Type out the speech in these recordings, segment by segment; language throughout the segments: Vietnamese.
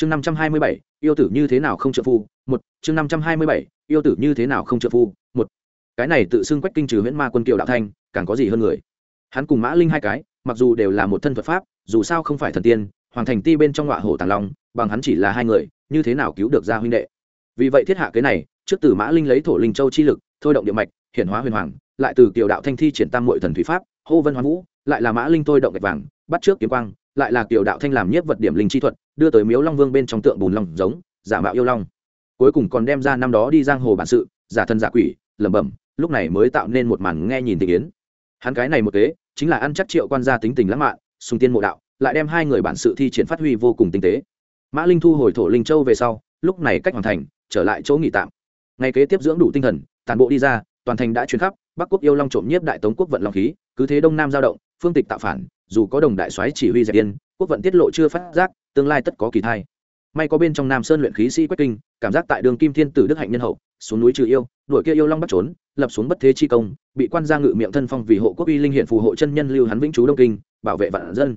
chương năm trăm hai mươi bảy, yêu tử như thế nào không trợ phu? Một, chương năm trăm hai mươi bảy, yêu tử như thế nào không trợ phu? Một, cái này tự xưng quách kinh trừ huyễn ma quân kiều đạo thanh, càng có gì hơn người? Hắn cùng mã linh hai cái, mặc dù đều là một thân thuật pháp, dù sao không phải thần tiên, hoàng thành ti bên trong ngọa hổ tàng long, bằng hắn chỉ là hai người, như thế nào cứu được gia huynh đệ? Vì vậy thiết hạ cái này, trước từ mã linh lấy thổ linh châu chi lực, thôi động địa mạch, hiển hóa huyền hoàng, lại từ kiều đạo thanh thi triển tam mội thần thủy pháp, hô vân hoa vũ, lại là mã linh thôi động gạch vàng, bắt trước kiếm quang lại là kiểu đạo thanh làm nhiếp vật điểm linh chi thuật, đưa tới miếu long vương bên trong tượng bùn long giống, giả mạo yêu long. Cuối cùng còn đem ra năm đó đi giang hồ bản sự, giả thân giả quỷ, lẩm bẩm, lúc này mới tạo nên một màn nghe nhìn tình yến. Hắn cái này một kế, chính là ăn chắc triệu quan gia tính tình lãng mạn, sùng tiên mộ đạo, lại đem hai người bản sự thi triển phát huy vô cùng tinh tế. Mã linh thu hồi thổ linh châu về sau, lúc này cách hoàn thành, trở lại chỗ nghỉ tạm. Ngày kế tiếp dưỡng đủ tinh thần tàn bộ đi ra, toàn thành đã chuyển khắp, bắc quốc yêu long trộm nhiếp đại tống quốc vận long khí, cứ thế đông nam giao động phương tịch tạo phản, dù có đồng đại soái chỉ huy dẹp yên, quốc vận tiết lộ chưa phát giác, tương lai tất có kỳ thai. May có bên trong nam sơn luyện khí sĩ quách kinh, cảm giác tại đường kim thiên tử đức hạnh nhân hậu, xuống núi trừ yêu, đuổi kia yêu long bắt trốn, lập xuống bất thế chi công, bị quan gia ngự miệng thân phong vì hộ quốc uy linh hiện phù hộ chân nhân lưu hắn vĩnh chú đông kinh, bảo vệ vạn dân.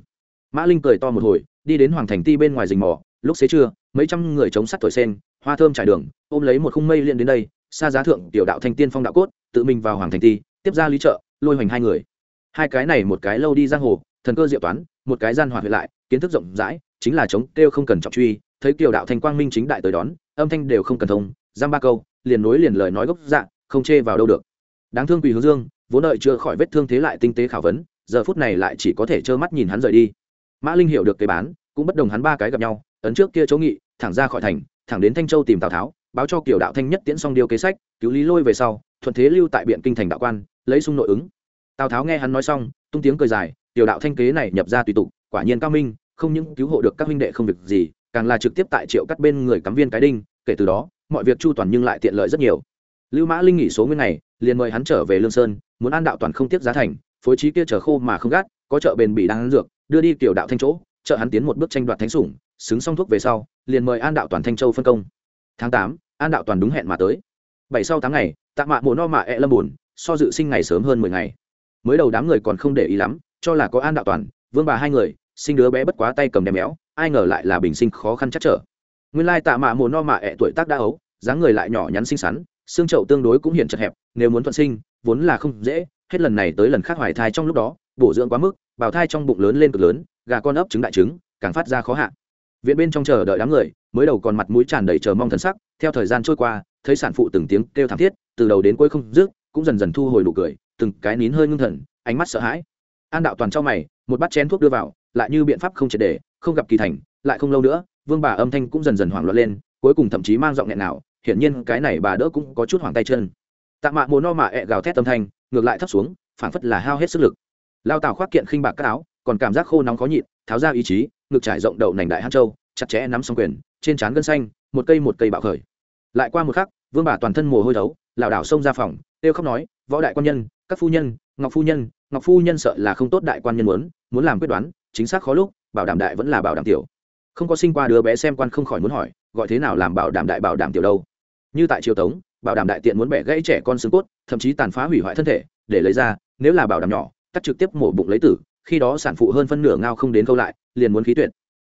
Mã linh cười to một hồi, đi đến hoàng thành ti bên ngoài rình mỏ lúc xế trưa, mấy trăm người chống sắt thổi sen, hoa thơm trải đường, ôm lấy một khung mây liên đến đây, xa giá thượng tiểu đạo thanh tiên phong đạo cốt, tự mình vào hoàng thành ti, tiếp ra lý trợ lôi hoành hai người hai cái này một cái lâu đi giang hồ, thần cơ diệu toán, một cái gian hoạt huệ lại, kiến thức rộng rãi, chính là chống kêu không cần trọng truy, thấy kiều đạo thanh quang minh chính đại tới đón, âm thanh đều không cần thông giam ba câu, liền nối liền lời nói gốc dạ không chê vào đâu được. Đáng thương quỳ hướng dương, vốn đợi chưa khỏi vết thương thế lại tinh tế khảo vấn, giờ phút này lại chỉ có thể trơ mắt nhìn hắn rời đi. Mã linh hiểu được cái bán, cũng bất đồng hắn ba cái gặp nhau, ấn trước kia chỗ nghị, thẳng ra khỏi thành, thẳng đến thanh châu tìm tào tháo, báo cho kiểu đạo thanh nhất tiễn xong điều kế sách, cứu lý lôi về sau, thuận thế lưu tại biện kinh thành đạo quan, lấy sung nội ứng tào tháo nghe hắn nói xong tung tiếng cười dài tiểu đạo thanh kế này nhập ra tùy tục quả nhiên cao minh không những cứu hộ được các huynh đệ không việc gì càng là trực tiếp tại triệu cắt bên người cắm viên cái đinh kể từ đó mọi việc chu toàn nhưng lại tiện lợi rất nhiều lưu mã linh nghỉ số nguyên này liền mời hắn trở về lương sơn muốn an đạo toàn không tiếp giá thành phối trí kia chờ khô mà không gắt có chợ bền bỉ đang ăn dược đưa đi tiểu đạo thanh chỗ chợ hắn tiến một bước tranh đoạt thánh sủng xứng xong thuốc về sau liền mời an đạo toàn thanh châu phân công tháng tám an đạo toàn đúng hẹn mà tới bảy sau tháng ngày tạ mạ mùa no mạ ẹ lâm buồn so dự sinh ngày sớm hơn mười ngày mới đầu đám người còn không để ý lắm, cho là có an đạo toàn, vương bà hai người, sinh đứa bé bất quá tay cầm đem méo, ai ngờ lại là bình sinh khó khăn chắc trở. Nguyên lai tạ mạ mồ no mạ ẹ tuổi tác đã ấu, dáng người lại nhỏ nhắn xinh xắn, xương chậu tương đối cũng hiện chật hẹp, nếu muốn thuận sinh, vốn là không dễ, hết lần này tới lần khác hoài thai trong lúc đó, bổ dưỡng quá mức, bào thai trong bụng lớn lên cực lớn, gà con ấp trứng đại trứng, càng phát ra khó hạ. Viện bên trong chờ đợi đám người, mới đầu còn mặt mũi tràn đầy chờ mong thần sắc, theo thời gian trôi qua, thấy sản phụ từng tiếng kêu thảm thiết, từ đầu đến cuối không dứt, cũng dần dần thu hồi nụ cười từng cái nín hơi ngưng thần, ánh mắt sợ hãi. An đạo toàn trong mày, một bát chén thuốc đưa vào, lại như biện pháp không triệt để, không gặp kỳ thành, lại không lâu nữa, vương bà âm thanh cũng dần dần hoảng loạn lên, cuối cùng thậm chí mang giọng nghẹn nào, hiển nhiên cái này bà đỡ cũng có chút hoảng tay chân. Tạ mạ mồ no mạ ẹ gào thét âm thanh, ngược lại thấp xuống, phảng phất là hao hết sức lực. Lao tào khoác kiện khinh bạc các áo, còn cảm giác khô nóng khó nhịn, tháo ra ý chí, ngực trải rộng đậu nành đại hát châu, chặt chẽ nắm xong quyền, trên trán gân xanh, một cây một cây bạo khởi. Lại qua một khắc, vương bà toàn thân mồ hôi thấu, lảo đảo xông ra phòng têu khóc nói võ đại quan nhân, các phu nhân, ngọc phu nhân, ngọc phu nhân sợ là không tốt đại quan nhân muốn muốn làm quyết đoán, chính xác khó lúc, bảo đảm đại vẫn là bảo đảm tiểu. Không có sinh qua đứa bé xem quan không khỏi muốn hỏi, gọi thế nào làm bảo đảm đại bảo đảm tiểu đâu? Như tại triều tống, bảo đảm đại tiện muốn bẻ gãy trẻ con xương cốt, thậm chí tàn phá hủy hoại thân thể, để lấy ra, nếu là bảo đảm nhỏ, tắt trực tiếp mổ bụng lấy tử, khi đó sản phụ hơn phân nửa ngao không đến câu lại, liền muốn khí tuyệt.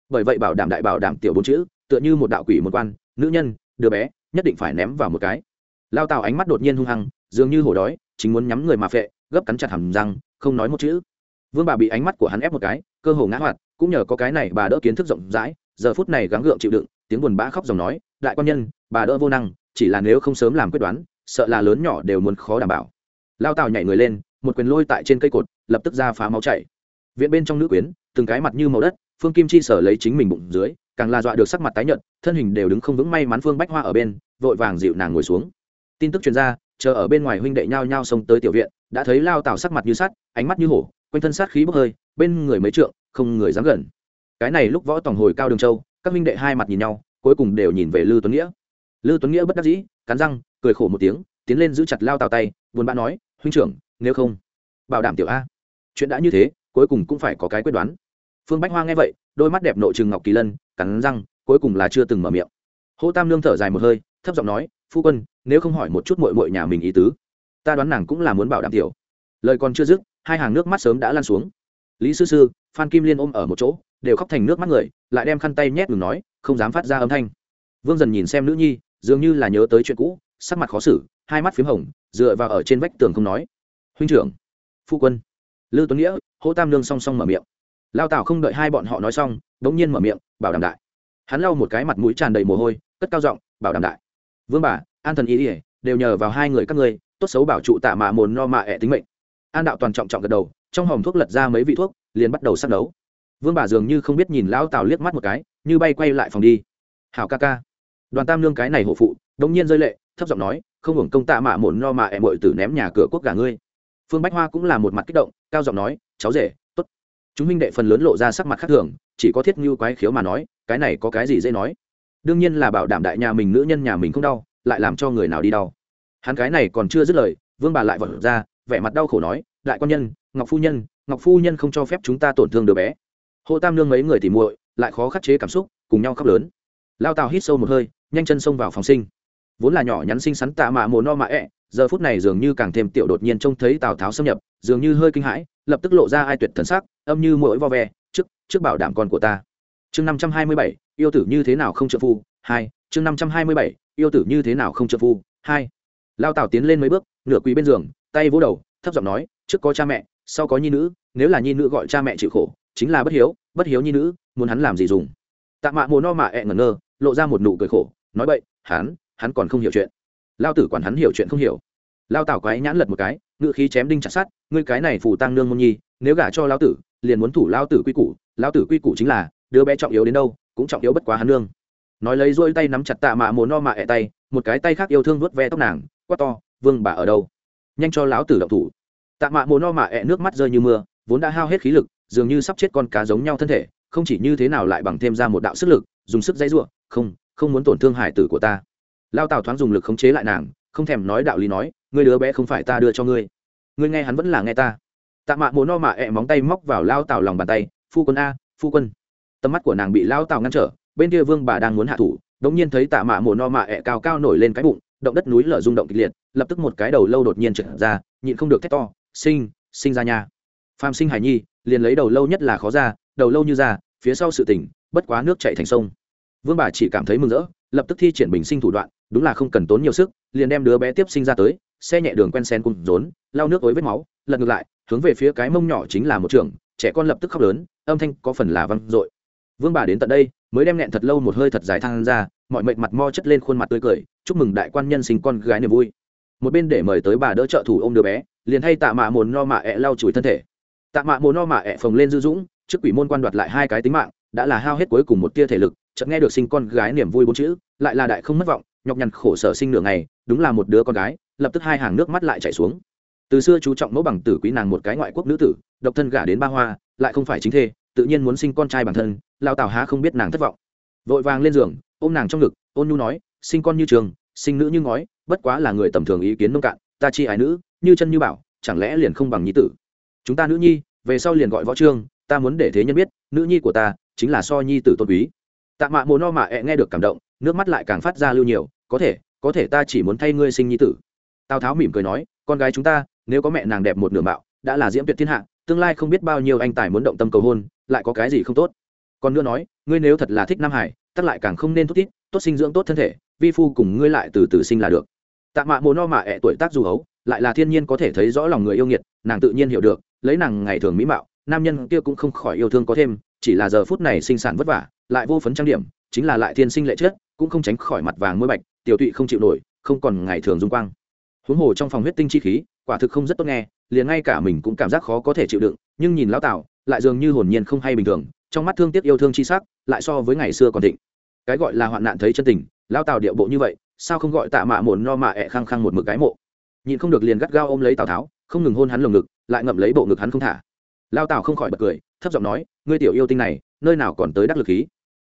Bởi vậy bảo đảm đại bảo đảm tiểu bốn chữ, tựa như một đạo quỷ một quan, nữ nhân, đứa bé, nhất định phải ném vào một cái. Lao tào ánh mắt đột nhiên hung hăng, dường như hổ đói chính muốn nhắm người mà phệ, gấp cắn chặt hầm răng, không nói một chữ. Vương bà bị ánh mắt của hắn ép một cái, cơ hồ ngã hoạt, cũng nhờ có cái này bà đỡ kiến thức rộng rãi, giờ phút này gắng gượng chịu đựng, tiếng buồn bã khóc dòng nói, đại quan nhân, bà đỡ vô năng, chỉ là nếu không sớm làm quyết đoán, sợ là lớn nhỏ đều muốn khó đảm bảo. Lao tào nhảy người lên, một quyền lôi tại trên cây cột, lập tức ra phá máu chảy. Viện bên trong nữ quyến, từng cái mặt như màu đất, phương kim chi sở lấy chính mình bụng dưới, càng là dọa được sắc mặt tái nhợt, thân hình đều đứng không vững may mắn phương bách hoa ở bên, vội vàng dịu nàng ngồi xuống. Tin tức truyền ra chờ ở bên ngoài huynh đệ nhao nhao xông tới tiểu viện, đã thấy lao tào sắc mặt như sắt, ánh mắt như hổ, quanh thân sát khí bốc hơi, bên người mấy trượng, không người dám gần. Cái này lúc võ tòng hồi cao đường châu, các huynh đệ hai mặt nhìn nhau, cuối cùng đều nhìn về lư tuấn nghĩa. Lư tuấn nghĩa bất đắc dĩ, cắn răng, cười khổ một tiếng, tiến lên giữ chặt lao tào tay, buồn bã nói, huynh trưởng, nếu không, bảo đảm tiểu a. Chuyện đã như thế, cuối cùng cũng phải có cái quyết đoán. Phương bách hoa nghe vậy, đôi mắt đẹp nội trừng ngọc kỳ lân, cắn răng, cuối cùng là chưa từng mở miệng. Hô tam lương thở dài một hơi, thấp giọng nói phu quân, nếu không hỏi một chút mội mội nhà mình ý tứ, ta đoán nàng cũng là muốn bảo đảm tiểu. Lời còn chưa dứt, hai hàng nước mắt sớm đã lan xuống. Lý sư sư, phan kim liên ôm ở một chỗ, đều khóc thành nước mắt người, lại đem khăn tay nhét ngừng nói, không dám phát ra âm thanh. Vương dần nhìn xem nữ nhi, dường như là nhớ tới chuyện cũ, sắc mặt khó xử, hai mắt p h í m hồng, dựa vào ở trên vách tường không nói. Huynh trưởng, phu quân. Lư tuấn nghĩa hỗ tam lương song song mở miệng. Lao tảo không đợi hai bọn họ nói xong đ ỗ n g nhiên mở miệng, bảo đảm đại. Hắn lau một cái mặt mũi tràn đầy mồ hôi, cất cao giọng, bảo đảm đại vương bà, an thần ý ỉa đều nhờ vào hai người các ngươi, tốt xấu bảo trụ tạ mạ mồn no mạ ẹ tính mệnh. An đạo toàn trọng trọng gật đầu, trong hòm thuốc lật ra mấy vị thuốc, liền bắt đầu sắc đấu vương bà dường như không biết nhìn lão tào liếc mắt một cái, như bay quay lại phòng đi. Hảo ca ca. Đoàn tam lương cái này hộ phụ, đống nhiên rơi lệ, thấp giọng nói, không hưởng công tạ mạ mồn no mạ ẹ mội tử ném nhà cửa quốc cả ngươi. Phương bách hoa cũng là một mặt kích động, cao giọng nói, cháu rể, tốt. Chúng minh đệ phần lớn lộ ra sắc mặt khác thường, chỉ có thiết như quái khiếu mà nói, cái này có cái gì dễ nói? Đương nhiên là bảo đảm đại nhà mình nữ nhân nhà mình không đau lại làm cho người nào đi đau. Hắn cái này còn chưa dứt lời vương bà lại vật ra vẻ mặt đau khổ nói đại quan nhân ngọc phu nhân ngọc phu nhân không cho phép chúng ta tổn thương đứa bé. Hộ tam nương mấy người thì muội lại khó khắc chế cảm xúc cùng nhau khóc lớn. Lao tào hít sâu một hơi nhanh chân xông vào phòng sinh. Vốn là nhỏ nhắn xinh xắn tạ mạ mồ no mạ ẹ、e, giờ phút này dường như càng thêm tiểu đột nhiên trông thấy tào tháo xâm nhập dường như hơi kinh hãi lập tức lộ ra ai tuyệt thần sắc âm như mỗi vo ve trước trước bảo đảm con của ta. Chương năm trăm hai mươi bảy yêu tử như thế nào không trợ phu? Hai, chương năm trăm hai mươi bảy, yêu tử như thế nào không trợ phu? Hai. Lao tào tiến lên mấy bước, nửa quỳ bên giường, tay vỗ đầu, thấp giọng nói, trước có cha mẹ, sau có nhi nữ, nếu là nhi nữ gọi cha mẹ chịu khổ, chính là bất hiếu bất hiếu nhi nữ, muốn hắn làm gì dùng? Tạ mạ mồ no mạ ẹ e ngẩn ngơ, lộ ra một nụ cười khổ, nói vậy hắn hắn còn không hiểu chuyện. Lao tử quản hắn hiểu chuyện không hiểu. Lao tảo quái nhãn lật một cái ngự khí chém đinh chặt sát ngươi cái này phù tăng nương môn nhi, nếu gả cho lao tử, liền muốn thủ lao tử quy củ, lao tử quy củ chính là, đứa bé trọng yếu đến đâu cũng trọng yếu bất quá hắn nương. Nói lấy rôi tay nắm chặt tạ mạ mồ no mạ ẹ tay, một cái tay khác yêu thương vuốt ve tóc nàng, quát to, vương bà ở đâu? Nhanh cho lão tử động thủ. Tạ mạ mồ no mạ ẹ nước mắt rơi như mưa, vốn đã hao hết khí lực, dường như sắp chết con cá giống nhau thân thể, không chỉ như thế nào lại bằng thêm ra một đạo sức lực, dùng sức dây ruộng không không muốn tổn thương hải tử của ta. Lao tào thoáng dùng lực khống chế lại nàng, không thèm nói đạo lý nói, ngươi đứa bé không phải ta đưa cho ngươi. Ngươi nghe hắn vẫn là nghe ta. Tạ mạ mồ no mạ ẹ móng tay móc vào lao tào lòng bàn tay, phu quân a, phu quân tầm mắt của nàng bị lao tào ngăn trở, bên kia vương bà đang muốn hạ thủ, đống nhiên thấy tạ mạ mồ no mạ ẹ cao cao nổi lên cái bụng, động đất núi lở rung động kịch liệt, lập tức một cái đầu lâu đột nhiên trượt ra, nhịn không được thét to, sinh sinh ra nhà phàm sinh hải nhi, liền lấy đầu lâu nhất là khó ra, đầu lâu như ra, phía sau sự tỉnh bất quá nước chạy thành sông. Vương bà chỉ cảm thấy mừng rỡ, lập tức thi triển bình sinh thủ đoạn, đúng là không cần tốn nhiều sức, liền đem đứa bé tiếp sinh ra tới, xe nhẹ đường quen sen cùng rốn lao nước ối vết máu, lật ngược lại, hướng về phía cái mông nhỏ chính là một trường, trẻ con lập tức khóc lớn, âm thanh có phần là văng dội vương bà đến tận đây, mới đem nghẹn thật lâu một hơi thật dài thang ra, mọi mệnh mặt mo chất lên khuôn mặt tươi cười, chúc mừng đại quan nhân sinh con gái niềm vui. Một bên để mời tới bà đỡ trợ thủ ô m đứa bé, liền hay tạ mạ mồn no mạ ẹ lau chùi thân thể. Tạ mạ mồn no mạ ẹ phồng lên dư dũng, trước quỷ môn quan đoạt lại hai cái tính mạng, đã là hao hết cuối cùng một tia thể lực, chợt nghe được sinh con gái niềm vui bốn chữ, lại là đại không mất vọng, nhọc nhằn khổ sở sinh nửa ngày, đúng là một đứa con gái, lập tức hai hàng nước mắt lại chảy xuống. Từ xưa chú trọng mẫu bằng tử quý nàng một cái ngoại quốc nữ tử, độc thân gả đến ba hoa, lại không phải chính thê tự nhiên muốn sinh con trai bản thân lao tào há không biết nàng thất vọng. Vội vàng lên giường, ôm nàng trong ngực, ôn nhu nói, sinh con như trường, sinh nữ như ngói, bất quá là người tầm thường ý kiến nông cạn, ta chi ái nữ, như chân như bảo, chẳng lẽ liền không bằng nhi tử? Chúng ta nữ nhi, về sau liền gọi võ trương, ta muốn để thế nhân biết, nữ nhi của ta chính là so nhi tử tôn quý. Tạ mạ mồ no mạ ẹ nghe được cảm động, nước mắt lại càng phát ra lưu nhiều, có thể có thể ta chỉ muốn thay ngươi sinh nhi tử. Tào tháo mỉm cười nói, con gái chúng ta, nếu có mẹ nàng đẹp một nửa mạo, đã là diễm tuyệt thiên hạ, tương lai không biết bao nhiêu anh tài muốn động tâm cầu hôn lại có cái gì không tốt. Còn nữa nói, ngươi nếu thật là thích nam hải tắt lại càng không nên thúc tít tốt sinh dưỡng tốt thân thể, vi phu cùng ngươi lại từ từ sinh là được. Tạ mạ mồ no mạ ẹ tuổi tác dù hấu, lại là thiên nhiên có thể thấy rõ lòng người yêu nghiệt, nàng tự nhiên hiểu được, lấy nàng ngày thường mỹ mạo, nam nhân kia cũng không khỏi yêu thương có thêm, chỉ là giờ phút này sinh sản vất vả, lại vô phấn trang điểm, chính là lại thiên sinh lệ chết cũng không tránh khỏi mặt vàng môi bạch, tiểu tụy không chịu nổi, không còn ngày thường dung quang. Huống hồ trong phòng huyết tinh chi khí, quả thực không rất tốt nghe liền ngay cả mình cũng cảm giác khó có thể chịu đựng, nhưng nhìn lão tạo lại dường như hồn nhiên không hay bình thường, trong mắt thương tiếc yêu thương chi sắc, lại so với ngày xưa còn thịnh. Cái gọi là hoạn nạn thấy chân tình, lão tào điệu bộ như vậy, sao không gọi tạ mạ mồn no mạ ẹ khăng khăng một mực cái mộ? Nhịn không được liền gắt gao ôm lấy tào tháo, không ngừng hôn hắn lồng ngực, lại ngậm lấy bộ ngực hắn không thả. Lao tào không khỏi bật cười, thấp giọng nói, ngươi tiểu yêu tinh này, nơi nào còn tới đắc lực khí?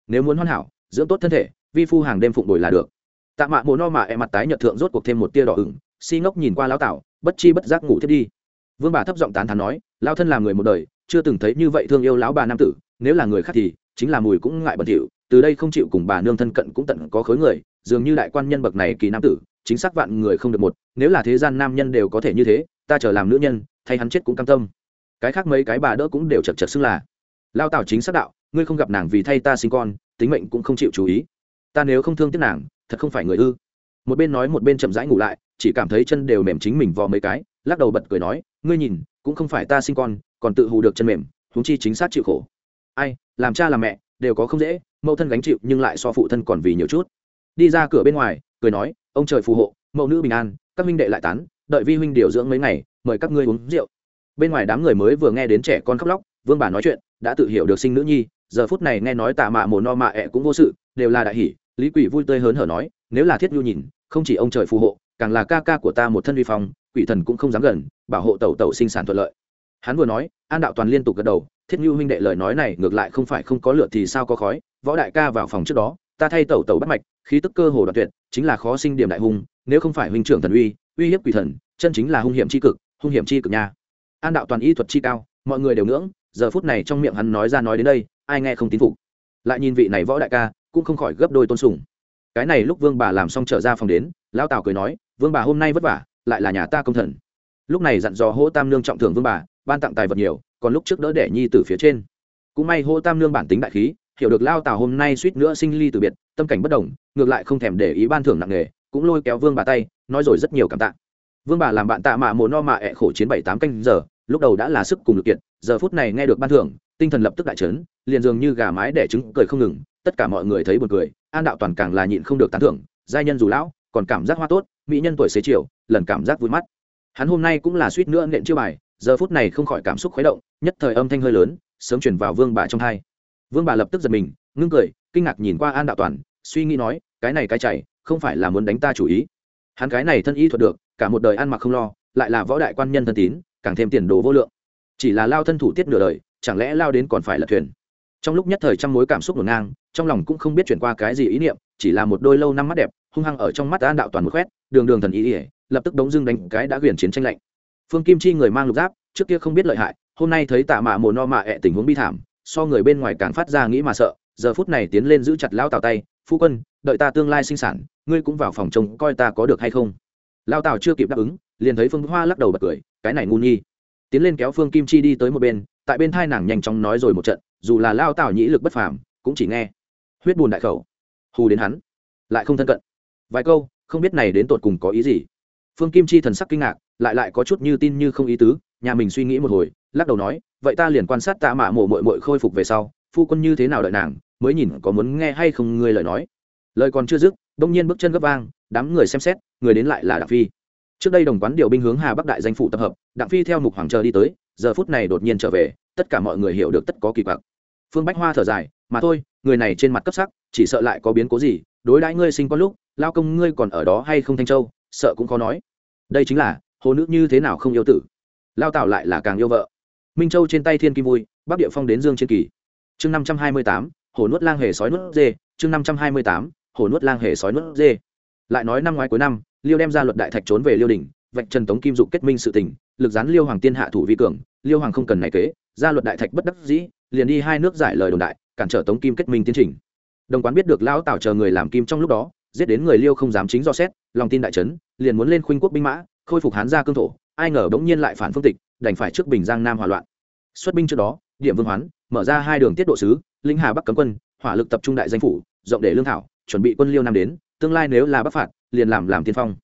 Nếu muốn hoàn hảo, dưỡng tốt thân thể, vi phu hàng đêm phụng đổi là được. Tạ mạ mồ no mạ e mặt tái nhợt thượng rốt cuộc thêm một tia đỏ ửng, si ngốc nhìn qua lao tảo bất chi bất giác ngủ thiết đi vương bà thấp giọng tán thán nói lao thân làm người một đời, chưa từng thấy như vậy thương yêu lão bà nam tử, nếu là người khác thì chính là mùi cũng ngại bẩn thỉu, từ đây không chịu cùng bà nương thân cận cũng tận có khối người, dường như đại quan nhân bậc này kỳ nam tử, chính xác vạn người không được một, nếu là thế gian nam nhân đều có thể như thế, ta chờ làm nữ nhân, thay hắn chết cũng cam tâm. Cái khác mấy cái bà đỡ cũng đều chật chật xưng là lao tảo chính xác đạo, ngươi không gặp nàng vì thay ta sinh con, tính mệnh cũng không chịu chú ý. Ta nếu không thương tiếc nàng, thật không phải người ư. Một bên nói một bên chậm rãi ngủ lại, chỉ cảm thấy chân đều mềm chính mình vò mấy cái lắc đầu bật cười nói, ngươi nhìn, cũng không phải ta sinh con, còn tự hù được chân mềm, huống chi chính xác chịu khổ. Ai, làm cha làm mẹ, đều có không dễ, mẫu thân gánh chịu, nhưng lại so phụ thân còn vì nhiều chút. Đi ra cửa bên ngoài, cười nói, ông trời phù hộ, mẫu nữ bình an, các huynh đệ lại tán, đợi vi huynh điều dưỡng mấy ngày, mời các ngươi uống rượu. Bên ngoài đám người mới vừa nghe đến trẻ con khóc lóc, vương bà nói chuyện, đã tự hiểu được sinh nữ nhi, giờ phút này nghe nói tạ mạ mồ no mạ ẹ cũng vô sự, đều là đại hỷ lý quỷ vui tươi hớn hở nói, nếu là thiết nhu nhìn, không chỉ ông trời phù hộ càng là ca ca của ta một thân vi phong, quỷ thần cũng không dám gần, bảo hộ tẩu tẩu sinh sản thuận lợi. Hắn vừa nói, an đạo toàn liên tục gật đầu, thiết nhu huynh đệ lời nói này ngược lại không phải không có lửa thì sao có khói, võ đại ca vào phòng trước đó, ta thay tẩu tẩu bắt mạch, khí tức cơ hồ đoạn tuyệt, chính là khó sinh điểm đại hung, nếu không phải huynh trưởng thần uy uy hiếp quỷ thần, chân chính là hung hiểm c h i cực, hung hiểm c h i cực nha. An đạo toàn y thuật chi cao, mọi người đều ngưỡng, giờ phút này trong miệng hắn nói ra nói đến đây, ai nghe không tín phục. Lại nhìn vị này võ đại ca, cũng không khỏi gấp đôi tôn sùng. Cái này lúc vương bà làm xong trở ra phòng đến, lão tào cười nói vương bà hôm nay vất vả, lại là nhà ta công thần. Lúc này dặn dò hỗ tam nương trọng thưởng vương bà, ban tặng tài vật nhiều, còn lúc trước đỡ đẻ nhi từ phía trên. Cũng may hỗ tam nương bản tính đại khí, hiểu được lao tào hôm nay suýt nữa sinh ly từ biệt, tâm cảnh bất đồng, ngược lại không thèm để ý ban thưởng nặng nề, cũng lôi kéo vương bà tay, nói rồi rất nhiều cảm tạ. Vương bà làm bạn tạ mạ mồ no mạ ẹ khổ chiến bảy tám canh giờ, lúc đầu đã là sức cùng lực kiện giờ phút này nghe được ban thưởng, tinh thần lập tức đại trấn liền dường như gà mái đẻ trứng cười không ngừng, tất cả mọi người thấy buồn cười, an đạo toàn càng là nhịn không được tán thưởng, giai nhân dù lão còn cảm giác hoa tốt, mỹ nhân tuổi xế chiều, lần cảm giác vui mắt. Hắn hôm nay cũng là suýt nữa nện chiêu bài, giờ phút này không khỏi cảm xúc khuấy động, nhất thời âm thanh hơi lớn, sớm chuyển vào vương bà trong hai. Vương bà lập tức giật mình, ngưng cười, kinh ngạc nhìn qua an đạo toàn, suy nghĩ nói, cái này cái chảy không phải là muốn đánh ta chủ ý. Hắn cái này thân y thuật được, cả một đời ăn mặc không lo, lại là võ đại quan nhân thân tín, càng thêm tiền đồ vô lượng. Chỉ là lao thân thủ tiết nửa đời, chẳng lẽ lao đến còn phải là thuyền? Trong lúc nhất thời trăm mối cảm xúc ngổn ngang, trong lòng cũng không biết chuyển qua cái gì ý niệm, chỉ là một đôi lâu năm mắt đẹp hung hăng ở trong mắt an đạo toàn một khoét, đường đường thần ý ỉa, lập tức đống dưng đánh cái đã quyển chiến tranh lạnh. Phương kim chi người mang lục giáp, trước kia không biết lợi hại, hôm nay thấy tạ mạ mồ no mạ ẹ tình huống bi thảm, so người bên ngoài càng phát ra nghĩ mà sợ, giờ phút này tiến lên giữ chặt lao tào tay, phu quân, đợi ta tương lai sinh sản, ngươi cũng vào phòng trông coi ta có được hay không? Lao tào chưa kịp đáp ứng, liền thấy phương hoa lắc đầu bật cười, cái này ngu nhi tiến lên kéo phương kim chi đi tới một bên, tại bên thai nàng nhanh chóng nói rồi một trận, dù là lao tào nhĩ lực bất phàm, cũng chỉ nghe, huyết bùn đại khẩu. Hù đến hắn, lại không thân cận vài câu, không biết này đến tột cùng có ý gì. Phương kim chi thần sắc kinh ngạc, lại lại có chút như tin như không ý tứ, nhà mình suy nghĩ một hồi, lắc đầu nói, vậy ta liền quan sát tạ mạ mộ mội mội khôi phục về sau, phu quân như thế nào đợi nàng, mới nhìn có muốn nghe hay không ngươi lời nói. Lời còn chưa dứt, đông nhiên bước chân gấp vang, đám người xem xét, người đến lại là đặng phi. Trước đây đồng quán điều binh hướng hà bắc đại danh phủ tập hợp, đặng phi theo mục hoàng chờ đi tới, giờ phút này đột nhiên trở về, tất cả mọi người hiểu được tất có kỳ quặc phương bách hoa thở dài, mà thôi, người này trên mặt cấp sắc, chỉ sợ lại có biến cố gì, đối đãi ngươi sinh con lúc, lao công ngươi còn ở đó hay không thanh châu, sợ cũng khó nói. Đây chính là, hồ nữ như thế nào không yêu tử. Lao tạo lại là càng yêu vợ. Minh châu trên tay thiên kim vui, bắc địa phong đến dương trên kỳ. Chương năm trăm hai mươi tám, hồ nuốt lang hề sói nuốt dê. Chương năm trăm hai mươi tám, hồ nuốt lang hề sói nuốt dê. Lại nói năm ngoái cuối năm, liêu đem ra luật đại thạch trốn về liêu đình, vạch trần tống kim dục kết minh sự tình, lực gián liêu hoàng tiên hạ thủ vi cường, liêu hoàng không cần này kế, ra luật đại thạch bất đắc dĩ liền đi hai nước giải lời đồn đại, cản trở tống kim kết minh tiến trình. Đồng quán biết được lão tảo chờ người làm kim trong lúc đó, giết đến người liêu không dám chính do xét, lòng tin đại trấn liền muốn lên khuynh quốc binh mã, khôi phục hán gia cương thổ, ai ngờ bỗng nhiên lại phản phương tịch, đành phải trước bình giang nam hòa loạn. Xuất binh trước đó, điểm vương hoán, mở ra hai đường tiết độ sứ linh hà bắc cấm quân, hỏa lực tập trung đại danh phủ, rộng để lương thảo, chuẩn bị quân liêu nam đến, tương lai nếu là bắc phạt, liền làm làm tiên phong.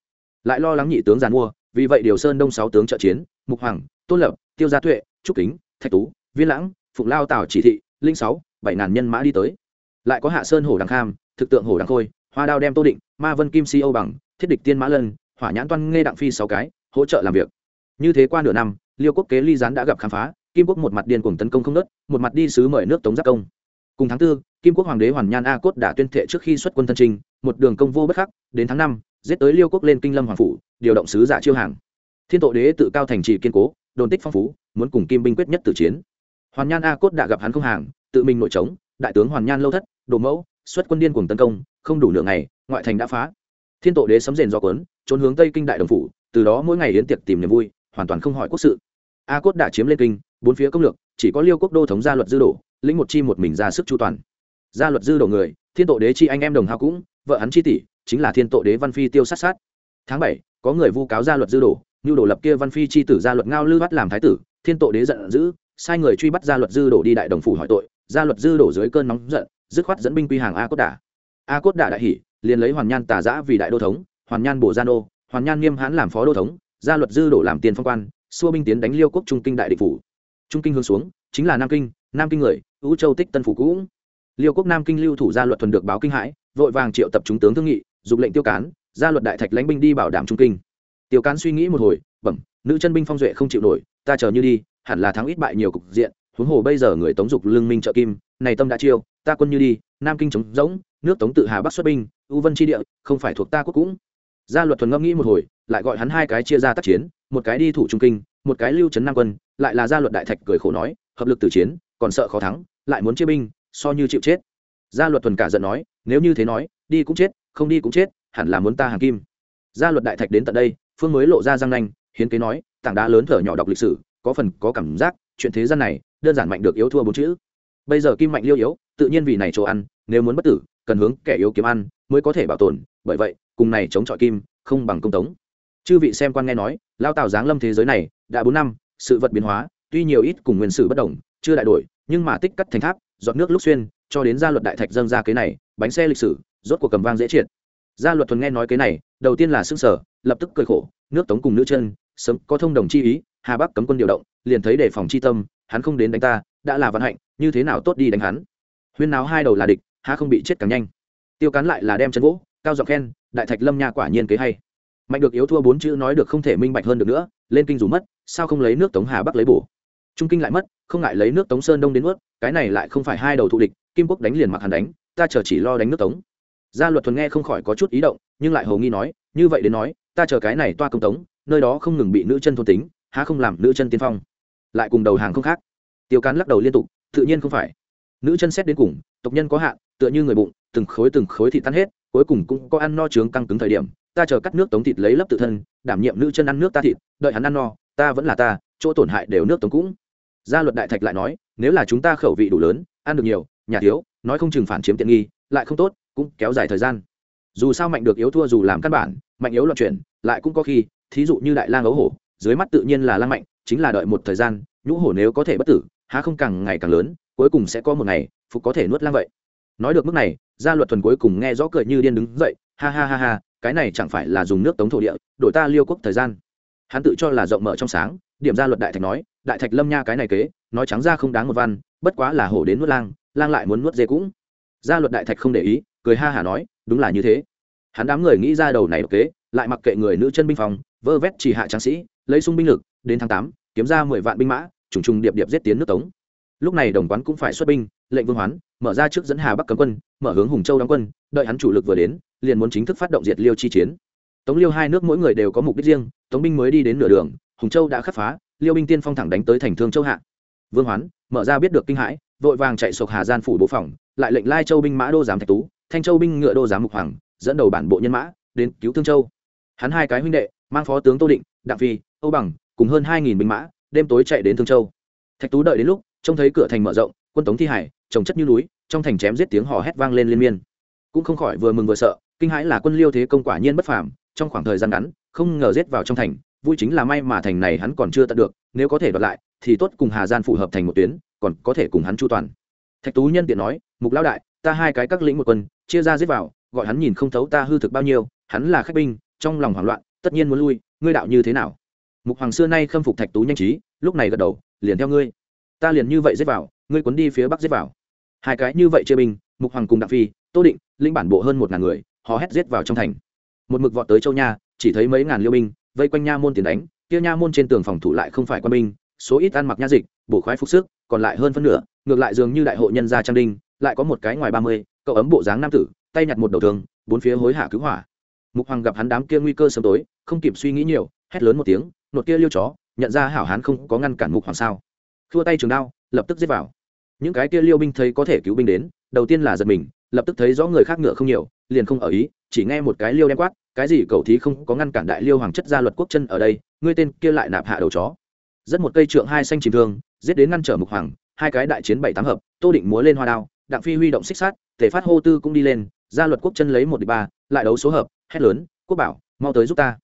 Lại lo lắng nhị tướng giàn mua, vì vậy điều sơn đông sáu tướng trợ chiến, mục hoàng, tôn lập, tiêu gia tuệ, trúc kính, thạch tú, viên lãng phụng lao Tảo chỉ thị, linh sáu, bảy ngàn nhân mã đi tới. Lại có hạ sơn hổ đằng kham, thực tượng hổ đằng khôi, hoa đao đem tô định, ma vân kim si âu bằng, thiết địch tiên mã lân, hỏa nhãn toan nghe đặng phi sáu cái, hỗ trợ làm việc. Như thế qua nửa năm, liêu quốc kế ly gián đã gặp khám phá, kim quốc một mặt điên cuồng tấn công không nớt một mặt đi sứ mời nước tống giáp công. Cùng tháng tư, kim quốc hoàng đế hoàn nhan a cốt đã tuyên thệ trước khi xuất quân thân trình, một đường công vô bất khắc, đến tháng năm, giết tới liêu quốc lên kinh lâm hoàng phủ, điều động sứ giả chiêu hàng. Thiên tội đế tự cao thành trì kiên cố, đồn tích phong phú, muốn cùng kim binh quyết nhất tử chiến hoàn nhan a cốt đã gặp hắn không hàng, tự mình nội trống, đại tướng hoàn nhan lâu thất, đồ mẫu, xuất quân điên cùng tấn công, không đủ nửa ngày, ngoại thành đã phá. Thiên tổ đế sấm rền do quấn trốn hướng tây kinh đại đồng phủ, từ đó mỗi ngày đến tiệc tìm niềm vui, hoàn toàn không hỏi quốc sự. A cốt đã chiếm lên kinh, bốn phía công lược, chỉ có liêu quốc đô thống gia luật dư đổ, lĩnh một chi một mình ra sức chu toàn. Gia luật dư đổ người, thiên tổ đế chi anh em đồng hao cũng, vợ hắn chi tỷ, chính là thiên tổ đế văn phi tiêu sát sát. Tháng bảy, có người vu cáo gia luật dư đổ như đổ lập kia văn phi chi tử gia luật ngao lư bắt làm thái tử, thiên tổ đế giận dữ sai người truy bắt gia luật dư đổ đi đại đồng phủ hỏi tội gia luật dư đổ dưới cơn nóng giận, dứt khoát dẫn binh quy hàng a cốt đả. A cốt đả đại hỷ liền lấy hoàn nhan tà giã vì đại đô thống, hoàn nhan bổ gia nô, hoàn nhan nghiêm hãn làm phó đô thống gia luật dư đổ làm tiền phong quan, xua binh tiến đánh liêu quốc trung kinh đại địch phủ. Trung kinh hướng xuống, chính là nam kinh nam kinh người ưu châu tích tân phủ cũ. Liêu quốc nam kinh lưu thủ gia luật thuần được báo kinh hãi, vội vàng triệu tập chúng tướng thương nghị, dục lệnh tiêu cán gia luật đại thạch lãnh binh đi bảo đảm trung kinh. Tiêu cán suy nghĩ một hồi, bẩm, nữ chân binh phong duệ không chịu nổi, ta chờ như đi hẳn là thắng ít bại nhiều cục diện, huống hồ bây giờ người tống dục lương minh trợ kim, này tâm đã chiêu, ta quân như đi, nam kinh trống rỗng, nước tống tự hà bắc xuất binh ưu vân tri địa, không phải thuộc ta quốc cũng. Gia luật thuần ngẫm nghĩ một hồi, lại gọi hắn hai cái chia ra tác chiến, một cái đi thủ trung kinh, một cái lưu trấn nam quân, lại là gia luật đại thạch cười khổ nói, hợp lực tử chiến, còn sợ khó thắng, lại muốn chia binh, so như chịu chết. Gia luật thuần cả giận nói, nếu như thế nói, đi cũng chết, không đi cũng chết, hẳn là muốn ta hàng kim. Gia luật đại thạch đến tận đây, phương mới lộ ra răng nanh, hiến kế nói, tảng đá lớn thở nhỏ đọc lịch sử có phần có cảm giác, chuyện thế gian này, đơn giản mạnh được yếu thua bốn chữ. Bây giờ kim mạnh liêu yếu, tự nhiên vì này chỗ ăn, nếu muốn bất tử, cần hướng kẻ yếu kiếm ăn mới có thể bảo tồn, bởi vậy, cùng này chống chọi kim, không bằng công tống. Chư vị xem quan nghe nói, lao tào giáng lâm thế giới này, đã bốn năm, sự vật biến hóa, tuy nhiều ít cùng nguyên sự bất đồng, chưa đại đổi, nhưng mà tích cắt thành tháp, giọt nước lúc xuyên, cho đến gia luật đại thạch dâng ra cái này, bánh xe lịch sử, rốt cuộc cầm vang dễ triệt. Gia luật thuần nghe nói cái này, đầu tiên là xương sở lập tức cười khổ, nước tống cùng nữ chân, sớm có thông đồng chi ý hà bắc cấm quân điều động, liền thấy đề phòng chi tâm, hắn không đến đánh ta, đã là vận hạnh, như thế nào tốt đi đánh hắn. Huyên náo hai đầu là địch, há không bị chết càng nhanh. Tiêu cán lại là đem chân gỗ, cao giọng khen, đại thạch lâm nha quả nhiên kế hay. Mạnh được yếu thua bốn chữ nói được không thể minh bạch hơn được nữa, lên kinh dù mất, sao không lấy nước tống hà bắc lấy bổ. Trung kinh lại mất, không ngại lấy nước tống sơn đông đến ướt cái này lại không phải hai đầu thụ địch, kim quốc đánh liền mặc hắn đánh, ta chờ chỉ lo đánh nước tống. Gia luật thuần nghe không khỏi có chút ý động, nhưng lại hầu nghi nói, như vậy đến nói, ta chờ cái này toa công tống, nơi đó không ngừng bị nữ chân thôn tính há không làm nữ chân tiên phong, lại cùng đầu hàng không khác. Tiêu cán lắc đầu liên tục, tự nhiên không phải. Nữ chân xét đến cùng, tộc nhân có hạn, tựa như người bụng, từng khối từng khối thịt tan hết, cuối cùng cũng có ăn no trướng căng cứng thời điểm, ta chờ cắt nước tống thịt lấy lấp tự thân, đảm nhiệm nữ chân ăn nước ta thịt, đợi hắn ăn no, ta vẫn là ta, chỗ tổn hại đều nước tống cũng. Gia luật đại thạch lại nói, nếu là chúng ta khẩu vị đủ lớn, ăn được nhiều, nhà thiếu, nói không chừng phản chiếm tiện nghi, lại không tốt, cũng kéo dài thời gian. Dù sao mạnh được yếu thua dù làm căn bản, mạnh yếu loạn chuyển, lại cũng có khi, thí dụ như đại lang ấu hổ dưới mắt tự nhiên là lang mạnh, chính là đợi một thời gian, nhũ hổ nếu có thể bất tử, há không càng ngày càng lớn, cuối cùng sẽ có một ngày, phục có thể nuốt lang vậy. Nói được mức này, gia luật thuần cuối cùng nghe rõ cười như điên đứng dậy, ha ha ha ha, cái này chẳng phải là dùng nước tống thổ địa, đổi ta liêu quốc thời gian. Hắn tự cho là rộng mở trong sáng, điểm gia luật đại thạch nói, đại thạch lâm nha cái này kế, nói trắng ra không đáng một văn, bất quá là hổ đến nuốt lang lang lại muốn nuốt dê cũng. Gia luật đại thạch không để ý, cười ha hả nói, đúng là như thế. Hắn đám người nghĩ ra đầu này kế, lại mặc kệ người nữ chân binh phòng, vơ vét chỉ hạ tráng sĩ lấy sung binh lực, đến tháng tám, kiếm ra mười vạn binh mã, trùng trùng điệp điệp giết tiến nước tống. Lúc này đồng quán cũng phải xuất binh, lệnh vương hoán, mở ra trước dẫn hà bắc cấm quân, mở hướng hùng châu đóng quân, đợi hắn chủ lực vừa đến, liền muốn chính thức phát động diệt liêu chi chiến. Tống liêu hai nước mỗi người đều có mục đích riêng, tống binh mới đi đến nửa đường, hùng châu đã khắc phá, liêu binh tiên phong thẳng đánh tới thành thương châu hạ. Vương hoán, mở ra biết được kinh hãi, vội vàng chạy sộc hà gian phủ bộ phòng, lại lệnh lai châu binh mã đô giám thạch tú, thanh châu binh ngựa đô giám mục hoàng, dẫn đầu bản bộ nhân mã, đến cứu thương châu. Hắn hai cái huynh đệ, mang phó tướng tô định, đặng phi âu bằng, cùng hơn hai nghìn binh mã, đêm tối chạy đến thương châu. Thạch tú đợi đến lúc, trông thấy cửa thành mở rộng, quân tống thi hải, trồng chất như núi, trong thành chém giết tiếng hò hét vang lên liên miên. Cũng không khỏi vừa mừng vừa sợ, kinh hãi là quân liêu thế công quả nhiên bất phàm, trong khoảng thời gian ngắn, không ngờ giết vào trong thành, vui chính là may mà thành này hắn còn chưa tận được, nếu có thể đoạt lại, thì tốt cùng hà gian phù hợp thành một tuyến, còn có thể cùng hắn chu toàn. Thạch tú nhân tiện nói, mục lão đại, ta hai cái các lĩnh một quân, chia ra giết vào, gọi hắn nhìn không thấu ta hư thực bao nhiêu, hắn là khách binh, trong lòng hoảng loạn, tất nhiên muốn lui, ngươi đạo như thế nào? Mục hoàng xưa nay khâm phục thạch tú nhanh trí lúc này gật đầu liền theo ngươi. Ta liền như vậy giết vào ngươi cuốn đi phía bắc giết vào. Hai cái như vậy chia binh mục hoàng cùng đặng phi tô định linh bản bộ hơn một ngàn người họ hét giết vào trong thành. Một mực vọt tới châu nha chỉ thấy mấy ngàn liêu binh vây quanh nha môn tiền đánh kia nha môn trên tường phòng thủ lại không phải quân binh số ít ăn mặc nha dịch bổ khoái phục sức còn lại hơn phân nửa ngược lại dường như đại hội nhân gia trang đinh lại có một cái ngoài ba mươi cậu ấm bộ dáng nam tử tay nhặt một đầu tường, bốn phía hối hả cứu hỏa. Mục hoàng gặp hắn đám kia nguy cơ sớm tối không kịp suy nghĩ nhiều hét lớn một tiếng nột kia liêu chó, nhận ra hảo hán không có ngăn cản mục hoàng sao. Thua tay trường đao, lập tức giết vào. Những cái kia liêu binh thấy có thể cứu binh đến, đầu tiên là giật mình, lập tức thấy rõ người khác ngựa không nhiều, liền không ở ý, chỉ nghe một cái liêu đem quát, cái gì cầu thí không có ngăn cản đại liêu hoàng chất gia luật quốc chân ở đây, ngươi tên kia lại nạp hạ đầu chó. Rất một cây trượng hai xanh chìm thương, giết đến ngăn trở mục hoàng, hai cái đại chiến bảy tám hợp, tô định múa lên hoa đao, đặng phi huy động xích sát thể phát hô tư cũng đi lên, gia luật quốc chân lấy một địch ba, lại đấu số hợp, hét lớn, quốc bảo, mau tới giúp ta.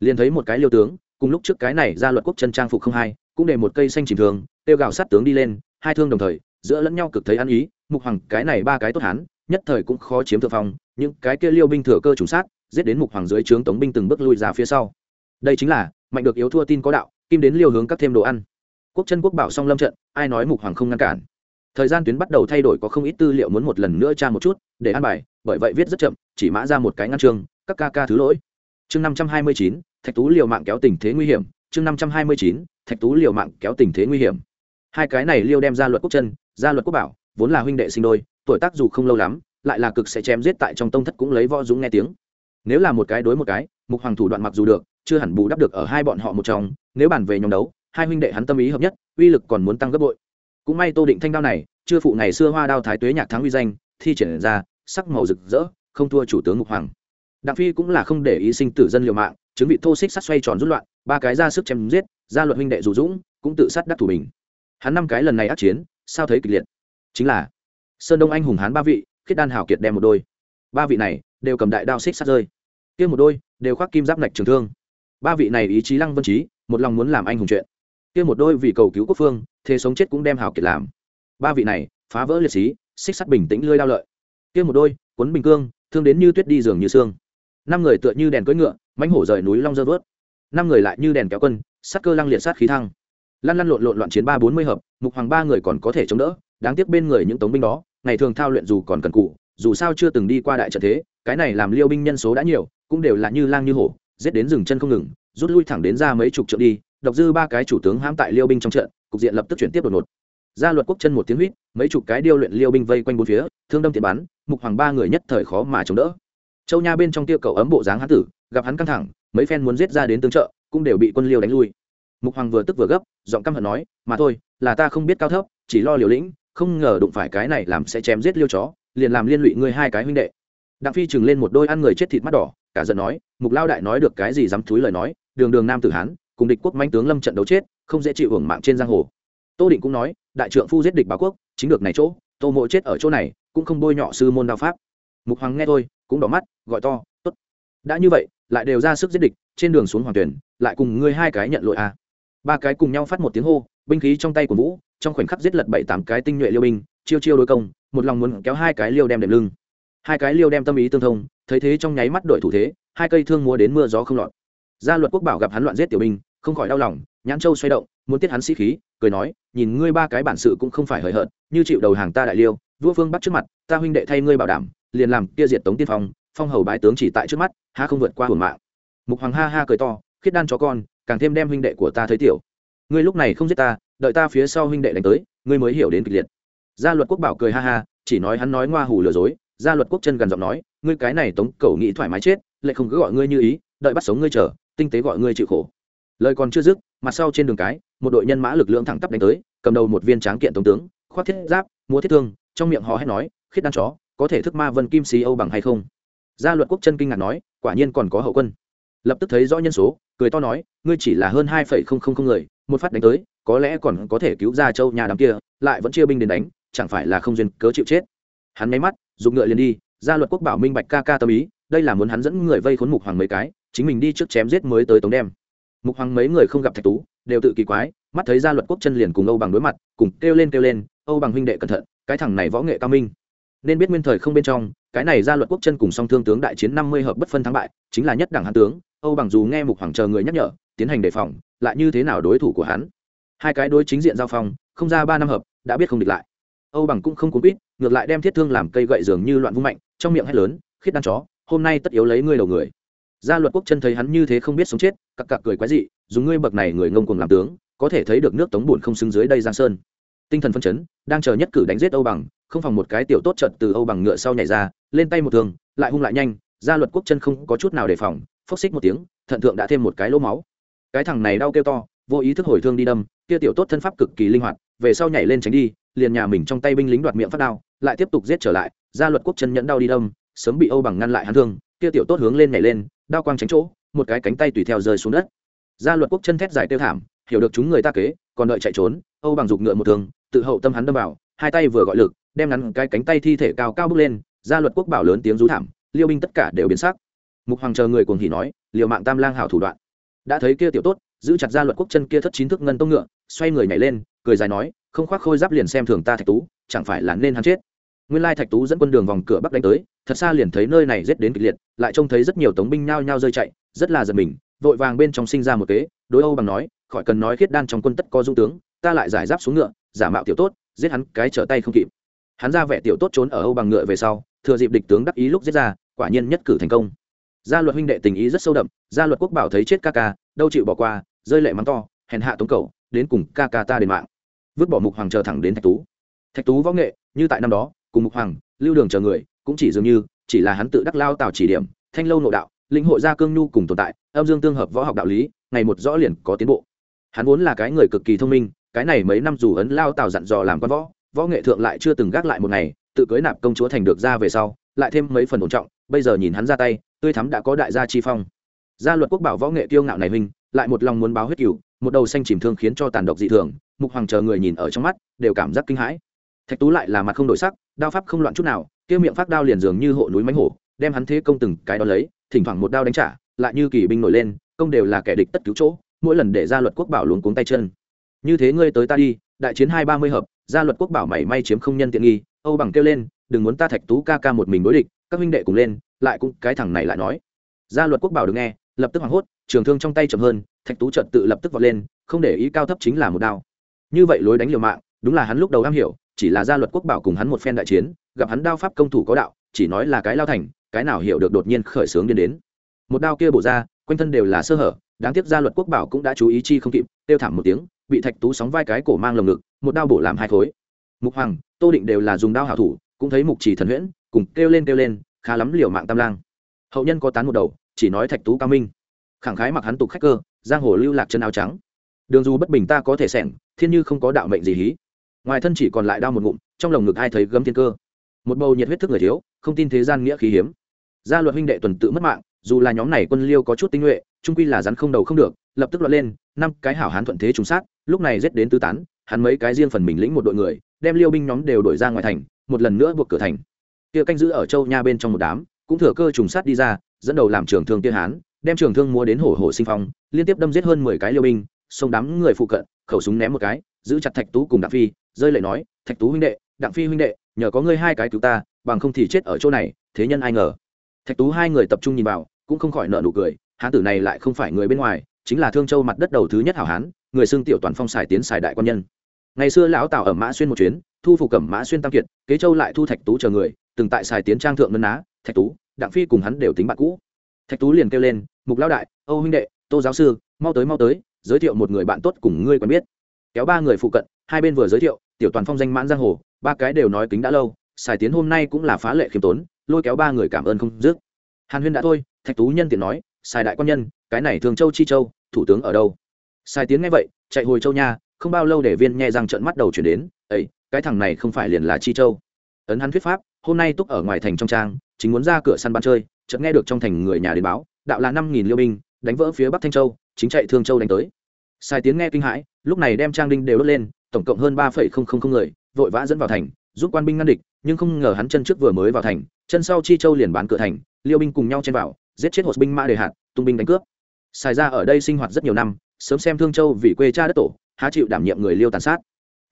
Liền thấy một cái liêu tướng cùng lúc trước cái này ra luật quốc chân trang phục không hai, cũng để một cây xanh chìm thường tiêu gạo sát tướng đi lên, hai thương đồng thời, giữa lẫn nhau cực thấy ăn ý, mục hoàng cái này ba cái tốt hán, nhất thời cũng khó chiếm thượng phong, những cái kia liêu binh thừa cơ trùng sát, giết đến mục hoàng dưới trướng tống binh từng bước lui ra phía sau. Đây chính là, mạnh được yếu thua tin có đạo, kim đến liêu hướng các thêm đồ ăn. Quốc chân quốc bảo song lâm trận, ai nói mục hoàng không ngăn cản? Thời gian tuyến bắt đầu thay đổi có không ít tư liệu muốn một lần nữa tra một chút, để ăn bài, bởi vậy viết rất chậm, chỉ mã ra một cái ngăn trường các ca ca thứ lỗi chương năm trăm hai mươi chín, thạch tú liều mạng kéo tình thế nguy hiểm. Chương năm trăm hai mươi chín, thạch tú liều mạng kéo tình thế nguy hiểm. Hai cái này liêu đem ra luật quốc chân, ra luật quốc bảo, vốn là huynh đệ sinh đôi, tuổi tác dù không lâu lắm, lại là cực sẽ chém giết tại trong tông thất cũng lấy võ dũng nghe tiếng. Nếu là một cái đối một cái, mục hoàng thủ đoạn mặc dù được, chưa hẳn bù đắp được ở hai bọn họ một trong, nếu bàn về nhóm đấu, hai huynh đệ hắn tâm ý hợp nhất, uy lực còn muốn tăng gấp bội. Cũng may tô định thanh đao này, chưa phụ ngày xưa hoa đao thái tuế nhạc thắng uy danh, thi triển ra, sắc màu rực rỡ, không thua chủ tướng mục hoàng đặng phi cũng là không để ý sinh tử dân liều mạng, chứng bị thô xích sắt xoay tròn rút loạn, ba cái ra sức chém giết gia luật huynh đệ dù dũng, cũng tự sát đắc thủ mình. hắn năm cái lần này ác chiến, sao thấy kịch liệt? Chính là sơn đông anh hùng hán ba vị, khiết đan hảo kiệt đem một đôi. Ba vị này đều cầm đại đao xích sắt rơi. Kia một đôi đều khoác kim giáp nạch trường thương. Ba vị này ý chí lăng vân trí, một lòng muốn làm anh hùng chuyện. Kia một đôi vì cầu cứu quốc phương, thế sống chết cũng đem hảo kiệt làm. Ba vị này phá vỡ liệt sĩ, xích sắt bình tĩnh lươi đao lợi. Kia một đôi cuốn bình cương, thương đến như tuyết đi giường như xương năm người tựa như đèn cưỡi ngựa, mãnh hổ rời núi long dơ vớt. Năm người lại như đèn kéo quân, sát cơ lăng liệt sát khí thăng. Lăn lăn lộn lộn loạn chiến ba bốn mươi hợp, mục hoàng ba người còn có thể chống đỡ, đáng tiếc bên người những tống binh đó, ngày thường thao luyện dù còn cần cụ dù sao chưa từng đi qua đại trận thế, cái này làm liêu binh nhân số đã nhiều, cũng đều là như lang như hổ, giết đến rừng chân không ngừng, rút lui thẳng đến ra mấy chục trượng đi, độc dư ba cái chủ tướng hãm tại liêu binh trong trận, cục diện lập tức chuyển tiếp đột ngột. Ra luật quốc chân một tiếng huýt, mấy chục cái điêu luyện liêu binh vây quanh bốn phía, thương đâm tiện bắn, mục hoàng ba người nhất thời khó mà chống đỡ châu nha bên trong tiêu cầu ấm bộ dáng hán tử, gặp hắn căng thẳng, mấy phen muốn giết ra đến tướng trợ, cũng đều bị quân liêu đánh lui. Mục hoàng vừa tức vừa gấp, giọng căm hận nói, mà thôi, là ta không biết cao thấp, chỉ lo liều lĩnh, không ngờ đụng phải cái này làm sẽ chém giết liêu chó, liền làm liên lụy ngươi hai cái huynh đệ. Đặng phi chừng lên một đôi ăn người chết thịt mắt đỏ, cả giận nói, mục lao đại nói được cái gì dám thúi lời nói, đường đường nam tử hán, cùng địch quốc manh tướng lâm trận đấu chết, không dễ chịu hưởng mạng trên giang hồ. Tô định cũng nói, đại trượng phu giết địch báo quốc, chính được này chỗ, tô mộ chết ở chỗ này, cũng không bôi nhọ sư môn đao pháp. Mục hoàng nghe thôi cũng đỏ mắt, gọi to, tốt, đã như vậy, lại đều ra sức giết địch, trên đường xuống hoàng tuyển, lại cùng ngươi hai cái nhận lội à. ba cái cùng nhau phát một tiếng hô, binh khí trong tay của vũ, trong khoảnh khắc giết lật bảy tám cái tinh nhuệ liêu binh, chiêu chiêu đối công, một lòng muốn kéo hai cái liêu đem đệm lưng hai cái liêu đem tâm ý tương thông, thấy thế trong nháy mắt đổi thủ thế, hai cây thương múa đến mưa gió không lọt gia luật quốc bảo gặp hắn loạn giết tiểu binh, không khỏi đau lòng, nhãn châu xoay động, muốn tiết hắn sĩ khí, cười nói, nhìn ngươi ba cái bản sự cũng không phải hời hợt, như chịu đầu hàng ta đại liêu, vua phương bắt trước mặt, ta huynh đệ thay ngươi bảo đảm liền làm kia diệt tống tiên phong phong hầu bái tướng chỉ tại trước mắt ha không vượt qua hồn mạng. Mục hoàng ha ha cười to, khiết đan chó con, càng thêm đem huynh đệ của ta thấy tiểu. Ngươi lúc này không giết ta, đợi ta phía sau huynh đệ đánh tới, ngươi mới hiểu đến kịch liệt. Gia luật quốc bảo cười ha ha, chỉ nói hắn nói ngoa hù lừa dối, gia luật quốc chân gần giọng nói, ngươi cái này tống cầu nghĩ thoải mái chết, lại không cứ gọi ngươi như ý, đợi bắt sống ngươi chờ, tinh tế gọi ngươi chịu khổ. Lời còn chưa dứt, mặt sau trên đường cái, một đội nhân mã lực lượng thẳng tắp đánh tới, cầm đầu một viên tráng kiện tổng tướng, khoác thiết giáp, múa thiết thương, trong miệng họ hét nói, khiết đan chó có thể thức ma vân kim xì âu bằng hay không? Gia luật quốc chân kinh ngạc nói, quả nhiên còn có hậu quân. Lập tức thấy rõ nhân số, cười to nói, ngươi chỉ là hơn hai phẩy không không không người, một phát đánh tới, có lẽ còn có thể cứu ra châu nhà đám kia, lại vẫn chia binh đến đánh, chẳng phải là không duyên cớ chịu chết. Hắn máy mắt dùng ngựa liền đi, gia luật quốc bảo minh bạch ca ca tâm ý, đây là muốn hắn dẫn người vây khốn mục hoàng mấy cái, chính mình đi trước chém giết mới tới tống đem. Mục hoàng mấy người không gặp thạch tú, đều tự kỳ quái, mắt thấy gia luật quốc chân liền cùng âu bằng đối mặt, cùng kêu lên kêu lên, âu bằng huynh đệ cẩn thận, cái thằng này võ nghệ cao minh nên biết nguyên thời không bên trong, cái này gia luật quốc chân cùng song thương tướng đại chiến năm mươi hợp bất phân thắng bại, chính là nhất đẳng hán tướng, âu bằng dù nghe mục hoàng chờ người nhắc nhở, tiến hành đề phòng, lại như thế nào đối thủ của hắn? Hai cái đối chính diện giao phong, không ra ba năm hợp, đã biết không địch lại. Âu bằng cũng không cuốn quýt, ngược lại đem thiết thương làm cây gậy dường như loạn vung mạnh, trong miệng hét lớn khiết đan chó, hôm nay tất yếu lấy ngươi đầu người. Gia luật quốc chân thấy hắn như thế không biết sống chết, cặc cặc cười quái dị, dùng ngươi bậc này người ngông cuồng làm tướng, có thể thấy được nước tống bùn không xứng dưới đây giang sơn tinh thần phân chấn, đang chờ nhất cử đánh giết âu bằng, không phòng một cái tiểu tốt trận từ âu bằng ngựa sau nhảy ra, lên tay một thường lại hung lại nhanh gia luật quốc chân không có chút nào đề phòng, phốc xích một tiếng, thận thượng đã thêm một cái lỗ máu. Cái thằng này đau kêu to, vô ý thức hồi thương đi đâm, kia tiểu tốt thân pháp cực kỳ linh hoạt, về sau nhảy lên tránh đi, liền nhà mình trong tay binh lính đoạt miệng phát đao, lại tiếp tục giết trở lại gia luật quốc chân nhẫn đau đi đâm, sớm bị âu bằng ngăn lại hắn thương, kia tiểu tốt hướng lên nhảy lên, đao quang tránh chỗ, một cái cánh tay tùy theo rơi xuống đất. Gia luật quốc chân thét giải tiêu thảm, hiểu được chúng người ta kế, còn đợi chạy trốn, âu bằng giục ngựa một thường tự hậu tâm hắn đâm vào, hai tay vừa gọi lực, đem ngắn cái cánh tay thi thể cao cao bước lên gia luật quốc bảo lớn tiếng rú thảm, liêu binh tất cả đều biến sắc. Mục hoàng chờ người cuồng hỉ nói liều mạng tam lang hảo thủ đoạn. Đã thấy kia tiểu tốt, giữ chặt gia luật quốc chân kia thất chín thức ngân tông ngựa, xoay người nhảy lên, cười dài nói, không khoác khôi giáp liền xem thường ta thạch tú, chẳng phải là nên hắn chết? Nguyên lai thạch tú dẫn quân đường vòng cửa bắc đánh tới, thật xa liền thấy nơi này rét đến kịch liệt, lại trông thấy rất nhiều tống binh nhao nhao rơi chạy, rất là giật mình, vội vàng bên trong sinh ra một kế, đối âu bằng nói, khỏi cần nói khiết đan trong quân tất có dung tướng, ta lại giải giáp xuống ngựa giả mạo tiểu tốt, giết hắn cái trở tay không kịp. Hắn ra vẻ tiểu tốt trốn ở âu bằng ngựa về sau, thừa dịp địch tướng đắc ý lúc giết ra, quả nhiên nhất cử thành công. Gia luật huynh đệ tình ý rất sâu đậm, gia luật quốc bảo thấy chết ca ca, đâu chịu bỏ qua, rơi lệ mắng to, hèn hạ tống cầu đến cùng ca ca ta đền mạng. Vứt bỏ mục hoàng chờ thẳng đến thạch tú. Thạch tú võ nghệ, như tại năm đó, cùng mục hoàng, lưu đường chờ người, cũng chỉ dường như, chỉ là hắn tự đắc lao tạo chỉ điểm, thanh lâu nội đạo lĩnh hội gia cương nhu cùng tồn tại, âm dương tương hợp võ học đạo lý, ngày một rõ liền có tiến bộ. Hắn vốn là cái người cực kỳ thông minh cái này mấy năm dù ấn lao tào dặn dò làm con võ võ nghệ thượng lại chưa từng gác lại một ngày, tự cưới nạp công chúa thành được ra về sau, lại thêm mấy phần ổn trọng, bây giờ nhìn hắn ra tay, tươi thắm đã có đại gia chi phong. Gia luật quốc bảo võ nghệ kiêu ngạo này huynh, lại một lòng muốn báo huyết cửu, một đầu xanh chìm thương khiến cho tàn độc dị thường, mục hoàng chờ người nhìn ở trong mắt, đều cảm giác kinh hãi. Thạch tú lại là mặt không đổi sắc, đao pháp không loạn chút nào, kia miệng phát đao liền dường như hộ núi mánh hổ, đem hắn thế công từng cái đó lấy, thỉnh thoảng một đao đánh trả, lại như kỳ binh nổi lên, công đều là kẻ địch tất cứu chỗ, mỗi lần để gia luật quốc bảo luống cuống tay chân như thế ngươi tới ta đi, đại chiến hai ba mươi hợp, gia luật quốc bảo mảy may chiếm không nhân tiện nghi, âu bằng kêu lên, đừng muốn ta thạch tú ca ca một mình đối địch, các huynh đệ cùng lên, lại cũng cái thằng này lại nói. Gia luật quốc bảo được nghe, lập tức hoảng hốt, trường thương trong tay chậm hơn, thạch tú trợt tự lập tức vọt lên, không để ý cao thấp chính là một đao. Như vậy lối đánh liều mạng, đúng là hắn lúc đầu am hiểu, chỉ là gia luật quốc bảo cùng hắn một phen đại chiến, gặp hắn đao pháp công thủ có đạo, chỉ nói là cái lao thành, cái nào hiểu được đột nhiên khởi sướng điên đến. Một đao kia bổ ra, quanh thân đều là sơ hở, đáng tiếc gia luật quốc bảo cũng đã chú ý chi không kịp tiêu thảm một tiếng bị thạch tú sóng vai cái cổ mang lồng ngực, một đao bổ làm hai khối. Mục hoàng, tô định đều là dùng đao hảo thủ, cũng thấy mục chỉ thần huyễn, cùng kêu lên kêu lên, khá lắm liều mạng tam lang. Hậu nhân có tán một đầu, chỉ nói thạch tú cao minh. Khẳng khái mặc hắn tục khách cơ, giang hồ lưu lạc chân áo trắng. Đường dù bất bình ta có thể sẻng, thiên như không có đạo mệnh gì hí. Ngoài thân chỉ còn lại đau một ngụm, trong lồng ngực ai thấy gấm thiên cơ. Một bầu nhiệt huyết thức người thiếu, không tin thế gian nghĩa khí hiếm. Gia luật huynh đệ tuần tự mất mạng, dù là nhóm này quân liêu có chút tinh nhuệ trung quy là rắn không đầu không được, lập tức loạn lên, năm cái hảo hán thuận thế trùng sát lúc này giết đến tứ tán, hắn mấy cái riêng phần mình lĩnh một đội người, đem liêu binh nhóm đều đổi ra ngoài thành, một lần nữa buộc cửa thành. Kia canh giữ ở châu nha bên trong một đám, cũng thừa cơ trùng sát đi ra, dẫn đầu làm trường thương tia hán, đem trường thương mua đến hổ hổ sinh phong, liên tiếp đâm giết hơn mười cái liêu binh, xông đám người phụ cận, khẩu súng ném một cái, giữ chặt thạch tú cùng đặng phi, rơi lệ nói, thạch tú huynh đệ, đặng phi huynh đệ, nhờ có ngươi hai cái cứu ta, bằng không thì chết ở chỗ này, thế nhân ai ngờ. Thạch tú hai người tập trung nhìn vào, cũng không khỏi nợ nụ cười, hán tử này lại không phải người bên ngoài, chính là thương châu mặt đất đầu thứ nhất hảo hán người xưng tiểu toàn phong xài tiến xài đại quan nhân. Ngày xưa lão tào ở mã xuyên một chuyến, thu phục cẩm mã xuyên tam kiệt, kế châu lại thu thạch tú chờ người, từng tại xài tiến trang thượng ngân á thạch tú, đặng phi cùng hắn đều tính bạn cũ. Thạch tú liền kêu lên, mục lão đại, âu huynh đệ, tô giáo sư, mau tới mau tới, giới thiệu một người bạn tốt cùng ngươi quen biết. Kéo ba người phụ cận, hai bên vừa giới thiệu, tiểu toàn phong danh mãn giang hồ, ba cái đều nói kính đã lâu, xài tiến hôm nay cũng là phá lệ khiêm tốn, lôi kéo ba người cảm ơn không dứt. Hàn huyên đã thôi, thạch tú nhân tiện nói, xài đại quan nhân, cái này thường châu chi châu, thủ tướng ở đâu? Sai tiến nghe vậy, chạy hồi châu nha, không bao lâu để viên nghe răng trận mắt đầu chuyển đến ấy cái thằng này không phải liền là chi châu? Ấn hắn thuyết pháp, hôm nay túc ở ngoài thành trong trang, chính muốn ra cửa săn bắn chơi, chợt nghe được trong thành người nhà đến báo, đạo là năm nghìn liêu binh, đánh vỡ phía bắc thanh châu, chính chạy thương châu đánh tới. Sai tiến nghe kinh hãi, lúc này đem trang đinh đều đốt lên, tổng cộng hơn ba phẩy không không không người, vội vã dẫn vào thành, giúp quan binh ngăn địch, nhưng không ngờ hắn chân trước vừa mới vào thành, chân sau chi châu liền bán cửa thành, liêu binh cùng nhau chen vào, giết chết hột binh mã đề hạt, tung binh đánh cướp. Xài ra ở đây sinh hoạt rất nhiều năm sớm xem thương châu vì quê cha đất tổ, há chịu đảm nhiệm người liêu tàn sát.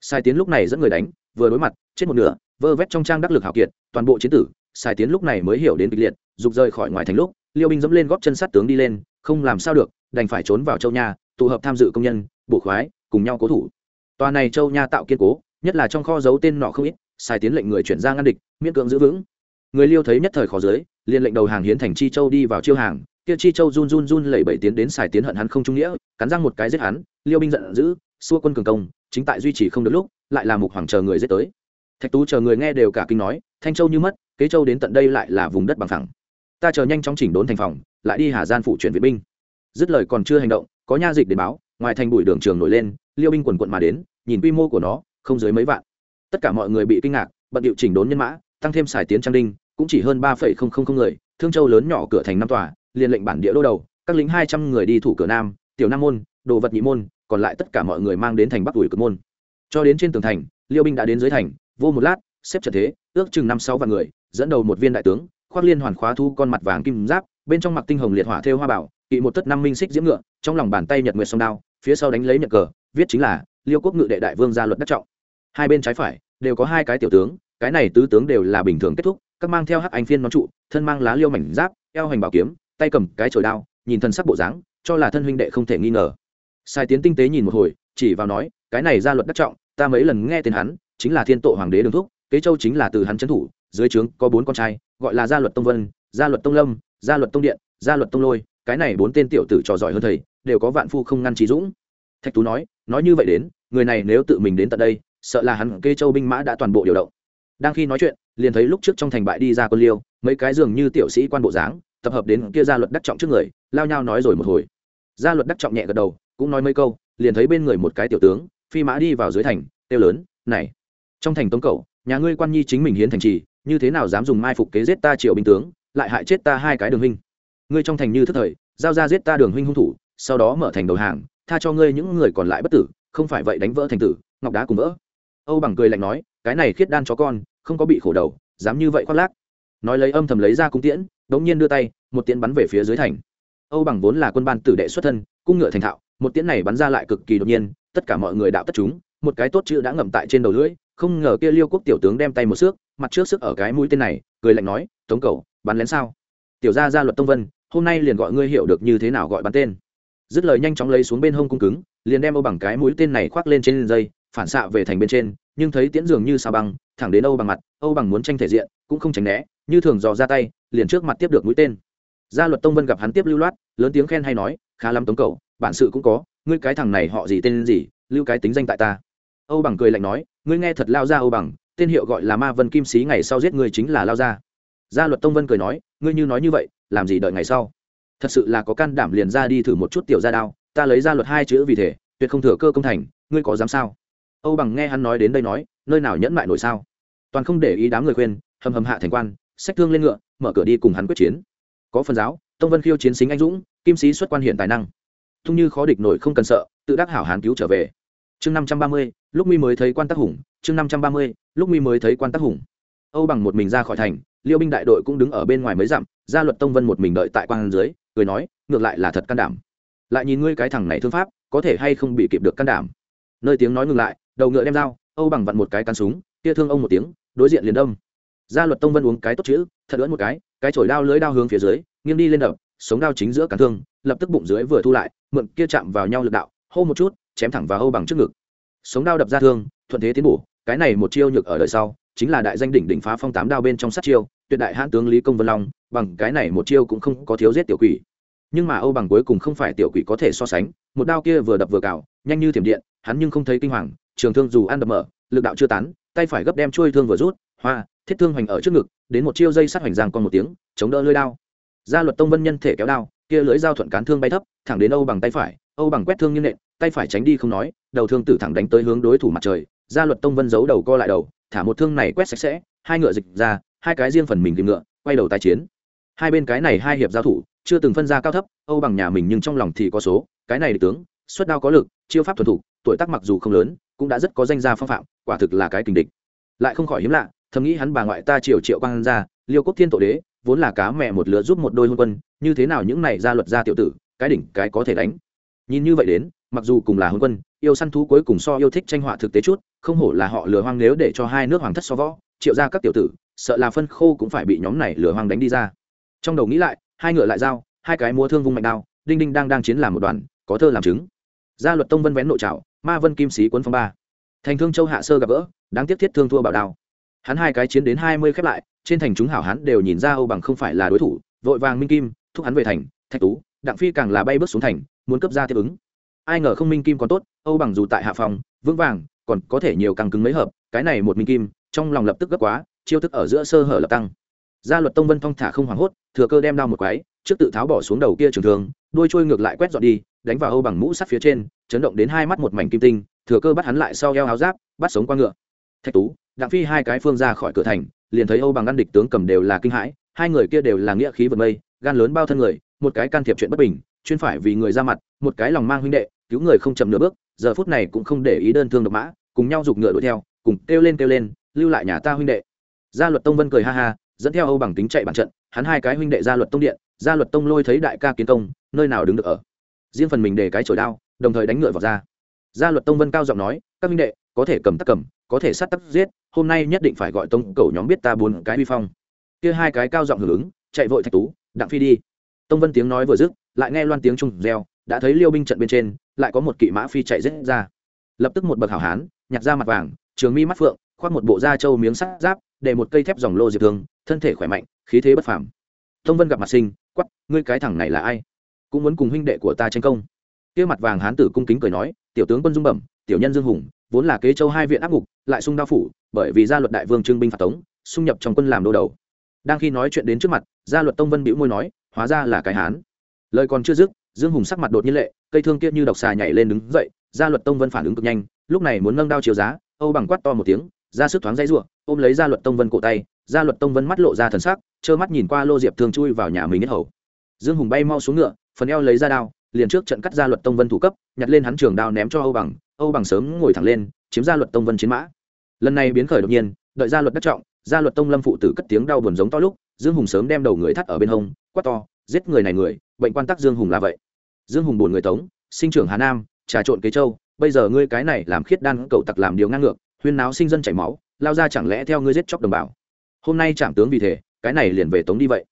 Sai tiến lúc này dẫn người đánh, vừa đối mặt, chết một nửa, vơ vét trong trang đắc lực hào kiệt, toàn bộ chiến tử, sai tiến lúc này mới hiểu đến kịch liệt, dục rời khỏi ngoài thành lúc, liêu binh dẫm lên góp chân sát tướng đi lên, không làm sao được, đành phải trốn vào châu nha, tụ hợp tham dự công nhân, bổ khoái, cùng nhau cố thủ. Tòa này châu nha tạo kiên cố, nhất là trong kho giấu tên nọ không ít, sai tiến lệnh người chuyển ra ngăn địch, miễn cưỡng giữ vững. Người liêu thấy nhất thời khó dưới, liền lệnh đầu hàng hiến thành chi châu đi vào chiêu hàng kia chi châu run run run lẩy bẩy tiến đến xài tiến hận hắn không trung nghĩa, cắn răng một cái giết hắn, liêu binh giận dữ, xua quân cường công, chính tại duy trì không được lúc, lại là mục hoàng chờ người giết tới. Thạch tú chờ người nghe đều cả kinh nói, thanh châu như mất, kế châu đến tận đây lại là vùng đất bằng phẳng. Ta chờ nhanh chóng chỉnh đốn thành phòng, lại đi hà gian phụ chuyển viện binh. Dứt lời còn chưa hành động, có nha dịch đến báo, ngoài thành bụi đường trường nổi lên, liêu binh quần quận mà đến, nhìn quy mô của nó, không dưới mấy vạn. Tất cả mọi người bị kinh ngạc, bận điệu chỉnh đốn nhân mã, tăng thêm xài tiến trang đinh, cũng chỉ hơn ba phẩy không không không người, thương châu lớn nhỏ cửa thành năm tòa liền lệnh bản địa đô đầu, các lính hai trăm người đi thủ cửa nam, tiểu nam môn, đồ vật nhị môn, còn lại tất cả mọi người mang đến thành bắc ủi cực môn. Cho đến trên tường thành, liêu binh đã đến dưới thành, vô một lát, xếp trận thế, ước chừng năm sáu vạn người, dẫn đầu một viên đại tướng, khoác liên hoàn khóa thu con mặt vàng kim giáp, bên trong mặc tinh hồng liệt hỏa thêu hoa bảo, kỵ một tất năm minh xích diễm ngựa, trong lòng bàn tay nhật nguyệt sông đao, phía sau đánh lấy nhật cờ, viết chính là liêu quốc ngự đệ đại vương gia luật đắc trọng. Hai bên trái phải đều có hai cái tiểu tướng, cái này tứ tướng đều là bình thường kết thúc, các mang theo hắc anh phiên nó trụ, thân mang lá liêu mảnh giáp, eo hành bảo kiếm tay cầm cái chổi đao, nhìn thân sắc bộ dáng, cho là thân huynh đệ không thể nghi ngờ. Sai tiến tinh tế nhìn một hồi, chỉ vào nói, cái này ra luật đắc trọng, ta mấy lần nghe tên hắn, chính là thiên tổ hoàng đế đường thúc, kế châu chính là từ hắn trấn thủ, dưới trướng có bốn con trai, gọi là gia luật tông vân, gia luật tông lâm, gia luật tông điện, gia luật tông lôi, cái này bốn tên tiểu tử trò giỏi hơn thầy, đều có vạn phu không ngăn trí dũng. Thạch tú nói nói như vậy đến, người này nếu tự mình đến tận đây, sợ là hắn kê châu binh mã đã toàn bộ điều động. Đang khi nói chuyện, liền thấy lúc trước trong thành bại đi ra quân liêu, mấy cái giường như tiểu sĩ quan bộ dáng tập hợp đến kia gia luật đắc trọng trước người, lao nhau nói rồi một hồi. Gia luật đắc trọng nhẹ gật đầu, cũng nói mấy câu, liền thấy bên người một cái tiểu tướng, phi mã đi vào dưới thành tiêu lớn, này, trong thành tống cầu nhà ngươi quan nhi chính mình hiến thành trì, như thế nào dám dùng mai phục kế giết ta triệu binh tướng, lại hại chết ta hai cái đường huynh? Ngươi trong thành như thức thời, giao ra giết ta đường huynh hung thủ, sau đó mở thành đầu hàng, tha cho ngươi những người còn lại bất tử, không phải vậy đánh vỡ thành tử, ngọc đá cùng vỡ. Âu bằng cười lạnh nói, cái này khiết đan chó con, không có bị khổ đầu, dám như vậy khoác lác. Nói lấy âm thầm lấy ra cung tiễn đống nhiên đưa tay, một tiễn bắn về phía dưới thành. Âu bằng vốn là quân ban tử đệ xuất thân, cung ngựa thành thạo, một tiễn này bắn ra lại cực kỳ đột nhiên, tất cả mọi người đạo tất chúng, một cái tốt chữ đã ngậm tại trên đầu lưỡi, không ngờ kia liêu quốc tiểu tướng đem tay một xước, mặt trước sức ở cái mũi tên này, cười lạnh nói, tống cầu bắn lén sao? Tiểu gia gia luật tông vân, hôm nay liền gọi ngươi hiểu được như thế nào gọi bắn tên. Dứt lời nhanh chóng lấy xuống bên hông cung cứng, liền đem âu bằng cái mũi tên này khoác lên trên dây, phản xạ về thành bên trên, nhưng thấy tiễn dường như sao băng, thẳng đến âu bằng mặt, âu bằng muốn tranh thể diện, cũng không tránh né, như thường dò ra tay liền trước mặt tiếp được mũi tên. Gia luật tông vân gặp hắn tiếp lưu loát, lớn tiếng khen hay nói, khá lắm tống cầu bản sự cũng có, ngươi cái thằng này họ gì tên gì, lưu cái tính danh tại ta. Âu bằng cười lạnh nói, ngươi nghe thật lao ra âu bằng, tên hiệu gọi là ma vân kim sĩ ngày sau giết ngươi chính là lao ra gia luật tông vân cười nói, ngươi như nói như vậy, làm gì đợi ngày sau? Thật sự là có can đảm liền ra đi thử một chút tiểu gia đao, ta lấy ra luật hai chữ vì thể, tuyệt không thừa cơ công thành, ngươi có dám sao? Âu bằng nghe hắn nói đến đây nói, nơi nào nhẫn mại nổi sao? Toàn không để ý đám người khuyên, hầm hầm hạ thành quan sách thương lên ngựa, mở cửa đi cùng hắn quyết chiến. Có phần giáo, tông vân khiêu chiến xính anh dũng, kim sĩ xuất quan hiện tài năng. Thung như khó địch nổi không cần sợ, tự đắc hảo hán cứu trở về. Chương năm trăm ba mươi, lúc mi mới thấy quan tác hùng, chương năm trăm ba mươi, lúc mi mới thấy quan tác hùng. Âu bằng một mình ra khỏi thành, liêu binh đại đội cũng đứng ở bên ngoài mới dặm, gia luật tông vân một mình đợi tại quan dưới, cười nói, ngược lại là thật can đảm. Lại nhìn ngươi cái thằng này thương pháp, có thể hay không bị kịp được can đảm? Nơi tiếng nói ngừng lại, đầu ngựa đem dao, âu bằng vặn một cái cắn súng, kia thương ông một tiếng, đối diện liền đông gia luật tông vân uống cái tốt chữ, thật lưỡn một cái cái chổi đao lưới đao hướng phía dưới, nghiêng đi lên đập, sống đao chính giữa cản thương, lập tức bụng dưới vừa thu lại, mượn kia chạm vào nhau lực đạo, hô một chút, chém thẳng vào hô bằng trước ngực. Sống đao đập ra thương, thuận thế tiến bổ, cái này một chiêu nhược ở đời sau, chính là đại danh đỉnh đỉnh phá phong tám đao bên trong sát chiêu, tuyệt đại hãn tướng lý công vân long, bằng cái này một chiêu cũng không có thiếu giết tiểu quỷ. Nhưng mà âu bằng cuối cùng không phải tiểu quỷ có thể so sánh, một đao kia vừa đập vừa cào, nhanh như thiểm điện, hắn nhưng không thấy kinh hoàng, trường thương dù ăn đập mở, lực đạo chưa tán, tay phải gấp đem chui thương vừa rút hoa, thiết thương hoành ở trước ngực, đến một chiêu dây sát hoành giang con một tiếng, chống đỡ lưỡi đao. Gia luật tông vân nhân thể kéo đao, kia lưỡi dao thuận cán thương bay thấp, thẳng đến âu bằng tay phải, âu bằng quét thương như nện, tay phải tránh đi không nói, đầu thương tử thẳng đánh tới hướng đối thủ mặt trời. Gia luật tông vân giấu đầu co lại đầu, thả một thương này quét sạch sẽ, hai ngựa dịch ra, hai cái riêng phần mình tìm ngựa, quay đầu tái chiến. Hai bên cái này hai hiệp giao thủ, chưa từng phân ra cao thấp, âu bằng nhà mình nhưng trong lòng thì có số, cái này tướng, xuất đao có lực, chiêu pháp thuần thủ tuổi tác mặc dù không lớn, cũng đã rất có danh gia phong phạm, quả thực là cái kình địch. Lại không khỏi hiếm lạ thầm nghĩ hắn bà ngoại ta triều triệu quang ra, liêu quốc thiên tổ đế, vốn là cá mẹ một lứa giúp một đôi hôn quân, như thế nào những này ra luật gia tiểu tử, cái đỉnh cái có thể đánh. Nhìn như vậy đến, mặc dù cùng là hôn quân, yêu săn thú cuối cùng so yêu thích tranh họa thực tế chút, không hổ là họ lừa hoang nếu để cho hai nước hoàng thất so võ, triệu ra các tiểu tử, sợ là phân khô cũng phải bị nhóm này lừa hoang đánh đi ra. Trong đầu nghĩ lại, hai ngựa lại dao hai cái mua thương vung mạnh đao, đinh đinh đang đang chiến làm một đoàn, có thơ làm chứng. Gia luật tông vân vén nội trào ma vân kim sĩ quân phong ba. Thành thương châu hạ sơ gặp gỡ, đáng tiếc thiết thương thua bảo đao hắn hai cái chiến đến hai mươi khép lại, trên thành chúng hảo hắn đều nhìn ra âu bằng không phải là đối thủ, vội vàng minh kim, thúc hắn về thành, thạch tú, đặng phi càng là bay bước xuống thành, muốn cấp ra tiếp ứng. Ai ngờ không minh kim còn tốt, âu bằng dù tại hạ phòng, vững vàng, còn có thể nhiều càng cứng mấy hợp, cái này một minh kim, trong lòng lập tức gấp quá, chiêu thức ở giữa sơ hở lập tăng. Gia luật tông vân thong thả không hoảng hốt, thừa cơ đem đao một quái, trước tự tháo bỏ xuống đầu kia trường thường đuôi trôi ngược lại quét dọn đi, đánh vào âu bằng mũ sắt phía trên, chấn động đến hai mắt một mảnh kim tinh, thừa cơ bắt hắn lại sau eo áo giáp, bắt sống qua ngựa. Thạch tú đặng phi hai cái phương ra khỏi cửa thành, liền thấy âu bằng ngăn địch tướng cầm đều là kinh hãi, hai người kia đều là nghĩa khí vượt mây, gan lớn bao thân người, một cái can thiệp chuyện bất bình, chuyên phải vì người ra mặt, một cái lòng mang huynh đệ, cứu người không chậm nửa bước, giờ phút này cũng không để ý đơn thương độc mã, cùng nhau giục ngựa đuổi theo, cùng kêu lên kêu lên, lưu lại nhà ta huynh đệ. Gia luật tông vân cười ha ha, dẫn theo âu bằng tính chạy bàn trận, hắn hai cái huynh đệ gia luật tông điện, gia luật tông lôi thấy đại ca kiến công, nơi nào đứng được ở? Riêng phần mình để cái chổi đao, đồng thời đánh ngựa vào ra. Gia luật tông vân cao giọng nói, các huynh đệ, có thể cầm tắc cầm có thể sát tắc giết, hôm nay nhất định phải gọi tông cầu nhóm biết ta bốn cái uy phong. Kia hai cái cao giọng hưởng ứng, chạy vội thạch tú, đặng phi đi. Tông vân tiếng nói vừa dứt, lại nghe loan tiếng trung reo, đã thấy liêu binh trận bên trên, lại có một kỵ mã phi chạy rết ra. Lập tức một bậc hảo hán, nhặt ra mặt vàng, trường mi mắt phượng, khoác một bộ da trâu miếng sắt giáp, để một cây thép dòng lô diệp thương, thân thể khỏe mạnh, khí thế bất phàm. Tông vân gặp mặt sinh quắp ngươi cái thằng này là ai? Cũng muốn cùng huynh đệ của ta tranh công. Kia mặt vàng hán tử cung kính cười nói, tiểu tướng quân dung bẩm, tiểu nhân dương hùng vốn là kế châu hai viện áp ngục, lại sung đao phủ, bởi vì gia luật đại vương trương binh phạt tống, xung nhập trong quân làm đô đầu. Đang khi nói chuyện đến trước mặt, gia luật tông vân bĩu môi nói, hóa ra là cái hán. Lời còn chưa dứt, dương hùng sắc mặt đột nhiên lệ, cây thương kia như độc xà nhảy lên đứng dậy, gia luật tông vân phản ứng cực nhanh, lúc này muốn nâng đao chiều giá, âu bằng quát to một tiếng, ra sức thoáng dây ruộng ôm lấy gia luật tông vân cổ tay, gia luật tông vân mắt lộ ra thần sắc, trơ mắt nhìn qua lô diệp thương chui vào nhà mình nhất hầu. Dương hùng bay mau xuống ngựa, phần eo lấy ra đao, liền trước trận cắt gia luật tông vân thủ cấp, nhặt lên hắn trường đao ném cho âu bằng âu bằng sớm ngồi thẳng lên, chiếm gia luật tông vân chiến mã. Lần này biến khởi đột nhiên, đợi gia luật đắc trọng gia luật tông lâm phụ tử cất tiếng đau buồn giống to lúc, dương hùng sớm đem đầu người thắt ở bên hông, quát to, giết người này người, bệnh quan tắc dương hùng là vậy. Dương hùng buồn người tống, sinh trưởng hà nam, trà trộn kế châu, bây giờ ngươi cái này làm khiết đan cầu tặc làm điều ngang ngược, huyên náo sinh dân chảy máu, lao ra chẳng lẽ theo ngươi giết chóc đồng bào? Hôm nay trạm tướng vì thế, cái này liền về tống đi vậy.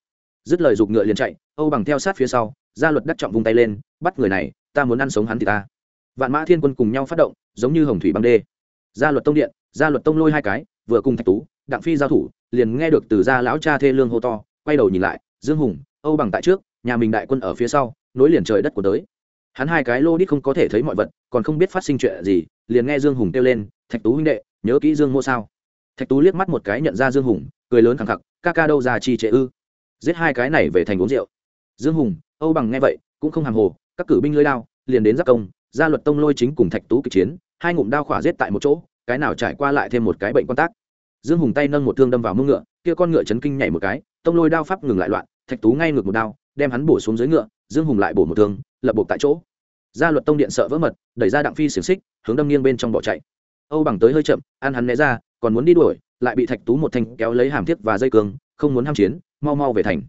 Dứt lời giục ngựa liền chạy, âu bằng theo sát phía sau gia luật đắc trọng vung tay lên, bắt người này, ta muốn ăn sống hắn thì ta vạn mã thiên quân cùng nhau phát động giống như hồng thủy băng đê. Gia luật tông điện gia luật tông lôi hai cái vừa cùng thạch tú đặng phi giao thủ liền nghe được từ gia lão cha thê lương hô to quay đầu nhìn lại dương hùng âu bằng tại trước nhà mình đại quân ở phía sau nối liền trời đất của tới. Hắn hai cái lô đít không có thể thấy mọi vật còn không biết phát sinh chuyện gì liền nghe dương hùng kêu lên thạch tú huynh đệ nhớ kỹ dương mô sao? Thạch tú liếc mắt một cái nhận ra dương hùng cười lớn khẳng khặc ca ca đâu ra chi trệ ư? Giết hai cái này về thành uống rượu. Dương hùng âu bằng nghe vậy cũng không hàng hồ các cử binh lưới lao, liền đến giáp công gia luật tông lôi chính cùng thạch tú kịch chiến, hai ngụm đao khỏa giết tại một chỗ, cái nào trải qua lại thêm một cái bệnh quan tác. Dương hùng tay nâng một thương đâm vào mông ngựa, kia con ngựa chấn kinh nhảy một cái, tông lôi đao pháp ngừng lại loạn, thạch tú ngay ngược một đao, đem hắn bổ xuống dưới ngựa, dương hùng lại bổ một thương, lập buộc tại chỗ. Gia luật tông điện sợ vỡ mật, đẩy ra đặng phi xiềng xích, hướng đâm nghiêng bên trong bỏ chạy. Âu bằng tới hơi chậm, ăn hắn né ra, còn muốn đi đuổi, lại bị thạch tú một thanh kéo lấy hàm thiết và dây cường không muốn ham chiến, mau mau về thành.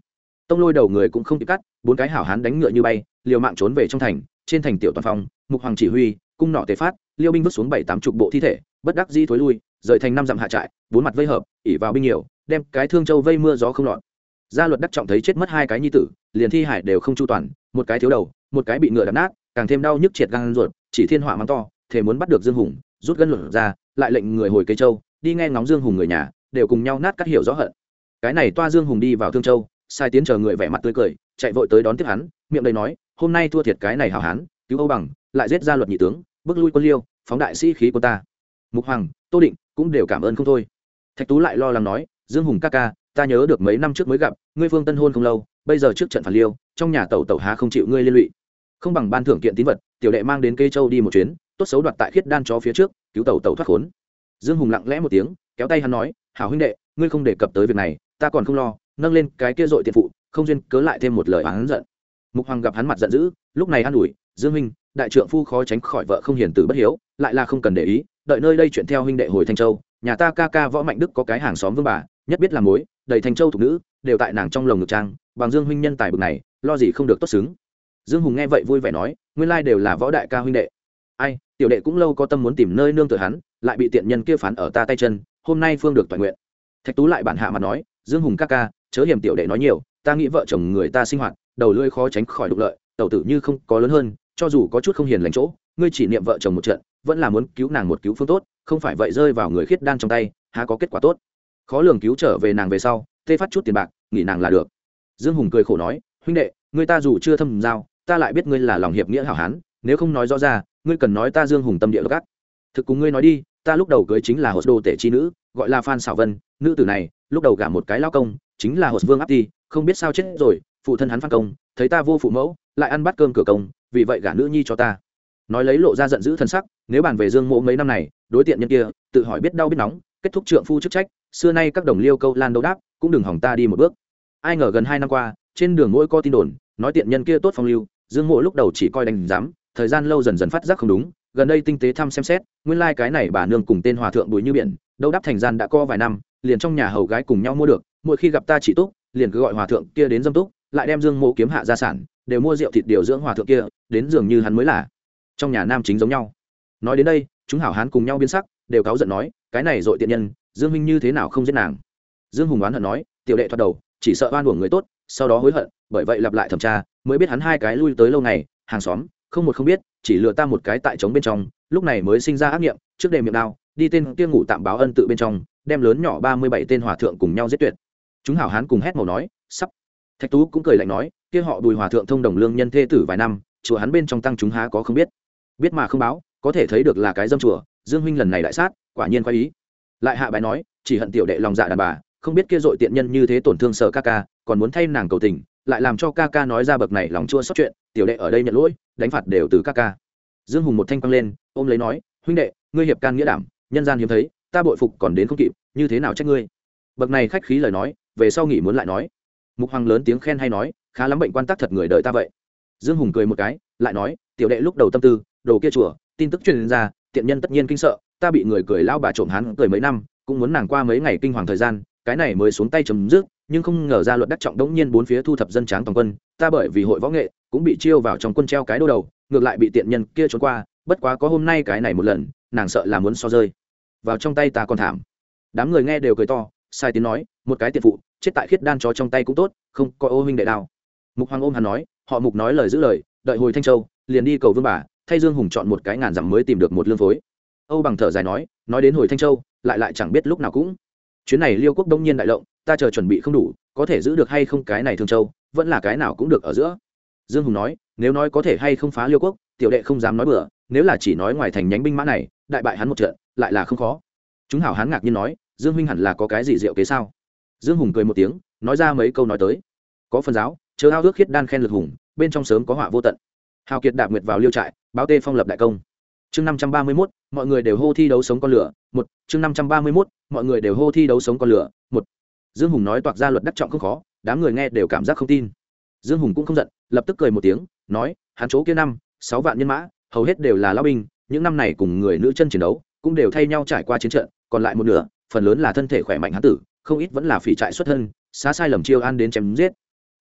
Tông lôi đầu người cũng không kịp cắt, bốn cái hảo hán đánh ngựa như bay, liều mạng trốn về trong thành, trên thành tiểu toàn phòng mục hoàng chỉ huy, cung nọ tề phát, liêu binh vứt xuống bảy tám chục bộ thi thể, bất đắc di thối lui, rời thành năm dặm hạ trại, bốn mặt vây hợp, ỉ vào binh nhiều, đem cái thương châu vây mưa gió không lọt. Gia luật đắc trọng thấy chết mất hai cái nhi tử, liền thi hải đều không chu toàn, một cái thiếu đầu, một cái bị ngựa đập nát, càng thêm đau nhức triệt gan ruột, chỉ thiên hỏa mắng to thể muốn bắt được dương hùng, rút gân luận ra, lại lệnh người hồi cây châu, đi nghe ngóng dương hùng người nhà, đều cùng nhau nát cắt hiểu rõ hận. Cái này toa dương hùng đi vào thương châu, sai tiến chờ người vẻ mặt tươi cười, chạy vội tới đón tiếp hắn, miệng đầy nói, hôm nay thua thiệt cái này hào hán cứu âu bằng, lại giết ra luật nhị tướng, bước lui quân liêu, phóng đại sĩ khí của ta. Mục hoàng, tô định cũng đều cảm ơn không thôi. Thạch tú lại lo lắng nói, dương hùng ca ca, ta nhớ được mấy năm trước mới gặp, ngươi phương tân hôn không lâu, bây giờ trước trận phản liêu, trong nhà tẩu tẩu há không chịu ngươi liên lụy. Không bằng ban thưởng kiện tín vật, tiểu đệ mang đến cây châu đi một chuyến, tốt xấu đoạt tại khiết đan chó phía trước, cứu tẩu tẩu thoát khốn. Dương hùng lặng lẽ một tiếng, kéo tay hắn nói, hảo huynh đệ, ngươi không đề cập tới việc này, ta còn không lo, nâng lên cái kia dội tiện phụ, không duyên cớ lại thêm một lời hắn giận mục hoàng gặp hắn mặt giận dữ, lúc này an ủi, dương huynh, đại trượng phu khó tránh khỏi vợ không hiền tử bất hiếu, lại là không cần để ý, đợi nơi đây chuyện theo huynh đệ hồi thanh châu, nhà ta ca ca võ mạnh đức có cái hàng xóm vương bà, nhất biết làm mối, đầy thanh châu thục nữ, đều tại nàng trong lồng ngực trang, bằng dương huynh nhân tài bực này, lo gì không được tốt xứng. Dương hùng nghe vậy vui vẻ nói, nguyên lai đều là võ đại ca huynh đệ. Ai, tiểu đệ cũng lâu có tâm muốn tìm nơi nương tựa hắn, lại bị tiện nhân kia phán ở ta tay chân, hôm nay phương được toàn nguyện. Thạch tú lại bản hạ mặt nói, dương hùng ca ca, chớ hiểm tiểu đệ nói nhiều, ta nghĩ vợ chồng người ta sinh hoạt đầu lưỡi khó tránh khỏi đục lợi, tẩu tử như không có lớn hơn, cho dù có chút không hiền lành chỗ, ngươi chỉ niệm vợ chồng một trận, vẫn là muốn cứu nàng một cứu phương tốt, không phải vậy rơi vào người khiết đan trong tay, há có kết quả tốt. Khó lường cứu trở về nàng về sau, tê phát chút tiền bạc, nghỉ nàng là được. Dương hùng cười khổ nói, huynh đệ người ta dù chưa thâm giao, ta lại biết ngươi là lòng hiệp nghĩa hảo hán, nếu không nói rõ ra, ngươi cần nói ta dương hùng tâm địa gắt thực cùng ngươi nói đi, ta lúc đầu cưới chính là hồ đồ tể chi nữ, gọi là phan xảo vân, nữ tử này, lúc đầu gả một cái lao công chính là hột vương áp ti, không biết sao chết rồi, phụ thân hắn phan công, thấy ta vô phụ mẫu, lại ăn bát cơm cửa công, vì vậy gả nữ nhi cho ta. Nói lấy lộ ra giận dữ thân sắc, nếu bàn về dương mộ mấy năm này, đối tiện nhân kia, tự hỏi biết đau biết nóng, kết thúc trượng phu chức trách, xưa nay các đồng liêu câu lan đấu đáp, cũng đừng hỏng ta đi một bước. Ai ngờ gần hai năm qua, trên đường mỗi có tin đồn, nói tiện nhân kia tốt phong lưu, dương mộ lúc đầu chỉ coi đánh giám, thời gian lâu dần dần phát giác không đúng, gần đây tinh tế thăm xem xét, nguyên lai cái này bà nương cùng tên hòa thượng bùi như biển, đâu đáp thành gian đã co vài năm, liền trong nhà hầu gái cùng nhau mua được mỗi khi gặp ta chỉ túc, liền cứ gọi hòa thượng kia đến dâm túc, lại đem dương mộ kiếm hạ gia sản, đều mua rượu thịt điều dưỡng hòa thượng kia, đến dường như hắn mới là. Trong nhà nam chính giống nhau. Nói đến đây, chúng hảo hán cùng nhau biến sắc, đều cáu giận nói, cái này dội tiện nhân, dương minh như thế nào không giết nàng? Dương hùng oán hận nói, tiểu đệ thoát đầu, chỉ sợ oan uổng người tốt, sau đó hối hận, bởi vậy lặp lại thẩm tra, mới biết hắn hai cái lui tới lâu ngày, hàng xóm, không một không biết, chỉ lừa ta một cái tại trống bên trong, lúc này mới sinh ra ác nghiệm, trước đề miệng đao đi tên kia ngủ tạm báo ân tự bên trong, đem lớn nhỏ ba mươi bảy tên hòa thượng cùng nhau giết tuyệt chúng hảo hán cùng hét màu nói, sắp. Thạch tú cũng cười lạnh nói, kia họ bùi hòa thượng thông đồng lương nhân thê tử vài năm, chùa hắn bên trong tăng chúng há có không biết. Biết mà không báo, có thể thấy được là cái dâm chùa, dương huynh lần này đại sát, quả nhiên khoái ý. Lại hạ bài nói, chỉ hận tiểu đệ lòng dạ đàn bà, không biết kia dội tiện nhân như thế tổn thương sợ ca ca, còn muốn thay nàng cầu tình, lại làm cho ca ca nói ra bậc này lòng chua sót chuyện, tiểu đệ ở đây nhận lỗi, đánh phạt đều từ ca ca. Dương hùng một thanh quăng lên, ôm lấy nói, huynh đệ, ngươi hiệp can nghĩa đảm, nhân gian hiếm thấy, ta bội phục còn đến không kịp, như thế nào trách ngươi? Bậc này khách khí lời nói về sau nghỉ muốn lại nói. Mục hoàng lớn tiếng khen hay nói, khá lắm bệnh quan tác thật người đợi ta vậy. Dương hùng cười một cái, lại nói, tiểu đệ lúc đầu tâm tư, đồ kia chùa, tin tức truyền ra, tiện nhân tất nhiên kinh sợ, ta bị người cười lao bà trộm hắn cười mấy năm, cũng muốn nàng qua mấy ngày kinh hoàng thời gian, cái này mới xuống tay chấm dứt, nhưng không ngờ ra luật đắc trọng đống nhiên bốn phía thu thập dân tráng toàn quân, ta bởi vì hội võ nghệ, cũng bị chiêu vào trong quân treo cái đô đầu, ngược lại bị tiện nhân kia trốn qua, bất quá có hôm nay cái này một lần, nàng sợ là muốn so rơi. Vào trong tay ta còn thảm. Đám người nghe đều cười to sai tiếng nói, một cái tiện phụ, chết tại khiết đan chó trong tay cũng tốt, không coi ô huynh đệ đao mục hoàng ôm hắn nói, họ mục nói lời giữ lời, đợi hồi thanh châu, liền đi cầu vương bà, thay dương hùng chọn một cái ngàn dặm mới tìm được một lương phối. Âu bằng thở dài nói nói đến hồi thanh châu, lại lại chẳng biết lúc nào cũng. Chuyến này liêu quốc đông nhiên đại lộng, ta chờ chuẩn bị không đủ, có thể giữ được hay không cái này thương châu, vẫn là cái nào cũng được ở giữa. Dương hùng nói, nếu nói có thể hay không phá liêu quốc, tiểu đệ không dám nói bừa, nếu là chỉ nói ngoài thành nhánh binh mã này, đại bại hắn một trận, lại là không khó. Chúng hảo hán ngạc nhiên nói dương huynh hẳn là có cái gì diệu kế sao? Dương hùng cười một tiếng, nói ra mấy câu nói tới. Có phần giáo, chớ ao ước khiết đan khen lực hùng, bên trong sớm có họa vô tận. Hào kiệt đạp nguyệt vào liêu trại, báo tê phong lập đại công. Chương năm trăm ba mươi mốt, mọi người đều hô thi đấu sống con lửa, một, chương năm trăm ba mươi mốt, mọi người đều hô thi đấu sống con lửa, một. Dương hùng nói toạc ra luật đắc trọng không khó, đám người nghe đều cảm giác không tin. Dương hùng cũng không giận, lập tức cười một tiếng, nói, hắn chỗ kia năm, sáu vạn nhân mã, hầu hết đều là lao binh, những năm này cùng người nữ chân chiến đấu, cũng đều thay nhau trải qua chiến trận, còn lại một nửa phần lớn là thân thể khỏe mạnh hán tử, không ít vẫn là phỉ trại xuất thân, xá sai lầm chiêu an đến chém giết.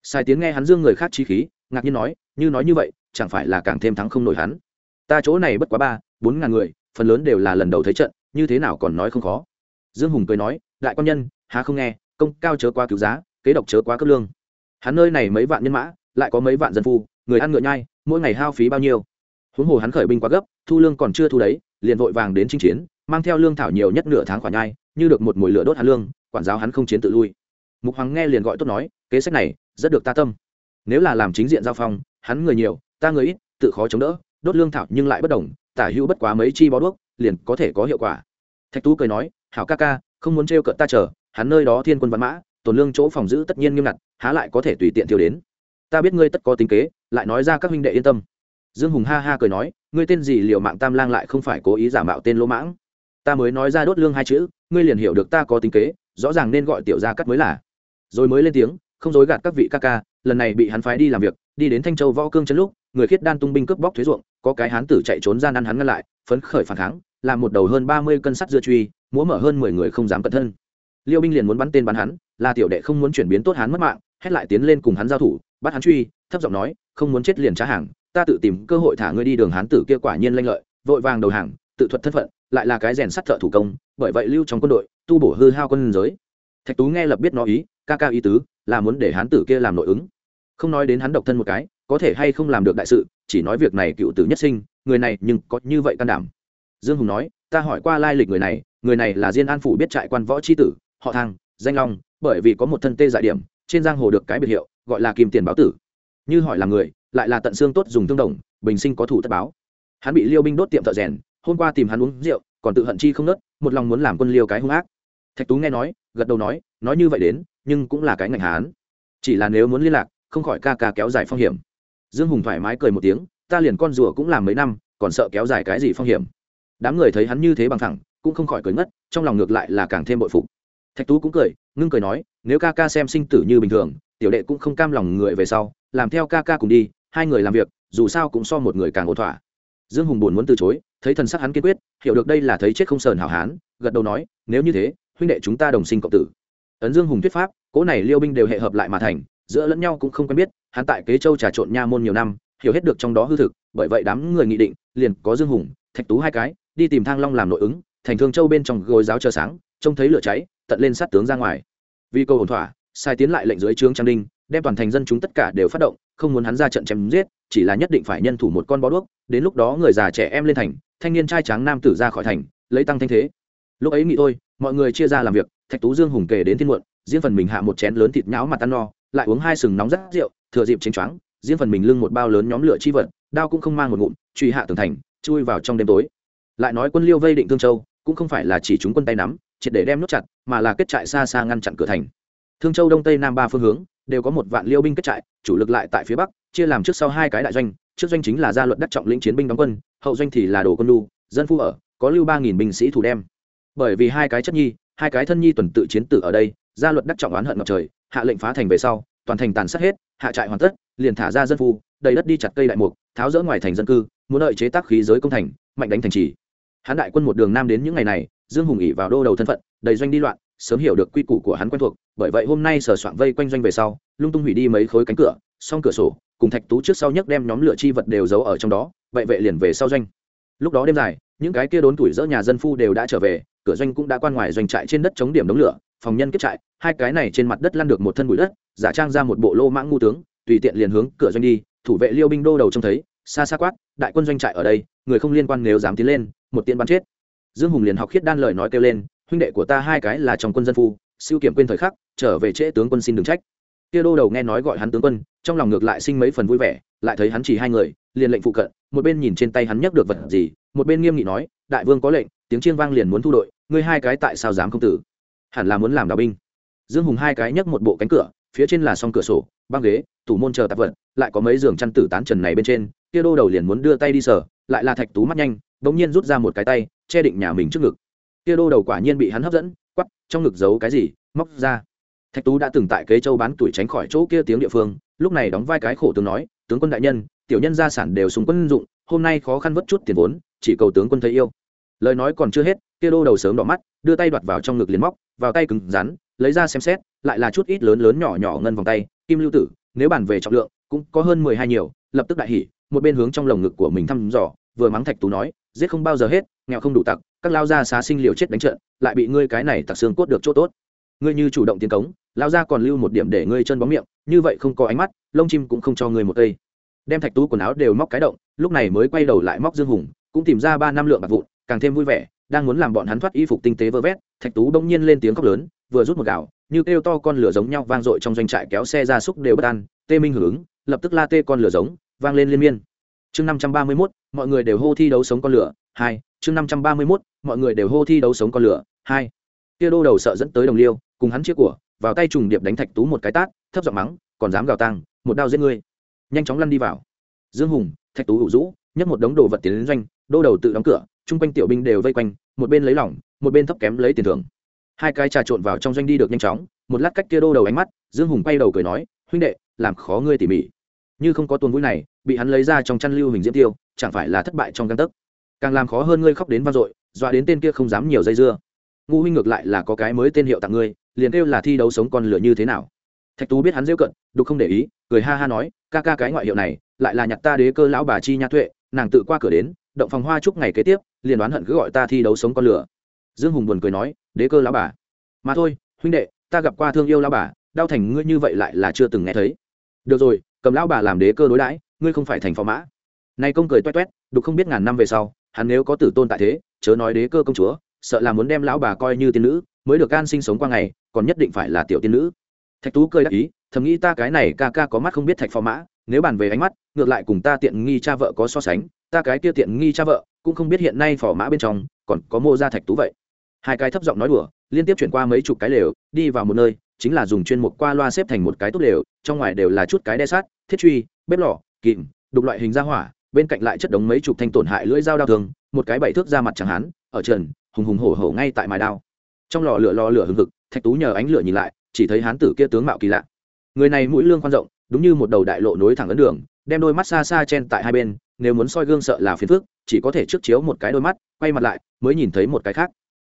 Sai tiếng nghe hắn dương người khác chi khí, ngạc nhiên nói, như nói như vậy, chẳng phải là càng thêm thắng không nổi hắn? Ta chỗ này bất quá ba, bốn ngàn người, phần lớn đều là lần đầu thấy trận, như thế nào còn nói không khó? Dương hùng cười nói, đại quan nhân, há không nghe, công cao chớ quá cứu giá, kế độc chớ quá cấp lương. Hắn nơi này mấy vạn nhân mã, lại có mấy vạn dân phu, người ăn ngựa nhai, mỗi ngày hao phí bao nhiêu? Huống hồ hắn khởi binh quá gấp, thu lương còn chưa thu đấy, liền vội vàng đến chinh chiến, mang theo lương thảo nhiều nhất nửa tháng khoản nhai như được một mùi lửa đốt hắn lương, quản giáo hắn không chiến tự lui. Mục hoàng nghe liền gọi tốt nói, kế sách này, rất được ta tâm. Nếu là làm chính diện giao phong, hắn người nhiều, ta người ít, tự khó chống đỡ, đốt lương thảo nhưng lại bất đồng, tả hữu bất quá mấy chi bó đuốc, liền có thể có hiệu quả. Thạch tú cười nói, hảo ca ca, không muốn trêu cợt ta chờ, hắn nơi đó thiên quân văn mã, tổn lương chỗ phòng giữ tất nhiên nghiêm ngặt, há lại có thể tùy tiện tiêu đến. Ta biết ngươi tất có tính kế, lại nói ra các huynh đệ yên tâm. Dương hùng ha ha cười nói, ngươi tên gì liệu mạng tam lang lại không phải cố ý giả mạo tên lỗ mãng? Ta mới nói ra đốt lương hai chữ, ngươi liền hiểu được ta có tính kế, rõ ràng nên gọi tiểu gia cắt mới là. Rồi mới lên tiếng, không dối gạt các vị ca ca, lần này bị hắn phái đi làm việc, đi đến thanh châu võ cương chân lúc, người khiết đan tung binh cướp bóc thuế ruộng, có cái hán tử chạy trốn gian ăn hắn ngăn lại, phấn khởi phản kháng, làm một đầu hơn ba mươi cân sắt dưa truy, múa mở hơn mười người không dám cẩn thân. Liêu binh liền muốn bắn tên bắn hắn, là tiểu đệ không muốn chuyển biến tốt hắn mất mạng, hét lại tiến lên cùng hắn giao thủ, bắt hắn truy, thấp giọng nói, không muốn chết liền trả hàng, ta tự tìm cơ hội thả ngươi đi đường hán tử kia quả nhiên lanh lợi, vội vàng đầu hàng, tự thuật thân phận lại là cái rèn sắt thợ thủ công, bởi vậy lưu trong quân đội, tu bổ hư hao quân giới. Thạch tú nghe lập biết nó ý, ca ca ý tứ, là muốn để hán tử kia làm nội ứng. Không nói đến hắn độc thân một cái, có thể hay không làm được đại sự, chỉ nói việc này cựu tử nhất sinh, người này nhưng có như vậy can đảm. Dương hùng nói, ta hỏi qua lai lịch người này người này là diên an phủ biết trại quan võ c h i tử, họ thang, danh long, bởi vì có một thân tê dại điểm, trên giang hồ được cái biệt hiệu, gọi là kim tiền báo tử. Như hỏi là người, lại là tận xương tốt dùng tương đồng, bình sinh có thủ tất báo. Hắn bị liêu binh đốt tiệm thợ rèn hôm qua tìm hắn uống rượu, còn tự hận chi không nớt, một lòng muốn làm quân liêu cái hung ác. Thạch tú nghe nói, gật đầu nói nói như vậy đến, nhưng cũng là cái ngành hán. Chỉ là nếu muốn liên lạc, không khỏi ca ca kéo dài phong hiểm. Dương hùng thoải mái cười một tiếng, ta liền con rùa cũng làm mấy năm, còn sợ kéo dài cái gì phong hiểm. Đám người thấy hắn như thế bằng thẳng, cũng không khỏi cười ngất, trong lòng ngược lại là càng thêm bội phục. Thạch tú cũng cười, ngưng cười nói, nếu ca ca xem sinh tử như bình thường, tiểu đệ cũng không cam lòng người về sau, làm theo ca ca cùng đi, hai người làm việc, dù sao cũng so một người càng ổn thỏa. Dương hùng buồn muốn từ chối thấy thần sắc hắn kiên quyết, hiểu được đây là thấy chết không sờn hảo hán, gật đầu nói, nếu như thế, huynh đệ chúng ta đồng sinh cộng tử. Ấn dương hùng thuyết pháp cỗ này liêu binh đều hệ hợp lại mà thành, giữa lẫn nhau cũng không quen biết, hắn tại kế châu trà trộn nha môn nhiều năm, hiểu hết được trong đó hư thực, bởi vậy đám người nghị định, liền có dương hùng, thạch tú hai cái, đi tìm thang long làm nội ứng, thành thương châu bên trong gối giáo chờ sáng, trông thấy lửa cháy, tận lên sát tướng ra ngoài. Vì câu ổn thỏa, sai tiến lại lệnh dưới trướng trang đinh, đem toàn thành dân chúng tất cả đều phát động, không muốn hắn ra trận chém giết, chỉ là nhất định phải nhân thủ một con bó đuốc, đến lúc đó người già trẻ em lên thành thanh niên trai tráng nam tử ra khỏi thành, lấy tăng thanh thế. Lúc ấy nghĩ thôi, mọi người chia ra làm việc, thạch tú dương hùng kể đến thiên muộn, riêng phần mình hạ một chén lớn thịt nhão mặt ăn no, lại uống hai sừng nóng rất rượu, thừa dịp chênh choáng, riêng phần mình lưng một bao lớn nhóm lửa chi vật, đao cũng không mang một ngụm, truy hạ tường thành, chui vào trong đêm tối. Lại nói quân liêu vây định thương châu, cũng không phải là chỉ chúng quân tay nắm, triệt để đem nốt chặt, mà là kết trại xa xa ngăn chặn cửa thành. Thương châu đông tây nam ba phương hướng, đều có một vạn liêu binh kết trại, chủ lực lại tại phía bắc, chia làm trước sau hai cái đại doanh trước doanh chính là gia luật đắc trọng lĩnh chiến binh đóng quân, hậu doanh thì là đồ quân lu dân phu ở, có lưu ba nghìn binh sĩ thủ đem. Bởi vì hai cái chất nhi, hai cái thân nhi tuần tự chiến tử ở đây, gia luật đắc trọng oán hận ngập trời, hạ lệnh phá thành về sau, toàn thành tàn sát hết, hạ trại hoàn tất, liền thả ra dân phu, đầy đất đi chặt cây đại mục, tháo rỡ ngoài thành dân cư, muốn đợi chế tác khí giới công thành, mạnh đánh thành trì. Hán đại quân một đường nam đến những ngày này, dương hùng ỉ vào đô đầu thân phận, đầy doanh đi loạn, sớm hiểu được quy củ của hắn quen thuộc, bởi vậy hôm nay sở soạn vây quanh doanh về sau, lung tung hủy đi mấy khối cánh cửa song cửa sổ cùng thạch tú trước sau nhấc đem nhóm lửa chi vật đều giấu ở trong đó, vậy vệ liền về sau doanh. Lúc đó đêm dài, những cái kia đốn tuổi dỡ nhà dân phu đều đã trở về, cửa doanh cũng đã quan ngoài doanh trại trên đất chống điểm đống lửa, phòng nhân kết trại, hai cái này trên mặt đất lăn được một thân bụi đất, giả trang ra một bộ lô mãng ngu tướng, tùy tiện liền hướng cửa doanh đi, thủ vệ liêu binh đô đầu trông thấy, xa xa quát, đại quân doanh trại ở đây, người không liên quan nếu dám tiến lên, một tiên bắn chết. Dương hùng liền học khiết đan lời nói kêu lên, huynh đệ của ta hai cái là trong quân dân phu, siêu kiểm quên thời khắc, trở về trễ tướng quân xin đừng trách kia đô đầu nghe nói gọi hắn tướng quân, trong lòng ngược lại sinh mấy phần vui vẻ, lại thấy hắn chỉ hai người, liền lệnh phụ cận, một bên nhìn trên tay hắn nhấc được vật gì, một bên nghiêm nghị nói, đại vương có lệnh, tiếng chiêng vang liền muốn thu đội, ngươi hai cái tại sao dám không tử? Hẳn là muốn làm đạo binh. Dương hùng hai cái nhấc một bộ cánh cửa, phía trên là song cửa sổ, băng ghế tủ môn chờ tạp vật, lại có mấy giường chăn tử tán trần này bên trên, kia đô đầu liền muốn đưa tay đi sở lại là thạch tú mắt nhanh, bỗng nhiên rút ra một cái tay, che định nhà mình trước ngực. Kia đô đầu quả nhiên bị hắn hấp dẫn quắp trong ngực giấu cái gì, móc ra thạch tú đã từng tại kế châu bán tuổi tránh khỏi chỗ kia tiếng địa phương, lúc này đóng vai cái khổ tướng nói, tướng quân đại nhân, tiểu nhân gia sản đều súng quân dụng, hôm nay khó khăn vất chút tiền vốn, chỉ cầu tướng quân thấy yêu. Lời nói còn chưa hết, kia đô đầu sớm đỏ mắt, đưa tay đoạt vào trong ngực liền móc, vào tay cứng rắn, lấy ra xem xét, lại là chút ít lớn lớn nhỏ nhỏ ngân vòng tay, kim lưu tử, nếu bàn về trọng lượng, cũng có hơn mười hai nhiều, lập tức đại hỉ, một bên hướng trong lồng ngực của mình thăm dò, vừa mắng thạch tú nói, giết không bao giờ hết, nghèo không đủ tặc, các lao gia xá sinh liều chết đánh trận, lại bị ngươi cái này tặc xương cốt được chỗ tốt. Ngươi như chủ động tiến cống lao gia còn lưu một điểm để ngươi chân bóng miệng, như vậy không có ánh mắt, lông chim cũng không cho ngươi một cây. Đem thạch tú quần áo đều móc cái động, lúc này mới quay đầu lại móc dương hùng, cũng tìm ra ba năm lượng bạc vụn, càng thêm vui vẻ, đang muốn làm bọn hắn thoát y phục tinh tế vơ vét, thạch tú bỗng nhiên lên tiếng khóc lớn, vừa rút một gạo, như kêu to con lửa giống nhau vang dội trong doanh trại kéo xe ra súc đều bất an, tê minh hưởng lập tức la tê con lửa giống, vang lên liên miên. Chương năm trăm ba mươi mốt, mọi người đều hô thi đấu sống con lửa, hai, chương năm trăm ba mươi mốt, mọi người đều hô thi đấu sống con lửa, hai. Kia đô đầu sợ dẫn tới đồng liêu, cùng hắn chiếc của vào tay trùng điệp đánh thạch tú một cái tát, thấp giọng mắng, còn dám gào tăng một đao giết ngươi. Nhanh chóng lăn đi vào. Dương hùng, thạch tú hữu rũ nhấc một đống đồ vật tiến đến doanh, đô đầu tự đóng cửa, chung quanh tiểu binh đều vây quanh, một bên lấy lỏng, một bên thấp kém lấy tiền thưởng. Hai cái trà trộn vào trong doanh đi được nhanh chóng, một lát cách kia đô đầu ánh mắt, dương hùng quay đầu cười nói, huynh đệ, làm khó ngươi tỉ mỉ. Như không có tuần vui này, bị hắn lấy ra trong chăn lưu hình diễm tiêu, chẳng phải là thất bại trong găng tấc. Càng làm khó hơn ngươi khóc đến vang dội, dọa đến tên kia không dám nhiều dây dưa ngu huynh ngược lại là có cái mới tên hiệu tặng ngươi, liền kêu là thi đấu sống con lửa như thế nào. Thạch tú biết hắn rêu cận, đục không để ý, cười ha ha nói, ca ca cái ngoại hiệu này, lại là nhặt ta đế cơ lão bà chi nhã tuệ, nàng tự qua cửa đến, động phòng hoa chúc ngày kế tiếp, liền đoán hận cứ gọi ta thi đấu sống con lửa. Dương hùng buồn cười nói, đế cơ lão bà. Mà thôi, huynh đệ, ta gặp qua thương yêu lão bà, đau thành ngươi như vậy lại là chưa từng nghe thấy. Được rồi, cầm lão bà làm đế cơ đối đãi, ngươi không phải thành phò mã. Nay công cười toét toét, đục không biết ngàn năm về sau, hắn nếu có tử tôn tại thế, chớ nói đế cơ công chúa sợ là muốn đem lão bà coi như tiên nữ, mới được can sinh sống qua ngày, còn nhất định phải là tiểu tiên nữ. Thạch tú cười đắc ý, thầm nghĩ ta cái này ca ca có mắt không biết thạch phò mã, nếu bàn về ánh mắt, ngược lại cùng ta tiện nghi cha vợ có so sánh, ta cái kia tiện nghi cha vợ cũng không biết hiện nay phò mã bên trong còn có mô ra thạch tú vậy. Hai cái thấp giọng nói đùa, liên tiếp chuyển qua mấy chục cái lều, đi vào một nơi, chính là dùng chuyên mục qua loa xếp thành một cái tốt lều, trong ngoài đều là chút cái đe sát, thiết truy, bếp lò, kìm, đục loại hình ra hỏa, bên cạnh lại chất đống mấy chục thanh tổn hại lưỡi dao đao thường, một cái bảy thước ra mặt chẳng hán, ở trần hùng hùng hổ hổ ngay tại mài đao. Trong lò lửa lò lửa hừng hực, thạch tú nhờ ánh lửa nhìn lại, chỉ thấy hán tử kia tướng mạo kỳ lạ. Người này mũi lương khoan rộng, đúng như một đầu đại lộ nối thẳng ấn đường, đem đôi mắt xa xa chen tại hai bên, nếu muốn soi gương sợ là phiền phức, chỉ có thể trước chiếu một cái đôi mắt, quay mặt lại, mới nhìn thấy một cái khác.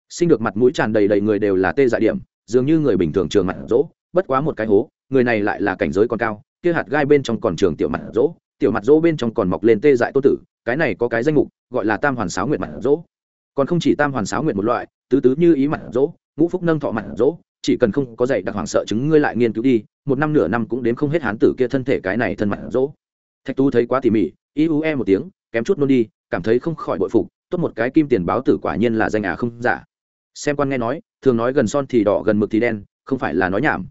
Sinh được mặt mũi tràn đầy đầy người đều là tê dại điểm, dường như người bình thường trường mặt rỗ, bất quá một cái hố, người này lại là cảnh giới còn cao, kia hạt gai bên trong còn trường tiểu mặt rỗ, tiểu mặt rỗ bên trong còn mọc lên tê dại tô tử, cái này có cái danh mục, gọi là tam hoàn sáo nguyệt mặt rỗ còn không chỉ tam hoàn sáo nguyện một loại, tứ tứ như ý mặt dỗ ngũ phúc nâng thọ mặt dỗ chỉ cần không có dạy đặc hoàng sợ chứng ngươi lại nghiên cứu đi, một năm nửa năm cũng đến không hết hán tử kia thân thể cái này thân mặt dỗ thạch tú thấy quá tỉ mỉ iue một tiếng, kém chút nôn đi, cảm thấy không khỏi bội phục, tốt một cái kim tiền báo tử quả nhiên là danh à không giả. Xem quan nghe nói, thường nói gần son thì đỏ, gần mực thì đen, không phải là nói nhảm.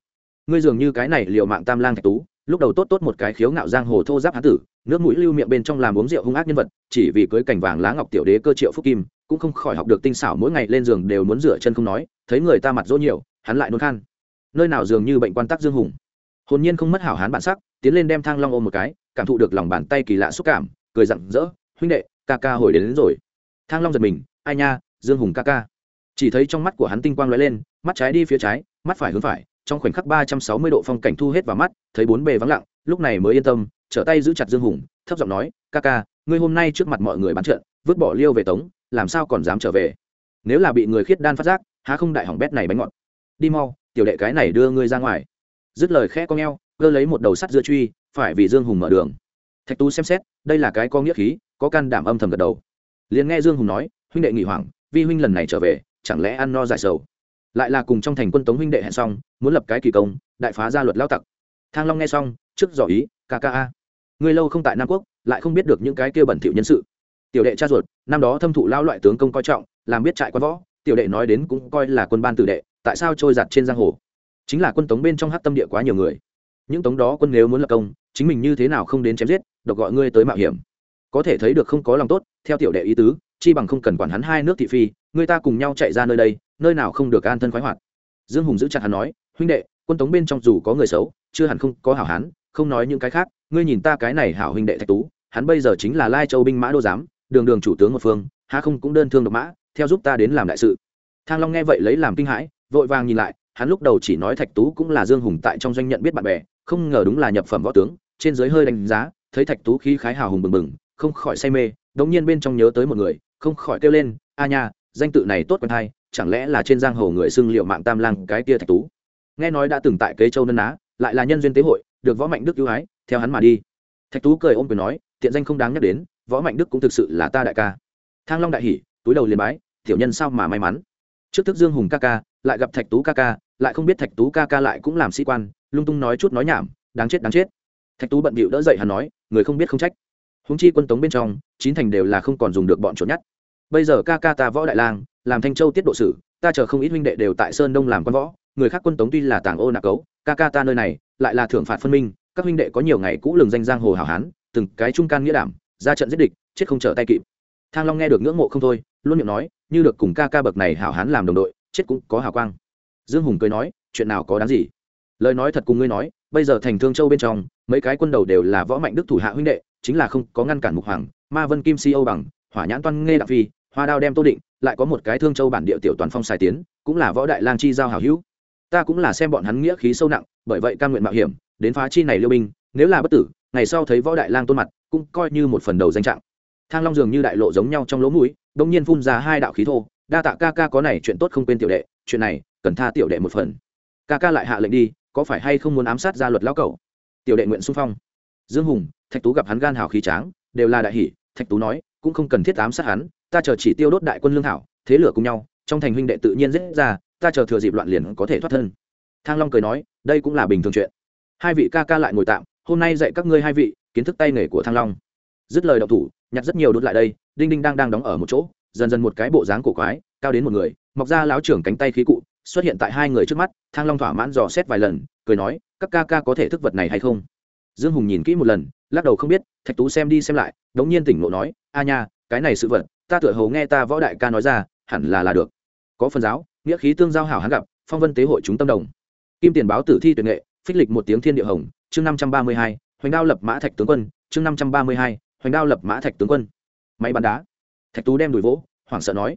Ngươi dường như cái này liệu mạng tam lang thạch tú, lúc đầu tốt tốt một cái khiếu ngạo giang hồ thô giáp hán tử, nước mũi lưu miệng bên trong làm uống rượu hung ác nhân vật, chỉ vì cưới cảnh vàng lá ngọc tiểu đế cơ triệu phúc kim cũng không khỏi học được tinh xảo mỗi ngày lên giường đều muốn rửa chân không nói thấy người ta mặt dỗ nhiều hắn lại nôn khan. Nơi nào dường như bệnh quan tắc dương hùng. Hồn nhiên không mất hảo hán bản sắc tiến lên đem thang long ôm một cái cảm thụ được lòng bàn tay kỳ lạ xúc cảm cười rặng rỡ huynh đệ ca ca hồi đến, đến rồi. Thang long giật mình ai nha dương hùng ca ca. Chỉ thấy trong mắt của hắn tinh quang lóe lên mắt trái đi phía trái mắt phải hướng phải trong khoảnh khắc ba trăm sáu mươi độ phong cảnh thu hết vào mắt thấy bốn bề vắng lặng lúc này mới yên tâm trở tay giữ chặt dương hùng thấp giọng nói ca ca ngươi hôm nay trước mặt mọi người bán trận vứt bỏ liêu về tống làm sao còn dám trở về? Nếu là bị người khiết đan phát giác, há không đại hỏng bét này bánh ngọt? Đi mau, tiểu đệ cái này đưa ngươi ra ngoài. Dứt lời khẽ con ngheo cơ lấy một đầu sắt dưa truy, phải vì dương hùng mở đường. Thạch tú xem xét, đây là cái có nghĩa khí, có can đảm âm thầm gật đầu. Liền nghe dương hùng nói, huynh đệ nghỉ hoảng, vi huynh lần này trở về, chẳng lẽ ăn no giải sầu? Lại là cùng trong thành quân tống huynh đệ hẹn xong, muốn lập cái kỳ công, đại phá gia luật lao tặc. Thang long nghe xong, trước dò ý kka ngươi lâu không tại nam quốc, lại không biết được những cái kia bẩn thỉu nhân sự tiểu đệ cha ruột, năm đó thâm thụ lao loại tướng công coi trọng, làm biết trại quan võ, tiểu đệ nói đến cũng coi là quân ban tử đệ, tại sao trôi giặt trên giang hồ? Chính là quân tống bên trong hát tâm địa quá nhiều người. Những tống đó quân nếu muốn lập công, chính mình như thế nào không đến chém giết, độc gọi ngươi tới mạo hiểm. Có thể thấy được không có lòng tốt, theo tiểu đệ ý tứ, chi bằng không cần quản hắn hai nước thị phi, người ta cùng nhau chạy ra nơi đây, nơi nào không được an thân khoái hoạt. Dương hùng giữ chặt hắn nói, huynh đệ, quân tống bên trong dù có người xấu, chưa hẳn không có hảo hán, không nói những cái khác, ngươi nhìn ta cái này hảo huynh đệ thạch tú, hắn bây giờ chính là lai châu binh mã đô giám đường đường chủ tướng một phương, há không cũng đơn thương độc mã, theo giúp ta đến làm đại sự. Thang long nghe vậy lấy làm kinh hãi, vội vàng nhìn lại, hắn lúc đầu chỉ nói thạch tú cũng là dương hùng tại trong doanh nhận biết bạn bè, không ngờ đúng là nhập phẩm võ tướng, trên giới hơi đánh giá, thấy thạch tú khí khái hào hùng bừng bừng, không khỏi say mê, đống nhiên bên trong nhớ tới một người, không khỏi kêu lên, a nha, danh tự này tốt quen hay, chẳng lẽ là trên giang hồ người xưng liệu mạng tam lang cái kia thạch tú? Nghe nói đã từng tại kế châu nân á lại là nhân duyên tế hội, được võ mạnh đức ưu ái, theo hắn mà đi. Thạch tú cười ôm cười nói tiện danh không đáng nhắc đến võ mạnh đức cũng thực sự là ta đại ca. Thang long đại hỉ, túi đầu liền bái, tiểu nhân sao mà may mắn? Trước thức dương hùng ca ca, lại gặp thạch tú ca ca, lại không biết thạch tú ca ca lại cũng làm sĩ quan, lung tung nói chút nói nhảm, đáng chết đáng chết. Thạch tú bận bịu đỡ dậy hắn nói, người không biết không trách. Húng chi quân tống bên trong, chín thành đều là không còn dùng được bọn trốn nhất. Bây giờ ca ca ta võ đại lang, làm thanh châu tiết độ sử, ta chờ không ít huynh đệ đều tại sơn đông làm quan võ. Người khác quân tống tuy là tàng ô nạc cấu, ca ca ta nơi này lại là thưởng phạt phân minh, các huynh đệ có nhiều ngày cũ lường danh giang hồ hảo hán, từng cái trung can nghĩa đảm ra trận giết địch, chết không trở tay kịp. Thang long nghe được ngưỡng mộ không thôi, luôn miệng nói, như được cùng ca ca bậc này hảo hán làm đồng đội, chết cũng có hào quang. Dương hùng cười nói, chuyện nào có đáng gì? Lời nói thật cùng ngươi nói, bây giờ thành thương châu bên trong, mấy cái quân đầu đều là võ mạnh đức thủ hạ huynh đệ, chính là không có ngăn cản mục hoàng, ma vân kim si âu bằng, hỏa nhãn toan nghe đặc phi, hoa đao đem tô định, lại có một cái thương châu bản địa tiểu toàn phong xài tiến, cũng là võ đại lang chi giao hảo hữu. Ta cũng là xem bọn hắn nghĩa khí sâu nặng, bởi vậy ca nguyện mạo hiểm, đến phá chi này liêu binh, nếu là bất tử, ngày sau thấy võ đại lang tôn mặt cũng coi như một phần đầu danh trạng. Thang long dường như đại lộ giống nhau trong lỗ mũi đông nhiên phun ra hai đạo khí thô. Đa tạ ca ca có này chuyện tốt không quên tiểu đệ, chuyện này cần tha tiểu đệ một phần. Ca ca lại hạ lệnh đi, có phải hay không muốn ám sát gia luật lão cẩu? Tiểu đệ nguyện xung phong. Dương hùng, thạch tú gặp hắn gan hào khí tráng, đều là đại hỷ thạch tú nói, cũng không cần thiết ám sát hắn, ta chờ chỉ tiêu đốt đại quân lương thảo, thế lửa cùng nhau, trong thành huynh đệ tự nhiên dễ ra, ta chờ thừa dịp loạn liền có thể thoát thân. Thang long cười nói, đây cũng là bình thường chuyện. Hai vị ca ca lại ngồi tạm, hôm nay dạy các ngươi hai vị kiến thức tay nghề của thang long. Dứt lời đậu thủ, nhặt rất nhiều đốt lại đây, đinh đinh đang đang đóng ở một chỗ, dần dần một cái bộ dáng cổ quái, cao đến một người, mọc ra láo trưởng cánh tay khí cụ, xuất hiện tại hai người trước mắt thang long thỏa mãn dò xét vài lần, cười nói, các ca ca có thể thức vật này hay không? Dương hùng nhìn kỹ một lần, lắc đầu không biết, thạch tú xem đi xem lại, đống nhiên tỉnh ngộ nói, a nha, cái này sự vật, ta tựa hầu nghe ta võ đại ca nói ra, hẳn là là được. Có phần giáo, nghĩa khí tương giao hảo hắn gặp, phong vân tế hội chúng tâm đồng. Kim tiền báo tử thi tuyệt nghệ, phích lịch một tiếng thiên địa hồng, chương năm trăm ba mươi hai hoành đao lập mã thạch tướng quân, chương năm trăm ba mươi hai, hoành đao lập mã thạch tướng quân. Máy bắn đá. Thạch tú đem đùi vỗ, hoảng sợ nói.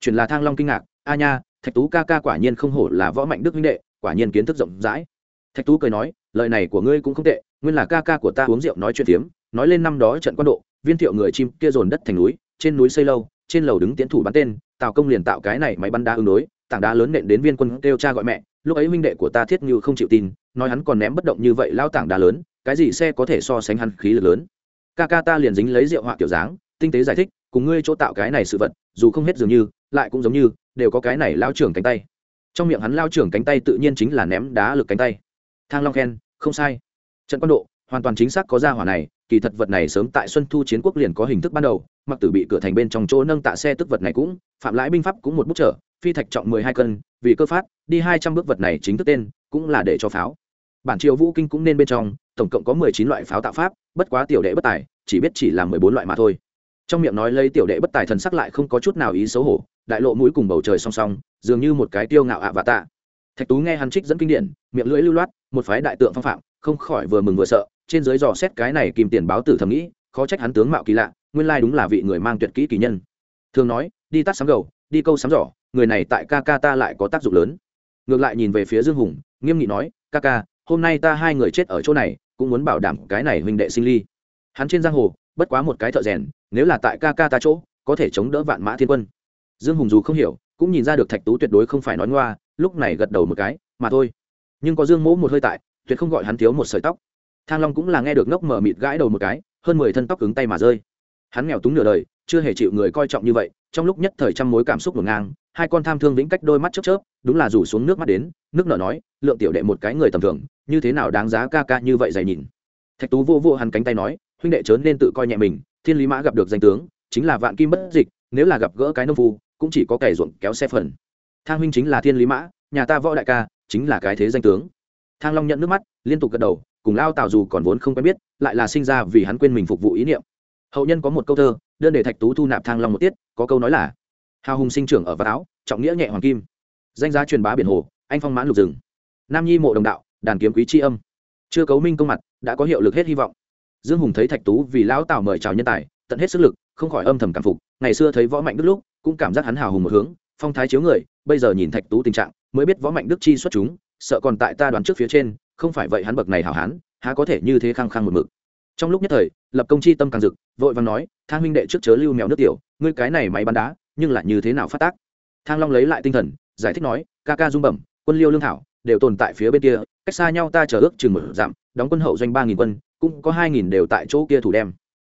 Chuyển là thang long kinh ngạc. A nha, thạch tú ca ca quả nhiên không hổ là võ mạnh đức huynh đệ, quả nhiên kiến thức rộng rãi. Thạch tú cười nói, lời này của ngươi cũng không tệ, nguyên là ca ca của ta uống rượu nói chuyện tiếm nói lên năm đó trận quan độ, viên thiệu người chim kia dồn đất thành núi, trên núi xây lâu, trên lầu đứng tiến thủ bắn tên tào công liền tạo cái này máy bắn đá ứng đối, tảng đá lớn nện đến viên quân kêu cha gọi mẹ, lúc ấy huynh đệ của ta thiết như không chịu tin, nói hắn còn ném bất động như vậy lao tảng đá lớn cái gì xe có thể so sánh hắn khí lực lớn? Ca ca ta liền dính lấy rượu họa kiểu dáng, tinh tế giải thích, cùng ngươi chỗ tạo cái này sự vật, dù không hết dường như, lại cũng giống như, đều có cái này lao trưởng cánh tay. Trong miệng hắn lao trưởng cánh tay tự nhiên chính là ném đá lực cánh tay. Thang long khen, không sai. Trận quân độ, hoàn toàn chính xác có ra hỏa này, kỳ thật vật này sớm tại xuân thu chiến quốc liền có hình thức ban đầu, mặc tử bị cửa thành bên trong chỗ nâng tạ xe tức vật này cũng, phạm lãi binh pháp cũng một bút trở, phi thạch trọng mười hai cân, vì cơ phát, đi hai trăm bước vật này chính thức tên, cũng là để cho pháo. Bản triều vũ kinh cũng nên bên trong tổng cộng có mười chín loại pháo tạo pháp, bất quá tiểu đệ bất tài, chỉ biết chỉ là mười bốn loại mà thôi. Trong miệng nói lấy tiểu đệ bất tài thần sắc lại không có chút nào ý xấu hổ, đại lộ mũi cùng bầu trời song song, dường như một cái tiêu ngạo ạ và tạ. Thạch tú nghe hắn trích dẫn kinh điển, miệng lưỡi lưu loát, một phái đại tượng phong phạm, không khỏi vừa mừng vừa sợ, trên dưới dò xét cái này kìm tiền báo tử thầm nghĩ, khó trách hắn tướng mạo kỳ lạ, nguyên lai đúng là vị người mang tuyệt kỹ kỳ nhân. Thường nói, đi tắt sắm gầu, đi câu sắm giỏ, người này tại ca ca ta lại có tác dụng lớn. Ngược lại nhìn về phía dương hùng, nghiêm nghị nói, ca ca, hôm nay ta hai người chết ở chỗ này cũng muốn bảo đảm cái này huynh đệ sinh ly. Hắn trên giang hồ, bất quá một cái thợ rèn, nếu là tại ca ca ta chỗ, có thể chống đỡ vạn mã thiên quân. Dương hùng dù không hiểu, cũng nhìn ra được thạch tú tuyệt đối không phải nói ngoa, lúc này gật đầu một cái, mà thôi. Nhưng có dương mỗ một hơi tại, tuyệt không gọi hắn thiếu một sợi tóc. Thang long cũng là nghe được ngốc mở mịt gãi đầu một cái, hơn mười thân tóc cứng tay mà rơi. Hắn nghèo túng nửa đời, chưa hề chịu người coi trọng như vậy, trong lúc nhất thời trăm mối cảm xúc ngổn ngang hai con tham thương vĩnh cách đôi mắt chớp chớp, đúng là rủ xuống nước mắt đến, nước nở nói, lượng tiểu đệ một cái người tầm thường, như thế nào đáng giá ca ca như vậy dày nhìn? Thạch tú vô vô hắn cánh tay nói, huynh đệ chớn nên tự coi nhẹ mình, thiên lý mã gặp được danh tướng, chính là vạn kim bất dịch, nếu là gặp gỡ cái nông phu, cũng chỉ có kẻ ruộng kéo xe phần. Thang huynh chính là thiên lý mã, nhà ta võ đại ca, chính là cái thế danh tướng. Thang long nhận nước mắt, liên tục gật đầu, cùng lao tào dù còn vốn không quen biết, lại là sinh ra vì hắn quên mình phục vụ ý niệm. Hậu nhân có một câu thơ, đơn để thạch tú thu nạp thang long một tiết, có câu nói là hào hùng sinh trưởng ở vạt áo, trọng nghĩa nhẹ hoàng kim. Danh giá truyền bá biển hồ, anh phong mãn lục rừng. Nam nhi mộ đồng đạo, đàn kiếm quý tri âm. Chưa cấu minh công mặt, đã có hiệu lực hết hy vọng. Dương hùng thấy thạch tú vì lão tào mời chào nhân tài, tận hết sức lực, không khỏi âm thầm cảm phục. Ngày xưa thấy võ mạnh đức lúc, cũng cảm giác hắn hào hùng một hướng, phong thái chiếu người, bây giờ nhìn thạch tú tình trạng, mới biết võ mạnh đức chi xuất chúng, sợ còn tại ta đoán trước phía trên, không phải vậy hắn bậc này hảo hán, há có thể như thế khăng khăng một mực. Trong lúc nhất thời, lập công chi tâm càng rực, vội vàng nói thang huynh đệ trước chớ lưu mèo nước tiểu, ngươi cái này máy bắn đá nhưng lại như thế nào phát tác? Thang long lấy lại tinh thần, giải thích nói, ca ca dung bẩm, quân liêu lương thảo đều tồn tại phía bên kia, cách xa nhau ta chờ ước chừng một giảm đóng quân hậu doanh ba nghìn quân, cũng có hai nghìn đều tại chỗ kia thủ đem.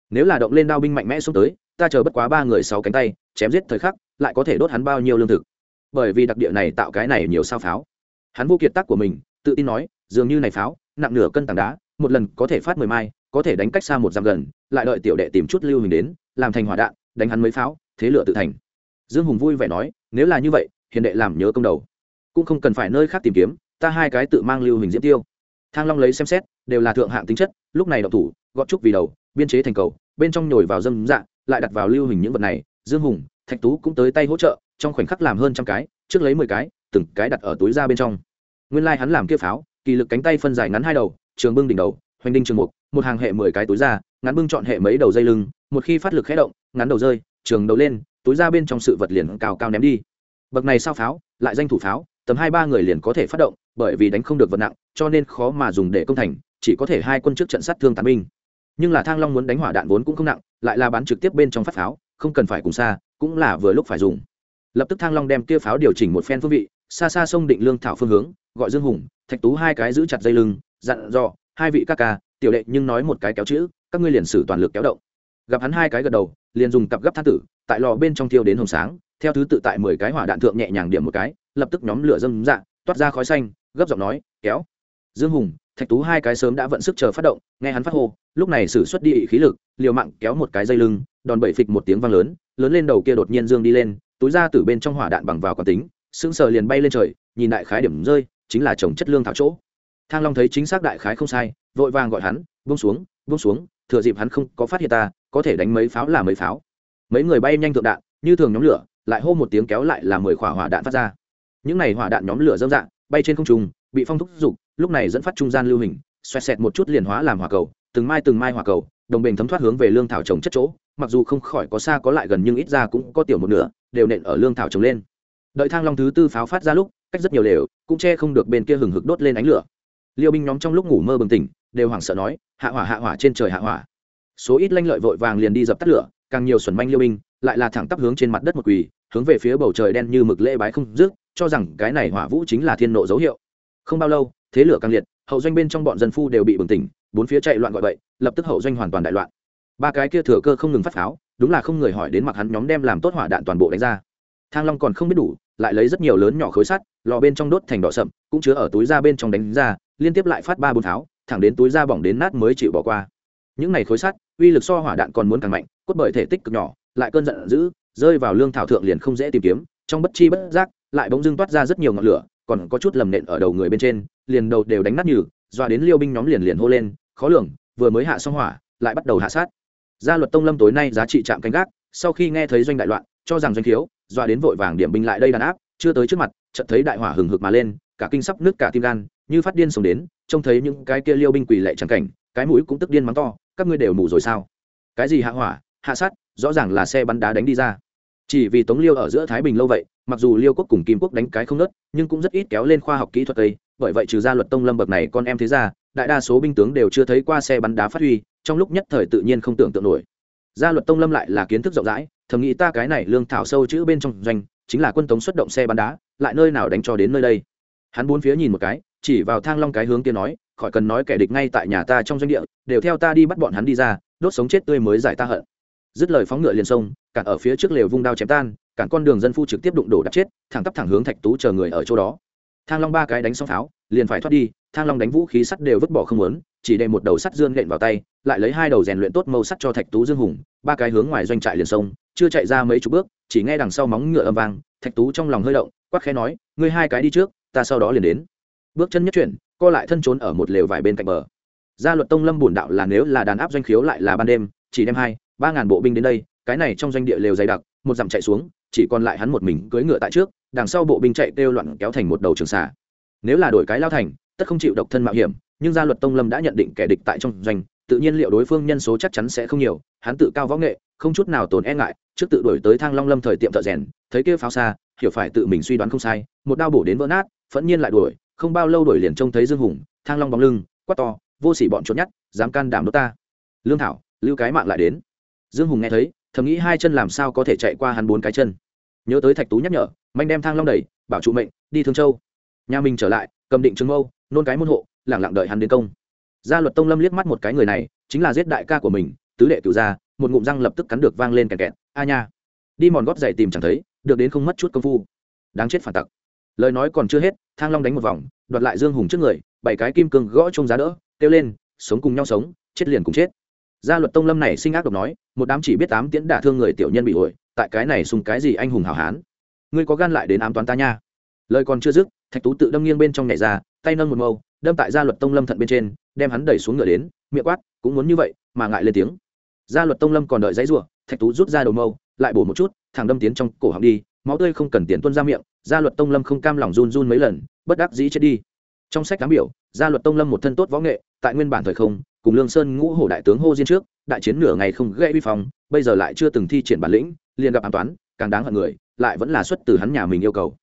Nếu là động lên đao binh mạnh mẽ xuống tới, ta chờ bất quá ba người sáu cánh tay, chém giết thời khắc, lại có thể đốt hắn bao nhiêu lương thực. Bởi vì đặc địa này tạo cái này nhiều sao pháo. Hắn vô kiệt tác của mình, tự tin nói, dường như này pháo, nặng nửa cân tảng đá, một lần có thể phát mười mai, có thể đánh cách xa một dặm gần, lại đợi tiểu đệ tìm chút lưu hình đến, làm thành hỏa đạn, đánh hắn mấy pháo, thế lửa tự thành dương hùng vui vẻ nói, nếu là như vậy, hiền đệ làm nhớ công đầu. Cũng không cần phải nơi khác tìm kiếm, ta hai cái tự mang lưu hình diễm tiêu. Thang long lấy xem xét, đều là thượng hạng tính chất, lúc này đậu thủ, gọt trúc vì đầu, biên chế thành cầu, bên trong nhồi vào dâm dạ lại đặt vào lưu hình những vật này. Dương hùng, thạch tú cũng tới tay hỗ trợ, trong khoảnh khắc làm hơn trăm cái, trước lấy mười cái, từng cái đặt ở túi ra bên trong. Nguyên lai、like、hắn hắn làm kia pháo, kỳ lực cánh tay phân dài ngắn hai đầu, trường bưng đỉnh đầu, hoành đinh trường mục, một hàng hệ mười cái túi ra, ngắn bưng chọn hệ mấy đầu dây lưng, một khi phát lực khé động, ngắn đầu rơi, trường đầu lên túi ra bên trong sự vật liền cao cao ném đi. Bậc này sao pháo, lại danh thủ pháo, tầm hai ba người liền có thể phát động, bởi vì đánh không được vật nặng, cho nên khó mà dùng để công thành, chỉ có thể hai quân trước trận sát thương tàn binh. Nhưng là thang long muốn đánh hỏa đạn vốn cũng không nặng, lại là bắn trực tiếp bên trong phát pháo, không cần phải cùng xa, cũng là vừa lúc phải dùng. Lập tức thang long đem kia pháo điều chỉnh một phen phương vị, xa xa sông định lương thảo phương hướng, gọi dương hùng, thạch tú hai cái giữ chặt dây lưng, dặn dò, hai vị ca ca, tiểu đệ nhưng nói một cái kéo chữ, các ngươi liền sử toàn lực kéo động. Gặp hắn hai cái gật đầu liền dùng cặp gấp than tử, tại lò bên trong thiêu đến hồng sáng, theo thứ tự tại mười cái hỏa đạn thượng nhẹ nhàng điểm một cái, lập tức nhóm lửa dâm dạ toát ra khói xanh, gấp giọng nói, kéo. Dương hùng, thạch tú hai cái sớm đã vận sức chờ phát động, nghe hắn phát hô, lúc này sử xuất đi khí lực, liều mạng kéo một cái dây lưng, đòn bẩy phịch một tiếng vang lớn lớn lên đầu kia đột nhiên dương đi lên, túi ra từ bên trong hỏa đạn bằng vào quán tính, sững sờ liền bay lên trời, nhìn đại khái điểm rơi, chính là trồng chất lương thảo chỗ. Thang long thấy chính xác đại khái không sai, vội vàng gọi hắn, buông xuống buông xuống, thừa dịp hắn không có phát hiện ta có thể đánh mấy pháo là mấy pháo. Mấy người bay nhanh thượng đạn, như thường nhóm lửa, lại hô một tiếng kéo lại là mười khỏa hỏa đạn phát ra. Những này hỏa đạn nhóm lửa dâm dạng, bay trên không trung, bị phong thúc dục, lúc này dẫn phát trung gian lưu hình, xoẹt xẹt một chút liền hóa làm hỏa cầu, từng mai từng mai hỏa cầu, đồng bình thấm thoát hướng về lương thảo trồng chất chỗ, mặc dù không khỏi có xa có lại gần nhưng ít ra cũng có tiểu một nửa, đều nện ở lương thảo trồng lên. Đợi thang long thứ tư pháo phát ra lúc, cách rất nhiều lều, cũng che không được bên kia hừng hực đốt lên ánh lửa. Liêu binh nhóm trong lúc ngủ mơ bừng tỉnh, đều hoảng sợ nói, hạ hỏa hạ hỏa trên trời hạ hỏa số ít lanh lợi vội vàng liền đi dập tắt lửa càng nhiều xuẩn manh liêu binh lại là thẳng tắp hướng trên mặt đất một quỳ hướng về phía bầu trời đen như mực lễ bái không dứt cho rằng cái này hỏa vũ chính là thiên nộ dấu hiệu. Không bao lâu thế lửa càng liệt hậu doanh bên trong bọn dân phu đều bị bừng tỉnh bốn phía chạy loạn gọi vậy lập tức hậu doanh hoàn toàn đại loạn. Ba cái kia thừa cơ không ngừng phát pháo đúng là không người hỏi đến mặc hắn nhóm đem làm tốt hỏa đạn toàn bộ đánh ra. Thang long còn không biết đủ lại lấy rất nhiều lớn nhỏ khối sắt lò bên trong đốt thành đỏ sậm cũng chứa ở túi da bên trong đánh ra liên tiếp lại phát ba bốn pháo, thẳng đến túi da bỏng đến nát mới chịu bỏ qua. Những này khối sắt uy lực so hỏa đạn còn muốn càng mạnh, cốt bởi thể tích cực nhỏ, lại cơn giận dữ, rơi vào lương thảo thượng liền không dễ tìm kiếm, trong bất chi bất giác, lại bỗng dưng toát ra rất nhiều ngọn lửa, còn có chút lầm nện ở đầu người bên trên, liền đầu đều đánh nát nhừ, doa đến liêu binh nhóm liền liền hô lên, khó lường, vừa mới hạ xong hỏa, lại bắt đầu hạ sát. Gia luật tông lâm tối nay giá trị chạm canh gác, sau khi nghe thấy doanh đại loạn, cho rằng doanh thiếu, doa đến vội vàng điểm binh lại đây đàn áp, chưa tới trước mặt, chợt thấy đại hỏa hừng hực mà lên, cả kinh sắp nước cả tim gan, như phát điên sống đến, trông thấy những cái kia liêu binh quỳ lệ chẳng cảnh, cái mũi cũng tức điên mắng to các ngươi đều mù rồi sao? Cái gì hạ hỏa, hạ sát, rõ ràng là xe bắn đá đánh đi ra. Chỉ vì tống liêu ở giữa thái bình lâu vậy, mặc dù liêu quốc cùng kim quốc đánh cái không nớt, nhưng cũng rất ít kéo lên khoa học kỹ thuật ấy. bởi vậy trừ ra luật tông lâm bậc này con em thế ra, đại đa số binh tướng đều chưa thấy qua xe bắn đá phát huy, trong lúc nhất thời tự nhiên không tưởng tượng nổi. Gia luật tông lâm lại là kiến thức rộng rãi, thầm nghĩ ta cái này lương thảo sâu chữ bên trong doanh, chính là quân tống xuất động xe bắn đá, lại nơi nào đánh cho đến nơi đây? Hắn bốn phía nhìn một cái, chỉ vào thang long cái hướng kia nói khỏi cần nói kẻ địch ngay tại nhà ta trong doanh địa, đều theo ta đi bắt bọn hắn đi ra, đốt sống chết tươi mới giải ta hận. Dứt lời phóng ngựa liền sông cản ở phía trước lều vung đao chém tan, cản con đường dân phu trực tiếp đụng đổ đập chết, thẳng tắp thẳng hướng thạch tú chờ người ở chỗ đó. Thang long ba cái đánh xong pháo, liền phải thoát đi, thang long đánh vũ khí sắt đều vứt bỏ không muốn, chỉ để một đầu sắt dương lện vào tay, lại lấy hai đầu rèn luyện tốt màu sắt cho thạch tú dương hùng, ba cái hướng ngoài doanh trại liền sông chưa chạy ra mấy chục bước, chỉ nghe đằng sau móng ngựa âm vang, thạch tú trong lòng hơi động quắc khẽ nói, ngươi hai cái đi trước, ta sau đó liền đến. Bước chân nhất chuyển co lại thân trốn ở một lều vải bên cạnh bờ. Gia luật tông lâm bổn đạo là nếu là đàn áp doanh khiếu lại là ban đêm, chỉ đem hai, ba ngàn bộ binh đến đây, cái này trong doanh địa lều dày đặc, một dặm chạy xuống, chỉ còn lại hắn một mình cưỡi ngựa tại trước, đằng sau bộ binh chạy kêu loạn kéo thành một đầu trường xà. Nếu là đổi cái lao thành, tất không chịu độc thân mạo hiểm, nhưng gia luật tông lâm đã nhận định kẻ địch tại trong doanh, tự nhiên liệu đối phương nhân số chắc chắn sẽ không nhiều, hắn tự cao võ nghệ, không chút nào tồn e ngại, trước tự đổi tới thang long lâm thời tiệm thợ rèn, thấy kia pháo xa, hiểu phải tự mình suy đoán không sai, một đao bổ đến vỡ nát, phẫn nhiên lại đuổi không bao lâu đuổi liền trông thấy dương hùng, thang long bóng lưng, quát to, vô sỉ bọn trốn nhát dám can đảm đốt ta. Lương thảo, lưu cái mạng lại đến. Dương hùng nghe thấy, thầm nghĩ hai chân làm sao có thể chạy qua hắn bốn cái chân. Nhớ tới thạch tú nhắc nhở, manh đem thang long đẩy, bảo trụ mệnh, đi thương châu. Nhà mình trở lại, cầm định trưng mâu, nôn cái môn hộ lẳng lặng đợi hắn đến công. Gia luật tông lâm liếc mắt một cái người này, chính là giết đại ca của mình, tứ đệ cửu gia, một ngụm răng lập tức cắn được vang lên kẹt kẹt. A nha. Đi mòn góp dậy tìm chẳng thấy, được đến không mất chút công phu. Đáng chết phản tặc lời nói còn chưa hết, thang long đánh một vòng, đoạt lại dương hùng trước người, bảy cái kim cương gõ trông giá đỡ, kêu lên, sống cùng nhau sống, chết liền cùng chết. Gia luật tông lâm này sinh ác độc nói, một đám chỉ biết tám tiễn đả thương người tiểu nhân bị ổi, tại cái này sùng cái gì anh hùng hảo hán. Ngươi có gan lại đến ám toán ta nha. Lời còn chưa dứt, thạch tú tự đâm nghiêng bên trong nhảy ra, tay nâng một mâu, đâm tại gia luật tông lâm thận bên trên, đem hắn đẩy xuống ngựa đến, miệng quát, cũng muốn như vậy, mà ngại lên tiếng. Gia luật tông lâm còn đợi dãy rủa, thạch tú rút ra đầu mâu, lại bổ một chút, thẳng đâm tiến trong cổ họng đi, máu tươi không cần tiền tuôn ra miệng gia luật tông lâm không cam lòng run run mấy lần, bất đắc dĩ chết đi. Trong sách cám biểu, gia luật tông lâm một thân tốt võ nghệ, tại nguyên bản thời không, cùng lương sơn ngũ hổ đại tướng hô diên trước, đại chiến nửa ngày không gây vi phong, bây giờ lại chưa từng thi triển bản lĩnh, liền gặp an toán, càng đáng hận người, lại vẫn là xuất từ hắn nhà mình yêu cầu.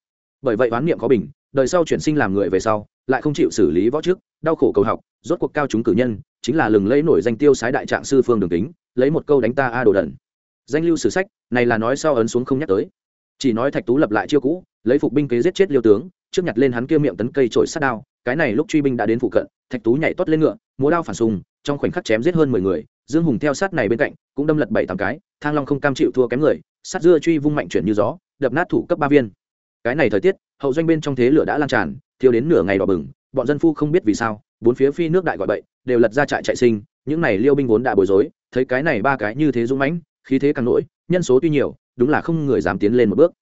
Bởi vậy oán niệm có bình, đời sau chuyển sinh làm người về sau, lại không chịu xử lý võ trước, đau khổ cầu học, rốt cuộc cao chúng cử nhân, chính là lừng lấy nổi danh tiêu sái đại trạng sư phương đường tính lấy một câu đánh ta a đồ đần. Danh lưu sử sách, này là nói sau ấn xuống không nhắc tới. Chỉ nói thạch tú lập lại chiêu cũ lấy phục binh kế giết chết liêu tướng, trước nhặt lên hắn kia miệng tấn cây trổi sát đao, cái này lúc truy binh đã đến phụ cận, thạch tú nhảy tót lên ngựa, múa đao phản sùng trong khoảnh khắc chém giết hơn mười người, dương hùng theo sát này bên cạnh, cũng đâm lật bảy tám cái, thang long không cam chịu thua kém người, sát dưa truy vung mạnh chuyển như gió, đập nát thủ cấp ba viên. Cái này thời tiết, hậu doanh bên trong thế lửa đã lan tràn thiếu đến nửa ngày đỏ bừng, bọn dân phu không biết vì sao, bốn phía phi nước đại gọi bậy, đều lật ra trại chạy sinh, những này liêu binh vốn đã bối rối, thấy cái này ba cái như thế dũng mãnh, khí thế càng nỗi nhân số tuy nhiều, đúng là không người dám tiến lên một bước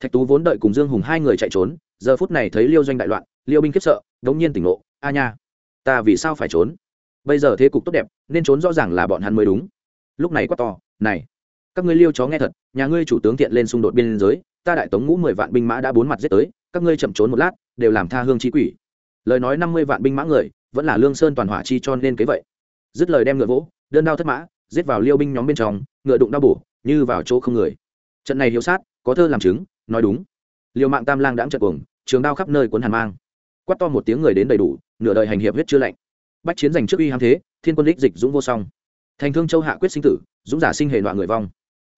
thạch tú vốn đợi cùng dương hùng hai người chạy trốn, giờ phút này thấy liêu doanh đại loạn, liêu binh khiếp sợ, đống nhiên tỉnh ngộ, a nha, ta vì sao phải trốn? Bây giờ thế cục tốt đẹp, nên trốn rõ ràng là bọn hắn mới đúng. Lúc này quá to, này, các ngươi liêu chó nghe thật, nhà ngươi chủ tướng thiện lên xung đột biên giới, ta đại tống ngũ mười vạn binh mã đã bốn mặt giết tới, các ngươi chậm trốn một lát, đều làm tha hương trí quỷ. Lời nói năm mươi vạn binh mã người, vẫn là lương sơn toàn hỏa chi cho nên kế vậy. Dứt lời đem ngựa vỗ, đơn đao thất mã, giết vào liêu binh nhóm bên trong, ngựa đụng đau bổ, như vào chỗ không người. Trận này hiếu sát, có thơ làm chứng nói đúng. Liều mạng tam lang đãng trận cuồng, trường đao khắp nơi cuốn hàn mang. Quát to một tiếng người đến đầy đủ, nửa đời hành hiệp huyết chưa lạnh. Bách chiến giành trước uy hám thế, thiên quân đích dịch dũng vô song. Thành thương châu hạ quyết sinh tử, dũng giả sinh hệ nọa người vong.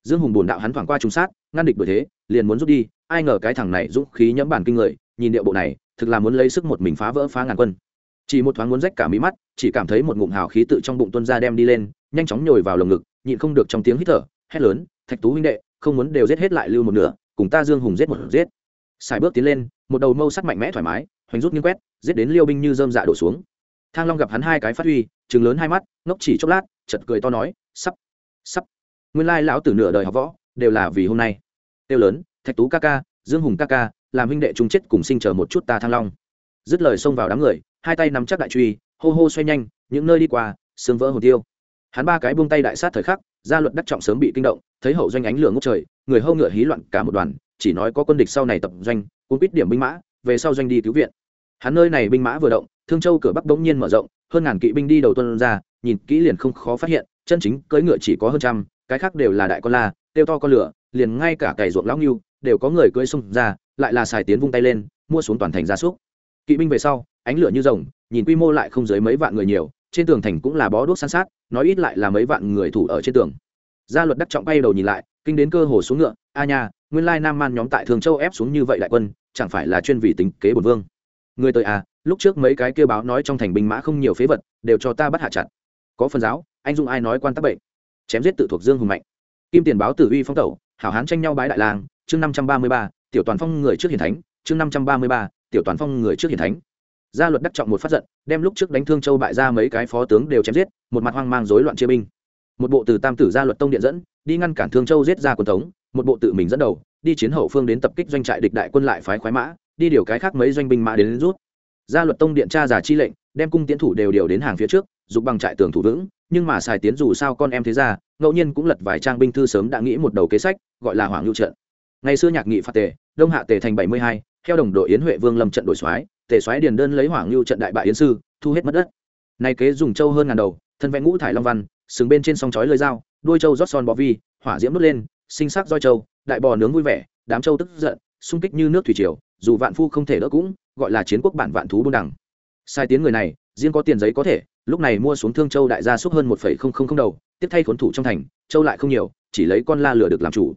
Dương hùng bồn đạo hắn thoảng qua trùng sát, ngăn địch đổi thế, liền muốn rút đi, ai ngờ cái thằng này dũng khí nhẫm bản kinh người, nhìn điệu bộ này, thực là muốn lấy sức một mình phá vỡ phá ngàn quân. Chỉ một thoáng muốn rách cả mí mắt, chỉ cảm thấy một ngụm hào khí tự trong bụng tuân ra đem đi lên, nhanh chóng nhồi vào lồng ngực, nhịn không được trong tiếng hít thở, hét lớn, thạch tú huynh đệ, không muốn đều giết hết lại lưu một nửa cùng ta dương hùng giết một giết. Xài bước tiến lên, một đầu mâu sắt mạnh mẽ thoải mái, hoành rút nghiêng quét, giết đến liêu binh như dơm dạ đổ xuống. Thang long gặp hắn hai cái phát huy chừng lớn hai mắt, ngốc chỉ chốc lát chật cười to nói, sắp sắp. Nguyên lai lão tử nửa đời học võ, đều là vì hôm nay. Tiêu lớn, thạch tú ca ca, dương hùng ca ca, làm huynh đệ chung chết cùng sinh chờ một chút ta thang long. Dứt lời xông vào đám người, hai tay nắm chắc đại truy, hô hô xoay nhanh, những nơi đi qua, sương vỡ hồ tiêu. Hắn ba cái buông tay đại sát thời khắc, gia luật đắc trọng sớm bị kinh động, thấy hậu doanh ánh lửa ngốc trời người hâu ngựa hí loạn cả một đoàn, chỉ nói có quân địch sau này tập doanh, cuốn quýt điểm binh mã, về sau doanh đi cứu viện. Hắn nơi này binh mã vừa động, thương châu cửa bắc bỗng nhiên mở rộng, hơn ngàn kỵ binh đi đầu tuân ra, nhìn kỹ liền không khó phát hiện, chân chính cưỡi ngựa chỉ có hơn trăm, cái khác đều là đại con la, tiêu to con lửa, liền ngay cả cày ruộng lão nghiêu đều có người cưỡi xung ra, lại là xài tiến vung tay lên, mua xuống toàn thành gia súc. Kỵ binh về sau, ánh lửa như rồng, nhìn quy mô lại không dưới mấy vạn người nhiều, trên tường thành cũng là bó đuốc san sát, nói ít lại là mấy vạn người thủ ở trên tường. Gia luật đắc trọng bay đầu nhìn lại kinh đến cơ hồ xuống ngựa, a nha, nguyên lai nam man nhóm tại thường châu ép xuống như vậy đại quân, chẳng phải là chuyên vì tính kế bổn vương? Người tới à lúc trước mấy cái kêu báo nói trong thành binh mã không nhiều phế vật, đều cho ta bắt hạ chặt. Có phần giáo, anh dung ai nói quan tác bệnh. Chém giết tự thuộc dương hùng mạnh. Kim tiền báo tử uy phong tẩu, hảo hán tranh nhau bái đại lang chương năm trăm ba mươi ba, tiểu toàn phong người trước hiền thánh, chương năm trăm ba mươi ba, tiểu toàn phong người trước hiền thánh. Gia luật đắc trọng một phát giận, đem lúc trước đánh thương châu bại ra mấy cái phó tướng đều chém giết, một mặt hoang mang rối loạn chia binh. Một bộ từ tam tử gia luật tông điện dẫn đi ngăn cản thương châu giết ra quân tống một bộ tự mình dẫn đầu đi chiến hậu phương đến tập kích doanh trại địch đại quân lại phái khoái mã đi điều cái khác mấy doanh binh mã đến, đến rút. Gia luật tông điện tra giả chi lệnh đem cung tiến thủ đều điều đến hàng phía trước dục bằng trại tường thủ vững nhưng mà xài tiến dù sao con em thế ra ngẫu nhiên cũng lật vài trang binh thư sớm đã nghĩ một đầu kế sách gọi là hoàng lưu trận. Ngày xưa nhạc nghị phạt tề đông hạ tề thành bảy mươi hai theo đồng đội yến huệ vương lâm trận đổi soái tề soái điền đơn lấy hoàng lưu trận đại bại yến sư thu hết mất đất. Nay kế dùng châu hơn ngàn đầu thân vẽ ngũ thải long văn sừng bên trên song chói lưỡi dao đuôi châu rót son bò vi, hỏa diễm đốt lên, sinh sắc roi châu đại bò nướng vui vẻ, đám châu tức giận, xung kích như nước thủy triều, dù vạn phu không thể đỡ cũng, gọi là chiến quốc bản vạn thú buôn đẳng sai tiến người này, riêng có tiền giấy có thể, lúc này mua xuống thương châu đại gia súc hơn một phẩy không không không đầu, tiếp thay khốn thủ trong thành, châu lại không nhiều, chỉ lấy con la lửa được làm chủ.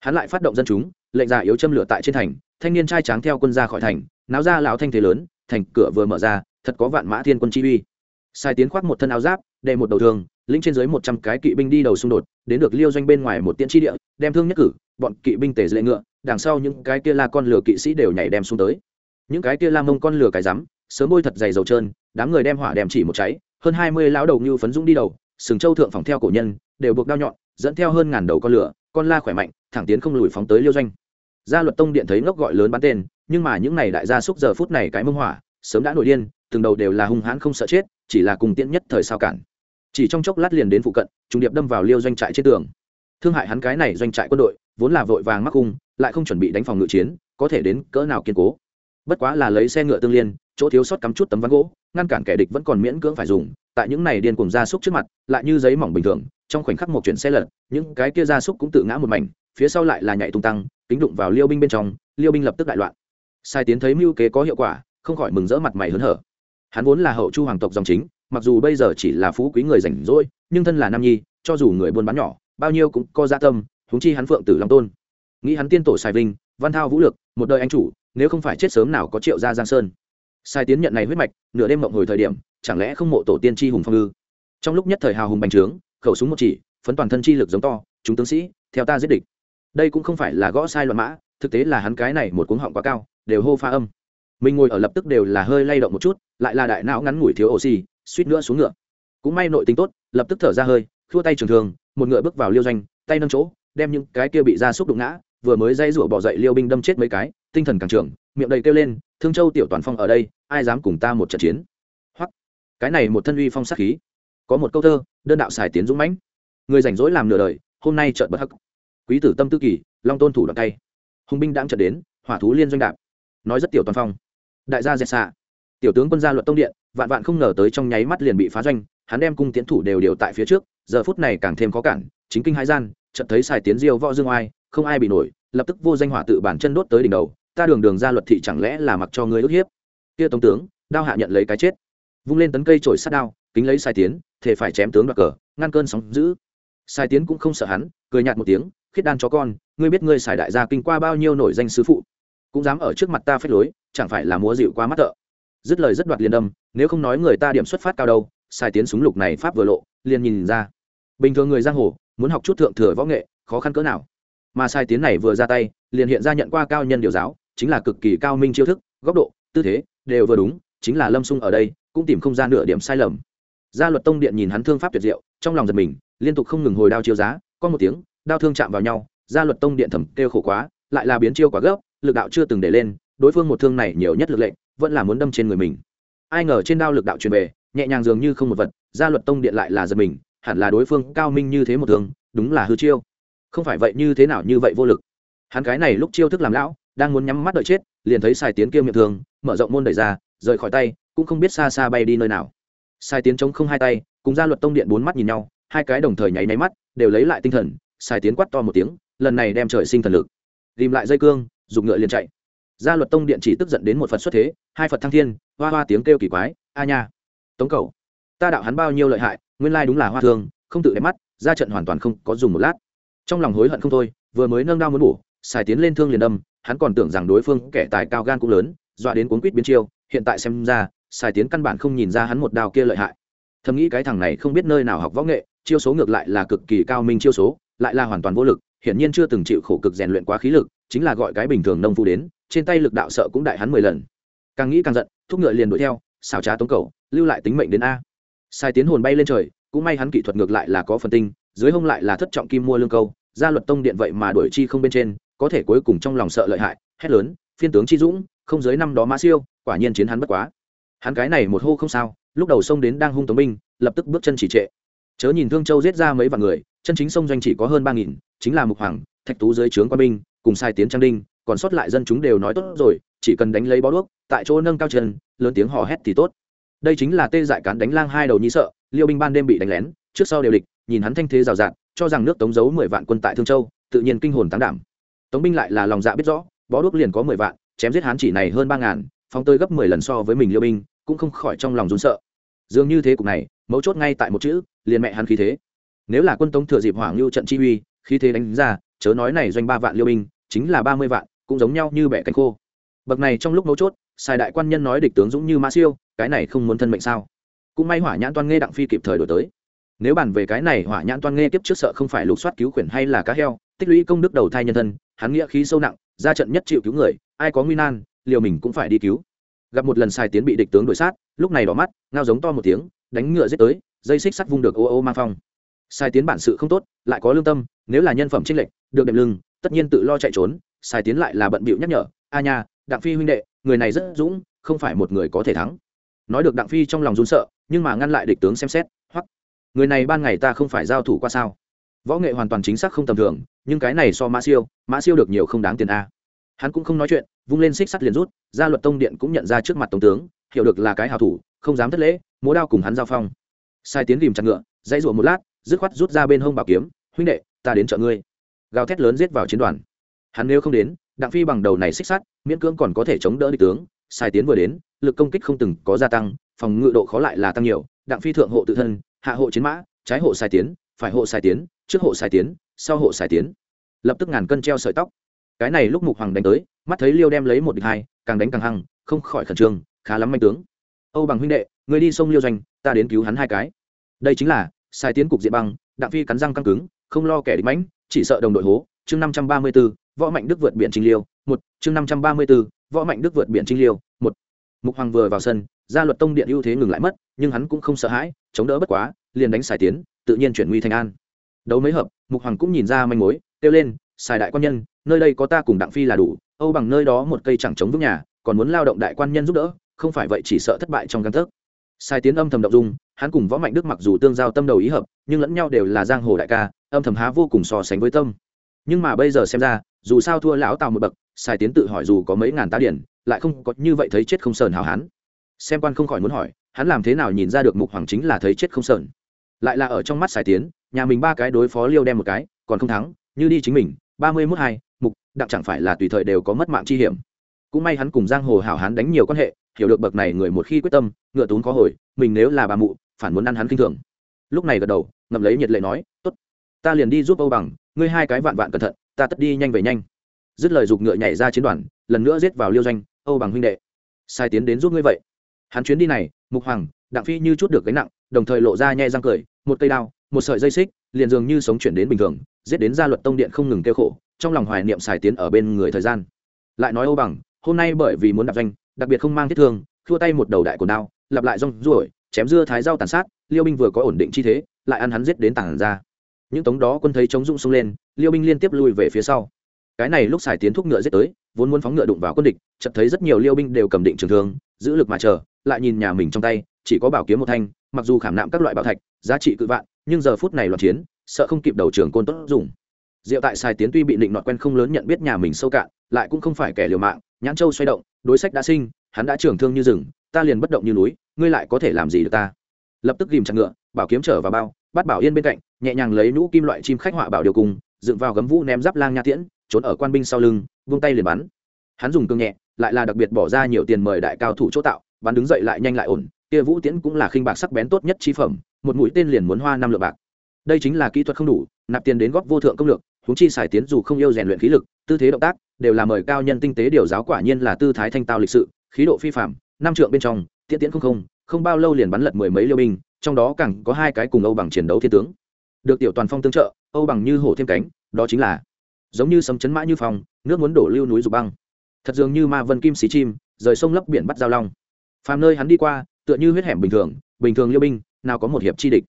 Hắn lại phát động dân chúng, lệnh giả yếu châm lửa tại trên thành, thanh niên trai tráng theo quân ra khỏi thành, náo ra lão thanh thế lớn, thành cửa vừa mở ra, thật có vạn mã thiên quân chi uy. Sai tiến khoác một thân áo giáp đệ một đầu thường lĩnh trên dưới một trăm cái kỵ binh đi đầu xung đột, đến được liêu doanh bên ngoài một tiễn tri địa, đem thương nhất cử, bọn kỵ binh tề dễ ngựa, đằng sau những cái kia la con lửa kỵ sĩ đều nhảy đem xuống tới. Những cái kia la mông con lửa cái rắm, sớm bôi thật dày dầu trơn, đám người đem hỏa đem chỉ một cháy, hơn hai mươi lão đầu như phấn dũng đi đầu, sừng châu thượng phòng theo cổ nhân, đều buộc đao nhọn, dẫn theo hơn ngàn đầu con lửa, con la khỏe mạnh, thẳng tiến không lùi phóng tới liêu doanh. Gia luật tông điện thấy ngốc gọi lớn bắn tên, nhưng mà những này đại gia xúc giờ phút này cái mông hỏa, sớm đã nổi điên, từng đầu đều là hung hãn không sợ chết, chỉ là cùng tiễn nhất thời sao cản chỉ trong chốc lát liền đến phụ cận, trùng điệp đâm vào liêu doanh trại trên tường. Thương hại hắn cái này doanh trại quân đội, vốn là vội vàng mắc cung, lại không chuẩn bị đánh phòng ngự chiến, có thể đến cỡ nào kiên cố. Bất quá là lấy xe ngựa tương liên, chỗ thiếu sót cắm chút tấm ván gỗ, ngăn cản kẻ địch vẫn còn miễn cưỡng phải dùng, tại những này điên cùng gia súc trước mặt, lại như giấy mỏng bình thường, trong khoảnh khắc một chuyển xe lật, những cái kia gia súc cũng tự ngã một mảnh, phía sau lại là nhảy tung tăng, kính đụng vào liêu binh bên trong, liêu binh lập tức đại loạn. Sai tiến thấy mưu kế có hiệu quả, không khỏi mừng rỡ mặt mày hớn hở. Hắn vốn là hậu chu hoàng tộc dòng chính mặc dù bây giờ chỉ là phú quý người rảnh rỗi, nhưng thân là nam nhi, cho dù người buôn bán nhỏ, bao nhiêu cũng có gia tâm thúng chi hắn phượng tử long tôn. Nghĩ hắn tiên tổ sài vinh, văn thao vũ lực một đời anh chủ, nếu không phải chết sớm nào có triệu gia giang sơn. Sai tiến nhận này huyết mạch, nửa đêm mộng hồi thời điểm, chẳng lẽ không mộ tổ tiên tri hùng phong ư? Trong lúc nhất thời hào hùng bành trướng, khẩu súng một chỉ, phấn toàn thân chi lực giống to, chúng tướng sĩ, theo ta giết địch. Đây cũng không phải là gõ sai loạn mã, thực tế là hắn cái này một cuống họng quá cao, đều hô pha âm. Mình ngồi ở lập tức đều là hơi lay động một chút, lại là đại não ngắn ngủi thiếu oxy suýt nữa xuống ngựa. Cũng may nội tính tốt, lập tức thở ra hơi thua tay trường thường, một ngựa bước vào liêu doanh, tay nâng chỗ, đem những cái kia bị ra xúc đụng ngã, vừa mới dây rủa bỏ dậy liêu binh đâm chết mấy cái, tinh thần càng trưởng, miệng đầy kêu lên, thương châu tiểu toàn phong ở đây, ai dám cùng ta một trận chiến? Hoặc cái này một thân uy phong sát khí. Có một câu thơ, đơn đạo xài tiến dũng mãnh, người rảnh rỗi làm nửa đời, hôm nay trợn bất hắc. Quý tử tâm tư kỳ, long tôn thủ đoạn tay. Hùng binh đang trận đến, hỏa thú liên doanh đạp. Nói rất tiểu toàn phong. Đại gia dẹt xạ. Tiểu tướng quân gia luật tông điện vạn vạn không ngờ tới trong nháy mắt liền bị phá doanh, hắn đem cung tiến thủ đều điều tại phía trước, giờ phút này càng thêm khó cản, chính kinh hai gian, chợt thấy xài tiến diêu võ dương oai, không ai bị nổi, lập tức vô danh hỏa tự bản chân đốt tới đỉnh đầu, ta đường đường ra luật thị chẳng lẽ là mặc cho người ức hiếp? Kia tống tướng, đao hạ nhận lấy cái chết. Vung lên tấn cây trổi sát đao, kính lấy sai tiến, thể phải chém tướng đoạt cờ, ngăn cơn sóng giữ sai tiến cũng không sợ hắn, cười nhạt một tiếng, khiết đan cho con, ngươi biết ngươi xài đại gia kinh qua bao nhiêu nổi danh sứ phụ, cũng dám ở trước mặt ta phép lối, chẳng phải là múa dịu quá mắt thợ dứt lời rất đoạt liền đâm, nếu không nói người ta điểm xuất phát cao đâu sai tiến súng lục này pháp vừa lộ, liền nhìn ra. Bình thường người giang hồ, muốn học chút thượng thừa võ nghệ, khó khăn cỡ nào. Mà sai tiến này vừa ra tay, liền hiện ra nhận qua cao nhân điều giáo, chính là cực kỳ cao minh chiêu thức, góc độ, tư thế, đều vừa đúng, chính là lâm sung ở đây, cũng tìm không ra nửa điểm sai lầm. Gia luật tông điện nhìn hắn thương pháp tuyệt diệu, trong lòng giật mình, liên tục không ngừng hồi đao chiêu giá, có một tiếng, đao thương chạm vào nhau, gia luật tông điện thầm kêu khổ quá, lại là biến chiêu quá gấp lực đạo chưa từng để lên, đối phương một thương này nhiều nhất lực lệnh vẫn là muốn đâm trên người mình. Ai ngờ trên đao lực đạo truyền về, nhẹ nhàng dường như không một vật, gia luật tông điện lại là giật mình, hẳn là đối phương cao minh như thế một thường, đúng là hư chiêu. Không phải vậy như thế nào như vậy vô lực. Hắn cái này lúc chiêu thức làm lão, đang muốn nhắm mắt đợi chết, liền thấy Sai tiến kia miệng thường, mở rộng môn đẩy ra, rời khỏi tay, cũng không biết xa xa bay đi nơi nào. Sai tiến chống không hai tay, cùng gia luật tông điện bốn mắt nhìn nhau, hai cái đồng thời nháy nháy mắt, đều lấy lại tinh thần, sai tiến quát to một tiếng, lần này đem trời sinh thần lực ghìm lại dây cương dùng ngựa liền chạy gia luật tông điện chỉ tức giận đến một phật xuất thế, hai phật thăng thiên, hoa hoa tiếng kêu kỳ quái, a nha. Tống cầu, ta đạo hắn bao nhiêu lợi hại, nguyên lai đúng là hoa thương, không tự đẹp mắt, ra trận hoàn toàn không có dùng một lát. Trong lòng hối hận không thôi, vừa mới nâng đao muốn bổ, xài tiến lên thương liền đâm, hắn còn tưởng rằng đối phương kẻ tài cao gan cũng lớn, dọa đến cuốn quýt biến chiêu, hiện tại xem ra, xài tiến căn bản không nhìn ra hắn một đao kia lợi hại. Thầm nghĩ cái thằng này không biết nơi nào học võ nghệ, chiêu số ngược lại là cực kỳ cao minh chiêu số, lại là hoàn toàn vô lực, hiển nhiên chưa từng chịu khổ cực rèn luyện quá khí lực chính là gọi cái bình thường nông phu đến, trên tay lực đạo sợ cũng đại hắn mười lần. Càng nghĩ càng giận, thúc ngựa liền đuổi theo, xảo trá tống cầu lưu lại tính mệnh đến a. Sai tiến hồn bay lên trời, cũng may hắn kỹ thuật ngược lại là có phần tinh, dưới hông lại là thất trọng kim mua lương câu, gia luật tông điện vậy mà đuổi chi không bên trên, có thể cuối cùng trong lòng sợ lợi hại, hét lớn, phiên tướng chi dũng, không dưới năm đó mã siêu, quả nhiên chiến hắn bất quá. Hắn cái này một hô không sao, lúc đầu xông đến đang hung tống binh, lập tức bước chân chỉ trệ. Chớ nhìn thương châu giết ra mấy vạn người, chân chính sông doanh chỉ có hơn ba nghìn chính là mục hoàng, thạch tú dưới trướng quan binh, cùng sai tiến trang đinh, còn sót lại dân chúng đều nói tốt rồi, chỉ cần đánh lấy bó đuốc, tại chỗ nâng cao chân, lớn tiếng hò hét thì tốt. Đây chính là tê dại cán đánh lang hai đầu nhi sợ, liêu binh ban đêm bị đánh lén, trước sau đều địch, nhìn hắn thanh thế rào rạt, cho rằng nước tống giấu mười vạn quân tại thương châu, tự nhiên kinh hồn tán đảm. Tống binh lại là lòng dạ biết rõ, bó đuốc liền có mười vạn, chém giết hắn chỉ này hơn ba ngàn, phóng tơi gấp mười lần so với mình liêu binh, cũng không khỏi trong lòng run sợ. Dường như thế cục này, mấu chốt ngay tại một chữ, liền mẹ hắn khí thế. Nếu là quân tống thừa dịp hoảng lưu trận chi uy khi thế đánh ra, chớ nói này doanh ba vạn liêu binh, chính là ba mươi vạn, cũng giống nhau như bẻ cánh khô. Bậc này trong lúc mấu chốt sai đại quan nhân nói địch tướng dũng như ma siêu, cái này không muốn thân mệnh sao? Cũng may hỏa nhãn toan nghe đặng phi kịp thời đổi tới. Nếu bàn về cái này, hỏa nhãn toan nghe tiếp trước sợ không phải lục soát cứu khuyển hay là cá heo, tích lũy công đức đầu thai nhân thân, hắn nghĩa khí sâu nặng, ra trận nhất chịu cứu người, ai có nguy nan, liều mình cũng phải đi cứu. Gặp một lần sai tiến bị địch tướng đuổi sát, lúc này đỏ mắt, ngao giống to một tiếng, đánh ngựa giết tới, dây xích sắt vung được ô ô mang phong sai tiến bản sự không tốt, lại có lương tâm, nếu là nhân phẩm trinh lệch, được đệm lưng, tất nhiên tự lo chạy trốn, sai tiến lại là bận bịu nhắc nhở, a nha, đặng phi huynh đệ, người này rất dũng, không phải một người có thể thắng. Nói được đặng phi trong lòng run sợ, nhưng mà ngăn lại địch tướng xem xét hoặc người này ban ngày ta không phải giao thủ qua sao? Võ nghệ hoàn toàn chính xác không tầm thường, nhưng cái này so mã siêu mã siêu được nhiều không đáng tiền a. Hắn cũng không nói chuyện, vung lên xích sắt liền rút gia luật tông điện cũng nhận ra trước mặt tổng tướng, hiểu được là cái hào thủ, không dám thất lễ, múa đao cùng hắn giao phong. Sai tiến tìm chặt ngựa, dãy rụa một lát dứt khoát rút ra bên hông bảo kiếm, huynh đệ, ta đến chợ ngươi. Gào thét lớn giết vào chiến đoàn. Hắn nếu không đến, đặng phi bằng đầu này xích sắt, miễn cưỡng còn có thể chống đỡ địch tướng. Sai tiến vừa đến, lực công kích không từng có gia tăng, phòng ngự độ khó lại là tăng nhiều. Đặng phi thượng hộ tự thân, hạ hộ chiến mã, trái hộ sai tiến, phải hộ sai tiến, trước hộ sai tiến, sau hộ sai tiến. Lập tức ngàn cân treo sợi tóc. Cái này lúc mục hoàng đánh tới, mắt thấy liêu đem lấy một địch hai, càng đánh càng hăng, không khỏi khẩn trương, khá lắm manh tướng. Âu bằng huynh đệ người đi sông liêu doanh, ta đến cứu hắn hai cái. Đây chính là sai tiến cục diện băng, đặng phi cắn răng căng cứng, không lo kẻ địch mãnh, chỉ sợ đồng đội hố. Chương năm trăm ba mươi b ố võ mạnh đức vượt biển trinh liêu. Một, chương năm trăm ba mươi b ố võ mạnh đức vượt biển trinh liêu. Một, mục hoàng vừa vào sân, gia luật tông điện ưu thế ngừng lại mất, nhưng hắn cũng không sợ hãi, chống đỡ bất quá, liền đánh Sai tiến, tự nhiên chuyển nguy thành an. Đấu mấy hợp, mục hoàng cũng nhìn ra manh mối, kêu lên xài đại quan nhân, nơi đây có ta cùng đặng phi là đủ, âu bằng nơi đó một cây chẳng chống vững nhà, còn muốn lao động đại quan nhân giúp đỡ, không phải vậy chỉ sợ thất bại trong căn thức sai tiến âm thầm động dung hắn cùng võ mạnh đức mặc dù tương giao tâm đầu ý hợp, nhưng lẫn nhau đều là giang hồ đại ca, âm thầm há vô cùng so sánh với tâm. Nhưng mà bây giờ xem ra, dù sao thua lão tào một bậc sai tiến tự hỏi dù có mấy ngàn tá điển, lại không có như vậy thấy chết không sờn hào hán. Xem quan không khỏi muốn hỏi, hắn làm thế nào nhìn ra được mục hoàng chính là thấy chết không sờn? Lại là ở trong mắt sai tiến, nhà mình ba cái đối phó liêu đem một cái, còn không thắng, như đi chính mình, ba mươi mốt hai, mục, đặng chẳng phải là tùy thời đều có mất mạng chi hiểm. Cũng may hắn cùng giang hồ hảo hán đánh nhiều quan hệ, hiểu được bậc này người một khi quyết tâm, ngựa tún có hồi, mình nếu là bà mụ phản muốn ăn hắn kinh thường. Lúc này gật đầu, ngậm lấy nhiệt lệ nói, tốt, ta liền đi giúp âu bằng, ngươi hai cái vạn vạn cẩn thận, ta tất đi nhanh về nhanh. Dứt lời giục ngựa nhảy ra chiến đoàn, lần nữa giết vào liêu doanh, âu bằng huynh đệ, sai tiến đến giúp ngươi vậy. Hắn chuyến đi này, mục hoàng, đặng phi như chút được gánh nặng, đồng thời lộ ra nhẹ răng cười, một cây đao, một sợi dây xích, liền dường như sống chuyển đến bình thường, giết đến gia luật tông điện không ngừng kêu khổ, trong lòng hoài niệm xài tiến ở bên người thời gian. Lại nói Âu bằng, hôm nay bởi vì muốn đạp doanh, đặc biệt không mang thiết thương thua tay một đầu đại của đao, lặp lại rong ruổi chém dưa thái rau tàn sát, liêu binh vừa có ổn định chi thế, lại ăn hắn giết đến tàn ra. Những tống đó quân thấy chống rụng xông lên, liêu binh liên tiếp lui về phía sau. Cái này lúc xài tiến thúc ngựa giết tới, vốn muốn phóng ngựa đụng vào quân địch, chợt thấy rất nhiều liêu binh đều cầm định trường thương, giữ lực mà chờ, lại nhìn nhà mình trong tay, chỉ có bảo kiếm một thanh, mặc dù khảm nạm các loại bảo thạch, giá trị cự vạn, nhưng giờ phút này loạn chiến, sợ không kịp đầu trường côn tốt dùng. Diệu tại xài tiến tuy bị định nọt quen không lớn nhận biết nhà mình sâu cạn, lại cũng không phải kẻ liều mạng, nhãn châu xoay động, đối sách đã sinh, hắn đã trưởng thương như rừng, ta liền bất động như núi ngươi lại có thể làm gì được ta? Lập tức ghìm chặt ngựa, bảo kiếm trở vào bao, bắt bảo yên bên cạnh, nhẹ nhàng lấy nhũ kim loại chim khách họa bảo điều cùng, dựng vào gấm vũ ném giáp lang nha tiễn, trốn ở quan binh sau lưng, vung tay liền bắn. Hắn dùng cương nhẹ, lại là đặc biệt bỏ ra nhiều tiền mời đại cao thủ chỗ tạo, bắn đứng dậy lại nhanh lại ổn, kia vũ tiễn cũng là khinh bạc sắc bén tốt nhất chi phẩm, một mũi tên liền muốn hoa năm lượng bạc. Đây chính là kỹ thuật không đủ, nạp tiền đến góp vô thượng công lược chúng chi xài tiến dù không yêu rèn luyện khí lực, tư thế động tác, đều là mời cao nhân tinh tế điều giáo quả nhiên là tư thái thanh tao lịch sự, khí độ phi phạm năm trượng bên trong tiễn tiễn không không không bao lâu liền bắn lật mười mấy liêu binh, trong đó càng có hai cái cùng âu bằng chiến đấu thiên tướng. Được tiểu toàn phong tương trợ, âu bằng như hổ thêm cánh, đó chính là giống như sấm chấn mã như phong, nước muốn đổ lưu núi dục băng. Thật dường như ma vân kim xí chim, rời sông lấp biển bắt giao long. Phàm nơi hắn đi qua, tựa như huyết hẻm bình thường bình thường liêu binh, nào có một hiệp chi địch.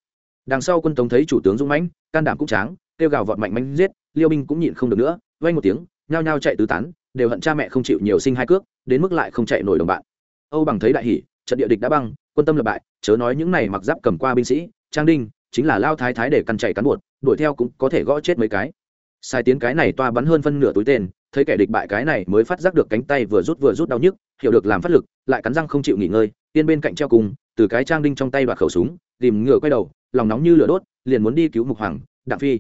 Đằng sau quân tống thấy chủ tướng dũng mãnh, can đảm cũng tráng, kêu gào vọt mạnh mánh giết, liêu binh cũng nhịn không được nữa vay một tiếng, nhao nhao chạy tứ tán, đều hận cha mẹ không chịu nhiều sinh hai cước, đến mức lại không chạy nổi đồng bạn. Âu bằng thấy đại hỷ trận địa địch đã băng, quân tâm lập bại, chớ nói những này mặc giáp cầm qua binh sĩ, trang đinh, chính là lao thái thái để căn chạy cán bột đuổi theo cũng có thể gõ chết mấy cái. Sai tiến cái này toa bắn hơn phân nửa túi tên, thấy kẻ địch bại cái này mới phát giác được cánh tay vừa rút vừa rút đau nhức, hiểu được làm phát lực, lại cắn răng không chịu nghỉ ngơi, tiên bên cạnh treo cùng, từ cái trang đinh trong tay đoạt khẩu súng, tìm ngựa quay đầu, lòng nóng như lửa đốt, liền muốn đi cứu mục hoàng, đặng phi.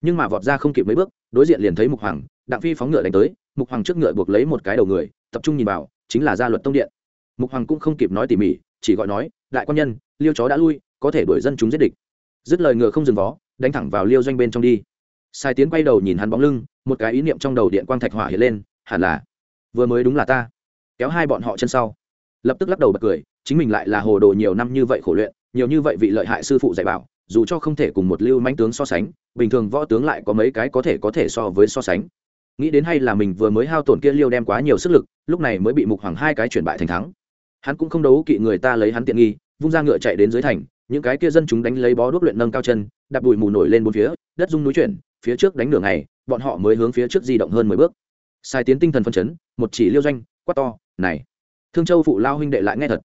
Nhưng mà vọt ra không kịp mấy bước, đối diện liền thấy mục hoàng, đặng phi phóng ngựa đánh tới, mục hoàng trước ngựa buộc lấy một cái đầu người, tập trung nhìn vào, chính là gia luật tông điện mục hoàng cũng không kịp nói tỉ mỉ, chỉ gọi nói, đại quan nhân, liêu chó đã lui, có thể đuổi dân chúng giết địch. Dứt lời ngựa không dừng vó, đánh thẳng vào liêu doanh bên trong đi. Sai tiến quay đầu nhìn hắn bóng lưng, một cái ý niệm trong đầu điện quang thạch hỏa hiện lên, hẳn là, vừa mới đúng là ta. Kéo hai bọn họ chân sau. Lập tức lắc đầu bật cười, chính mình lại là hồ đồ nhiều năm như vậy khổ luyện, nhiều như vậy vị lợi hại sư phụ dạy bảo, dù cho không thể cùng một lưu mãnh tướng so sánh, bình thường võ tướng lại có mấy cái có thể có thể so với so sánh. Nghĩ đến hay là mình vừa mới hao tổn kia liêu đem quá nhiều sức lực, lúc này mới bị mục hoàng hai cái chuyển bại thành thắng hắn cũng không đấu kỵ người ta lấy hắn tiện nghi, vung ra ngựa chạy đến dưới thành, những cái kia dân chúng đánh lấy bó đuốc luyện nâng cao chân, đạp đùi mù nổi lên bốn phía, đất rung núi chuyển, phía trước đánh đường này bọn họ mới hướng phía trước di động hơn mười bước. Sai tiến tinh thần phân chấn, một chỉ liêu doanh, quát to, này, thương châu phụ lao huynh đệ lại nghe thật.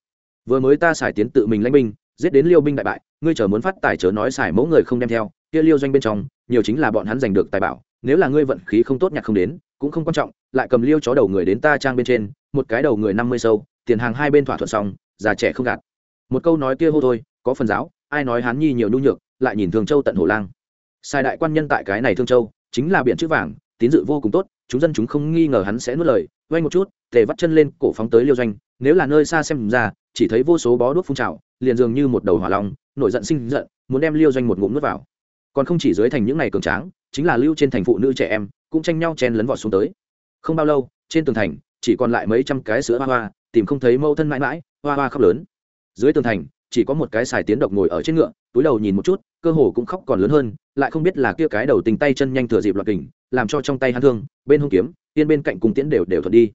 Vừa mới ta xài tiến tự mình lãnh binh, giết đến liêu binh đại bại, ngươi chờ muốn phát tài chớ nói xài mẫu người không đem theo, kia liêu doanh bên trong, nhiều chính là bọn hắn giành được tài bảo, nếu là ngươi vận khí không tốt nhặt không đến, cũng không quan trọng, lại cầm liêu chó đầu người đến ta trang bên trên, một cái đầu người năm mươi sâu tiền hàng hai bên thỏa thuận xong, già trẻ không gạt. Một câu nói kia hô thôi, có phần giáo, ai nói hán nhi nhiều nhu nhược, lại nhìn thường châu tận hồ lang. Sai đại quan nhân tại cái này thương châu, chính là biển chữ vàng, tín dự vô cùng tốt, chúng dân chúng không nghi ngờ hắn sẽ nuốt lời, quay một chút, tề vắt chân lên, cổ phóng tới liêu doanh, nếu là nơi xa xem ra, chỉ thấy vô số bó đuốc phun trào, liền dường như một đầu hỏa long, nổi giận sinh giận, muốn đem liêu doanh một ngụm nuốt vào. Còn không chỉ dưới thành những ngày cường tráng, chính là lưu trên thành phụ nữ trẻ em, cũng tranh nhau chen lấn vọt xuống tới. Không bao lâu, trên tường thành chỉ còn lại mấy trăm cái sữa hoa hoa, tìm không thấy mẫu thân mãi mãi, hoa hoa khóc lớn. Dưới tường thành, chỉ có một cái xài tiến độc ngồi ở trên ngựa, túi đầu nhìn một chút, cơ hồ cũng khóc còn lớn hơn, lại không biết là kia cái đầu tình tay chân nhanh thừa dịp loạt kình, làm cho trong tay hắn thương, bên hông kiếm, tiên bên cạnh cùng tiễn đều đều thuận đi.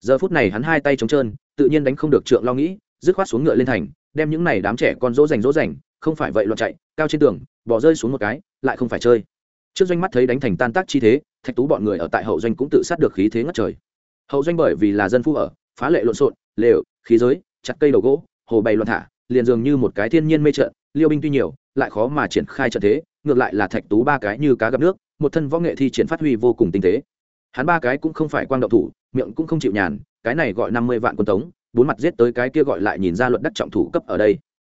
Giờ phút này hắn hai tay trống trơn, tự nhiên đánh không được trượng lo nghĩ, dứt khoát xuống ngựa lên thành, đem những này đám trẻ con dỗ dành dỗ dành, không phải vậy loạt chạy, cao trên tường, bỏ rơi xuống một cái, lại không phải chơi. Trước doanh mắt thấy đánh thành tan tác chi thế, thạch tú bọn người ở tại hậu doanh cũng tự sát được khí thế ngất trời hậu doanh bởi vì là dân phu ở, phá lệ lộn xộn, lều, khí giới, chặt cây đầu gỗ, hồ bày loạn thả, liền dường như một cái thiên nhiên mê trận, liêu binh tuy nhiều, lại khó mà triển khai trận thế, ngược lại là thạch tú ba cái như cá gặp nước, một thân võ nghệ thi triển phát huy vô cùng tinh tế. Hắn ba cái cũng không phải quang đậu thủ, miệng cũng không chịu nhàn, cái này gọi năm mươi vạn quân tống, bốn mặt giết tới cái kia gọi lại nhìn ra luận đắc trọng thủ cấp ở đây.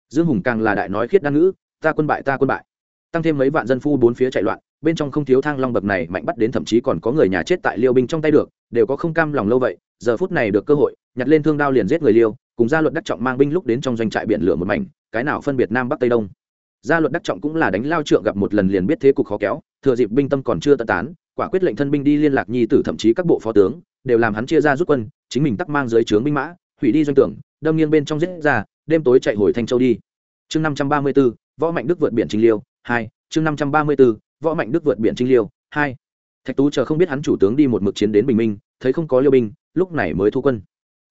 Dương hùng càng là đại nói khiết đan ngữ, ta quân bại, ta quân bại. Tăng thêm mấy vạn dân phu bốn phía chạy loạn bên trong không thiếu thang long bậc này mạnh bắt đến thậm chí còn có người nhà chết tại liêu binh trong tay được, đều có không cam lòng lâu vậy, giờ phút này được cơ hội, nhặt lên thương đao liền giết người liêu, cùng gia luật đắc trọng mang binh lúc đến trong doanh trại biển lửa một mảnh, cái nào phân biệt nam bắc tây đông. Gia luật đắc trọng cũng là đánh lao trượng gặp một lần liền biết thế cục khó kéo, thừa dịp binh tâm còn chưa tận tán, quả quyết lệnh thân binh đi liên lạc nhi tử thậm chí các bộ phó tướng, đều làm hắn chia ra rút quân, chính mình tắc mang dưới trướng binh mã, hủy đi doanh tưởng đâm nghiêng bên trong giết ra, đêm tối chạy hồi thanh châu đi. Chương năm trăm ba mươi b ố võ mạnh đức vượt biển trình liêu, hai, chương năm trăm ba mươi b võ mạnh đức vượt biển trinh liêu, hai. Thạch tú chờ không biết hắn chủ tướng đi một mực chiến đến bình minh, thấy không có liêu binh, lúc này mới thu quân.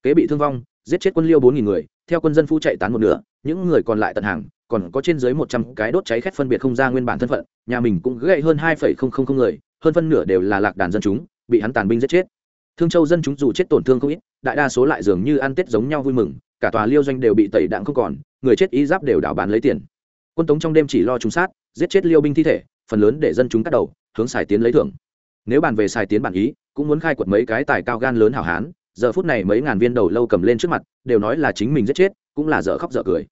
Kế bị thương vong, giết chết quân liêu bốn nghìn người, theo quân dân phu chạy tán một nửa, những người còn lại tận hàng, còn có trên dưới một trăm cái đốt cháy khét phân biệt không ra nguyên bản thân phận, nhà mình cũng gậy hơn hai phẩy không không không người, hơn phân nửa đều là lạc đàn dân chúng, bị hắn tàn binh giết chết. Thương châu dân chúng dù chết tổn thương không ít, đại đa số lại dường như ăn tết giống nhau vui mừng, cả tòa liêu doanh đều bị tẩy đạn không còn, người chết ý giáp đều đảo bán lấy tiền. Quân tống trong đêm chỉ lo trúng sát, giết chết liêu binh thi thể phần lớn để dân chúng cắt đầu, hướng xài tiến lấy thưởng. Nếu bàn về xài tiến bản ý, cũng muốn khai quật mấy cái tài cao gan lớn hảo hán, giờ phút này mấy ngàn viên đầu lâu cầm lên trước mặt, đều nói là chính mình giết chết, cũng là dở khóc dở cười.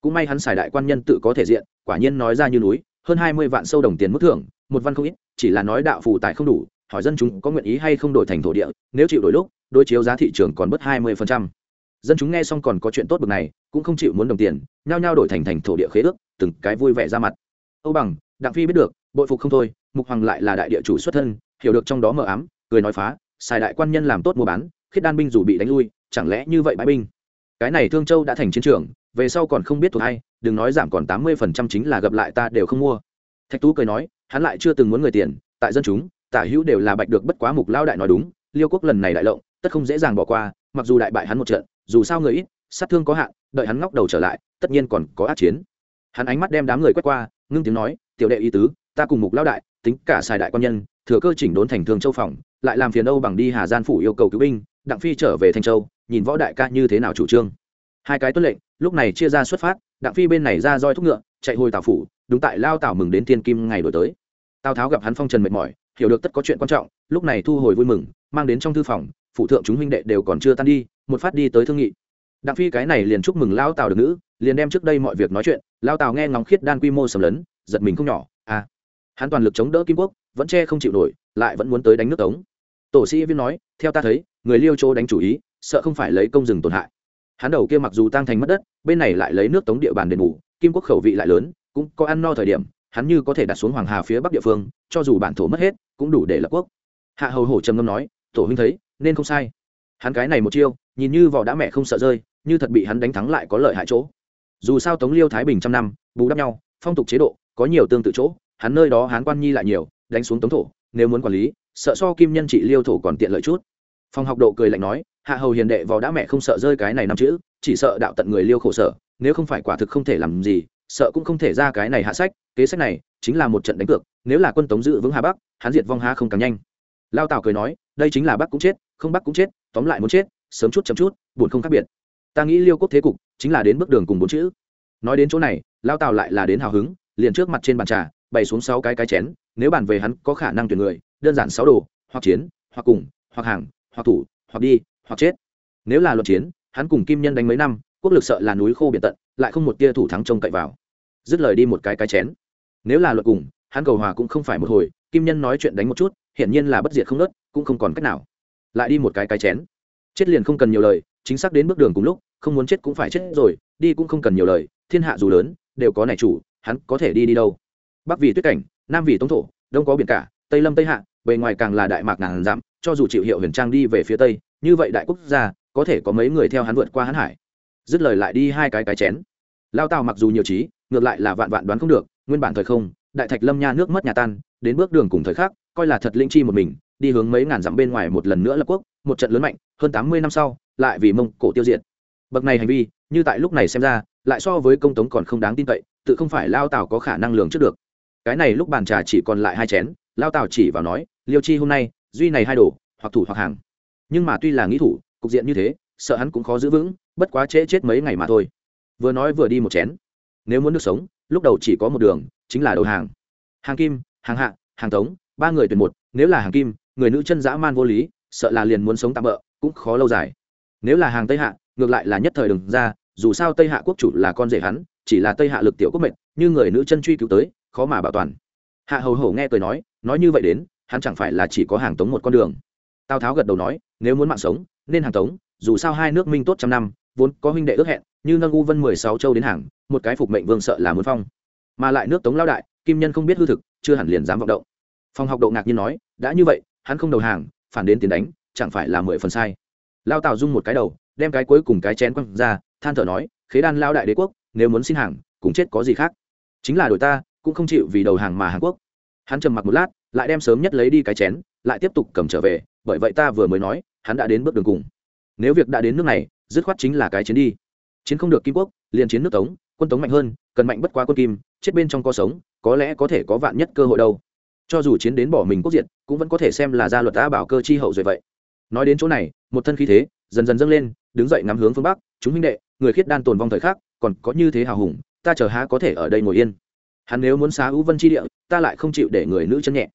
Cũng may hắn xài đại quan nhân tự có thể diện, quả nhiên nói ra như núi, hơn hai mươi vạn sâu đồng tiền mức thưởng, một văn không ít, chỉ là nói đạo phù tài không đủ, hỏi dân chúng có nguyện ý hay không đổi thành thổ địa, nếu chịu đổi lúc, đối chiếu giá thị trường còn bớt hai mươi dân chúng nghe xong còn có chuyện tốt bực này, cũng không chịu muốn đồng tiền, nhao nhao đổi thành thành thổ địa khế ước, từng cái vui vẻ ra mặt. Âu bằng, đặng phi biết được bội phục không thôi, mục hoàng lại là đại địa chủ xuất thân, hiểu được trong đó mờ ám, cười nói phá xài đại quan nhân làm tốt mua bán, khiết đan binh dù bị đánh lui, chẳng lẽ như vậy bãi binh? Cái này thương châu đã thành chiến trường, về sau còn không biết thuộc hay đừng nói giảm còn tám mươi phần trăm chính là gặp lại ta đều không mua. Thạch tú cười nói, hắn lại chưa từng muốn người tiền, tại dân chúng, tả hữu đều là bạch được bất quá mục lao đại nói đúng, liêu quốc lần này đại lộng, tất không dễ dàng bỏ qua, mặc dù đại bại hắn một trận, dù sao người ít, sát thương có hạn, đợi hắn ngóc đầu trở lại, tất nhiên còn có át chiến. Hắn ánh mắt đem đám người quét qua, ngưng tiếng nói, tiểu đệ ý tứ ta cùng mục lao đại, tính cả xài đại quan nhân, thừa cơ chỉnh đốn thành thương châu phòng, lại làm phiền âu bằng đi hà gian phủ yêu cầu cứu binh, đặng phi trở về thanh châu, nhìn võ đại ca như thế nào chủ trương. Hai cái tuân lệnh, lúc này chia ra xuất phát, đặng phi bên này ra roi thúc ngựa, chạy hồi tào phủ, đúng tại lao tào mừng đến thiên kim ngày đổi tới. Tào tháo gặp hắn phong trần mệt mỏi, hiểu được tất có chuyện quan trọng, lúc này thu hồi vui mừng, mang đến trong thư phòng phụ thượng chúng huynh đệ đều còn chưa tan đi, một phát đi tới thương nghị. Đặng phi cái này liền chúc mừng lao tào được nữ, liền đem trước đây mọi việc nói chuyện, lao tào nghe ngóng khiết đan quy mô sầm lấn, giật mình không nhỏ hắn toàn lực chống đỡ kim quốc, vẫn che không chịu nổi, lại vẫn muốn tới đánh nước tống. Tổ sĩ viên nói, theo ta thấy, người liêu châu đánh chủ ý, sợ không phải lấy công rừng tổn hại. Hắn đầu kia mặc dù tăng thành mất đất, bên này lại lấy nước tống địa bàn đền bù, kim quốc khẩu vị lại lớn, cũng có ăn no thời điểm, hắn như có thể đặt xuống hoàng hà phía bắc địa phương, cho dù bản thổ mất hết, cũng đủ để lập quốc. Hạ hầu hổ trầm ngâm nói, tổ huynh thấy, nên không sai. Hắn cái này một chiêu, nhìn như vỏ đã mẹ không sợ rơi, như thật bị hắn đánh thắng lại có lợi hại chỗ. Dù sao tống liêu thái bình trăm năm, bù đắp nhau, phong tục chế độ, có nhiều tương tự chỗ hắn nơi đó hán quan nhi lại nhiều, đánh xuống tống thổ, nếu muốn quản lý, sợ so kim nhân trị liêu thổ còn tiện lợi chút. Phòng học độ cười lạnh nói, hạ hầu hiền đệ vào đã mẹ không sợ rơi cái này năm chữ, chỉ sợ đạo tận người liêu khổ sở, nếu không phải quả thực không thể làm gì, sợ cũng không thể ra cái này hạ sách, kế sách này chính là một trận đánh cược, nếu là quân tống dự vững hà bắc hắn diệt vong hà không càng nhanh. Lao tào cười nói, đây chính là bắc cũng chết, không bắc cũng chết, tóm lại muốn chết, sớm chút chấm chút, buồn không khác biệt. Ta nghĩ liêu quốc thế cục chính là đến bước đường cùng bốn chữ. Nói đến chỗ này, lao tào lại là đến hào hứng, liền trước mặt trên bàn trà bày xuống sáu cái cái chén, nếu bàn về hắn có khả năng tuyển người, đơn giản sáu đồ, hoặc chiến, hoặc cùng, hoặc hàng, hoặc thủ, hoặc đi, hoặc chết. Nếu là luận chiến, hắn cùng kim nhân đánh mấy năm, quốc lực sợ là núi khô biển tận, lại không một tia thủ thắng trông cậy vào. Dứt lời đi một cái cái chén. Nếu là luật cùng, hắn cầu hòa cũng không phải một hồi, kim nhân nói chuyện đánh một chút, hiển nhiên là bất diệt không nớt, cũng không còn cách nào. Lại đi một cái cái chén. Chết liền không cần nhiều lời, chính xác đến bước đường cùng lúc, không muốn chết cũng phải chết rồi, đi cũng không cần nhiều lời, thiên hạ dù lớn, đều có này chủ, hắn có thể đi đi đâu? Bắc vì tuyết cảnh, nam vì tống thổ, đông có biển cả, tây lâm tây hạ, bề ngoài càng là đại mạc ngàn dặm, cho dù chịu hiệu huyền trang đi về phía tây, như vậy đại quốc gia, có thể có mấy người theo hắn vượt qua hắn hải. Dứt lời lại đi hai cái cái chén. Lao tào mặc dù nhiều trí, ngược lại là vạn vạn đoán không được, nguyên bản thời không, đại thạch lâm nha nước mất nhà tan, đến bước đường cùng thời khắc, coi là thật linh chi một mình, đi hướng mấy ngàn dặm bên ngoài một lần nữa lập quốc, một trận lớn mạnh, hơn tám mươi năm sau, lại vì mông cổ tiêu diệt. Bậc này hành vi, như tại lúc này xem ra, lại so với công tống còn không đáng tin cậy, tự không phải lao tào có khả năng lường trước được cái này lúc bàn trà chỉ còn lại hai chén, lao tào chỉ vào nói, liêu chi, hôm nay, duy này hai đồ, hoặc thủ hoặc hàng. Nhưng mà tuy là nghĩ thủ, cục diện như thế, sợ hắn cũng khó giữ vững, bất quá trễ chết mấy ngày mà thôi. Vừa nói vừa đi một chén. Nếu muốn được sống, lúc đầu chỉ có một đường, chính là đầu hàng. Hàng kim, hàng hạ, hàng tống, ba người tuyển một, nếu là hàng kim, người nữ chân dã man vô lý, sợ là liền muốn sống tạm bỡ cũng khó lâu dài. Nếu là hàng tây hạ, ngược lại là nhất thời đừng ra, dù sao tây hạ quốc chủ là con rể hắn, chỉ là tây hạ lực tiểu quốc mệnh, như người nữ chân truy cứu tới khó mà bảo toàn. Hạ hầu hổ nghe cười nói nói như vậy đến, hắn chẳng phải là chỉ có hàng tống một con đường. Tào tháo gật đầu nói, nếu muốn mạng sống, nên hàng tống, dù sao hai nước minh tốt trăm năm, vốn có huynh đệ ước hẹn, như nâng u vân mười sáu châu đến hàng, một cái phục mệnh vương sợ là muốn phong. Mà lại nước tống lao đại, kim nhân không biết hư thực, chưa hẳn liền dám vọng động. Phong học độ ngạc nhiên nói, đã như vậy, hắn không đầu hàng, phản đến tiền đánh, chẳng phải là mười phần sai. Lao tào dung một cái đầu, đem cái cuối cùng cái chén quăng ra, than thở nói, khế đan lao đại đế quốc, nếu muốn xin hàng, cũng chết có gì khác. Chính là đội ta cũng không chịu vì đầu hàng mà hàn quốc. Hắn trầm mặc một lát, lại đem sớm nhất lấy đi cái chén, lại tiếp tục cầm trở về, bởi vậy ta vừa mới nói, hắn đã đến bước đường cùng. Nếu việc đã đến nước này, dứt khoát chính là cái chiến đi. Chiến không được kim quốc, liền chiến nước tống, quân tống mạnh hơn, cần mạnh bất quá quân kim, chết bên trong co sống, có lẽ có thể có vạn nhất cơ hội đâu. Cho dù chiến đến bỏ mình quốc diện cũng vẫn có thể xem là gia luật ta bảo cơ chi hậu rồi vậy. Nói đến chỗ này, một thân khí thế, dần dần dâng lên, đứng dậy ngắm hướng phương bắc, chúng huynh đệ, người khiết đan tồn vong thời khắc, còn có như thế hào hùng, ta chờ há có thể ở đây ngồi yên hắn nếu muốn xá ưu vân chi địa, ta lại không chịu để người nữ chân nhẹ.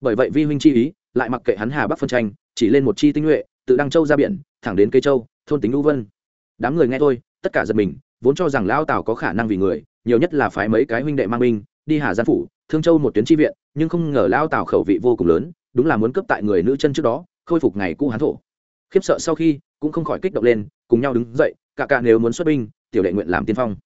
Bởi vậy vi huynh chi ý, lại mặc kệ hắn hà bắc phân tranh, chỉ lên một chi tinh nhuệ, tự đăng châu ra biển, thẳng đến cây châu, thôn tính ưu vân. Đám người nghe thôi, tất cả giật mình, vốn cho rằng Lão tào có khả năng vì người, nhiều nhất là phái mấy cái huynh đệ mang binh, đi hà giang phủ, thương châu một tuyến chi viện, nhưng không ngờ Lão tào khẩu vị vô cùng lớn, đúng là muốn cấp tại người nữ chân trước đó, khôi phục ngày cũ hán thổ. Khiếp sợ sau khi, cũng không khỏi kích động lên, cùng nhau đứng dậy, cả cả nếu muốn xuất binh, tiểu đệ nguyện làm tiên phong.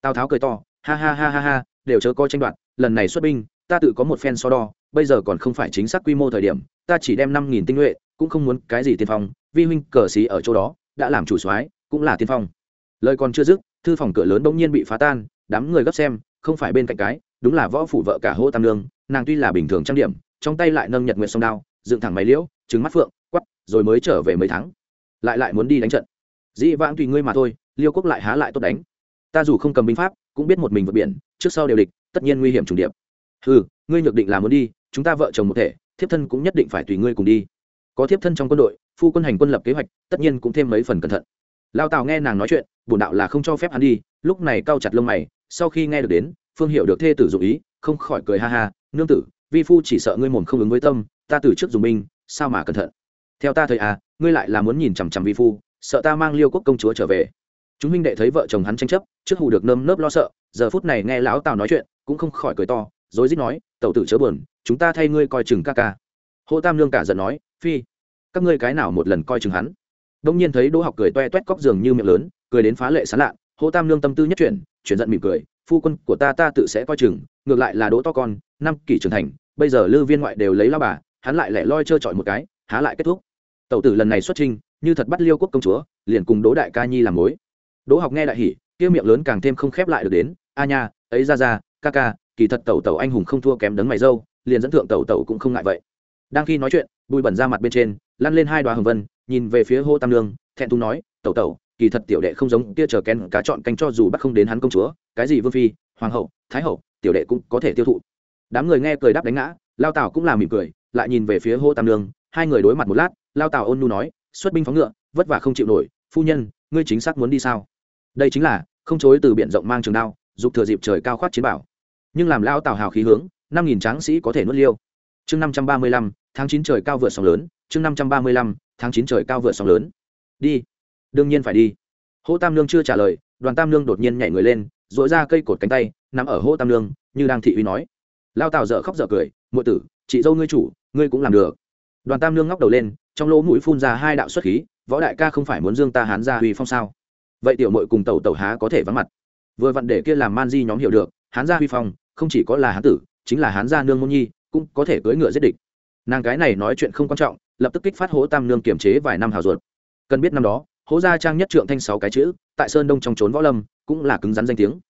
Tào tháo cười to, ha ha ha ha ha đều chớ coi tranh đoạt, lần này xuất binh, ta tự có một phen so đo, bây giờ còn không phải chính xác quy mô thời điểm, ta chỉ đem năm nghìn tinh nhuệ, cũng không muốn cái gì tiên phong, vi huynh cờ xí ở chỗ đó, đã làm chủ soái, cũng là tiên phong. Lời còn chưa dứt, thư phòng cửa lớn bỗng nhiên bị phá tan, đám người gấp xem, không phải bên cạnh cái, đúng là võ phủ vợ cả hô tam lương nàng tuy là bình thường trang điểm, trong tay lại nâng nhật nguyện sông đao, dựng thẳng máy liễu trứng mắt phượng quắp rồi mới trở về mấy tháng. Lại lại muốn đi đánh trận. Dĩ vãng tùy ngươi mà thôi, liêu quốc lại há lại tốt đánh. Ta dù không cầm binh pháp, cũng biết một mình vượt biển trước sau đều địch, tất nhiên nguy hiểm trùng điệp. Ừ ngươi nhược định là muốn đi, chúng ta vợ chồng một thể, thiếp thân cũng nhất định phải tùy ngươi cùng đi. Có thiếp thân trong quân đội, phu quân hành quân lập kế hoạch, tất nhiên cũng thêm mấy phần cẩn thận. Lao tào nghe nàng nói chuyện, bổn đạo là không cho phép hắn đi, lúc này cau chặt lông mày, sau khi nghe được đến, phương hiểu được thê tử dụng ý, không khỏi cười ha ha, nương tử, vi phu chỉ sợ ngươi mồm không ứng với tâm, ta từ trước dùng binh, sao mà cẩn thận? Theo ta thời à ngươi lại là muốn nhìn chằm chằm vi phu, sợ ta mang liêu quốc công chúa trở về chúng minh đệ thấy vợ chồng hắn tranh chấp, trước hù được nơm nớp lo sợ, giờ phút này nghe lão tào nói chuyện, cũng không khỏi cười to, rối rít nói, tẩu tử chớ buồn, chúng ta thay ngươi coi chừng ca ca. Hô tam lương cả giận nói, phi, các ngươi cái nào một lần coi chừng hắn? Đông nhiên thấy đỗ học cười toe toét cóc giường như miệng lớn, cười đến phá lệ sán lạ hô tam lương tâm tư nhất chuyển chuyển giận mỉm cười, phu quân của ta ta tự sẽ coi chừng, ngược lại là đỗ to con, năm kỷ trưởng thành, bây giờ lư viên ngoại đều lấy lao bà, hắn lại lẻ loi trơ trọi một cái, há lại kết thúc. Tẩu tử lần này xuất trinh như thật bắt liêu quốc công chúa, liền cùng đỗ đại ca nhi làm mối đỗ học nghe đại hỉ, kia miệng lớn càng thêm không khép lại được đến, a nha, ấy ra ra, ca ca, kỳ thật tẩu tẩu anh hùng không thua kém đấng mày dâu, liền dẫn thượng tẩu tẩu cũng không ngại vậy. Đang khi nói chuyện bụi bẩn ra mặt bên trên, lăn lên hai đoá hồng vân, nhìn về phía hô tam lương thẹn thùng nói, tẩu tẩu, kỳ thật tiểu đệ không giống kia chờ kén cá chọn canh cho dù bắt không đến hắn công chúa, cái gì vương phi, hoàng hậu, thái hậu, tiểu đệ cũng có thể tiêu thụ. Đám người nghe cười đáp đánh ngã, lao tào cũng làm mỉm cười, lại nhìn về phía hô tam lương hai người đối mặt một lát, lao tào ôn nu nói, xuất binh phóng ngựa, vất vả không chịu nổi, phu nhân, ngươi chính xác muốn đi sao? Đây chính là, không chối từ biển rộng mang trường đao, dục thừa dịp trời cao khoát chiến bảo. Nhưng làm lao tào hào khí hướng, năm nghìn tráng sĩ có thể nuốt liêu. Chương năm trăm ba mươi lăm, tháng chín trời cao vượt sóng lớn, chương năm trăm ba mươi lăm, tháng chín trời cao vượt sóng lớn. Đi. Đương nhiên phải đi. Hỗ tam lương chưa trả lời, đoàn tam lương đột nhiên nhảy người lên dội ra cây cột cánh tay nằm ở Hỗ tam lương như đang thị uy nói. Lao tào dở khóc dở cười, muội tử, chị dâu ngươi chủ, ngươi cũng làm được. Đoàn tam lương ngóc đầu lên, trong lỗ mũi phun ra hai đạo xuất khí, võ đại ca không phải muốn dương ta hán ra uy phong sao? Vậy tiểu mội cùng tẩu tẩu há có thể vắng mặt. Vừa vặn để kia làm man di nhóm hiểu được, hán gia huy phong, không chỉ có là hán tử, chính là hán gia nương môn nhi, cũng có thể cưỡi ngựa giết địch. Nàng cái này nói chuyện không quan trọng, lập tức kích phát hố tam nương kiềm chế vài năm hào ruột. Cần biết năm đó, hố gia trang nhất trượng thanh sáu cái chữ, tại sơn đông trong trốn võ lâm, cũng là cứng rắn danh tiếng.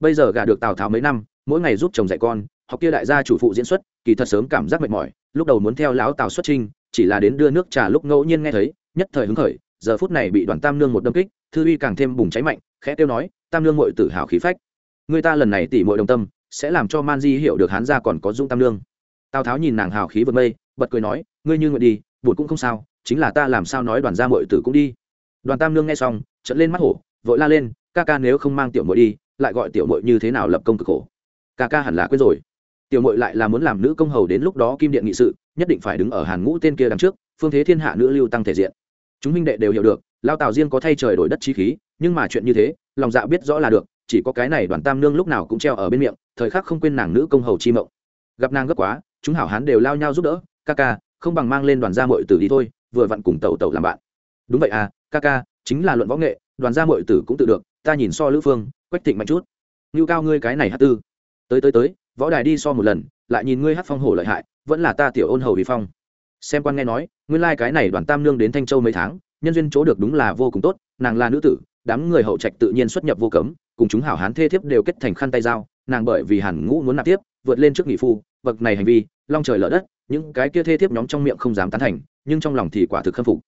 Bây giờ gả được tào tháo mấy năm, mỗi ngày giúp chồng dạy con, học kia đại gia chủ phụ diễn xuất, kỳ thật sớm cảm giác mệt mỏi, lúc đầu muốn theo lão tào xuất trinh chỉ là đến đưa nước trà lúc ngẫu nhiên nghe thấy, nhất thời hứng khởi giờ phút này bị đoàn tam nương một đâm kích, thư uy càng thêm bùng cháy mạnh, khẽ tiêu nói, tam nương mội tự hào khí phách. Người ta lần này tỉ mội đồng tâm, sẽ làm cho man di hiểu được hán gia còn có dung tam nương. Tào tháo nhìn nàng hào khí vượt mây, bật cười nói, ngươi như nguyện đi bụt cũng không sao, chính là ta làm sao nói đoàn gia mội tử cũng đi. Đoàn tam nương nghe xong trận lên mắt hổ, vội la lên, ca ca nếu không mang tiểu mội đi, lại gọi tiểu mội như thế nào lập công cực khổ. Ca ca hẳn là quên rồi. Tiểu mội lại là muốn làm nữ công hầu đến lúc đó kim điện nghị sự, nhất định phải đứng ở hàn ngũ tên kia đằng trước, phương thế thiên hạ nữ lưu tăng thể diện chúng minh đệ đều hiểu được, lao tào riêng có thay trời đổi đất chi khí, nhưng mà chuyện như thế, lòng dạ biết rõ là được, chỉ có cái này đoàn tam nương lúc nào cũng treo ở bên miệng, thời khắc không quên nàng nữ công hầu chi mộng. Gặp nàng gấp quá, chúng hảo hán đều lao nhau giúp đỡ, ca ca, không bằng mang lên đoàn gia mội tử đi thôi, vừa vặn cùng tẩu tẩu làm bạn. Đúng vậy à ca ca, chính là luận võ nghệ, đoàn gia mội tử cũng tự được, ta nhìn so lữ phương, quách thịnh mạnh chút. Ngưu cao ngươi cái này hát tư. Tới tới tới, võ đài đi so một lần, lại nhìn ngươi hát phong hổ lợi hại, vẫn là ta tiểu ôn hầu vì phong xem quan nghe nói, nguyên lai cái này đoàn tam nương đến thanh châu mấy tháng, nhân duyên chỗ được đúng là vô cùng tốt, nàng là nữ tử, đám người hậu trạch tự nhiên xuất nhập vô cấm, cùng chúng hảo hán thê thiếp đều kết thành khăn tay dao, nàng bởi vì hàn ngũ muốn nạp tiếp, vượt lên trước nghị phu, bậc này hành vi, long trời lở đất, những cái kia thê thiếp nhóm trong miệng không dám tán thành, nhưng trong lòng thì quả thực khâm phục.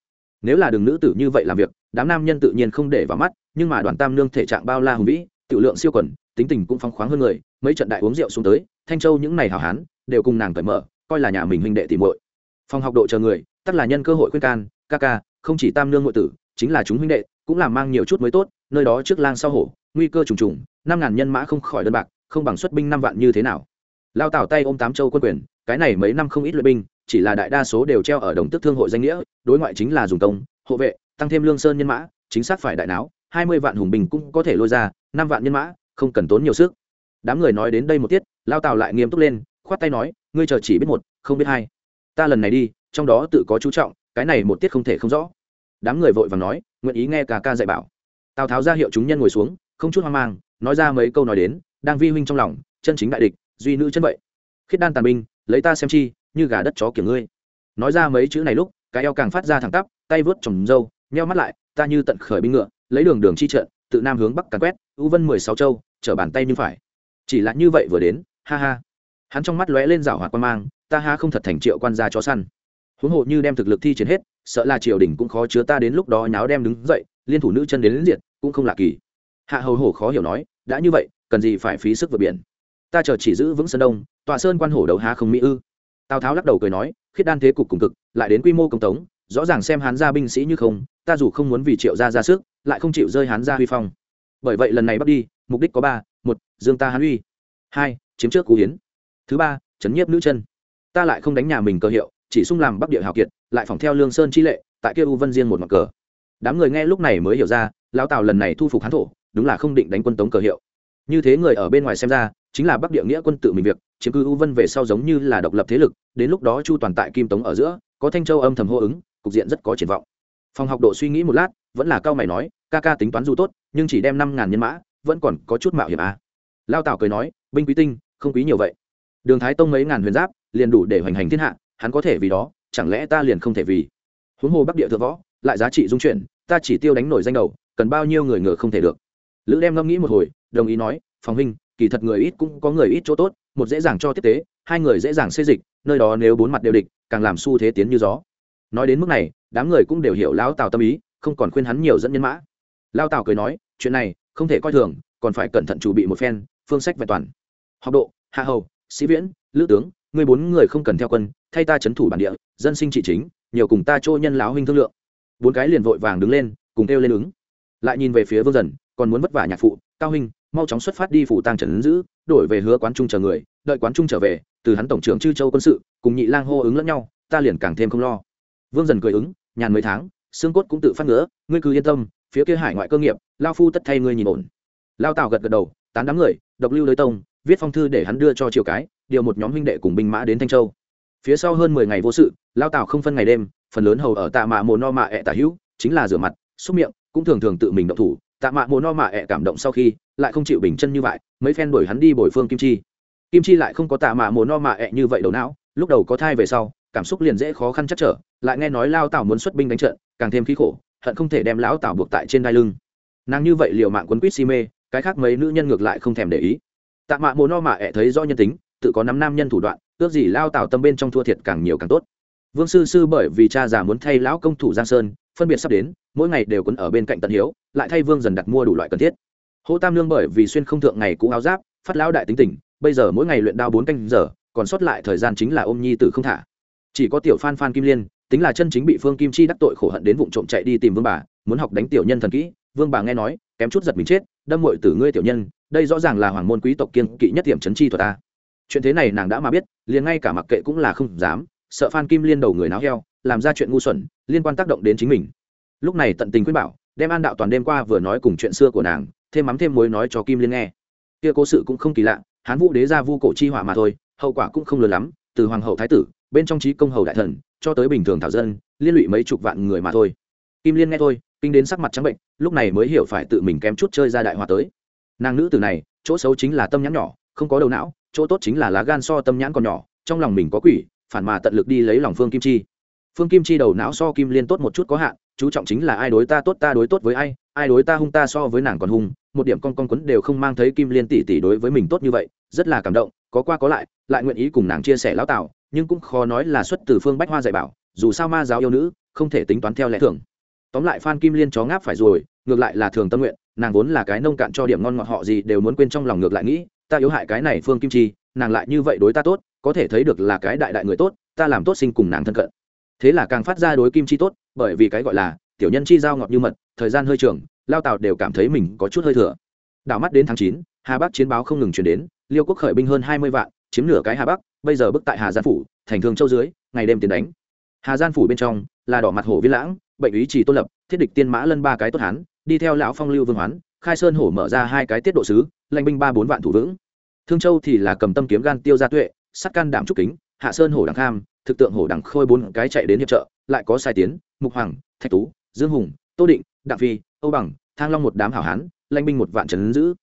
Nếu là đường nữ tử như vậy làm việc, đám nam nhân tự nhiên không để vào mắt, nhưng mà đoàn tam nương thể trạng bao la hùng vĩ, tự lượng siêu quẩn tính tình cũng phong khoáng hơn người, mấy trận đại uống rượu xuống tới, thanh châu những ngày hào hán, đều cùng nàng cởi mở, coi là nhà mình huynh đệ tìm muội phòng học độ chờ người tất là nhân cơ hội khuyên can, ca ca, không chỉ tam nương ngụy tử, chính là chúng huynh đệ, cũng làm mang nhiều chút mới tốt, nơi đó trước lang sau hổ, nguy cơ trùng trùng, năm ngàn nhân mã không khỏi đơn bạc, không bằng xuất binh năm vạn như thế nào? Lao tảo tay ôm tám châu quân quyền, cái này mấy năm không ít luyện binh, chỉ là đại đa số đều treo ở đồng tức thương hội danh nghĩa, đối ngoại chính là dùng công, hộ vệ, tăng thêm lương sơn nhân mã, chính xác phải đại não hai mươi vạn hùng bình cũng có thể lôi ra, năm vạn nhân mã, không cần tốn nhiều sức. Đám người nói đến đây một tiết, lao tào lại nghiêm túc lên, khoát tay nói, ngươi chờ chỉ biết một, không biết hai ta lần này đi, trong đó tự có chú trọng, cái này một tiết không thể không rõ. Đám người vội vàng nói, nguyện ý nghe cả ca dạy bảo. Tào tháo ra hiệu chúng nhân ngồi xuống, không chút hoang mang, nói ra mấy câu nói đến, đang vi huynh trong lòng, chân chính đại địch, duy nữ chân vậy. Khiết đan tàn binh, lấy ta xem chi, như gà đất chó kiểu ngươi. Nói ra mấy chữ này lúc, cái eo càng phát ra thẳng tắp, tay vớt trồng râu, nheo mắt lại, ta như tận khởi binh ngựa, lấy đường đường chi trận, tự nam hướng bắc càn quét ưu vân mười sáu châu, trở bàn tay như phải. Chỉ là như vậy vừa đến, ha ha. Hắn trong mắt lóe lên rảo hoạt quan mang ta ha không thật thành triệu quan gia chó săn. Huống hộ như đem thực lực thi triển hết sợ là triều đình cũng khó chứa ta đến lúc đó nháo đem đứng dậy liên thủ nữ chân đến, đến diệt cũng không lạ kỳ. Hạ hầu hổ khó hiểu nói đã như vậy cần gì phải phí sức vượt biển? Ta chờ chỉ giữ vững sơn đông tọa sơn quan hổ đầu há không mỹ ư? Tào tháo lắc đầu cười nói khiết đan thế cục cùng cực lại đến quy mô công tống rõ ràng xem hán gia binh sĩ như không ta dù không muốn vì triệu gia ra sức lại không chịu rơi hán gia huy phong. Bởi vậy lần này bắt đi mục đích có ba một dương ta hán uy. Hai chiếm trước cú hiến. Thứ ba chấn nhiếp nữ chân ta lại không đánh nhà mình cơ hiệu, chỉ sung làm bắc địa hào kiệt, lại phỏng theo lương sơn chi lệ, tại kia u vân riêng một mặt cờ. Đám người nghe lúc này mới hiểu ra, lão tào lần này thu phục hán thổ, đúng là không định đánh quân tống cờ hiệu. Như thế người ở bên ngoài xem ra, chính là bắc địa nghĩa quân tự mình việc, chiếm cứ u vân về sau giống như là độc lập thế lực, đến lúc đó chu toàn tại kim tống ở giữa, có thanh châu âm thầm hô ứng, cục diện rất có triển vọng. Phòng học độ suy nghĩ một lát, vẫn là cao mày nói, ca ca tính toán dù tốt, nhưng chỉ đem năm ngàn nhân mã, vẫn còn có chút mạo hiểm à. lao tào cười nói, binh quý tinh, không quý nhiều vậy đường thái tông mấy ngàn huyền giáp, liền đủ để hoành hành thiên hạ, hắn có thể vì đó, chẳng lẽ ta liền không thể vì? Huống hồ bắc địa thượng võ, lại giá trị dung chuyển, ta chỉ tiêu đánh nổi danh đầu, cần bao nhiêu người ngờ không thể được? Lữ đem ngẫm nghĩ một hồi, đồng ý nói, phòng huynh, kỳ thật người ít cũng có người ít chỗ tốt, một dễ dàng cho tiếp tế, hai người dễ dàng xây dịch, nơi đó nếu bốn mặt đều địch, càng làm xu thế tiến như gió. Nói đến mức này, đám người cũng đều hiểu lão tào tâm ý, không còn khuyên hắn nhiều dẫn nhân mã. Lao tào cười nói, chuyện này không thể coi thường, còn phải cẩn thận chủ bị một phen, phương sách vẹn toàn. Học độ, hạ hầu sĩ viễn, lữ tướng người bốn người không cần theo quân, thay ta c h ấ n thủ bản địa, dân sinh trị chính, nhiều cùng ta chỗ nhân láo huynh thương lượng. Bốn cái liền vội vàng đứng lên, cùng kêu lên ứng. Lại nhìn về phía vương dần, còn muốn vất vả nhạc phụ, cao huynh, mau chóng xuất phát đi phủ tăng trần giữ, đổi về hứa quán trung chờ người, đợi quán trung trở về, từ hắn tổng trưởng chư châu quân sự, cùng nhị lang hô ứng lẫn nhau, ta liền càng thêm không lo. Vương dần cười ứng, nhàn mấy tháng, xương cốt cũng tự phát ngứa, ngươi cứ yên tâm, phía kia hải ngoại cơ nghiệp, lao phu tất thay ngươi nhìn ổn. Lao tào gật gật đầu, tán đám người, độc lưu đối tông viết phong thư để hắn đưa cho triều cái, điều một nhóm huynh đệ cùng binh mã đến thanh châu. Phía sau hơn mười ngày vô sự, lao tào không phân ngày đêm, phần lớn hầu ở tạ mạ mồ no mạ ẹ tả hữu, chính là rửa mặt, xúc miệng, cũng thường thường tự mình động thủ. Tạ mạ mồ no mạ ẹ cảm động sau khi, lại không chịu bình chân như vậy, mấy phen đuổi hắn đi bồi phương kim chi. Kim chi lại không có tạ mạ mồ no mạ ẹ như vậy đầu não, lúc đầu có thai về sau, cảm xúc liền dễ khó khăn chắc trở, lại nghe nói lao tảo muốn xuất binh đánh trận, càng thêm khí khổ, hận không thể đem lão tảo buộc tại trên đai lưng. Nàng như vậy liều mạng quấn quýt si mê, cái khác mấy nữ nhân ngược lại không thèm để ý tạ mạ mồ no mạ ẹ thấy do nhân tính, tự có nắm nam nhân thủ đoạn, ước gì lao tạo tâm bên trong thua thiệt càng nhiều càng tốt. Vương sư sư bởi vì cha già muốn thay lão công thủ giang sơn, phân biệt sắp đến, mỗi ngày đều quấn ở bên cạnh tận hiếu, lại thay vương dần đặt mua đủ loại cần thiết. Hô tam lương bởi vì xuyên không thượng ngày cũ áo giáp, phát lão đại tính tình, bây giờ mỗi ngày luyện đao bốn canh giờ, còn sót lại thời gian chính là ôm nhi tử không thả. Chỉ có tiểu phan phan kim liên, tính là chân chính bị phương kim chi đắc tội khổ hận đến vụ trộm chạy đi tìm vương bà, muốn học đánh tiểu nhân thần kỹ. Vương bà nghe nói, kém chút giật mình chết, đâm mội tử ngươi tiểu nhân đây rõ ràng là hoàng môn quý tộc kiên kỵ nhất điểm chấn chi thuật ta. Chuyện thế này nàng đã mà biết, liền ngay cả mặc kệ cũng là không dám, sợ phan kim liên đầu người náo heo, làm ra chuyện ngu xuẩn, liên quan tác động đến chính mình. Lúc này tận tình khuyên bảo, đem an đạo toàn đêm qua vừa nói cùng chuyện xưa của nàng, thêm mắm thêm muối nói cho kim liên nghe. Kia cố sự cũng không kỳ lạ, hán vũ đế ra vu cổ chi hỏa mà thôi, hậu quả cũng không lớn lắm, từ hoàng hậu thái tử, bên trong trí công hầu đại thần, cho tới bình thường thảo dân, liên lụy mấy chục vạn người mà thôi. Kim liên nghe thôi, kinh đến sắc mặt trắng bệnh, lúc này mới hiểu phải tự mình kém chút chơi ra đại hòa tới nàng nữ tử này, chỗ xấu chính là tâm nhãn nhỏ, không có đầu não, chỗ tốt chính là lá gan so tâm nhãn còn nhỏ, trong lòng mình có quỷ, phản mà tận lực đi lấy lòng phương kim chi. Phương kim chi đầu não so kim liên tốt một chút có hạn, chú trọng chính là ai đối ta tốt ta đối tốt với ai ai đối ta hung ta so với nàng còn hung, một điểm con con quấn đều không mang thấy kim liên tỷ tỷ đối với mình tốt như vậy, rất là cảm động, có qua có lại lại nguyện ý cùng nàng chia sẻ lão tào nhưng cũng khó nói là xuất từ phương bách hoa dạy bảo, dù sao ma giáo yêu nữ, không thể tính toán theo lẽ thường. Tóm lại phan kim liên chó ngáp phải rồi, ngược lại là thường tâm nguyện nàng vốn là cái nông cạn cho điểm ngon ngọt họ gì đều muốn quên trong lòng ngược lại nghĩ, ta yếu hại cái này phương kim chi, nàng lại như vậy đối ta tốt, có thể thấy được là cái đại đại người tốt, ta làm tốt sinh cùng nàng thân cận. Thế là càng phát ra đối kim chi tốt, bởi vì cái gọi là, tiểu nhân chi giao ngọt như mật, thời gian hơi trường, lao tào đều cảm thấy mình có chút hơi thừa. Đảo mắt đến tháng chín, hà bắc chiến báo không ngừng chuyển đến, liêu quốc khởi binh hơn hai mươi vạn, chiếm nửa cái hà bắc, bây giờ bức tại hà giang phủ, thành thương châu dưới, ngày đêm tiến đánh. Hà giang phủ bên trong là đỏ mặt hồ viên lãng, bệnh ý chỉ tôn lập, thiết địch tiên mã lân ba cái tốt hán đi theo lão phong lưu vương hoán, khai sơn hổ mở ra hai cái tiết độ sứ, lãnh binh ba bốn vạn thủ vững. Thương châu thì là cầm tâm kiếm gan tiêu gia tuệ, sắt can đảm trúc kính, hạ sơn hổ đằng kham, thực tượng hổ đằng khôi bốn cái chạy đến hiệp trợ, lại có sai tiến, mục hoàng, thạch tú, dương hùng, tô định, đặng phi, âu bằng, thang long một đám hảo hán, lãnh binh một vạn trấn giữ.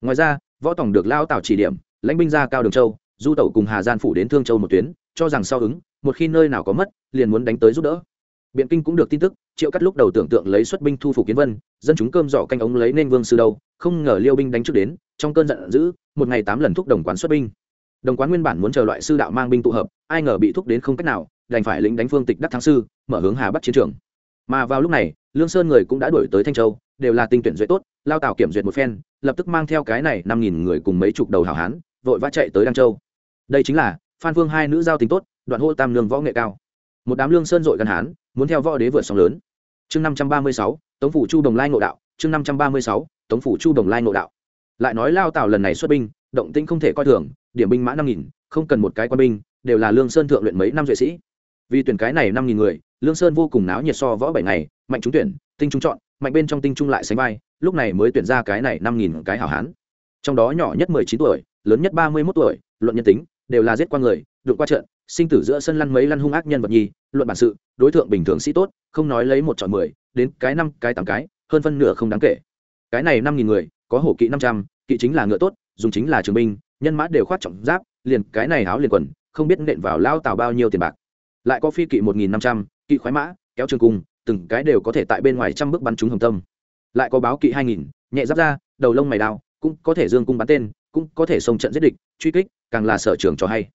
Ngoài ra, võ tổng được lao tào chỉ điểm, lãnh binh ra cao đường châu, du tẩu cùng hà gian phủ đến thương châu một tuyến, cho rằng sau ứng, một khi nơi nào có mất, liền muốn đánh tới giúp đỡ. Biện kinh cũng được tin tức, triệu cắt lúc đầu tưởng tượng lấy xuất binh thu phục kiến vân dân chúng cơm giỏ canh ống lấy nên vương sư đâu, không ngờ liêu binh đánh trước đến, trong cơn giận dữ, một ngày tám lần thúc đồng quán xuất binh. Đồng quán nguyên bản muốn chờ loại sư đạo mang binh tụ hợp, ai ngờ bị thúc đến không cách nào, đành phải lĩnh đánh phương tịch đắc thắng sư, mở hướng hà bắc chiến trường. Mà vào lúc này, lương sơn người cũng đã đuổi tới thanh châu, đều là tinh tuyển duyệt tốt, lao tạo kiểm duyệt một phen, lập tức mang theo cái này năm nghìn người cùng mấy chục đầu hảo hán, vội vã chạy tới đăng châu. Đây chính là, phan vương hai nữ giao tình tốt, đoạn hô tam lương võ nghệ cao. Một đám lương sơn dội gần hán, muốn theo võ đế vượt sóng lớn. Chương năm trăm ba mươi sáu tống phủ chu đồng lai ngộ đạo, chương năm trăm ba mươi sáu, tống phủ chu đồng lai ngộ đạo. Lại nói lao tào lần này xuất binh, động tĩnh không thể coi thường, điểm binh mã năm nghìn, không cần một cái quân binh, đều là lương sơn thượng luyện mấy năm duệ sĩ. Vì tuyển cái này năm nghìn người, lương sơn vô cùng náo nhiệt so võ bảy ngày, mạnh trúng tuyển, tinh trung chọn, mạnh bên trong tinh trung lại sánh vai, lúc này mới tuyển ra cái này năm nghìn cái hảo hán. Trong đó nhỏ nhất mười chín tuổi, lớn nhất ba mươi mốt tuổi, luận nhân tính, đều là giết qua người, đụng qua trận, sinh tử giữa sân lăn mấy lăn hung ác nhân vật nhi luận bản sự, đối tượng bình thường sĩ tốt, không nói lấy một chọn mười đến cái năm, cái tám cái, hơn phân nửa không đáng kể. Cái này năm nghìn người, có hổ kỵ năm trăm, kỵ chính là ngựa tốt, dùng chính là trường binh, nhân mã đều khoát trọng giáp, liền cái này háo liền quần, không biết nện vào lao tào bao nhiêu tiền bạc. Lại có phi kỵ một nghìn năm trăm, kỵ khoái mã, kéo trường cung, từng cái đều có thể tại bên ngoài trăm bước bắn trúng hồng tâm. Lại có báo kỵ hai nghìn, nhẹ giáp ra đầu lông mày đao, cũng có thể dương cung bắn tên, cũng có thể xông trận giết địch, truy kích, càng là sở trường cho hay.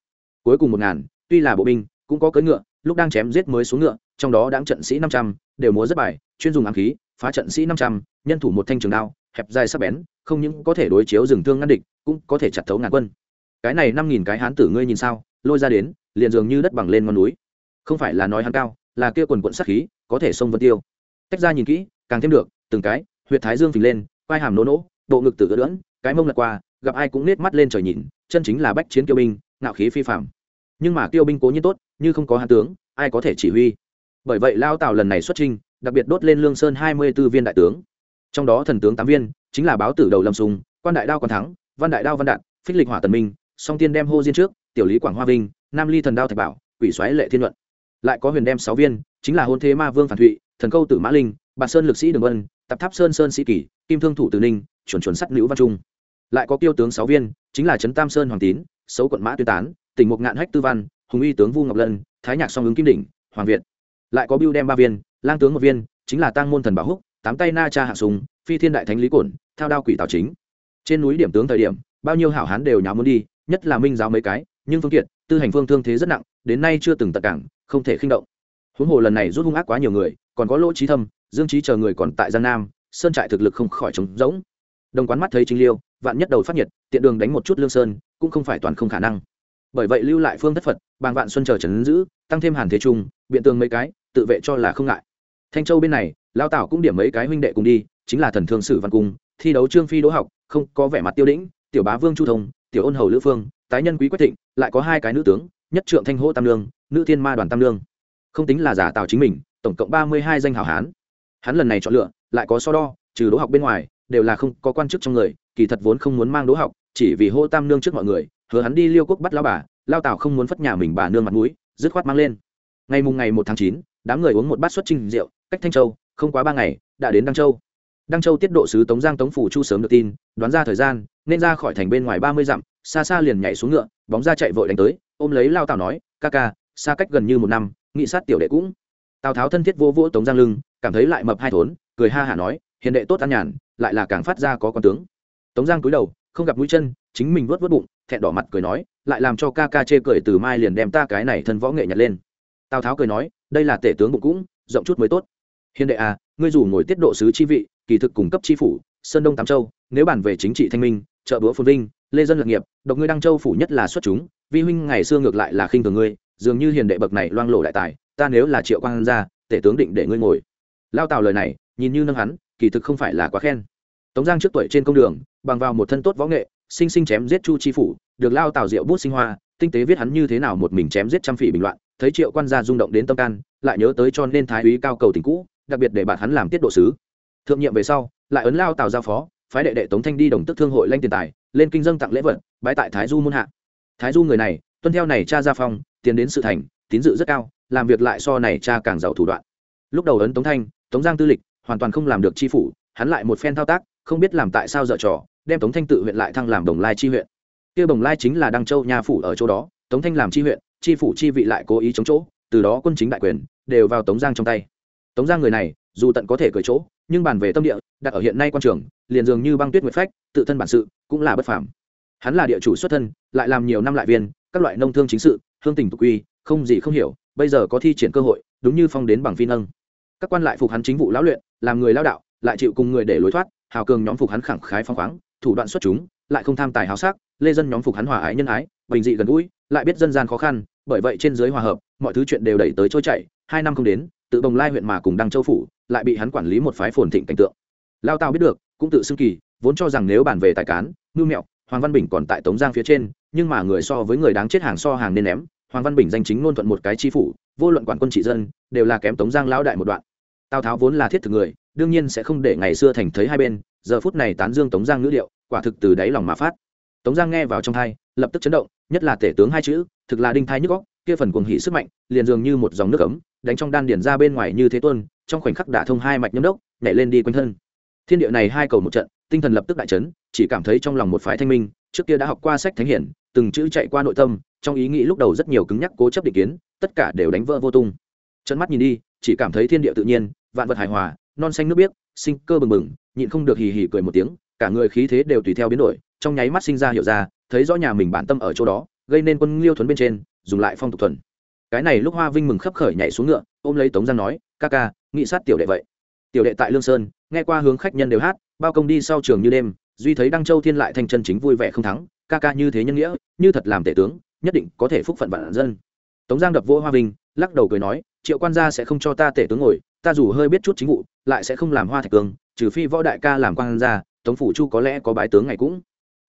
Cuối cùng một ngàn, tuy là bộ binh, cũng có cưỡi ngựa, lúc đang chém giết mới xuống ngựa, trong đó đáng trận sĩ năm trăm đều múa rất bài, chuyên dùng ám khí, phá trận sĩ năm trăm, nhân thủ một thanh trường đao, hẹp dài sắc bén, không những có thể đối chiếu rừng thương ngăn địch, cũng có thể chặt thấu ngàn quân. Cái này năm nghìn cái hán tử ngươi nhìn sao? Lôi ra đến, liền dường như đất bằng lên ngọn núi. Không phải là nói hắn cao, là kia quần quận sát khí, có thể sông vân tiêu. Tách ra nhìn kỹ, càng thêm được, từng cái, huyệt thái dương phình lên vai hàm nỗ nỗ bộ ngực tử gỡ lưỡn cái mông lật qua, gặp ai cũng nết mắt lên trời nhìn, chân chính là bách chiến kiêu binh, ngạo khí phi phạm nhưng mà kiêu binh cố nhiên tốt, như không có hạ tướng, ai có thể chỉ huy? Bởi vậy lao tào lần này xuất trinh đặc biệt đốt lên lương sơn hai mươi b ố viên đại tướng. Trong đó thần tướng tám viên, chính là báo tử đầu lâm sùng, quan đại đao còn thắng, văn đại đao văn đạn, phích lịch hỏa tần minh, song tiên đem hô diên trước, tiểu lý quảng hoa vinh, nam ly thần đao thạch bảo, quỷ xoáy lệ thiên luận. Lại có huyền đem sáu viên, chính là hôn thế ma vương phản thụy, thần câu tử mã linh bà sơn lực sĩ đường vân tập tháp sơn sơn sĩ kỷ, kim thương thủ tử ninh, chuẩn chuẩn sắt nữ văn trung. Lại có kiêu tướng sáu viên, chính là trấn tam sơn hoàng tín, xấu quận mã tuyên tán, tỉnh mục ngạn hách tư văn, hùng uy tướng vu ngọc lân, thái nhạc song ứng kim đỉnh, hoàng việt lại có Bưu đem ba viên, lang tướng một viên, chính là tăng môn thần bảo húc, tám tay na cha hạ súng, phi thiên đại thánh lý cổn, thao đao quỷ tào chính. Trên núi điểm tướng thời điểm, bao nhiêu hảo hán đều nháo muốn đi, nhất là minh giáo mấy cái, nhưng phương kiệt, tư hành phương thương thế rất nặng, đến nay chưa từng tật cảng, không thể khinh động. Huống hồ lần này rút hung ác quá nhiều người, còn có lỗ trí thâm, dương trí chờ người còn tại gian nam, sơn trại thực lực không khỏi trống rỗng. Đồng quán mắt thấy chính liêu, vạn nhất đầu phát nhiệt, tiện đường đánh một chút lương sơn, cũng không phải toàn không khả năng bởi vậy lưu lại phương thất phật, bàng vạn xuân chờ trấn giữ, tăng thêm hàn thế trung, biện tường mấy cái, tự vệ cho là không ngại. Thanh châu bên này, lao tảo cũng điểm mấy cái huynh đệ cùng đi, chính là thần thương sử văn cung, thi đấu trương phi đỗ học, không có vẻ mặt tiêu đĩnh, tiểu bá vương chu thông, tiểu ôn hầu lữ phương, tái nhân quý quách thịnh, lại có hai cái nữ tướng, nhất trượng thanh hô tam lương nữ thiên ma đoàn tam lương không tính là giả tào chính mình, tổng cộng ba mươi hai danh hảo hán. Hắn lần này chọn lựa, lại có so đo, trừ đỗ học bên ngoài, đều là không có quan chức trong người, kỳ thật vốn không muốn mang đỗ học chỉ vì hô tam nương trước mọi người, hứa hắn đi liêu quốc bắt lao bà, lao tào không muốn phất nhà mình bà nương mặt mũi, dứt khoát mang lên. Ngày mùng ngày một tháng chín, đám người uống một bát xuất trình rượu, cách thanh châu, không quá ba ngày, đã đến đăng châu. Đăng châu tiết độ sứ tống giang tống phủ chu sớm được tin, đoán ra thời gian, nên ra khỏi thành bên ngoài ba mươi dặm, xa xa liền nhảy xuống ngựa, bóng ra chạy vội đánh tới, ôm lấy lao tào nói, ca ca, xa cách gần như một năm, nghị sát tiểu đệ cũng. Tào tháo thân thiết vô vỗ tống giang lưng, cảm thấy lại mập hai thốn, cười ha hả nói, hiền đệ tốt ăn nhàn, lại là càng phát ra có con tướng. Tống giang cúi đầu không gặp mũi chân, chính mình vớt vớt bụng, thẹn đỏ mặt cười nói, lại làm cho ca ca chê cười từ mai liền đem ta cái này thân võ nghệ nhặt lên. Tào tháo cười nói, đây là tể tướng bụng cũng, rộng chút mới tốt. Hiền đệ à ngươi dù ngồi tiết độ sứ chi vị, kỳ thực cung cấp chi phủ, sơn đông tám châu, nếu bàn về chính trị thanh minh trợ búa phồn vinh, lê dân lập nghiệp, độc ngươi đăng châu phủ nhất là xuất chúng, vi huynh ngày xưa ngược lại là khinh thường ngươi, dường như hiền đệ bậc này loang lộ đại tài, ta nếu là triệu quang gia, tể tướng định để ngươi ngồi. Lao tào lời này, nhìn như nâng hắn, kỳ thực không phải là quá khen tống giang trước tuổi trên công đường, bằng vào một thân tốt võ nghệ, sinh sinh chém giết chu chi phủ, được lao tào diệu bút sinh hoa, tinh tế viết hắn như thế nào một mình chém giết trăm phỉ bình loạn, thấy triệu quan gia rung động đến tâm can, lại nhớ tới cho nên thái úy cao cầu tình cũ, đặc biệt để bạn hắn làm tiết độ sứ. Thượng nhiệm về sau, lại ấn lao tào giao phó, phái đệ đệ tống thanh đi đồng tức thương hội lanh tiền tài, lên kinh dân tặng lễ vật bãi tại thái du muôn hạ. Thái du người này, tuân theo này cha gia phong, tiến đến sự thành, tín dự rất cao, làm việc lại so này cha càng giàu thủ đoạn. Lúc đầu ấn tống thanh, tống giang tư lịch, hoàn toàn không làm được chi phủ, hắn lại một phen thao tác không biết làm tại sao dở trò, đem tống thanh tự huyện lại thăng làm đồng lai chi huyện. Kia đồng lai chính là đăng châu nha phủ ở chỗ đó, tống thanh làm chi huyện, chi phủ chi vị lại cố ý chống chỗ, từ đó quân chính đại quyền, đều vào tống giang trong tay. Tống giang người này, dù tận có thể cởi chỗ, nhưng bàn về tâm địa, đặt ở hiện nay quan trường, liền dường như băng tuyết nguyệt phách, tự thân bản sự, cũng là bất phàm. Hắn là địa chủ xuất thân, lại làm nhiều năm lại viên, các loại nông thương chính sự, hương tình tục quy, không gì không hiểu, bây giờ có thi triển cơ hội, đúng như phong đến bằng phi nâng. Các quan lại phục hắn chính vụ lão luyện, làm người lao đạo, lại chịu cùng người để lối thoát hào cường nhóm phục hắn khẳng khái phong khoáng, thủ đoạn xuất chúng, lại không tham tài hào sắc, lê dân nhóm phục hắn hòa ái nhân ái, bình dị gần gũi, lại biết dân gian khó khăn, bởi vậy trên giới hòa hợp, mọi thứ chuyện đều đẩy tới trôi chảy, hai năm không đến, tự bồng lai huyện mà cùng đăng châu phủ, lại bị hắn quản lý một phái phồn thịnh cảnh tượng. Lao tao biết được, cũng tự xưng kỳ, vốn cho rằng nếu bàn về tài cán ngư mẹo, hoàng văn bình còn tại tống giang phía trên, nhưng mà người so với người đáng chết hàng so hàng nên ném, hoàng văn bình danh chính ngôn thuận một cái chi phủ, vô luận quản quân trị dân, đều là kém tống giang lão đại một đoạn tào tháo vốn là thiết thực người, đương nhiên sẽ không để ngày xưa thành thấy hai bên, giờ phút này tán dương tống giang ngữ điệu, quả thực từ đáy lòng mà phát. Tống giang nghe vào trong thai, lập tức chấn động, nhất là tể tướng hai chữ, thực là đinh thai nhức góc kia phần cuồng hỉ sức mạnh, liền dường như một dòng nước ấm, đánh trong đan điển ra bên ngoài như thế tuôn, trong khoảnh khắc đả thông hai mạch nhâm đốc, nhảy lên đi quanh thân. Thiên địa này hai cầu một trận, tinh thần lập tức đại chấn, chỉ cảm thấy trong lòng một phái thanh minh, trước kia đã học qua sách thánh hiển, từng chữ chạy qua nội tâm, trong ý nghĩ lúc đầu rất nhiều cứng nhắc cố chấp định kiến, tất cả đều đánh vỡ vô tung chân mắt nhìn đi, chỉ cảm thấy thiên địa tự nhiên, vạn vật hài hòa, non xanh nước biếc, sinh cơ bừng bừng, nhịn không được hì hì cười một tiếng, cả người khí thế đều tùy theo biến đổi, trong nháy mắt sinh ra hiểu ra, thấy rõ nhà mình bản tâm ở chỗ đó, gây nên quân liêu thuấn bên trên, dùng lại phong tục thuần. Cái này lúc hoa vinh mừng khấp khởi nhảy xuống ngựa, ôm lấy tống giang nói, ca ca, nghị sát tiểu đệ vậy. Tiểu đệ tại lương sơn, nghe qua hướng khách nhân đều hát, bao công đi sau trường như đêm, duy thấy đăng châu thiên lại thành chân chính vui vẻ không thắng, ca ca như thế nhân nghĩa, như thật làm tể tướng, nhất định có thể phúc phận vạn dân. Tống giang đập vỗ hoa vinh lắc đầu cười nói, triệu quan gia sẽ không cho ta tể tướng ngồi, ta dù hơi biết chút chính vụ, lại sẽ không làm hoa thạch cương trừ phi võ đại ca làm quan gia, tống phủ chu có lẽ có bái tướng ngày cũng.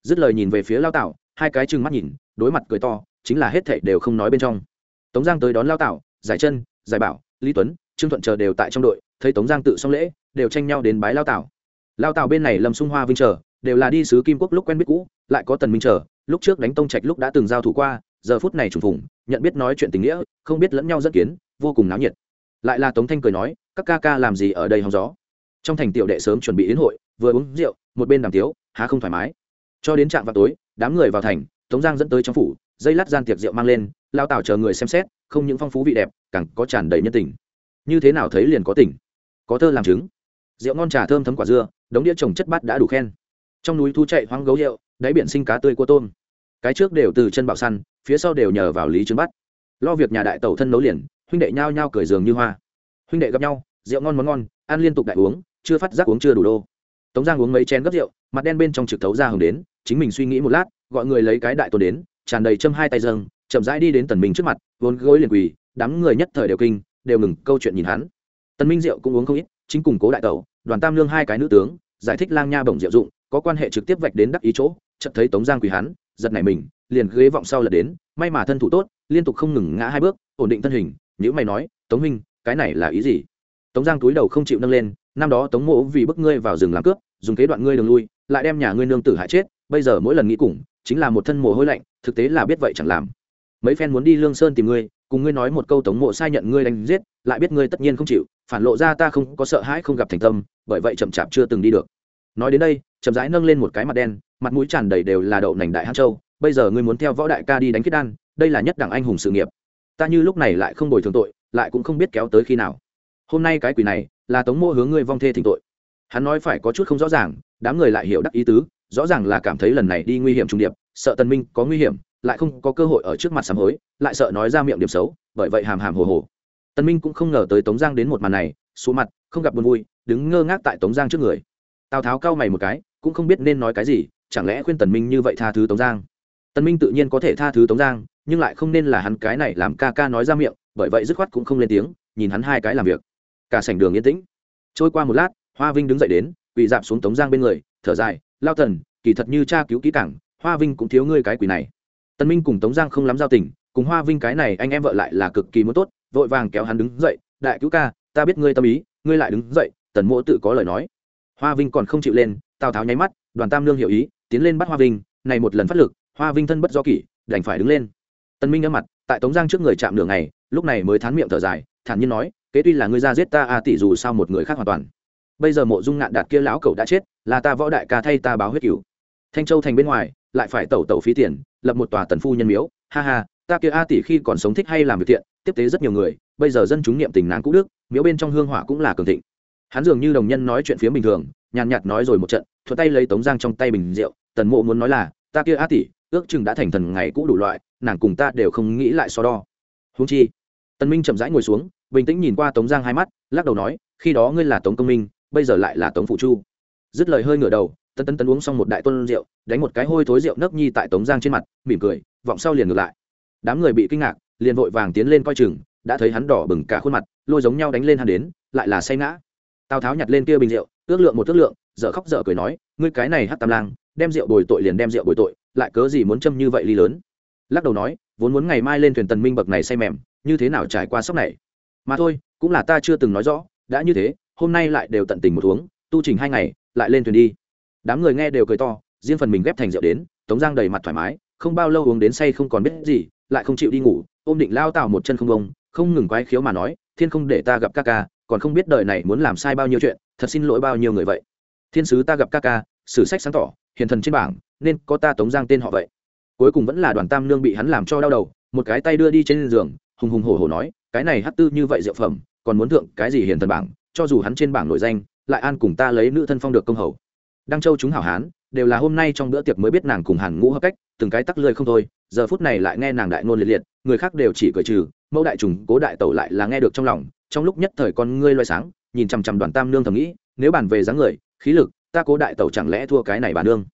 Dứt lời nhìn về phía lao tạo hai cái chừng mắt nhìn, đối mặt cười to, chính là hết thảy đều không nói bên trong. Tống giang tới đón lao tạo giải chân, giải bảo, lý tuấn, trương thuận chờ đều tại trong đội, thấy tống giang tự xong lễ, đều tranh nhau đến bái lao tạo lao tạo bên này lâm sung hoa vinh chờ, đều là đi sứ kim quốc lúc quen biết cũ, lại có tần minh chờ, lúc trước đánh tông trạch lúc đã từng giao thủ qua giờ phút này trùng phùng nhận biết nói chuyện tình nghĩa không biết lẫn nhau dẫn kiến vô cùng náo nhiệt. Lại là tống thanh cười nói các ca ca làm gì ở đây hóng gió? Trong thành tiểu đệ sớm chuẩn bị đến hội vừa uống rượu một bên đàm tiếu há không thoải mái. Cho đến trạm vào tối đám người vào thành tống giang dẫn tới trong phủ dây lát gian tiệc rượu mang lên lao tảo chờ người xem xét không những phong phú vị đẹp càng có tràn đầy nhân tình. Như thế nào thấy liền có tỉnh, có thơ làm chứng. Rượu ngon trà thơm thấm quả dưa đống đĩa trồng chất bát đã đủ khen. Trong núi thu chạy hoang gấu hiệu đáy biển sinh cá tươi cua tôm cái trước đều từ chân Bảo săn, phía sau đều nhờ vào lý trương bắt lo việc nhà đại Tẩu thân nấu liền, huynh đệ nhao nhao cười giường như hoa. Huynh đệ gặp nhau, rượu ngon món ngon, ăn liên tục đại uống, chưa phát giác uống chưa đủ đô. Tống giang uống mấy chén gấp rượu, mặt đen bên trong trực thấu ra hồng đến, chính mình suy nghĩ một lát, gọi người lấy cái đại tôn đến, tràn đầy châm hai tay dâng, chậm rãi đi đến tần minh trước mặt, vốn gối liền quỳ, đám người nhất thời đều kinh, đều ngừng câu chuyện nhìn hắn. Tần minh rượu cũng uống không ít, chính cùng cố đại tẩu, đoàn tam lương hai cái nữ tướng, giải thích lang nha bổng rượu dụng, có quan hệ trực tiếp vạch đến đắc ý chỗ, chợt thấy tống giang quỳ hắn giật nảy mình, liền ghế vọng sau lật đến, may mà thân thủ tốt, liên tục không ngừng ngã hai bước, ổn định thân hình nhữ mày nói, tống minh cái này là ý gì? Tống giang túi đầu không chịu nâng lên, năm đó tống mộ vì bức ngươi vào rừng làm cướp, dùng kế đoạn ngươi đường lui, lại đem nhà ngươi nương tử hại chết, bây giờ mỗi lần nghĩ cùng, chính là một thân mồ hôi lạnh, thực tế là biết vậy chẳng làm. Mấy phen muốn đi lương sơn tìm ngươi, cùng ngươi nói một câu tống mộ sai nhận ngươi đánh giết, lại biết ngươi tất nhiên không chịu, phản lộ ra ta không có sợ hãi không gặp thành tâm, bởi vậy chậm chạp chưa từng đi được nói đến đây, chậm rãi nâng lên một cái mặt đen, mặt mũi tràn đầy đều là đậu nành đại hát châu. Bây giờ ngươi muốn theo võ đại ca đi đánh kết đan, đây là nhất đẳng anh hùng sự nghiệp. Ta như lúc này lại không bồi thường tội, lại cũng không biết kéo tới khi nào. Hôm nay cái quỷ này là tống mô hướng ngươi vong thê thỉnh tội. Hắn nói phải có chút không rõ ràng, đám người lại hiểu đắc ý tứ, rõ ràng là cảm thấy lần này đi nguy hiểm trung điệp, sợ tần minh có nguy hiểm, lại không có cơ hội ở trước mặt sám hối, lại sợ nói ra miệng điểm xấu, bởi vậy hàm hàm hồ hồ. Tần minh cũng không ngờ tới tống giang đến một màn này xuống mặt, không gặp buồn vui, đứng ngơ ngác tại tống giang trước người tào tháo cao mày một cái, cũng không biết nên nói cái gì, chẳng lẽ khuyên tần minh như vậy tha thứ tống giang? Tần minh tự nhiên có thể tha thứ tống giang, nhưng lại không nên là hắn cái này làm ca ca nói ra miệng, bởi vậy dứt khoát cũng không lên tiếng, nhìn hắn hai cái làm việc. Cả sảnh đường yên tĩnh. Trôi qua một lát, hoa vinh đứng dậy đến, quỳ dạp xuống tống giang bên người, thở dài, lao tần kỳ thật như cha cứu kỹ cảng hoa vinh cũng thiếu ngươi cái quỷ này. Tần minh cùng tống giang không lắm giao tình, cùng hoa vinh cái này anh em vợ lại là cực kỳ muốn tốt, vội vàng kéo hắn đứng dậy, đại cứu ca, ta biết ngươi tâm ý, ngươi lại đứng dậy, tần mỗ tự có lời nói hoa vinh còn không chịu lên, tào tháo nháy mắt, đoàn tam lương hiểu ý, tiến lên bắt hoa vinh, này một lần phát lực, hoa vinh thân bất do kỷ, đành phải đứng lên. Tân minh nhớ mặt, tại tống giang trước người chạm đường này lúc này mới thán miệng thở dài, thản nhiên nói, kế tuy là ngươi ra giết ta, a tỷ dù sao một người khác hoàn toàn. Bây giờ mộ dung ngạn đạt kia lão cẩu đã chết, là ta võ đại ca thay ta báo huyết cửu. Thanh châu thành bên ngoài, lại phải tẩu tẩu phí tiền, lập một tòa tần phu nhân miếu. Ha ha, ta kia a tỷ khi còn sống thích hay làm việc thiện, tiếp tế rất nhiều người, bây giờ dân chúng niệm tình nàng cũ đức, miếu bên trong hương hỏa cũng là cường thịnh hắn dường như đồng nhân nói chuyện phía bình thường, nhàn nhạt nói rồi một trận, thuận tay lấy tống giang trong tay bình rượu, tần mộ muốn nói là, ta kia á tỷ, ước chừng đã thành thần ngày cũ đủ loại, nàng cùng ta đều không nghĩ lại so đo. Húng chi, tần minh chậm rãi ngồi xuống, bình tĩnh nhìn qua tống giang hai mắt, lắc đầu nói, khi đó ngươi là tống công minh, bây giờ lại là tống phụ chu. Dứt lời hơi ngửa đầu tân tân tân uống xong một đại tuân rượu, đánh một cái hôi thối rượu nấc nhi tại tống giang trên mặt, mỉm cười, vọng sau liền ngược lại. Đám người bị kinh ngạc, liền vội vàng tiến lên coi chừng, đã thấy hắn đỏ bừng cả khuôn mặt, lôi giống nhau đánh lên hắn đến, lại là say ngã tào tháo nhặt lên kia bình rượu, ước lượng một ước lượng, dở khóc dở cười nói, ngươi cái này hát tam lang, đem rượu bồi tội liền đem rượu bồi tội, lại cớ gì muốn châm như vậy ly lớn? Lắc đầu nói, vốn muốn ngày mai lên thuyền tần minh bậc này say mềm, như thế nào trải qua sốc này? Mà thôi, cũng là ta chưa từng nói rõ, đã như thế, hôm nay lại đều tận tình một uống, tu trình hai ngày, lại lên thuyền đi. Đám người nghe đều cười to, riêng phần mình ghép thành rượu đến, tống giang đầy mặt thoải mái, không bao lâu uống đến say không còn biết gì, lại không chịu đi ngủ, ôm định lao tào một chân không bông, không ngừng quái khiếu mà nói, thiên không để ta gặp ca ca còn không biết đời này muốn làm sai bao nhiêu chuyện, thật xin lỗi bao nhiêu người vậy. Thiên sứ ta gặp ca ca, sử sách sáng tỏ, hiền thần trên bảng, nên có ta tống giang tên họ vậy. Cuối cùng vẫn là đoàn tam nương bị hắn làm cho đau đầu, một cái tay đưa đi trên giường, hùng hùng hổ hổ nói, cái này hát tư như vậy diệu phẩm, còn muốn thượng cái gì hiền thần bảng, cho dù hắn trên bảng nổi danh, lại an cùng ta lấy nữ thân phong được công hầu. Đăng châu chúng hảo hán, đều là hôm nay trong bữa tiệc mới biết nàng cùng hàn ngũ hợp cách, từng cái tắc lơi không thôi, giờ phút này lại nghe nàng đại ngôn liệt liệt, người khác đều chỉ cười trừ, mẫu đại trùng cố đại tẩu lại là nghe được trong lòng trong lúc nhất thời con ngươi loay sáng, nhìn chằm chằm đoàn tam nương thầm nghĩ, nếu bàn về dáng người, khí lực, ta cố đại tẩu chẳng lẽ thua cái này bà nương?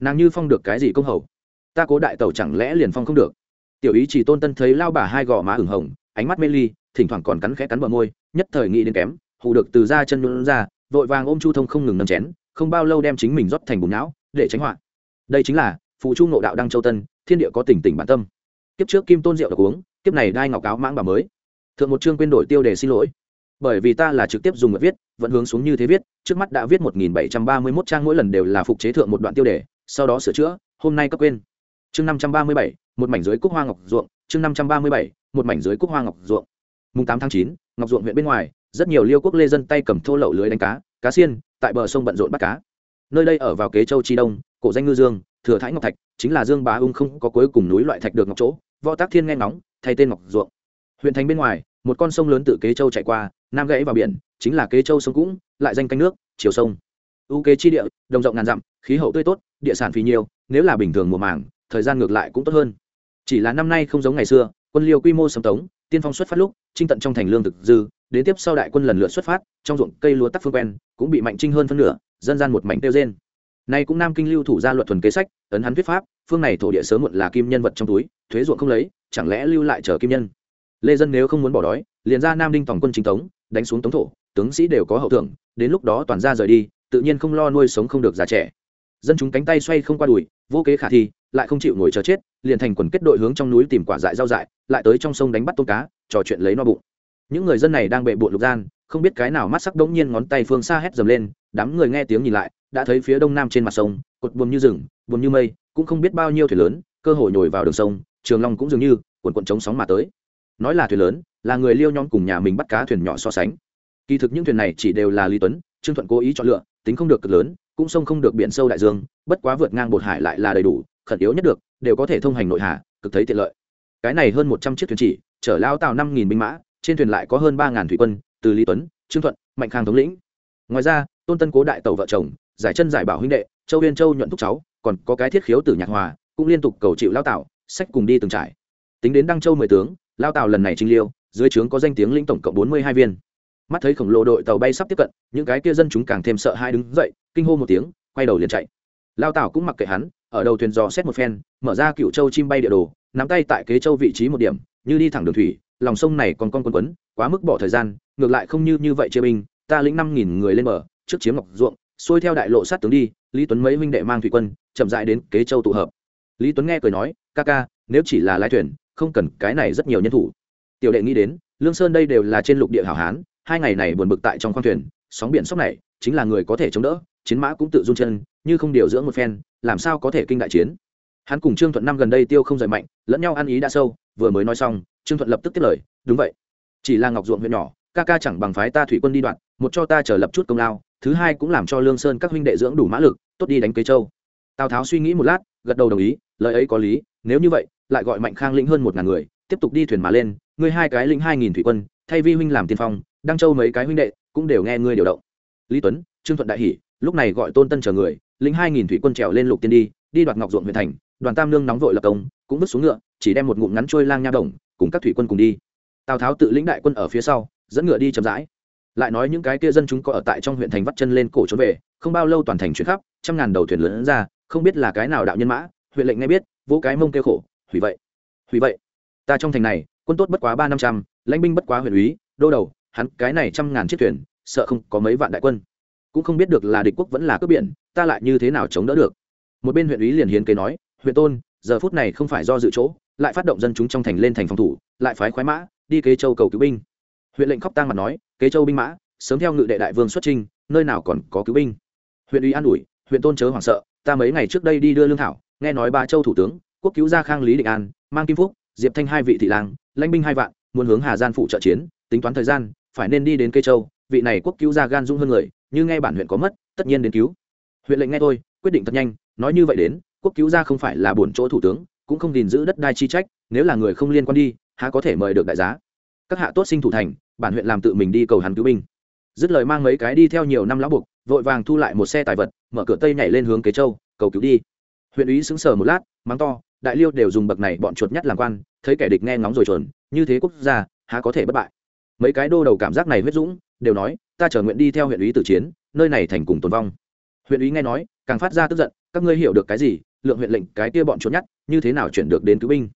Nàng như phong được cái gì công hầu? Ta cố đại tẩu chẳng lẽ liền phong không được? Tiểu ý chỉ tôn tân thấy lao bà hai gò má ửng hồng, ánh mắt mê ly, thỉnh thoảng còn cắn khẽ cắn bờ môi, nhất thời nghĩ đến kém, hù được từ ra chân luôn ra, vội vàng ôm chu thông không ngừng nâng chén, không bao lâu đem chính mình rót thành bùn não, để tránh họa. Đây chính là phụ chu nộ đạo đăng châu tân, thiên địa có tỉnh tỉnh bản tâm. Kiếp trước kim tôn rượu được uống, kiếp này đai ngọc áo mãng bà mới thượng một chương quên đổi tiêu đề xin lỗi. Bởi vì ta là trực tiếp dùng mật viết, vẫn hướng xuống như thế viết, trước mắt đã viết một nghìn bảy trăm ba mươi mốt trang mỗi lần đều là phục chế thượng một đoạn tiêu đề, sau đó sửa chữa, hôm nay cấp quên. Chương năm trăm ba mươi bảy, một mảnh dưới cúc hoa ngọc ruộng, chương năm trăm ba mươi bảy, một mảnh dưới cúc hoa ngọc ruộng. Mùng tám tháng chín, ngọc ruộng huyện bên ngoài, rất nhiều liêu quốc lê dân tay cầm thô lậu lưới đánh cá cá xiên, tại bờ sông bận rộn bắt cá. Nơi đây ở vào kế châu chi đông, cổ danh ngư dương, thừa thái ngọc thạch, chính là dương bá ung không có cuối cùng núi loại thạch được ngọc chỗ, võ tác thiên nghe ngóng, thay tên ngọc ruộng huyện thành bên ngoài, một con sông lớn tự kế châu chạy qua, nam gãy vào biển, chính là kế châu sông cũng, lại danh canh nước chiều sông. Ưu kế chi địa, đồng rộng ngàn dặm, khí hậu tươi tốt, địa sản phì nhiều, nếu là bình thường mùa màng, thời gian ngược lại cũng tốt hơn. Chỉ là năm nay không giống ngày xưa, quân liêu quy mô sầm tống, tiên phong xuất phát lúc, trinh tận trong thành lương thực dư, đến tiếp sau đại quân lần lượt xuất phát, trong ruộng cây lúa tắc phương quen, cũng bị mạnh trinh hơn phân nửa, dân gian một mảnh tiêu rên. Nay cũng nam kinh lưu thủ ra luật thuần kế sách, ấn hắn thuyết pháp, phương này thổ địa sớm muộn là kim nhân vật trong túi, thuế ruộng không lấy, chẳng lẽ lưu lại chờ kim nhân? Lê dân nếu không muốn bỏ đói, liền ra nam đinh tổng quân chính tống đánh xuống tống thổ, tướng sĩ đều có hậu thưởng đến lúc đó toàn ra rời đi, tự nhiên không lo nuôi sống không được già trẻ. Dân chúng cánh tay xoay không qua đùi, vô kế khả thi, lại không chịu ngồi chờ chết, liền thành quần kết đội hướng trong núi tìm quả dại rau dại, lại tới trong sông đánh bắt tôm cá, trò chuyện lấy no bụng. Những người dân này đang bệ bộn lục gian, không biết cái nào mắt sắc đống nhiên ngón tay phương xa hét dầm lên, đám người nghe tiếng nhìn lại, đã thấy phía đông nam trên mặt sông, cột buồm như rừng, buồm như mây, cũng không biết bao nhiêu thuyền lớn, cơ hội nhồi vào đường sông, trường long cũng dường như quần quần chống sóng mà tới nói là thuyền lớn, là người liêu nhóm cùng nhà mình bắt cá thuyền nhỏ so sánh. Kỳ thực những thuyền này chỉ đều là lý tuấn, trương thuận cố ý chọn lựa, tính không được cực lớn, cũng sông không được biển sâu đại dương, bất quá vượt ngang bột hải lại là đầy đủ, khẩn yếu nhất được, đều có thể thông hành nội hà, cực thấy tiện lợi. Cái này hơn một trăm chiếc thuyền chỉ, chở lao tàu năm nghìn binh mã, trên thuyền lại có hơn ba ngàn thủy quân, từ lý tuấn, trương thuận, mạnh khang thống lĩnh. Ngoài ra, tôn tân cố đại tàu vợ chồng, giải chân giải bảo huynh đệ, châu Viên châu nhuận thúc cháu, còn có cái thiết khiếu tử nhạc hòa, cũng liên tục cầu chịu lao tạo sách cùng đi từng trải. Tính đến đăng châu mười tướng lao tàu lần này trình liêu, dưới trướng có danh tiếng lĩnh tổng cộng bốn mươi hai viên. Mắt thấy khổng lồ đội tàu bay sắp tiếp cận, những cái kia dân chúng càng thêm sợ hai đứng dậy, kinh hô một tiếng, quay đầu liền chạy. Lao tàu cũng mặc kệ hắn, ở đầu thuyền dò xét một phen, mở ra cựu châu chim bay địa đồ, nắm tay tại kế châu vị trí một điểm, như đi thẳng đường thủy, lòng sông này còn con quấn quấn, quá mức bỏ thời gian, ngược lại không như như vậy chia binh, ta lĩnh năm nghìn người lên bờ, trước chiếm ngọc ruộng, xuôi theo đại lộ sát tướng đi, lý tuấn mấy huynh đệ mang thủy quân, chậm dại đến kế châu tụ hợp. Lý tuấn nghe cười nói, ca ca, nếu chỉ là lái thuyền không cần cái này rất nhiều nhân thủ. Tiểu đệ nghĩ đến, lương sơn đây đều là trên lục địa hảo hán, hai ngày này buồn bực tại trong khoang thuyền, sóng biển sóc này, chính là người có thể chống đỡ, chiến mã cũng tự run chân, như không điều dưỡng một phen, làm sao có thể kinh đại chiến. Hắn cùng trương thuận năm gần đây tiêu không rời mạnh, lẫn nhau ăn ý đã sâu, vừa mới nói xong, trương thuận lập tức tiếp lời, đúng vậy. Chỉ là ngọc ruộng huyện nhỏ, ca ca chẳng bằng phái ta thủy quân đi đoạn, một cho ta chờ lập chút công lao, thứ hai cũng làm cho lương sơn các huynh đệ dưỡng đủ mã lực, tốt đi đánh kế châu. Tào tháo suy nghĩ một lát, gật đầu đồng ý, lời ấy có lý, nếu như vậy lại gọi mạnh khang lĩnh hơn một ngàn người, tiếp tục đi thuyền mà lên, ngươi hai cái lĩnh hai nghìn thủy quân, thay vi huynh làm tiên phong, đăng châu mấy cái huynh đệ, cũng đều nghe ngươi điều động. Lý tuấn, trương thuận đại hỷ, lúc này gọi tôn tân chờ người, lĩnh hai nghìn thủy quân trèo lên lục tiên đi đi đoạt ngọc ruộng huyện thành, đoàn tam lương nóng vội lập công, cũng vứt xuống ngựa, chỉ đem một ngụm ngắn trôi lang nha đồng, cùng các thủy quân cùng đi. Tào tháo tự lĩnh đại quân ở phía sau, dẫn ngựa đi chậm rãi. Lại nói những cái kia dân chúng có ở tại trong huyện thành vắt chân lên cổ trốn về, không bao lâu toàn thành chuyển khắp, trăm ngàn đầu thuyền lớn ra, không biết là cái nào đạo nhân mã, huyện lệnh nghe biết, vỗ cái mông kêu khổ hủy vậy. Hủy vậy. Ta trong thành này, quân tốt bất quá ba năm trăm, lãnh binh bất quá huyện úy, đô đầu, hắn cái này trăm ngàn chiếc thuyền, sợ không có mấy vạn đại quân. Cũng không biết được là địch quốc vẫn là cướp biển, ta lại như thế nào chống đỡ được? Một bên huyện úy liền hiến kế nói huyện tôn, giờ phút này không phải do dự chỗ, lại phát động dân chúng trong thành lên thành phòng thủ, lại phái khoái mã, đi kế châu cầu cứu binh. Huyện lệnh khóc tang mặt nói, kế châu binh mã, sớm theo ngự đệ đại vương xuất trinh nơi nào còn có cứu binh? Huyện ủy an ủi huyện tôn chớ hoảng sợ, ta mấy ngày trước đây đi đưa lương thảo, nghe nói ba châu thủ tướng quốc cứu gia khang lý định an, mang kim phúc, diệp thanh hai vị thị lang, lãnh binh hai vạn, muốn hướng hà gian phụ trợ chiến, tính toán thời gian, phải nên đi đến cây châu, vị này quốc cứu gia gan dung hơn người, như nghe bản huyện có mất, tất nhiên đến cứu. huyện lệnh nghe tôi quyết định thật nhanh, nói như vậy đến, quốc cứu gia không phải là bổn chỗ thủ tướng, cũng không gìn giữ đất đai chi trách, nếu là người không liên quan đi, há có thể mời được đại giá. các hạ tốt sinh thủ thành, bản huyện làm tự mình đi cầu hắn cứu binh. dứt lời mang mấy cái đi theo nhiều năm lão buộc, vội vàng thu lại một xe tài vật, mở cửa tây nhảy lên hướng kế châu, cầu cứu đi. huyện úy sững sờ một lát, mắng to đại liêu đều dùng bậc này bọn chuột nhắt làm quan, thấy kẻ địch nghe ngóng rồi chuẩn như thế quốc gia, há có thể bất bại. Mấy cái đô đầu cảm giác này huyết dũng, đều nói, ta trở nguyện đi theo huyện ủy tử chiến, nơi này thành cùng tồn vong. Huyện ủy nghe nói, càng phát ra tức giận, các ngươi hiểu được cái gì? Lượng huyện lệnh cái kia bọn chuột nhắt, như thế nào chuyển được đến cứu binh?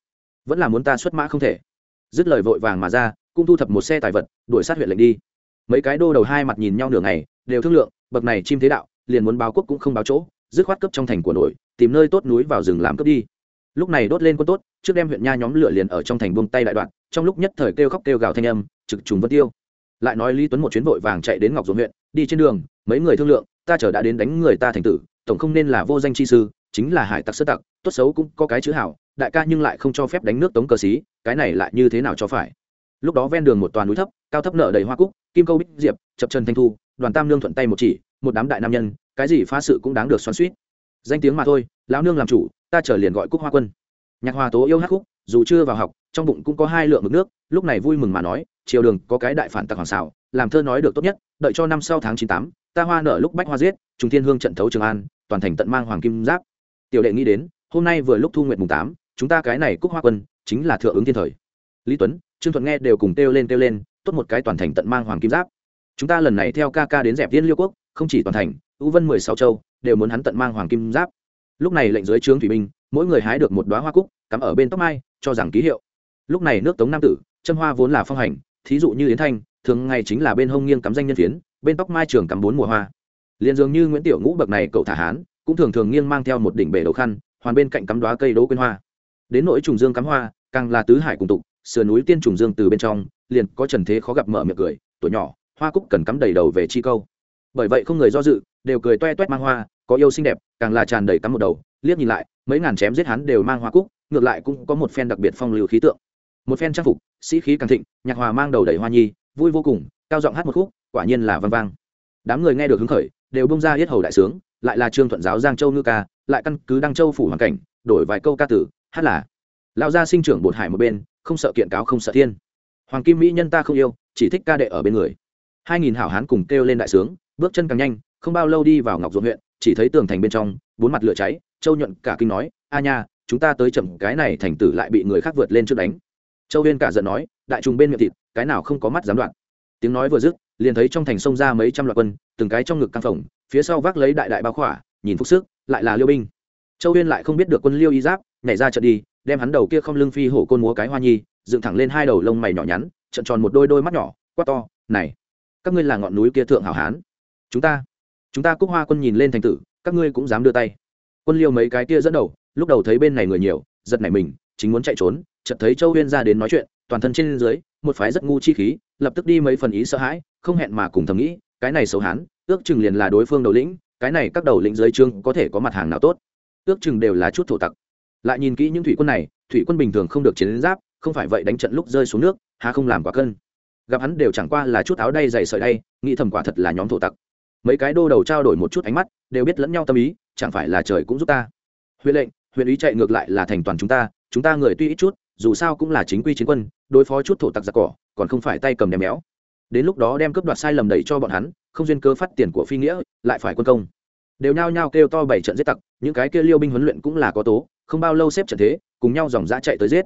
Vẫn là muốn ta xuất mã không thể. Dứt lời vội vàng mà ra, cũng thu thập một xe tài vật, đuổi sát huyện lệnh đi. Mấy cái đô đầu hai mặt nhìn nhau nửa ngày, đều thương lượng, bậc này chim thế đạo, liền muốn báo quốc cũng không báo chỗ, dứt khoát cấp trong thành của nội tìm nơi tốt núi vào rừng làm cướp đi lúc này đốt lên quân tốt, trước đem huyện nha nhóm lửa liền ở trong thành buông tay đại đoạn, trong lúc nhất thời kêu khóc kêu gào thanh âm, trực trùng vân tiêu. Lại nói lý tuấn một chuyến vội vàng chạy đến ngọc dồn huyện, đi trên đường, mấy người thương lượng, ta chờ đã đến đánh người ta thành tử, tổng không nên là vô danh chi sư, chính là hải tặc sơ tặc, tốt xấu cũng có cái chữ hảo, đại ca nhưng lại không cho phép đánh nước tống cờ xí, cái này lại như thế nào cho phải? Lúc đó ven đường một toàn núi thấp, cao thấp nở đầy hoa cúc, kim câu bích diệp, chập trần thanh thu, đoàn tam nương thuận tay một chỉ, một đám đại nam nhân, cái gì phá sự cũng đáng được xoắn suýt danh tiếng mà thôi, lão nương làm chủ ta trở liền gọi cúc hoa quân. Nhạc hoa tố yêu hát khúc, dù chưa vào học, trong bụng cũng có hai lượng mực nước, lúc này vui mừng mà nói chiều đường, có cái đại phản tặc hoàng xảo làm thơ nói được tốt nhất, đợi cho năm sau tháng chín tám, ta hoa nở lúc bách hoa giết chúng thiên hương trận thấu trường an, toàn thành tận mang hoàng kim giáp. Tiểu đệ nghĩ đến, hôm nay vừa lúc thu nguyện mùng tám, chúng ta cái này cúc hoa quân, chính là thượng ứng thiên thời. Lý tuấn, trương thuận nghe đều cùng kêu lên kêu lên, tốt một cái toàn thành tận mang hoàng kim giáp. Chúng ta lần này theo ca ca đến dẹp tiên liêu quốc, không chỉ toàn thành ưu vân mười sáu châu, đều muốn hắn tận mang hoàng kim giáp lúc này lệnh dưới trướng thủy binh, mỗi người hái được một đoá hoa cúc, cắm ở bên tóc mai, cho rằng ký hiệu. Lúc này nước tống nam tử châm hoa vốn là phong hành, thí dụ như yến thanh, thường ngày chính là bên hông nghiêng cắm danh nhân phiến, bên tóc mai trường cắm bốn mùa hoa. Liền dường như nguyễn tiểu ngũ bậc này cậu thả hán, cũng thường thường nghiêng mang theo một đỉnh bể đầu khăn, hoàn bên cạnh cắm đoá cây đỗ quên hoa. Đến nỗi trùng dương cắm hoa, càng là tứ hải cùng tục, sườn núi tiên trùng dương từ bên trong, liền có trần thế khó gặp mở miệng cười, tuổi nhỏ, hoa cúc cần cắm đầy đầu về chi câu. Bởi vậy không người do dự, đều cười toe toét mang hoa, có yêu xinh đẹp càng là tràn đầy cắm một đầu, liếc nhìn lại, mấy ngàn chém giết hắn đều mang hoa cúc, ngược lại cũng có một phen đặc biệt phong lưu khí tượng. Một phen trang phục, sĩ khí càng thịnh, nhạc hòa mang đầu đầy hoa nhi, vui vô cùng, cao giọng hát một khúc, quả nhiên là vang vang. Đám người nghe được hứng khởi, đều bông ra hết hầu đại sướng, lại là trương thuận giáo, giang châu ngư ca, lại căn cứ đăng châu phủ hoàn cảnh, đổi vài câu ca tử hát là, lão gia sinh trưởng bột hải một bên, không sợ kiện cáo không sợ thiên. Hoàng kim mỹ nhân ta không yêu, chỉ thích ca đệ ở bên người. Hai nghìn hảo hán cùng kêu lên đại sướng, bước chân càng nhanh, không bao lâu đi vào ngọc ruộng huyện chỉ thấy tường thành bên trong, bốn mặt lửa cháy, châu nhuận cả kinh nói, a nha, chúng ta tới chậm, cái này thành tử lại bị người khác vượt lên trước đánh. Châu huyên cả giận nói, đại trùng bên miệng thịt, cái nào không có mắt dám đoạn tiếng nói vừa dứt, liền thấy trong thành sông ra mấy trăm loạt quân, từng cái trong ngực căng phồng, phía sau vác lấy đại đại bao khỏa, nhìn phúc sức, lại là liêu binh. Châu huyên lại không biết được quân liêu y giáp, nhảy ra trận đi, đem hắn đầu kia không lưng phi hổ côn múa cái hoa nhi, dựng thẳng lên hai đầu lông mày nhỏ nhắn trận tròn một đôi đôi mắt nhỏ, quát to, này, các ngươi là ngọn núi kia thượng hảo hán. Chúng ta chúng ta cúc hoa quân nhìn lên thành tử, các ngươi cũng dám đưa tay. Quân liêu mấy cái kia dẫn đầu, lúc đầu thấy bên này người nhiều, giật nảy mình, chính muốn chạy trốn, chợt thấy châu huyên ra đến nói chuyện, toàn thân trên dưới, một phái rất ngu chi khí, lập tức đi mấy phần ý sợ hãi, không hẹn mà cùng thầm nghĩ, cái này xấu hán, ước chừng liền là đối phương đầu lĩnh, cái này các đầu lĩnh dưới trương có thể có mặt hàng nào tốt. Ước chừng đều là chút thổ tặc. Lại nhìn kỹ những thủy quân này, thủy quân bình thường không được chiến giáp, không phải vậy đánh trận lúc rơi xuống nước hà không làm quả cân. Gặp hắn đều chẳng qua là chút áo đay dày sợi đay, nghĩ thầm quả thật là nhóm thổ tặc mấy cái đô đầu trao đổi một chút ánh mắt, đều biết lẫn nhau tâm ý, chẳng phải là trời cũng giúp ta. Huyện lệnh, huyện ý chạy ngược lại là thành toàn chúng ta chúng ta người tuy ít chút, dù sao cũng là chính quy chiến quân, đối phó chút thổ tặc giặc cỏ, còn không phải tay cầm đèm méo đến lúc đó đem cướp đoạt sai lầm đẩy cho bọn hắn, không duyên cơ phát tiền của phi nghĩa, lại phải quân công. Đều nhao nhao kêu to bảy trận giết tặc, những cái kia liêu binh huấn luyện cũng là có tố, không bao lâu xếp trận thế, cùng nhau dòng dã chạy tới giết.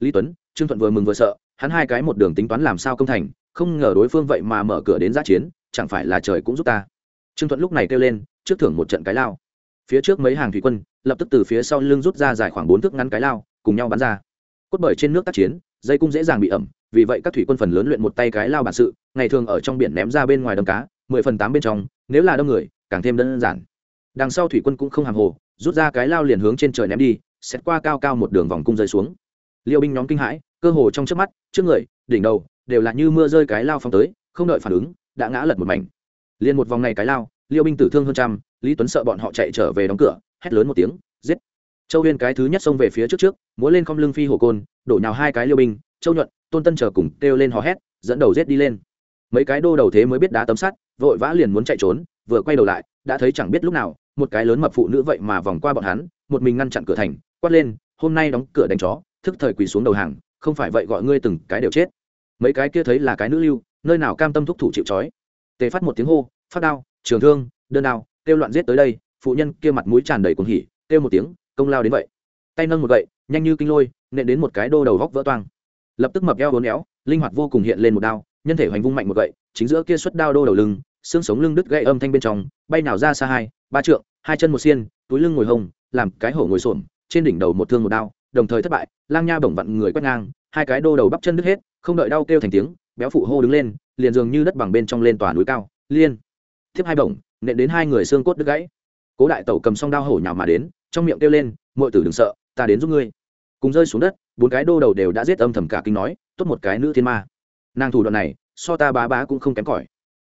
Lý tuấn, trương thuận vừa mừng vừa sợ, hắn hai cái một đường tính toán làm sao công thành, không ngờ đối phương vậy mà mở cửa đến giã chiến, chẳng phải là trời cũng giúp ta trương thuận lúc này kêu lên, trước thưởng một trận cái lao. Phía trước mấy hàng thủy quân, lập tức từ phía sau lưng rút ra dài khoảng bốn thước ngắn cái lao, cùng nhau bắn ra. Cốt bởi trên nước tác chiến, dây cung dễ dàng bị ẩm, vì vậy các thủy quân phần lớn luyện một tay cái lao bản sự, ngày thường ở trong biển ném ra bên ngoài đầm cá, mười phần tám bên trong, nếu là đông người, càng thêm đơn giản. Đằng sau thủy quân cũng không hàng hồ, rút ra cái lao liền hướng trên trời ném đi, xét qua cao cao một đường vòng cung rơi xuống. Liêu binh nhóm kinh hãi, cơ hồ trong trước mắt, trước người, đỉnh đầu, đều là như mưa rơi cái lao phong tới, không đợi phản ứng, đã ngã lật một mảnh liền một vòng này cái lao, liêu binh tử thương hơn trăm, lý tuấn sợ bọn họ chạy trở về đóng cửa, hét lớn một tiếng, giết. Châu huyên cái thứ nhất xông về phía trước trước, múa lên không lưng phi hồ côn, đổ nhào hai cái liêu binh, châu nhuận, tôn tân chờ cùng kêu lên hò hét, dẫn đầu giết đi lên. Mấy cái đô đầu thế mới biết đá tấm sắt, vội vã liền muốn chạy trốn, vừa quay đầu lại, đã thấy chẳng biết lúc nào, một cái lớn mập phụ nữ vậy mà vòng qua bọn hắn, một mình ngăn chặn cửa thành, quát lên, hôm nay đóng cửa đánh chó, thức thời quỳ xuống đầu hàng, không phải vậy gọi ngươi từng cái đều chết. Mấy cái kia thấy là cái nữ lưu, nơi nào cam tâm thúc thủ chịu trói tề phát một tiếng hô phát đao trường thương đơn đao kêu loạn giết tới đây phụ nhân kia mặt mũi tràn đầy cuồng hỉ kêu một tiếng công lao đến vậy. Tay nâng một gậy nhanh như kinh lôi nện đến một cái đô đầu góc vỡ toang. Lập tức mập eo vốn éo linh hoạt vô cùng hiện lên một đao nhân thể hoành vung mạnh một gậy chính giữa kia xuất đao đô đầu lưng xương sống lưng đứt gãy âm thanh bên trong bay nào ra xa hai ba trượng hai chân một xiên túi lưng ngồi hồng, làm cái hổ ngồi xổm trên đỉnh đầu một thương một đao đồng thời thất bại lang nha bổng vặn người quét ngang hai cái đô đầu bắp chân đứt hết không đợi đau kêu thành tiếng béo phụ hô đứng lên liền dường như đất bằng bên trong lên tòa núi cao, liên tiếp hai bổng, nện đến hai người xương cốt đứt gãy. Cố đại tẩu cầm song đao hổ nhào mà đến, trong miệng kêu lên, muội tử đừng sợ, ta đến giúp ngươi. Cùng rơi xuống đất, bốn cái đô đầu đều đã giết âm thầm cả kinh nói, tốt một cái nữ thiên ma. Nàng thủ đoạn này, so ta bá bá cũng không kém cỏi.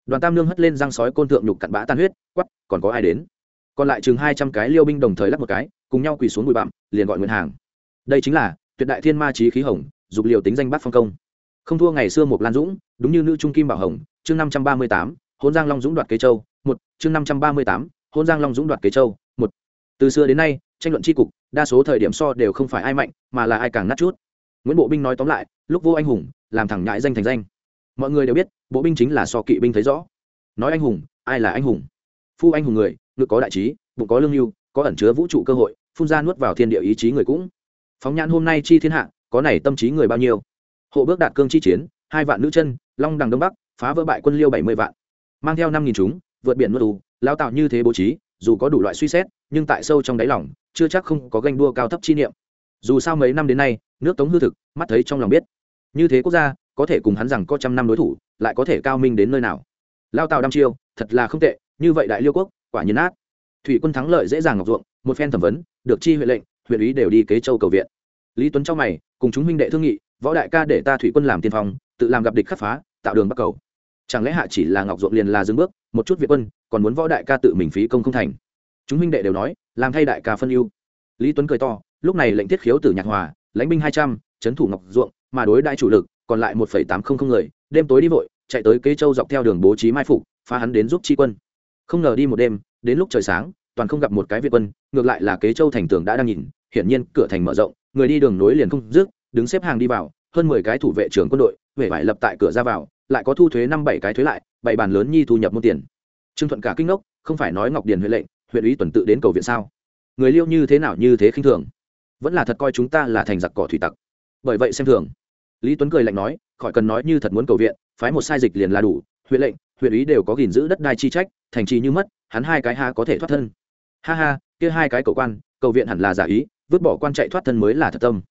Đoàn tam nương hất lên răng sói côn thượng nhục cặn bã tan huyết quắp còn có ai đến? Còn lại chừng hai trăm cái liêu binh đồng thời lắp một cái, cùng nhau quỳ xuống bụi bặm, liền gọi nguyện hàng. Đây chính là tuyệt đại thiên ma trí khí hồng, dục liều tính danh bát phong công không thua ngày xưa một lan dũng, đúng như nữ trung kim bảo hồng, chương năm trăm ba mươi tám hôn giang long dũng đoạt kế châu, một, chương năm trăm ba mươi tám hôn giang long dũng đoạt kế châu, một. Từ xưa đến nay, tranh luận tri cục, đa số thời điểm so đều không phải ai mạnh, mà là ai càng nát chút. Nguyễn bộ binh nói tóm lại, lúc vô anh hùng, làm thẳng nhãi danh thành danh. Mọi người đều biết, bộ binh chính là so kỵ binh thấy rõ. Nói anh hùng, ai là anh hùng? Phu anh hùng người, ngực có đại trí, bụng có lương hưu có ẩn chứa vũ trụ cơ hội, phun ra nuốt vào thiên địa ý chí người cũng. Phóng nhãn hôm nay chi thiên hạ, có này tâm trí người bao nhiêu? Hộ bước đạt cương chi chiến, hai vạn nữ chân, long đằng đông bắc, phá vỡ bại quân liêu bảy mươi vạn. Mang theo năm nghìn chúng, vượt biển nuốt tù, lao tạo như thế bố trí, dù có đủ loại suy xét, nhưng tại sâu trong đáy lòng, chưa chắc không có ganh đua cao thấp chi niệm. Dù sao mấy năm đến nay, nước tống hư thực, mắt thấy trong lòng biết. Như thế quốc gia, có thể cùng hắn rằng có trăm năm đối thủ, lại có thể cao minh đến nơi nào? Lao tàu đăm chiêu, thật là không tệ, như vậy đại liêu quốc, quả nhiên ác. Thủy quân thắng lợi dễ dàng ngọc ruộng, một phen thẩm vấn, được chi huyện lệnh, huyện ý đều đi kế châu cầu viện. Lý tuấn trong mày, cùng chúng huynh đệ thương nghị võ đại ca để ta thủy quân làm tiên phong, tự làm gặp địch khắc phá, tạo đường bắc cầu. Chẳng lẽ hạ chỉ là ngọc ruộng liền là dừng bước, một chút việt quân, còn muốn võ đại ca tự mình phí công không thành? Chúng huynh đệ đều nói, làm thay đại ca phân ưu. Lý tuấn cười to, lúc này lệnh thiết khiếu từ nhạc hòa, lãnh binh hai trăm, trấn thủ ngọc ruộng, mà đối đại chủ lực, còn lại một tám không không người, đêm tối đi vội, chạy tới kế châu dọc theo đường bố trí mai phục, phá hắn đến giúp tri quân. Không ngờ đi một đêm, đến lúc trời sáng, toàn không gặp một cái việt quân, ngược lại là kế châu thành tường đã đang nhìn, hiển nhiên cửa thành mở rộng, người đi đường nối liền không dứt đứng xếp hàng đi vào, hơn mười cái thủ vệ trưởng quân đội huệ vải lập tại cửa ra vào, lại có thu thuế năm bảy cái thuế lại bảy bàn lớn nhi thu nhập môn tiền. Trương thuận cả kinh ngốc, không phải nói ngọc điền huệ lệnh, huyện ủy tuần tự đến cầu viện sao? Người liêu như thế nào như thế khinh thường? Vẫn là thật coi chúng ta là thành giặc cỏ thủy tặc. Bởi vậy xem thường. Lý tuấn cười lạnh nói, khỏi cần nói như thật muốn cầu viện, phái một sai dịch liền là đủ huyện lệnh, huyện ý đều có gìn giữ đất đai chi trách, thành trì như mất, hắn hai cái ha có thể thoát thân. Ha ha, kia hai cái cầu quan, cầu viện hẳn là giả ý, vứt bỏ quan chạy thoát thân mới là thật tâm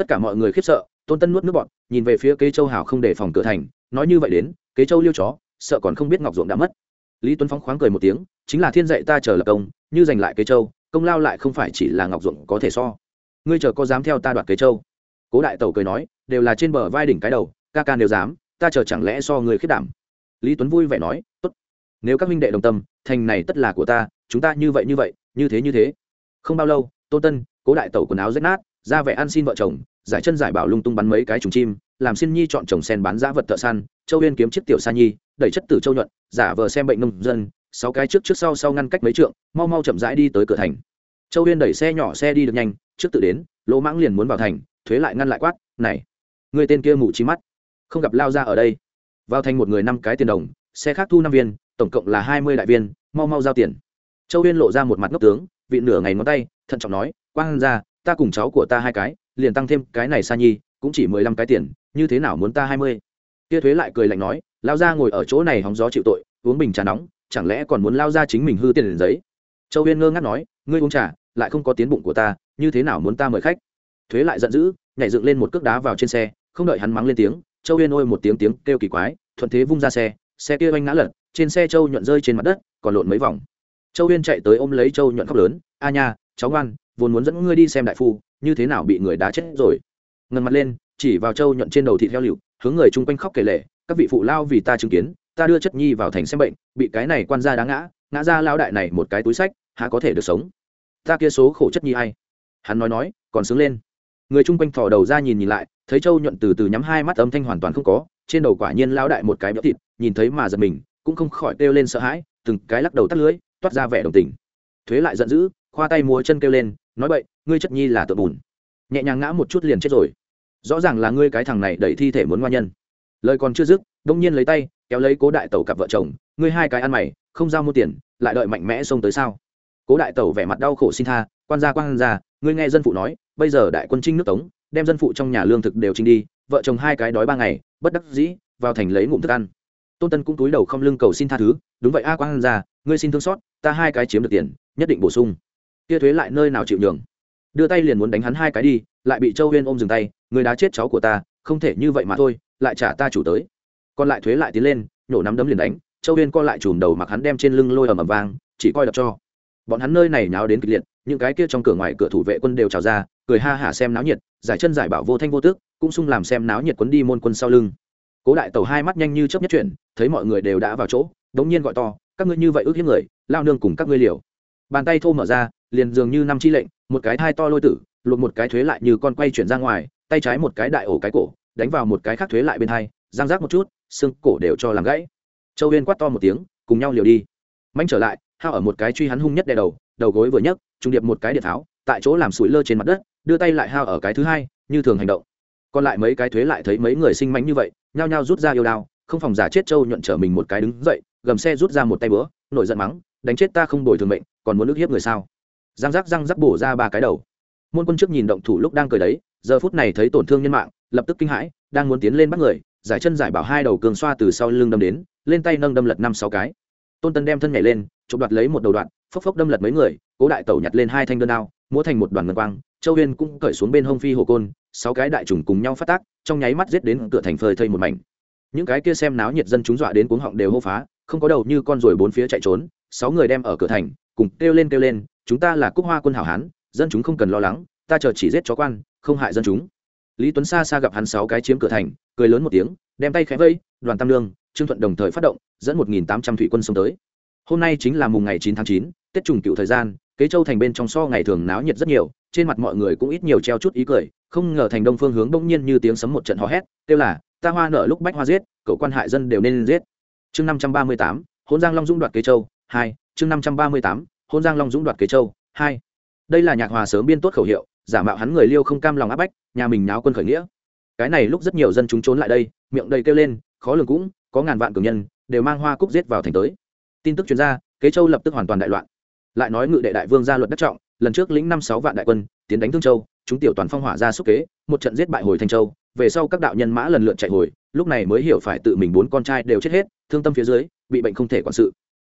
tất cả mọi người khiếp sợ, tôn tân nuốt nước bọn nhìn về phía kế châu hào không để phòng cửa thành, nói như vậy đến, kế châu liêu chó, sợ còn không biết ngọc ruộng đã mất. Lý tuấn phóng khoáng cười một tiếng, chính là thiên dạy ta chờ lập công, như giành lại kế châu, công lao lại không phải chỉ là ngọc ruộng có thể so. Ngươi chờ có dám theo ta đoạt kế châu? Cố đại tẩu cười nói, đều là trên bờ vai đỉnh cái đầu, ca ca nếu dám, ta chờ chẳng lẽ so người khiết đảm? Lý tuấn vui vẻ nói, tốt, nếu các minh đệ đồng tâm, thành này tất là của ta, chúng ta như vậy như vậy, như thế như thế. Không bao lâu, tôn tân, cố đại tẩu quần áo rách nát, ra vẻ ăn xin vợ chồng giải chân giải bảo lung tung bắn mấy cái trùng chim, làm xin nhi chọn chồng sen bán giá vật thợ săn, châu uyên kiếm chiếc tiểu sa nhi, đẩy chất tử châu nhuận, giả vờ xem bệnh nông dân, sáu cái trước trước sau sau ngăn cách mấy trượng, mau mau chậm rãi đi tới cửa thành. Châu uyên đẩy xe nhỏ xe đi được nhanh, trước tự đến, lỗ mãng liền muốn vào thành, thuế lại ngăn lại quát, này, người tên kia mù trí mắt, không gặp lao ra ở đây. Vào thành một người năm cái tiền đồng, xe khác thu năm viên, tổng cộng là hai mươi đại viên, mau mau giao tiền. Châu uyên lộ ra một mặt ngốc tướng, vị nửa ngày ngón tay, thận trọng nói, quang ra, ta cùng cháu của ta hai cái liền tăng thêm cái này sa nhi, cũng chỉ mười lăm cái tiền, như thế nào muốn ta hai mươi? Kia thuế lại cười lạnh nói, lao ra ngồi ở chỗ này hóng gió chịu tội, uống bình trà nóng, chẳng lẽ còn muốn lao ra chính mình hư tiền liền giấy? Châu huyên ngơ ngác nói, ngươi uống trà, lại không có tiến bụng của ta, như thế nào muốn ta mời khách? Thuế lại giận dữ, nhảy dựng lên một cước đá vào trên xe, không đợi hắn mắng lên tiếng, châu huyên ôi một tiếng tiếng kêu kỳ quái, thuận thế vung ra xe xe kia oanh ngã lật, trên xe châu nhuận rơi trên mặt đất, còn lộn mấy vòng. Châu huyên chạy tới ôm lấy châu nhuận khóc lớn, a nha, cháu ngoan vốn muốn dẫn ngươi đi xem đại phu, như thế nào bị người đá chết rồi? Ngần mặt lên, chỉ vào châu nhuận trên đầu thịt heo liệu hướng người chung quanh khóc kể lệ các vị phụ lao vì ta chứng kiến, ta đưa chất nhi vào thành xem bệnh, bị cái này quan gia đá ngã ngã ra lao đại này một cái túi sách, há có thể được sống? Ta kia số khổ chất nhi hay hắn nói nói, còn sướng lên. Người chung quanh thò đầu ra nhìn nhìn lại, thấy châu nhuận từ từ nhắm hai mắt âm thanh hoàn toàn không có, trên đầu quả nhiên lao đại một cái béo thịt, nhìn thấy mà giật mình, cũng không khỏi kêu lên sợ hãi, từng cái lắc đầu tắt lưới toát ra vẻ đồng tình. Thuế lại giận dữ, khoa tay múa chân kêu lên nói vậy ngươi chất nhi là tự bùn. Nhẹ nhàng ngã một chút liền chết rồi. Rõ ràng là ngươi cái thằng này đẩy thi thể muốn ngoan nhân. Lời còn chưa dứt, đông nhiên lấy tay, kéo lấy cố đại tẩu cặp vợ chồng, ngươi hai cái ăn mày, không giao mua tiền, lại đợi mạnh mẽ xông tới sao? Cố đại tẩu vẻ mặt đau khổ xin tha, quan gia quan gia, ngươi nghe dân phụ nói, bây giờ đại quân trinh nước tống, đem dân phụ trong nhà lương thực đều trinh đi, vợ chồng hai cái đói ba ngày, bất đắc dĩ, vào thành lấy ngụm thức ăn. Tôn tân cũng túi đầu không lưng cầu xin tha thứ, đúng vậy a quan gia, ngươi xin thương xót, ta hai cái chiếm được tiền, nhất định bổ sung kia thuế lại nơi nào chịu nhường? Đưa tay liền muốn đánh hắn hai cái đi, lại bị châu huyên ôm dừng tay, người đá chết cháu của ta, không thể như vậy mà thôi, lại trả ta chủ tới. Còn lại thuế lại tiến lên, nhổ nắm đấm liền đánh, châu huyên co lại chùm đầu mặc hắn đem trên lưng lôi ầm ầm vang, chỉ coi đập cho. Bọn hắn nơi này nháo đến kịch liệt, những cái kia trong cửa ngoài cửa thủ vệ quân đều trào ra, cười ha hả xem náo nhiệt, giải chân giải bảo vô thanh vô tước, cũng sung làm xem náo nhiệt quấn đi môn quân sau lưng. Cố đại tẩu hai mắt nhanh như chớp nhất chuyển, thấy mọi người đều đã vào chỗ, đống nhiên gọi to, các ngươi như vậy ước hiếp người, lao nương cùng các ngươi liều. Bàn tay thô mở ra liền dường như năm chi lệnh, một cái thai to lôi tử luộc một cái thuế lại như con quay chuyển ra ngoài, tay trái một cái đại ổ cái cổ, đánh vào một cái khác thuế lại bên hai giang rác một chút, xương cổ đều cho làm gãy. Châu huyên quát to một tiếng, cùng nhau liều đi. Manh trở lại, hao ở một cái truy hắn hung nhất đè đầu đầu gối vừa nhấc, trung điệp một cái điện tháo, tại chỗ làm sủi lơ trên mặt đất, đưa tay lại hao ở cái thứ hai, như thường hành động. Còn lại mấy cái thuế lại thấy mấy người sinh mánh như vậy, nhao nhao rút ra yêu đao, không phòng giả chết châu nhuận trở mình một cái đứng dậy, gầm xe rút ra một tay bữa nổi giận mắng, đánh chết ta không bồi thường mệnh, còn muốn ức hiếp người sao? Răng rắc răng rắc bổ ra ba cái đầu. Môn quân trước nhìn động thủ lúc đang cười đấy, giờ phút này thấy tổn thương nhân mạng, lập tức kinh hãi, đang muốn tiến lên bắt người, giải chân giải bảo hai đầu cường xoa từ sau lưng đâm đến, lên tay nâng đâm lật năm sáu cái. Tôn tân đem thân nhảy lên, chụp đoạt lấy một đầu đoạn, phốc phốc đâm lật mấy người, cố đại tẩu nhặt lên hai thanh đơn đao, múa thành một đoàn ngân quang, châu huyên cũng cởi xuống bên hông phi hồ côn, sáu cái đại trùng cùng nhau phát tác, trong nháy mắt giết đến cửa thành phơi thây một mảnh. Những cái kia xem náo nhiệt dân chúng dọa đến cuống họng đều hô phá, không có đầu như con ruồi bốn phía chạy trốn, sáu người đem ở cửa thành, cùng kêu lên kêu lên chúng ta là cúc hoa quân hảo hán, dân chúng không cần lo lắng, ta chờ chỉ giết chó quan, không hại dân chúng. Lý tuấn xa xa gặp hắn sáu cái chiếm cửa thành, cười lớn một tiếng, đem tay khẽ vây, đoàn tam lương, trương thuận đồng thời phát động, dẫn một nghìn tám trăm thủy quân xông tới. Hôm nay chính là mùng ngày chín tháng chín, tết trùng cựu thời gian, kế châu thành bên trong so ngày thường náo nhiệt rất nhiều, trên mặt mọi người cũng ít nhiều treo chút ý cười, không ngờ thành đông phương hướng bỗng nhiên như tiếng sấm một trận hò hét, kêu là, ta hoa nở lúc bách hoa giết, cậu quan hại dân đều nên giết. Chương năm trăm ba mươi tám hôn giang long dũng đoạt kế châu, hai, chương năm trăm ba mươi tám hôn giang long dũng đoạt kế châu. Hai, đây là nhạc hòa sớm biên tốt khẩu hiệu, giả mạo hắn người liêu không cam lòng áp bách, nhà mình náo quân khởi nghĩa. Cái này lúc rất nhiều dân chúng trốn lại đây, miệng đầy kêu lên, khó lường cũng, có ngàn vạn cường nhân, đều mang hoa cúc giết vào thành tới. Tin tức chuyên gia kế châu lập tức hoàn toàn đại loạn. Lại nói ngự đệ đại vương gia luật đất trọng, lần trước lĩnh năm sáu vạn đại quân, tiến đánh thương châu, chúng tiểu toàn phong hỏa ra xúc kế, một trận giết bại hồi thanh châu, về sau các đạo nhân mã lần lượt chạy hồi, lúc này mới hiểu phải tự mình bốn con trai đều chết hết, thương tâm phía dưới, bị bệnh không thể quản sự.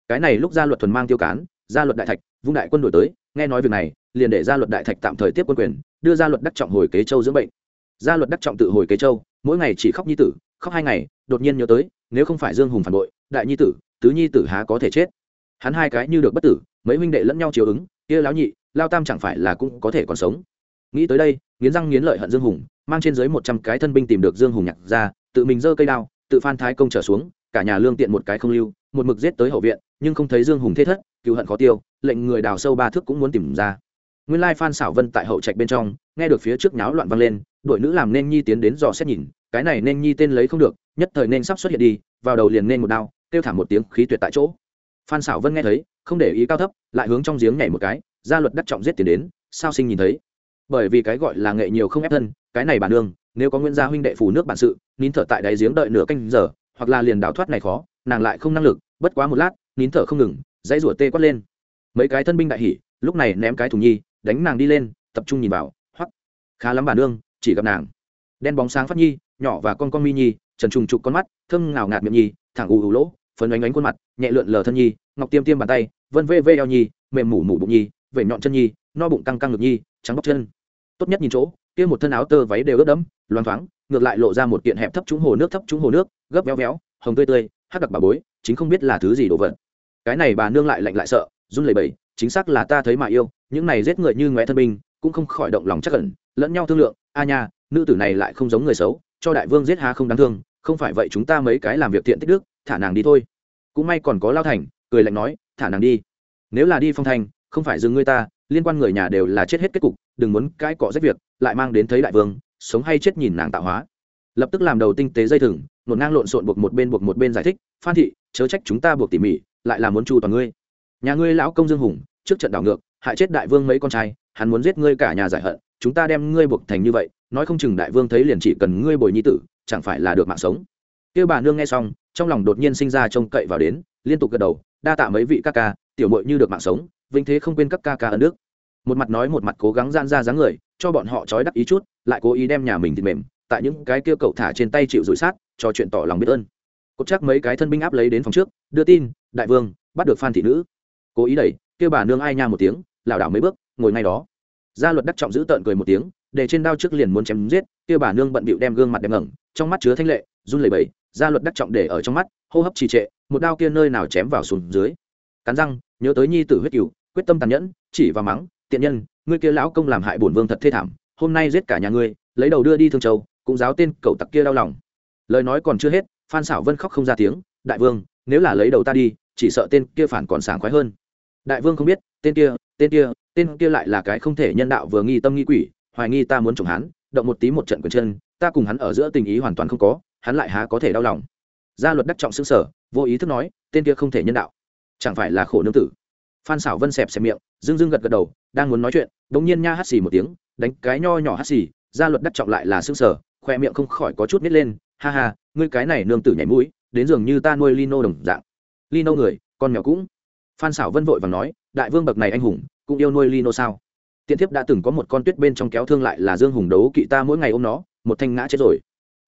Cái này lúc gia luật thuần mang tiêu cán gia luật đại thạch, vung đại quân đổi tới, nghe nói việc này, liền để gia luật đại thạch tạm thời tiếp quân quyền, đưa gia luật đắc trọng hồi kế châu dưỡng bệnh. Gia luật đắc trọng tự hồi kế châu, mỗi ngày chỉ khóc nhi tử, khóc hai ngày, đột nhiên nhớ tới, nếu không phải dương hùng phản bội, đại nhi tử, tứ nhi tử há có thể chết. Hắn hai cái như được bất tử, mấy huynh đệ lẫn nhau chiều ứng, kia lão nhị, lao tam chẳng phải là cũng có thể còn sống. Nghĩ tới đây, nghiến răng nghiến lợi hận dương hùng, mang trên dưới một trăm cái thân binh tìm được dương hùng nhặt ra, tự mình giơ cây đao, tự phan thái công trở xuống, cả nhà lương tiện một cái không lưu, một mực giết tới hậu viện nhưng không thấy dương hùng thế thất, cứu hận khó tiêu, lệnh người đào sâu ba thước cũng muốn tìm ra. Nguyên lai phan xảo vân tại hậu trạch bên trong, nghe được phía trước nháo loạn vang lên đội nữ làm nên nhi tiến đến dò xét nhìn, cái này nên nhi tên lấy không được, nhất thời nên sắp xuất hiện đi, vào đầu liền nên một đao, kêu thảm một tiếng khí tuyệt tại chỗ. Phan xảo vân nghe thấy, không để ý cao thấp, lại hướng trong giếng nhảy một cái gia luật đắc trọng giết tiền đến, sao sinh nhìn thấy. Bởi vì cái gọi là nghệ nhiều không ép thân, cái này bản nương, nếu có nguyên gia huynh đệ phủ nước bản sự, nín thở tại đáy giếng đợi nửa canh giờ, hoặc là liền đào thoát này khó, nàng lại không năng lực, bất quá một lát nín thở không ngừng, dãy rủa tê quát lên. Mấy cái thân binh đại hỉ, lúc này ném cái thùng nhi, đánh nàng đi lên, tập trung nhìn vào, hoắc. Khá lắm bản nương, chỉ gặp nàng. Đen bóng sáng phát nhi, nhỏ và con con mi nhi, trần trùng trục con mắt, thơm ngào ngạt miệng nhi, thẳng ù ù lỗ, phấn ánh ánh khuôn mặt, nhẹ lượn lờ thân nhi, ngọc tiêm tiêm bàn tay, vân vê vê eo nhi, mềm mủ mủ bụng nhi vẩy nhọn chân nhi, no bụng căng căng ngực nhi, trắng bóc chân. Tốt nhất nhìn chỗ, kia một thân áo tơ váy đều ướt đẫm, loang thoáng, ngược lại lộ ra một kiện hẹp thấp trúng hồ nước thấp trúng hồ nước, gấp véo véo, hồng tươi tươi, hắc đặc bà bối, chính không biết là thứ gì đồ vật cái này bà nương lại lạnh lại sợ, run lẩy bẩy, chính xác là ta thấy mà yêu, những này giết người như ngoé thân binh, cũng không khỏi động lòng chắc cẩn lẫn nhau thương lượng, a nha, nữ tử này lại không giống người xấu, cho đại vương giết há không đáng thương, không phải vậy chúng ta mấy cái làm việc thiện tích đức, thả nàng đi thôi. Cũng may còn có lao thành, cười lạnh nói, thả nàng đi. Nếu là đi phong thành, không phải dừng ngươi ta, liên quan người nhà đều là chết hết kết cục, đừng muốn cãi cọ rách việc, lại mang đến thấy đại vương, sống hay chết nhìn nàng tạo hóa. Lập tức làm đầu tinh tế dây thừng nổn ngang lộn xộn buộc một bên buộc một bên giải thích, phan thị, chớ trách chúng ta buộc tỉ mỉ lại là muốn chu toàn ngươi. Nhà ngươi lão công dương hùng, trước trận đảo ngược, hại chết đại vương mấy con trai, hắn muốn giết ngươi cả nhà giải hận, chúng ta đem ngươi buộc thành như vậy, nói không chừng đại vương thấy liền chỉ cần ngươi bồi nhi tử, chẳng phải là được mạng sống. Kêu bà nương nghe xong, trong lòng đột nhiên sinh ra trông cậy vào đến, liên tục gật đầu, đa tạ mấy vị ca ca, tiểu mội như được mạng sống, vinh thế không quên các ca ca ân đức. Một mặt nói một mặt cố gắng gian ra dáng người, cho bọn họ trói đắc ý chút, lại cố ý đem nhà mình thịt mềm, tại những cái kia cậu thả trên tay chịu rủi sát, cho chuyện tỏ lòng biết ơn. Cốt chắc mấy cái thân binh áp lấy đến phòng trước, đưa tin đại vương, bắt được phan thị nữ. Cố ý đẩy, kêu bà nương ai nha một tiếng, lảo đảo mấy bước, ngồi ngay đó. Gia luật đắc trọng giữ tợn cười một tiếng, để trên đao trước liền muốn chém giết, kêu bà nương bận bịu đem gương mặt đem ngẩng, trong mắt chứa thanh lệ, run lẩy bẩy, gia luật đắc trọng để ở trong mắt, hô hấp trì trệ, một đao kia nơi nào chém vào sùn dưới. Cắn răng, nhớ tới nhi tử huyết cửu quyết tâm tàn nhẫn, chỉ và mắng, tiện nhân, ngươi kia lão công làm hại bổn vương thật thê thảm, hôm nay giết cả nhà ngươi, lấy đầu đưa đi thương châu, cũng giáo tên cậu tặc kia đau lòng. Lời nói còn chưa hết, phan xảo vân khóc không ra tiếng, đại vương, nếu là lấy đầu ta đi chỉ sợ tên kia phản còn sảng khoái hơn. Đại vương không biết, tên kia tên kia tên kia lại là cái không thể nhân đạo vừa nghi tâm nghi quỷ, hoài nghi ta muốn chồng hắn, động một tí một trận quyền chân, ta cùng hắn ở giữa tình ý hoàn toàn không có, hắn lại há có thể đau lòng. Gia luật đắc trọng xương sở vô ý thức nói, tên kia không thể nhân đạo. Chẳng phải là khổ nương tử. Phan xảo vân xẹp xẹp miệng dưng dưng gật gật đầu, đang muốn nói chuyện đ ỗ n g nhiên nha hắt xì một tiếng, đánh cái nho nhỏ hắt xì, gia luật đắc trọng lại là xương sở khoe miệng không khỏi có chút nít lên, ha ha, ngươi cái này nương tử nhảy mũi, đến dường như ta nuôi lino đồng dạng lino người, con mèo cũng. Phan xảo vân vội và nói, đại vương bậc này anh hùng, cũng yêu nuôi lino sao? Tiện thiếp đã từng có một con tuyết bên trong kéo thương lại là dương hùng đấu kỵ ta mỗi ngày ôm nó, một thanh ngã chết rồi.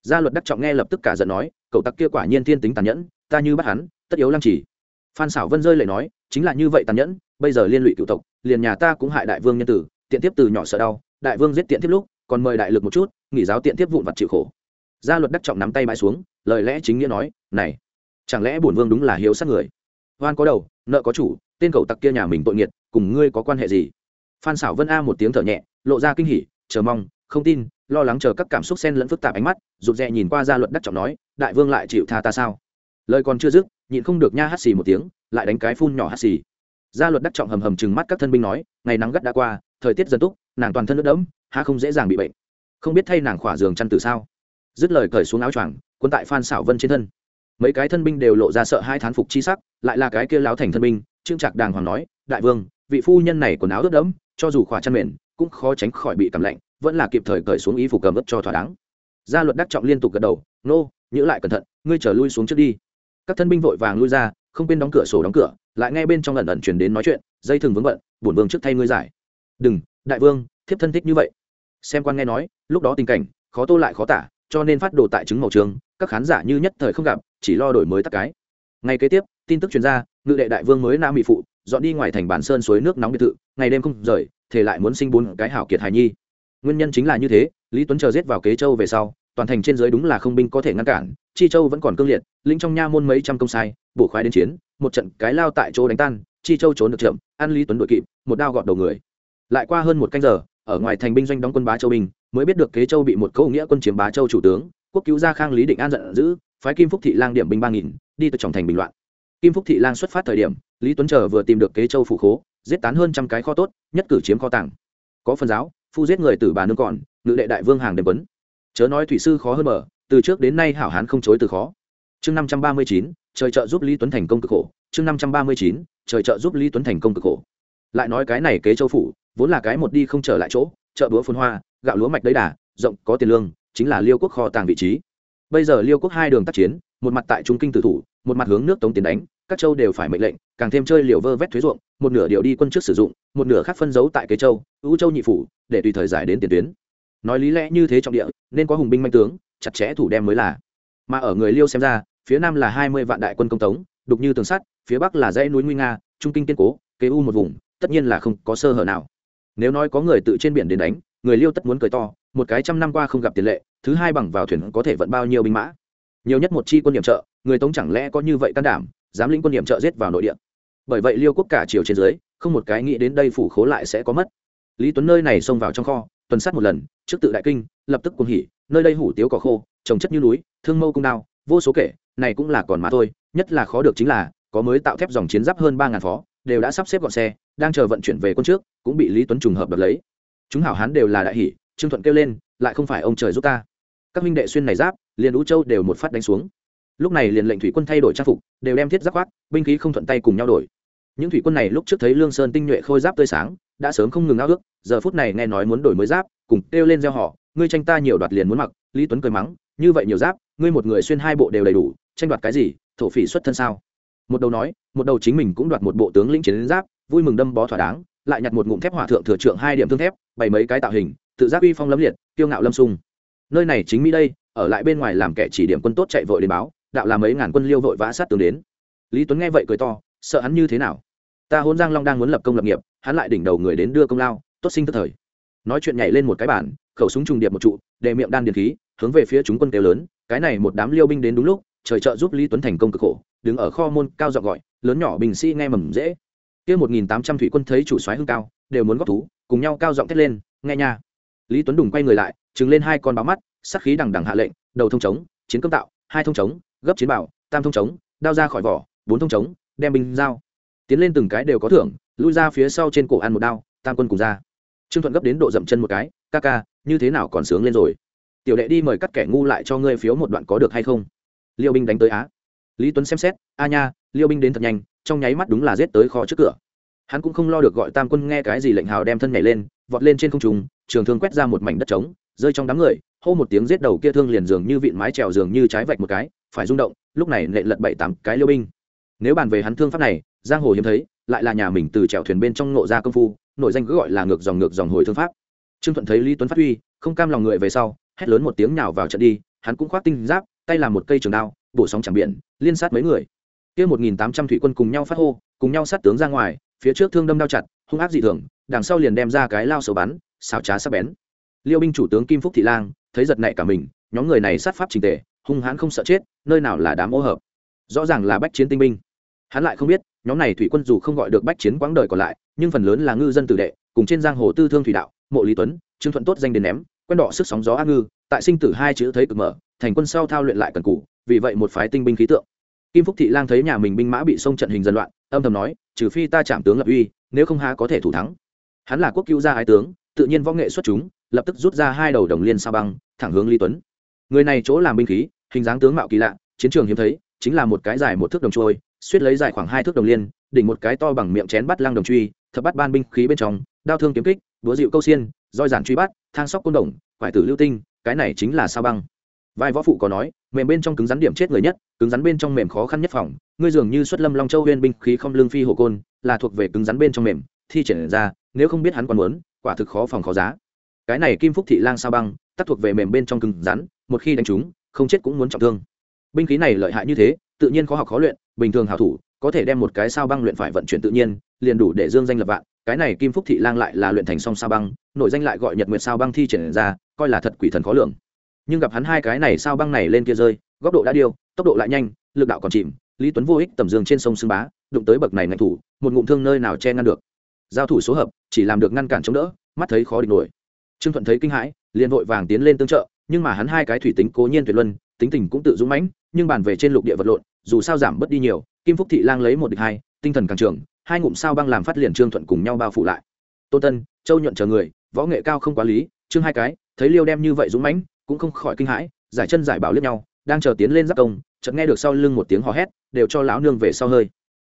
Gia luật đắc trọng nghe lập tức cả giận nói, cậu tặc kia quả nhiên thiên tính tàn nhẫn, ta như bắt hắn, tất yếu lăng trì. Phan xảo vân rơi lại nói, chính là như vậy tàn nhẫn, bây giờ liên lụy cựu tộc, liền nhà ta cũng hại đại vương nhân tử tiện tiếp từ nhỏ sợ đau, đại vương giết tiện tiếp lúc, còn mời đại lực một chút, nghỉ giáo tiện tiếp vụn vặt chịu khổ. Gia luật đắc trọng nắm tay bãi xuống, lời lẽ chính nghĩa nói, này chẳng lẽ bổn vương đúng là hiếu sát người? Hoan có đầu, nợ có chủ, tên cầu tặc kia nhà mình tội nghiệt, cùng ngươi có quan hệ gì? Phan xảo vân a một tiếng thở nhẹ, lộ ra kinh hỉ, chờ mong, không tin, lo lắng chờ các cảm xúc xen lẫn phức tạp ánh mắt, rụt rè nhìn qua gia luật đắc trọng nói, đại vương lại chịu tha ta sao? Lời còn chưa dứt, nhịn không được nha hắt xì một tiếng, lại đánh cái phun nhỏ hắt xì. Gia luật đắc trọng hầm hầm chừng mắt các thân binh nói, ngày nắng gắt đã qua, thời tiết dần túc, nàng toàn thân nước đẫm, há không dễ dàng bị bệnh. Không biết thay nàng khỏa giường chăn từ sao? Dứt lời cởi xuống áo choàng quân tại phan xảo vân trên thân mấy cái thân binh đều lộ ra sợ hai thán phục chi sắc, lại là cái kia láo thành thân binh, trương trạc đàng hoàng nói, đại vương, vị phu nhân này quần áo ướt đẫm, cho dù khỏa chăn mền, cũng khó tránh khỏi bị cảm lạnh, vẫn là kịp thời cởi xuống y phục cầm ướt cho thỏa đáng. Gia luật đắc trọng liên tục gật đầu, nô, nhữ lại cẩn thận, ngươi trở lui xuống trước đi. Các thân binh vội vàng lui ra, không quên đóng cửa sổ đóng cửa, lại nghe bên trong lần ẩn chuyển đến nói chuyện, dây thừng vướng bận, bổn vương trước thay ngươi giải. Đừng, đại vương, thiếp thân thích như vậy. Xem quan nghe nói, lúc đó tình cảnh, khó tô lại khó tả, cho nên phát đồ tại chứng màu trường, các khán giả như nhất thời không gặp chỉ lo đổi mới tắc cái. Ngày kế tiếp, tin tức chuyên gia ngự đệ đại vương mới nam bị phụ, dọn đi ngoài thành bản sơn suối nước nóng biệt thự, ngày đêm không rời thể lại muốn sinh bốn cái hảo kiệt hài nhi. Nguyên nhân chính là như thế, lý tuấn chờ giết vào kế châu về sau, toàn thành trên dưới đúng là không binh có thể ngăn cản, chi châu vẫn còn cương liệt linh trong nha môn mấy trăm công sai, bổ khoái đến chiến, một trận cái lao tại chỗ đánh tan, chi châu trốn được chậm, ăn lý tuấn đội kịp, một đao gọt đầu người. Lại qua hơn một canh giờ, ở ngoài thành binh doanh đóng quân bá châu binh, mới biết được kế châu bị một câu nghĩa quân chiếm bá châu chủ tướng, quốc cứu gia khang lý định an giận dữ phái kim phúc thị lang điểm binh ba nghìn, đi từ trọng thành bình loạn. Kim phúc thị lang xuất phát thời điểm, lý tuấn chờ vừa tìm được kế châu phủ khố, giết tán hơn trăm cái kho tốt, nhất cử chiếm kho tàng. Có phần giáo, phu giết người từ bà nương còn, ngự đệ đại vương hàng đêm tuấn chớ nói thủy sư khó hơn mở từ trước đến nay hảo hán không chối từ khó. Chương năm trăm ba mươi chín, trời trợ giúp lý tuấn thành công cực khổ. Chương năm trăm ba mươi chín, trời trợ giúp lý tuấn thành công cực khổ. Lại nói cái này kế châu phủ, vốn là cái một đi không trở lại chỗ, chợ búa phun hoa, gạo lúa mạch đấy đà, rộng có tiền lương, chính là liêu quốc kho tàng vị trí bây giờ liêu quốc hai đường tác chiến, một mặt tại trung kinh tử thủ, một mặt hướng nước tống tiến đánh, các châu đều phải mệnh lệnh, càng thêm chơi liều vơ vét thuế ruộng, một nửa điệu đi quân trước sử dụng, một nửa khác phân giấu tại kế châu ưu châu nhị phủ, để tùy thời giải đến tiền tuyến. Nói lý lẽ như thế trọng địa, nên có hùng binh manh tướng, chặt chẽ thủ đem mới là. Mà ở người liêu xem ra, phía nam là hai mươi vạn đại quân công tống, đục như tường sắt, phía bắc là dãy núi nguy nga, trung kinh kiên cố, kế u một vùng, tất nhiên là không có sơ hở nào. Nếu nói có người tự trên biển đến đánh, người liêu tất muốn cười to một cái trăm năm qua không gặp tiền lệ, thứ hai bằng vào thuyền có thể vận bao nhiêu binh mã. Nhiều nhất một chi quân điểm trợ, người tống chẳng lẽ có như vậy can đảm, dám lĩnh quân điểm trợ giết vào nội địa? Bởi vậy liêu quốc cả chiều trên dưới, không một cái nghĩ đến đây phủ khố lại sẽ có mất. Lý tuấn nơi này xông vào trong kho, tuần sát một lần, trước tự đại kinh, lập tức cuồng hỉ, nơi đây hủ tiếu cỏ khô, trồng chất như núi, thương mâu cung đao, vô số kể, này cũng là còn mà thôi, nhất là khó được chính là, có mới tạo thép dòng chiến giáp hơn ba ngàn phó, đều đã sắp xếp gọn xe, đang chờ vận chuyển về quân trước, cũng bị lý tuấn trùng hợp đập lấy. Chúng hảo hán đều là đại hỷ trương thuận kêu lên, lại không phải ông trời giúp ta. Các minh đệ xuyên này giáp, liền ú châu đều một phát đánh xuống. Lúc này liền lệnh thủy quân thay đổi trang phục, đều đem thiết giáp khoác, binh khí không thuận tay cùng nhau đổi. Những thủy quân này lúc trước thấy lương sơn tinh nhuệ khôi giáp tươi sáng, đã sớm không ngừng ao ước, giờ phút này nghe nói muốn đổi mới giáp, cùng kêu lên gieo họ, ngươi tranh ta nhiều đoạt liền muốn mặc, lý tuấn cười mắng, như vậy nhiều giáp, ngươi một người xuyên hai bộ đều đầy đủ, tranh đoạt cái gì, thổ phỉ xuất thân sao? Một đầu nói, một đầu chính mình cũng đoạt một bộ tướng lĩnh chiến giáp, vui mừng đâm bó thỏa đáng, lại nhặt một ngụm thép hỏa thượng thừa trượng hai điểm thương thép, bày mấy cái tạo hình tự giác uy phong lâm liệt, kiêu ngạo lâm sung. Nơi này chính mỹ đây, ở lại bên ngoài làm kẻ chỉ điểm quân tốt chạy vội đến báo, đạo là mấy ngàn quân liêu vội vã sát tường đến. Lý tuấn nghe vậy cười to, sợ hắn như thế nào? Ta hôn giang long đang muốn lập công lập nghiệp, hắn lại đỉnh đầu người đến đưa công lao, tốt sinh tức thời. Nói chuyện nhảy lên một cái bản, khẩu súng trùng điệp một trụ đề miệng đan điền khí, hướng về phía chúng quân kêu lớn, cái này một đám liêu binh đến đúng lúc, trời trợ giúp lý tuấn thành công cực khổ, đứng ở kho môn cao giọng gọi, lớn nhỏ bình sĩ nghe mầm dễ. Kia một nghìn tám trăm thủy quân thấy chủ soái hưng cao, đều muốn góp thú, cùng nhau cao giọng thét lên, nghe nha lý tuấn đùng quay người lại, trừng lên hai con báo mắt sắc khí đằng đằng hạ lệnh, đầu thông trống chiến công tạo, hai thông trống gấp chiến bảo, tam thông trống đao ra khỏi vỏ, bốn thông trống đem binh dao tiến lên từng cái đều có thưởng, lui ra phía sau trên cổ ăn một đao, tam quân cùng ra. Trương thuận gấp đến độ dậm chân một cái, ca ca, như thế nào còn sướng lên rồi? Tiểu đệ đi mời cắt kẻ ngu lại cho ngươi phiếu một đoạn có được hay không? Liêu binh đánh tới á. Lý tuấn xem xét, a nha, liêu binh đến thật nhanh, trong nháy mắt đúng là giết tới kho trước cửa. Hắn cũng không lo được gọi tam quân nghe cái gì lệnh hào đem thân nhảy lên, vọt lên trên không trùng trường thương quét ra một mảnh đất trống, rơi trong đám người, hô một tiếng giết đầu kia thương liền dường như vịn mái trèo dường như trái vạch một cái, phải rung động, lúc này nệ lật bảy tám cái liêu binh. Nếu bàn về hắn thương pháp này, giang hồ hiếm thấy, lại là nhà mình từ trèo thuyền bên trong nộ ra công phu, nội danh cứ gọi là ngược dòng ngược dòng hồi thương pháp. Trương thuận thấy lý tuấn phát huy, không cam lòng người về sau, hét lớn một tiếng nhào vào trận đi, hắn cũng khoác tinh giáp, tay làm một cây trường đao, bổ sóng chẳng biển, liên sát mấy người. Kia một nghìn tám trăm thủy quân cùng nhau phát hô, cùng nhau sát tướng ra ngoài, phía trước thương đâm đao chặt, hung ác dị thường, đằng sau liền đem ra cái lao sầu bắn xảo trá sắc bén. Liêu binh chủ tướng kim phúc thị lang thấy giật nảy cả mình nhóm người này sát pháp trình tề hung hãn không sợ chết nơi nào là đám ô hợp. Rõ ràng là bách chiến tinh binh. Hắn lại không biết nhóm này thủy quân dù không gọi được bách chiến quãng đời còn lại nhưng phần lớn là ngư dân tử đệ cùng trên giang hồ tư thương thủy đạo mộ lý tuấn trương thuận tốt danh đến ném quen đỏ sức sóng gió ác ngư tại sinh tử hai chữ thấy cực mở thành quân sau thao luyện lại cần cù, vì vậy một phái tinh binh khí tượng. Kim phúc thị lang thấy nhà mình binh mã bị sông trận hình dân loạn âm thầm nói trừ phi ta chạm tướng lập uy nếu không há có thể thủ thắng. Hắn là quốc cứu gia ái tướng tự nhiên võ nghệ xuất chúng, lập tức rút ra hai đầu đồng liên sao băng, thẳng hướng lý tuấn. Người này chỗ làm binh khí, hình dáng tướng mạo kỳ lạ, chiến trường hiếm thấy, chính là một cái dài một thước đồng trôi, suýt lấy dài khoảng hai thước đồng liên, đỉnh một cái to bằng miệng chén bắt lăng đồng truy, thập bắt ban binh khí bên trong, đao thương kiếm kích, búa dịu câu xiên, roi giản truy bắt, thang sóc côn đồng, quải tử lưu tinh, cái này chính là sao băng. Vai võ phụ có nói, mềm bên trong cứng rắn điểm chết người nhất, cứng rắn bên trong mềm khó khăn nhất phòng, ngươi dường như xuất lâm long châu huyên binh khí không lương phi hồ côn, là thuộc về cứng rắn bên trong mềm, thi triển ra, nếu không biết hắn còn muốn quả thực khó phòng khó giá. Cái này kim phúc thị lang sao băng tác thuộc về mềm bên trong cứng rắn, một khi đánh chúng không chết cũng muốn trọng thương. Binh khí này lợi hại như thế, tự nhiên khó học khó luyện, bình thường hảo thủ, có thể đem một cái sao băng luyện phải vận chuyển tự nhiên, liền đủ để dương danh lập vạn. Cái này kim phúc thị lang lại là luyện thành song sao băng, nội danh lại gọi nhật nguyệt sao băng thi triển ra, coi là thật quỷ thần khó lường. Nhưng gặp hắn hai cái này sao băng này lên kia rơi, góc độ đã điêu, tốc độ lại nhanh, lực đạo còn chìm, lý tuấn vô ích tầm dương trên sông xương bá, đụng tới bậc này ngạch thủ, một ngụm thương nơi nào che ngăn được giao thủ số hợp, chỉ làm được ngăn cản chống đỡ, mắt thấy khó địch nổi. Trương thuận thấy kinh hãi, liền vội vàng tiến lên tương trợ, nhưng mà hắn hai cái thủy tính cố nhiên tuyệt luân, tính tình cũng tự dũng mãnh, nhưng bàn về trên lục địa vật lộn, dù sao giảm bớt đi nhiều, kim phúc thị lang lấy một địch hai, tinh thần càng trường, hai ngụm sao băng làm phát liền trương thuận cùng nhau bao phủ lại. Tô tân, châu nhuận chờ người, võ nghệ cao không quá lý, trương hai cái, thấy liêu đem như vậy dũng mãnh, cũng không khỏi kinh hãi, giải chân giải bảo liếc nhau, đang chờ tiến lên giáp công, chợt nghe được sau lưng một tiếng hò hét, đều cho lão nương về sau hơi.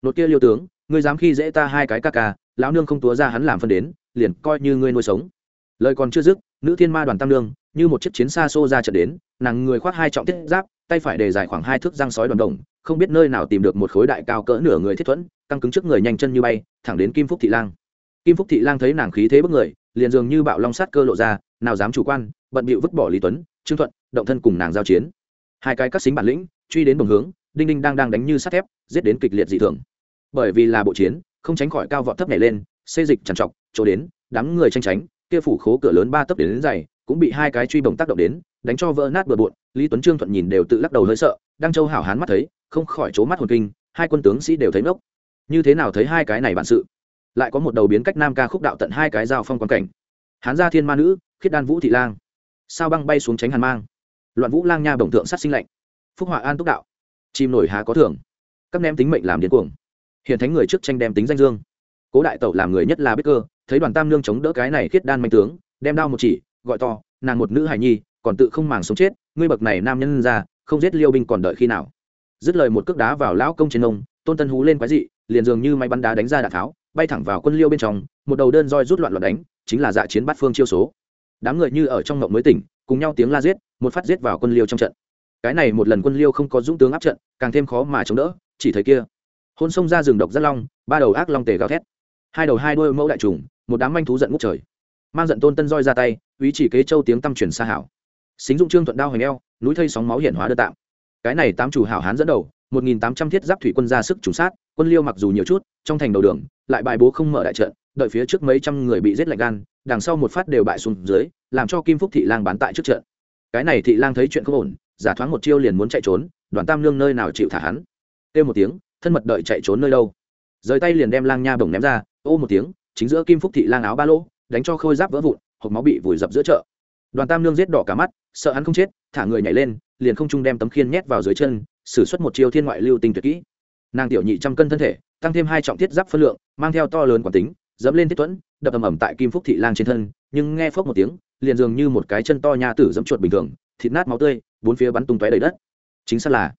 Nốt kia liêu tướng, ngươi dám khi dễ ta hai cái ca ca lão nương không túa ra hắn làm phân đến, liền coi như ngươi nuôi sống. Lời còn chưa dứt, nữ thiên ma đoàn tam nương, như một chiếc chiến xa xô ra trận đến, nàng người khoác hai trọng thiết giáp, tay phải để dài khoảng hai thước răng sói đoàn đồng, không biết nơi nào tìm được một khối đại cao cỡ nửa người thiết thuẫn, căng cứng trước người nhanh chân như bay, thẳng đến kim phúc thị lang. Kim phúc thị lang thấy nàng khí thế bức người, liền dường như bạo long sát cơ lộ ra, nào dám chủ quan, bận bịu vứt bỏ lý tuấn, trương thuận, động thân cùng nàng giao chiến. Hai cái cắt xính bản lĩnh, truy đến đồng hướng, đinh đinh đang đang đánh như sắt thép, giết đến kịch liệt dị thường. Bởi vì là bộ chiến không tránh khỏi cao vọt thấp nhảy lên xê dịch trằn trọc chỗ đến đám người tranh tránh kia phủ khố cửa lớn ba tấp đến, đến dày cũng bị hai cái truy bồng tác động đến đánh cho vỡ nát bừa bộn lý tuấn trương thuận nhìn đều tự lắc đầu hơi sợ đăng châu hảo hán mắt thấy không khỏi c mắt hồn kinh hai quân tướng sĩ đều thấy mốc như thế nào thấy hai cái này bản sự? Lại có một đầu biến cách nam ca khúc đạo tận hai cái giao phong quan cảnh. Hán gia thiên ma nữ khiết đan vũ thị lang. Sao băng bay xuống tránh hàn mang? Loạn vũ lang nha bổng thượng sát sinh lạnh. Phúc họa an túc đạo. Chim nổi há có thưởng các nem tính mệnh làm điên cuồng hiện thánh người trước tranh đem tính danh dương. Cố đại tẩu làm người nhất là biết cơ, thấy đoàn tam nương chống đỡ cái này khiết đan manh tướng, đem đao một chỉ, gọi to, nàng một nữ hài nhi, còn tự không màng sống chết, ngươi bậc này nam nhân ra, không giết liêu binh còn đợi khi nào? Dứt lời một cước đá vào lão công trên ông, tôn tân hú lên quái dị, liền dường như máy bắn đá đánh ra đạn tháo, bay thẳng vào quân liêu bên trong, một đầu đơn roi rút loạn loạn đánh, chính là dạ chiến bát phương chiêu số. Đám người như ở trong ngộng mới tỉnh, cùng nhau tiếng la giết, một phát giết vào quân liêu trong trận. Cái này một lần quân liêu không có dũng tướng áp trận, càng thêm khó mà chống đỡ, chỉ thấy kia hôn sông ra rừng độc rất long, ba đầu ác long tề gào thét. Hai đầu hai đôi mẫu đại trùng, một đám manh thú giận ngút trời. Mang giận tôn tân roi ra tay, ý chỉ kế châu tiếng tăm truyền xa hảo. Xính dụng trương thuận đao hoành eo, núi thây sóng máu hiển hóa đơn tạm cái này tám chủ hảo hán dẫn đầu, một nghìn tám trăm thiết giáp thủy quân ra sức trùng sát, quân liêu mặc dù nhiều chút, trong thành đầu đường, lại bài bố không mở đại trận, đợi phía trước mấy trăm người bị giết lạnh gan, đằng sau một phát đều bại xuống dưới, làm cho kim phúc thị lang bán tại trước trận. Cái này thị lang thấy chuyện không ổn, giả thoáng một chiêu liền muốn chạy trốn, đoàn tam lương nơi nào chịu thả hắn. Kêu một tiếng thân mật đợi chạy trốn nơi đâu. Rời tay liền đem lang nha bổng ném ra, ô một tiếng, chính giữa kim phúc thị lang áo ba lỗ, đánh cho khôi giáp vỡ vụn, hộp máu bị vùi dập giữa chợ. Đoàn tam lương giết đỏ cả mắt, sợ hắn không chết, thả người nhảy lên, liền không trung đem tấm khiên nhét vào dưới chân xử suất một chiêu thiên ngoại lưu tinh tuyệt kỹ. Nàng tiểu nhị trăm cân thân thể, tăng thêm hai trọng thiết giáp phân lượng, mang theo to lớn quản tính, dẫm lên thiết tuẫn, đập ầm ầm tại kim phúc thị lang trên thân, nhưng nghe phốc một tiếng, liền dường như một cái chân to nha tử dẫm chuột bình thường, thịt nát máu tươi, bốn phía bắn tung tóe đầy đất. Chính xác là,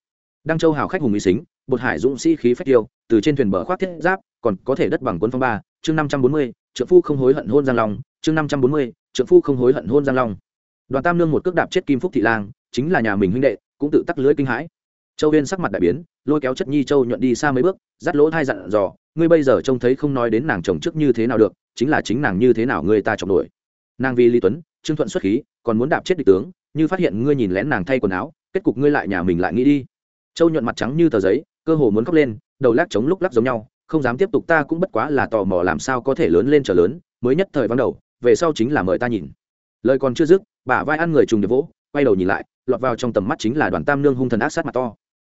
đăng châu hào khách hùng mỹ xính bột hải dũng sĩ khí phách tiêu, từ trên thuyền bờ khoác thiết giáp, còn có thể đất bằng quân phong ba, chương năm trăm bốn mươi, trượng phu không hối hận hôn giang long, chương năm trăm bốn mươi, trượng phu không hối hận hôn giang long. Đoàn tam nương một cước đạp chết kim phúc thị lang, chính là nhà mình huynh đệ, cũng tự tắc lưới kinh hãi. Châu huyên sắc mặt đại biến, lôi kéo chất nhi châu nhuận đi xa mấy bước, dắt lỗ thai dặn dò, ngươi bây giờ trông thấy không nói đến nàng chồng trước như thế nào được, chính là chính nàng như thế nào người ta chọc nổi. Nàng vì lý tuấn, trương thuận xuất khí, còn muốn đạp chết địch tướng, như phát hiện ngươi nhìn lén nàng thay quần áo, kết cục ngươi lại nhà mình lại nghĩ đi. Châu nhuận mặt trắng như tờ giấy cơ hồ muốn khóc lên, đầu lắc chống lúc lắc giống nhau, không dám tiếp tục ta cũng bất quá là tò mò làm sao có thể lớn lên trở lớn, mới nhất thời vắng đầu, về sau chính là mời ta nhìn. Lời còn chưa dứt, bả vai ăn người trùng điệp vỗ, quay đầu nhìn lại, lọt vào trong tầm mắt chính là đoàn tam nương hung thần ác sát mặt to.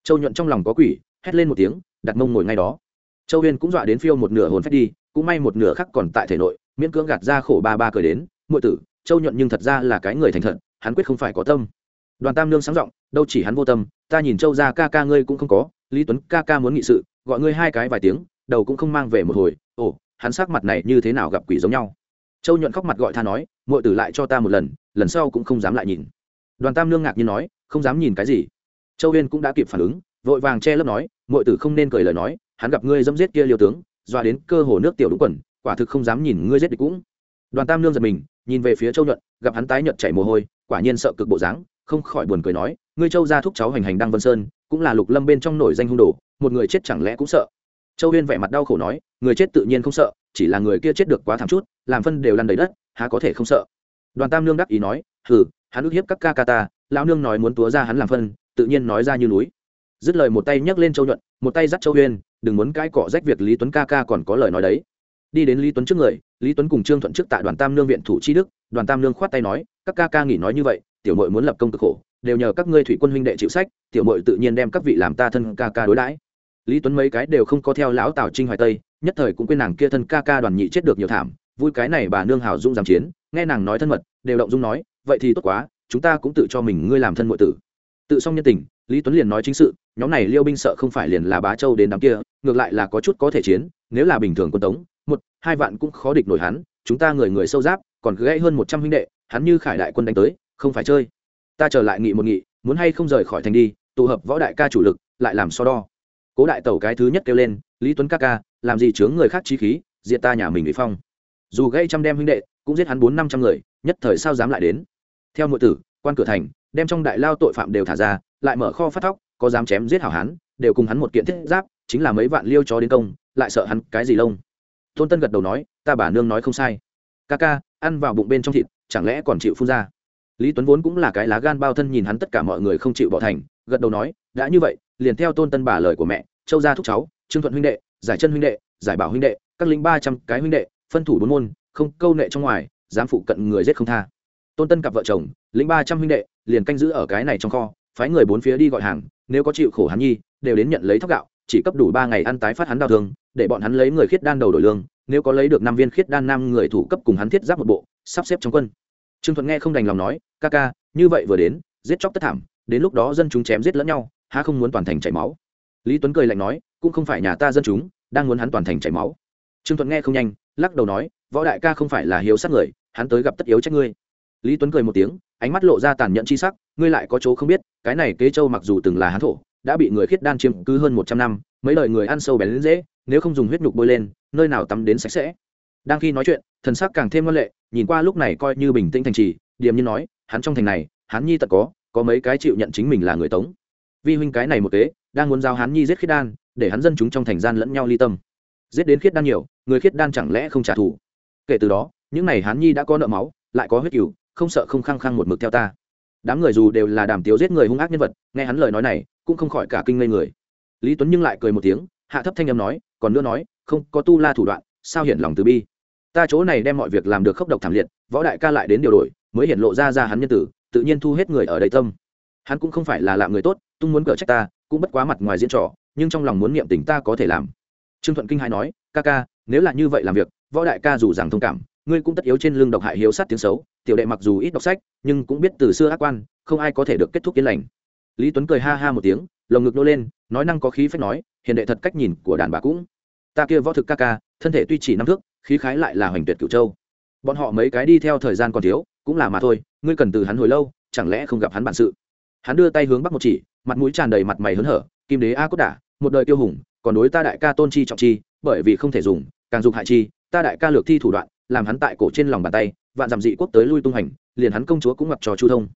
Châu nhuận trong lòng có quỷ, hét lên một tiếng, đặt mông ngồi ngay đó. Châu huyên cũng dọa đến phiêu một nửa hồn phách đi, cũng may một nửa khác còn tại thể nội, miễn cưỡng gạt ra khổ ba ba cười đến, muội tử, châu nhuận nhưng thật ra là cái người thành thật, hắn quyết không phải có tâm. Đoàn tam nương sáng giọng, đâu chỉ hắn vô tâm, ta nhìn châu ra ca ca ngươi cũng không có lý tuấn ca ca muốn nghị sự, gọi ngươi hai cái vài tiếng, đầu cũng không mang về một hồi. Ồ, hắn sắc mặt này như thế nào gặp quỷ giống nhau? Châu nhuận khóc mặt gọi tha nói, muội tử lại cho ta một lần lần sau cũng không dám lại nhìn. Đoàn tam nương ngạc nhiên nói, không dám nhìn cái gì. Châu huyên cũng đã kịp phản ứng, vội vàng che lấp nói, muội tử không nên cười lời nói, hắn gặp ngươi dẫm giết kia liều tướng doa đến cơ hồ nước tiểu đúng quần, quả thực không dám nhìn ngươi giết địch cũng. Đoàn tam nương giật mình, nhìn về phía châu nhuận, gặp hắn tái nhợt chảy mồ hôi, quả nhiên sợ cực bộ dáng, không khỏi buồn cười nói ngươi châu gia thúc cháu hành hành đăng vân sơn, cũng là lục lâm bên trong nổi danh hung đồ, một người chết chẳng lẽ cũng sợ? Châu huyên vẻ mặt đau khổ nói, người chết tự nhiên không sợ, chỉ là người kia chết được quá thảm chút, làm phân đều lăn đầy đất, há có thể không sợ? Đoàn tam nương đắc ý nói, hừ, hắn ức hiếp các ca ca ta, lão nương nói muốn túa ra hắn làm phân, tự nhiên nói ra như núi. Dứt lời một tay nhấc lên châu nhuận, một tay dắt châu huyên, đừng muốn cãi cọ rách việc lý tuấn ca ca còn có lời nói đấy. Đi đến lý tuấn trước người, lý tuấn cùng trương thuận trước tại đoàn tam nương viện thủ chi đức, đoàn tam nương khoát tay nói, các ca ca nghỉ nói như vậy tiểu mội muốn lập công cực khổ, đều nhờ các ngươi thủy quân huynh đệ chịu sách, tiểu mội tự nhiên đem các vị làm ta thân ca ca đối đãi. Lý tuấn mấy cái đều không có theo lão tào trinh hoài tây, nhất thời cũng quên nàng kia thân ca ca đoàn nhị chết được nhiều thảm, vui cái này bà nương hào dung giảm chiến, nghe nàng nói thân mật, đều động dung nói, vậy thì tốt quá, chúng ta cũng tự cho mình ngươi làm thân nội tử. Tự xong nhân tình, lý tuấn liền nói chính sự, nhóm này liêu binh sợ không phải liền là bá châu đến đám kia, ngược lại là có chút có thể chiến, nếu là bình thường quân tống, một, hai vạn cũng khó địch nổi hắn, chúng ta người người sâu giáp, còn gãy hơn một trăm huynh đệ, hắn như khải đại quân đánh tới không phải chơi. Ta trở lại nghị một nghị, muốn hay không rời khỏi thành đi, tụ hợp võ đại ca chủ lực, lại làm so đo. Cố đại tẩu cái thứ nhất kêu lên, lý tuấn ca ca, làm gì chướng người khác chi khí diện ta nhà mình bị phong. Dù gây trăm đem huynh đệ, cũng giết hắn bốn năm trăm người, nhất thời sao dám lại đến? Theo nội tử, quan cửa thành, đem trong đại lao tội phạm đều thả ra, lại mở kho phát thóc, có dám chém giết hảo hán, đều cùng hắn một kiện thiết giáp, chính là mấy vạn liêu cho đến công, lại sợ hắn cái gì lông? Tôn tân gật đầu nói, ta bà nương nói không sai. Ca ca, ăn vào bụng bên trong thịt, chẳng lẽ còn chịu phun ra? Lý tuấn vốn cũng là cái lá gan bao thân nhìn hắn tất cả mọi người không chịu bỏ thành, gật đầu nói, đã như vậy, liền theo tôn tân bà lời của mẹ, châu gia thúc cháu, trương thuận huynh đệ, giải chân huynh đệ, giải bảo huynh đệ, các lính ba trăm cái huynh đệ, phân thủ bốn môn, không câu nệ trong ngoài, dám phụ cận người giết không tha. Tôn tân cặp vợ chồng, lính ba trăm huynh đệ, liền canh giữ ở cái này trong kho, phái người bốn phía đi gọi hàng, nếu có chịu khổ hắn nhi, đều đến nhận lấy thóc gạo, chỉ cấp đủ ba ngày ăn tái phát hắn đau thương, để bọn hắn lấy người khiết đan đầu đổi lương, nếu có lấy được năm viên khiết đan năm người thủ cấp cùng hắn thiết giáp một bộ, sắp xếp trong quân trương thuận nghe không đành lòng nói, ca ca, như vậy vừa đến, giết chóc tất thảm, đến lúc đó dân chúng chém giết lẫn nhau, há không muốn toàn thành chảy máu? Lý tuấn cười lạnh nói, cũng không phải nhà ta dân chúng, đang muốn hắn toàn thành chảy máu. Trương thuận nghe không nhanh, lắc đầu nói, võ đại ca không phải là hiếu sát người, hắn tới gặp tất yếu trách ngươi. Lý tuấn cười một tiếng, ánh mắt lộ ra tàn nhẫn chi sắc, ngươi lại có chỗ không biết, cái này kế châu mặc dù từng là hán thổ, đã bị người khiết đan chiếm cứ hơn một trăm năm, mấy đời người ăn sâu bén lên dễ, nếu không dùng huyết nhục bôi lên, nơi nào tắm đến sạch sẽ? Đang khi nói chuyện, thần sắc càng thêm ngân lệ, nhìn qua lúc này coi như bình tĩnh thành trì, điềm như nói, hắn trong thành này, hắn nhi tật có có mấy cái chịu nhận chính mình là người tống. Vi huynh cái này một kế, đang muốn giao hắn nhi giết khiết đan, để hắn dân chúng trong thành gian lẫn nhau ly tâm. Giết đến khiết đan nhiều, người khiết đan chẳng lẽ không trả thù? Kể từ đó, những n à y hắn nhi đã có nợ máu, lại có huyết cừu, không sợ không khăng khăng một mực theo ta. Đám người dù đều là đàm tiếu giết người hung ác nhân vật, nghe hắn lời nói này, cũng không khỏi cả kinh ngây người. Lý tuấn nhưng lại cười một tiếng, hạ thấp thanh âm nói, còn nữa nói, không có tu la thủ đoạn, sao hiện lòng từ bi? Ta chỗ này đem mọi việc làm được khốc độc thảm liệt, võ đại ca lại đến điều đổi, mới hiện lộ ra ra hắn nhân tử, tự nhiên thu hết người ở đây tâm. Hắn cũng không phải là lạ người tốt, tung muốn cở trách ta, cũng bất quá mặt ngoài diễn trò, nhưng trong lòng muốn niệm tình ta có thể làm. Trương thuận kinh hai nói, ca ca, nếu là như vậy làm việc, võ đại ca dù rằng thông cảm, ngươi cũng tất yếu trên lưng độc hại hiếu sát tiếng xấu, tiểu đệ mặc dù ít đọc sách, nhưng cũng biết từ xưa ác quan, không ai có thể được kết thúc yên lành. Lý tuấn cười ha ha một tiếng, lồng ngực nô lên, nói năng có khí phép nói, hiền đệ thật cách nhìn của đàn bà cũng. Ta kia võ thực ca ca thân thể tuy chỉ năm thước, khí khái lại là hoành tuyệt cửu châu. Bọn họ mấy cái đi theo thời gian còn thiếu, cũng là mà thôi, ngươi cần từ hắn hồi lâu, chẳng lẽ không gặp hắn bản sự? Hắn đưa tay hướng bắc một chỉ, mặt mũi tràn đầy mặt mày hớn hở, kim đế a cốt đả, một đời tiêu hùng, còn đối ta đại ca tôn chi trọng chi, bởi vì không thể dùng, càng dùng hại chi, ta đại ca lược thi thủ đoạn, làm hắn tại cổ trên lòng bàn tay, vạn dặm dị quốc tới lui tung hành, liền hắn công chúa cũng mặc trò chu thông.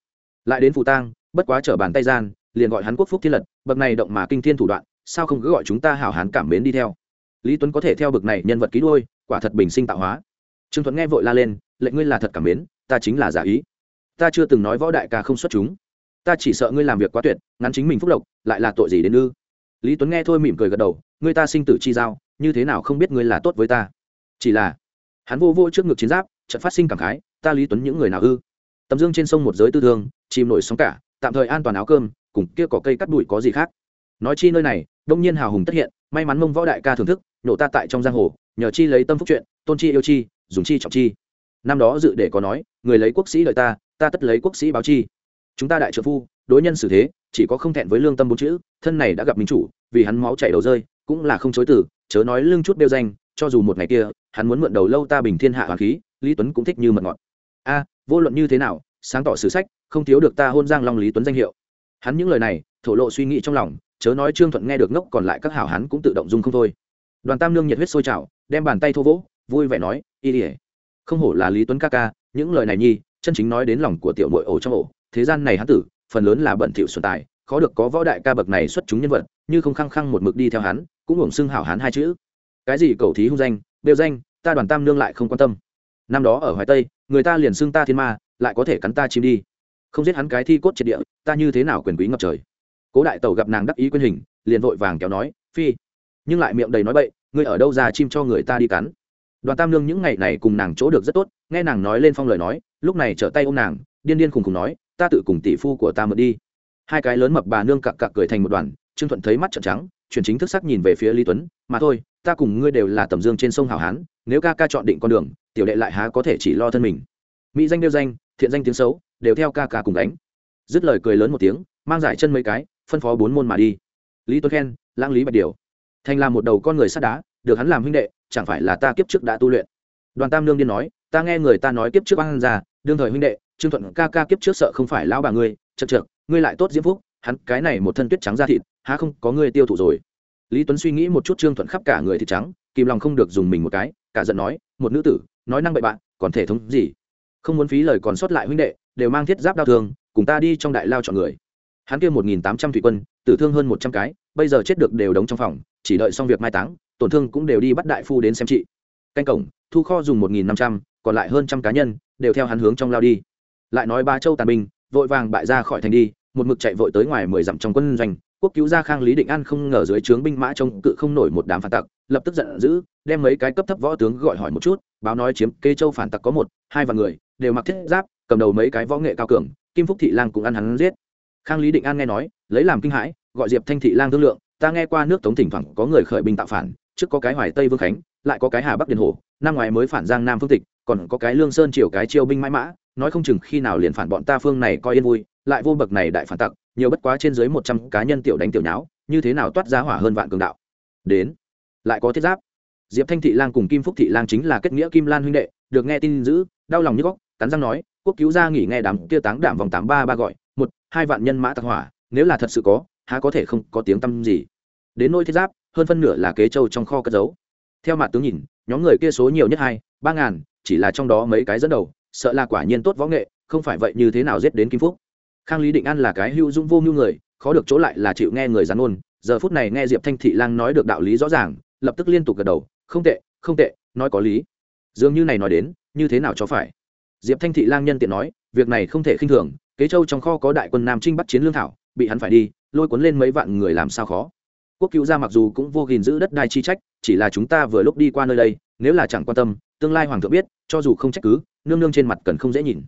Lại đến phù tang, bất quá trở bàn tay gian, liền gọi hắn quốc phúc thiên lật, bậc này động mà kinh thiên thủ đoạn, sao không cứ gọi chúng ta hảo hán cảm mến đi theo? Lý tuấn có thể theo bực này nhân vật ký đôi quả thật bình sinh tạo hóa. Trương Thuận nghe vội la lên, lệnh ngươi là thật cảm mến, ta chính là giả ý. Ta chưa từng nói võ đại ca không xuất chúng. Ta chỉ sợ ngươi làm việc quá tuyệt, ngắn chính mình phúc lộc, lại là tội gì đến ư? Lý tuấn nghe thôi mỉm cười gật đầu, ngươi ta sinh tử chi giao, như thế nào không biết ngươi là tốt với ta? Chỉ là, hắn vô vô trước ngực chiến giáp trận phát sinh cảm khái, ta lý tuấn những người nào ư? Tầm dương trên sông một giới tư thương, chìm nổi sóng cả, tạm thời an toàn áo cơm, cùng kia cỏ cây cắt bụi có gì khác. Nói chi nơi này, đông nhiên hào hùng tất hiện, may mắn mông võ đại ca thưởng thức nhổ ta tại trong giang hồ, nhờ chi lấy tâm phúc chuyện, tôn chi yêu chi, dùng chi trọng chi. Năm đó dự để có nói, người lấy quốc sĩ đợi ta ta tất lấy quốc sĩ báo chi. Chúng ta đại trợ phu, đối nhân xử thế, chỉ có không thẹn với lương tâm bốn chữ, thân này đã gặp minh chủ, vì hắn máu chảy đầu rơi, cũng là không chối từ, chớ nói lương chút đeo danh, cho dù một ngày kia, hắn muốn mượn đầu lâu ta bình thiên hạ hoàng khí, lý tuấn cũng thích như mật ngọt. A, vô luận như thế nào, sáng tỏ sử sách, không thiếu được ta hôn giang long lý tuấn danh hiệu. Hắn những lời này, thổ lộ suy nghĩ trong lòng, chớ nói trương thuận nghe được ngốc, còn lại các hảo hắn cũng tự động dung không thôi đoàn tam nương nhiệt huyết sôi trào, đem bàn tay thô vỗ, vui vẻ nói, y ỉa không hổ là lý tuấn ca ca, những lời này nhi, chân chính nói đến lòng của tiểu mội ổ trong ổ. Thế gian này hắn tử, phần lớn là bận thiệu xuân tài, khó được có võ đại ca bậc này xuất chúng nhân vật, như không khăng khăng một mực đi theo hắn, cũng uổng xưng hảo hắn hai chữ. Cái gì cầu thí hung danh, đều danh, ta đoàn tam nương lại không quan tâm. Năm đó ở hoài tây, người ta liền xưng ta thiên ma, lại có thể cắn ta chim đi. Không giết hắn cái thi cốt triệt địa, ta như thế nào quyền quý ngập trời? Cố đại tẩu gặp nàng đắc ý quyền hình, liền vội vàng kéo nói, phi nhưng lại miệng đầy nói bậy, ngươi ở đâu ra chim cho người ta đi cắn? Đoàn tam lương những ngày này cùng nàng chỗ được rất tốt, nghe nàng nói lên phong lời nói, lúc này trở tay ô m nàng, điên điên khùng khùng nói, ta tự cùng tỷ phu của ta mượn đi. Hai cái lớn mập bà nương cặc cặc cười thành một đoàn, trương thuận thấy mắt trợn trắng, chuyển chính thức sắc nhìn về phía lý tuấn, mà thôi, ta cùng ngươi đều là tầm dương trên sông hảo hán, nếu ca ca chọn định con đường, tiểu đệ lại há có thể chỉ lo thân mình. Mỹ danh đeo danh, thiện danh tiếng xấu, đều theo ca ca cùng đánh dứt lời cười lớn một tiếng, mang giải chân mấy cái, phân phó bốn môn mà đi. Lý tuấn khen, lãng lý bạch điều thành làm một đầu con người sắt đá, được hắn làm huynh đệ, chẳng phải là ta kiếp trước đã tu luyện. Đoàn tam lương điên nói, ta nghe người ta nói kiếp trước ăn ra đương thời huynh đệ, trương thuận ca ca kiếp trước sợ không phải lão bà ngươi chật chật ngươi lại tốt diễm phúc, hắn cái này một thân tuyết trắng da thịt, há không có ngươi tiêu thụ rồi. Lý tuấn suy nghĩ một chút trương thuận khắp cả người thịt trắng, kìm lòng không được dùng mình một cái, cả giận nói, một nữ tử, nói năng bậy bạn, còn thể thống gì? Không muốn phí lời còn sót lại huynh đệ, đều mang thiết giáp đau thương, cùng ta đi trong đại lao chọn người. Hắn kia một nghìn tám trăm thủy quân, tử thương hơn một trăm cái, bây giờ chết được đều đóng trong phòng chỉ đợi xong việc mai táng, tổn thương cũng đều đi bắt đại phu đến xem trị. Canh cổng, thu kho dùng một nghìn năm trăm, còn lại hơn trăm cá nhân, đều theo hắn hướng trong lao đi. Lại nói ba châu tàn binh, vội vàng bại ra khỏi thành đi, một mực chạy vội tới ngoài mười dặm trong quân doanh. Quốc cứu gia khang lý định an không ngờ dưới trướng binh mã trông cự không nổi một đám phản tặc, lập tức giận dữ, đem mấy cái cấp thấp võ tướng gọi hỏi một chút, báo nói chiếm kê châu phản tặc có một, hai vạn người, đều mặc thiết giáp, cầm đầu mấy cái võ nghệ cao cường, kim phúc thị lang cũng ăn hắn giết. Khang lý định an nghe nói, lấy làm kinh hãi, gọi diệp thanh thị lang thương lượng ta nghe qua nước tống thỉnh thoảng có người khởi binh tạo phản, trước có cái hoài tây vương khánh, lại có cái hà bắc điền hồ, năm ngoài mới phản giang nam phương tịch, còn có cái lương sơn triều cái chiêu binh mãi mã, nói không chừng khi nào liền phản bọn ta phương này coi yên vui, lại vô bậc này đại phản tặc, nhiều bất quá trên dưới một trăm cá nhân tiểu đánh tiểu nháo, như thế nào toát ra hỏa hơn vạn cường đạo. Đến, lại có thiết giáp. Diệp thanh thị lang cùng kim phúc thị lang chính là kết nghĩa kim lan huynh đệ, được nghe tin dữ đau lòng như góc, cắn răng nói, quốc cứu gia nghỉ nghe đám kia táng đạm vòng tám ba ba gọi, một, hai vạn nhân mã tặc hỏa, nếu là thật sự có há có thể không có tiếng tăm gì. Đến nôi thiết giáp, hơn phân nửa là kế châu trong kho cất giấu. Theo mặt tướng nhìn, nhóm người kia số nhiều nhất hai, ba ngàn, chỉ là trong đó mấy cái dẫn đầu, sợ là quả nhiên tốt võ nghệ, không phải vậy như thế nào giết đến kim phúc. Khang lý định an là cái hữu dung vô mưu người, khó được chỗ lại là chịu nghe người gián ngôn giờ phút này nghe diệp thanh thị lang nói được đạo lý rõ ràng, lập tức liên tục gật đầu, không tệ không tệ, nói có lý. Dường như này nói đến, như thế nào cho phải? Diệp thanh thị lang nhân tiện nói, việc này không thể khinh thường, kế châu trong kho có đại quân nam trinh bắt chiến lương thảo bị hắn phải đi, lôi cuốn lên mấy vạn người làm sao khó. Quốc cứu gia mặc dù cũng vô gìn giữ đất đai chi trách, chỉ là chúng ta vừa lúc đi qua nơi đây, nếu là chẳng quan tâm, tương lai hoàng thượng biết, cho dù không trách cứ, nương nương trên mặt cần không dễ nhìn.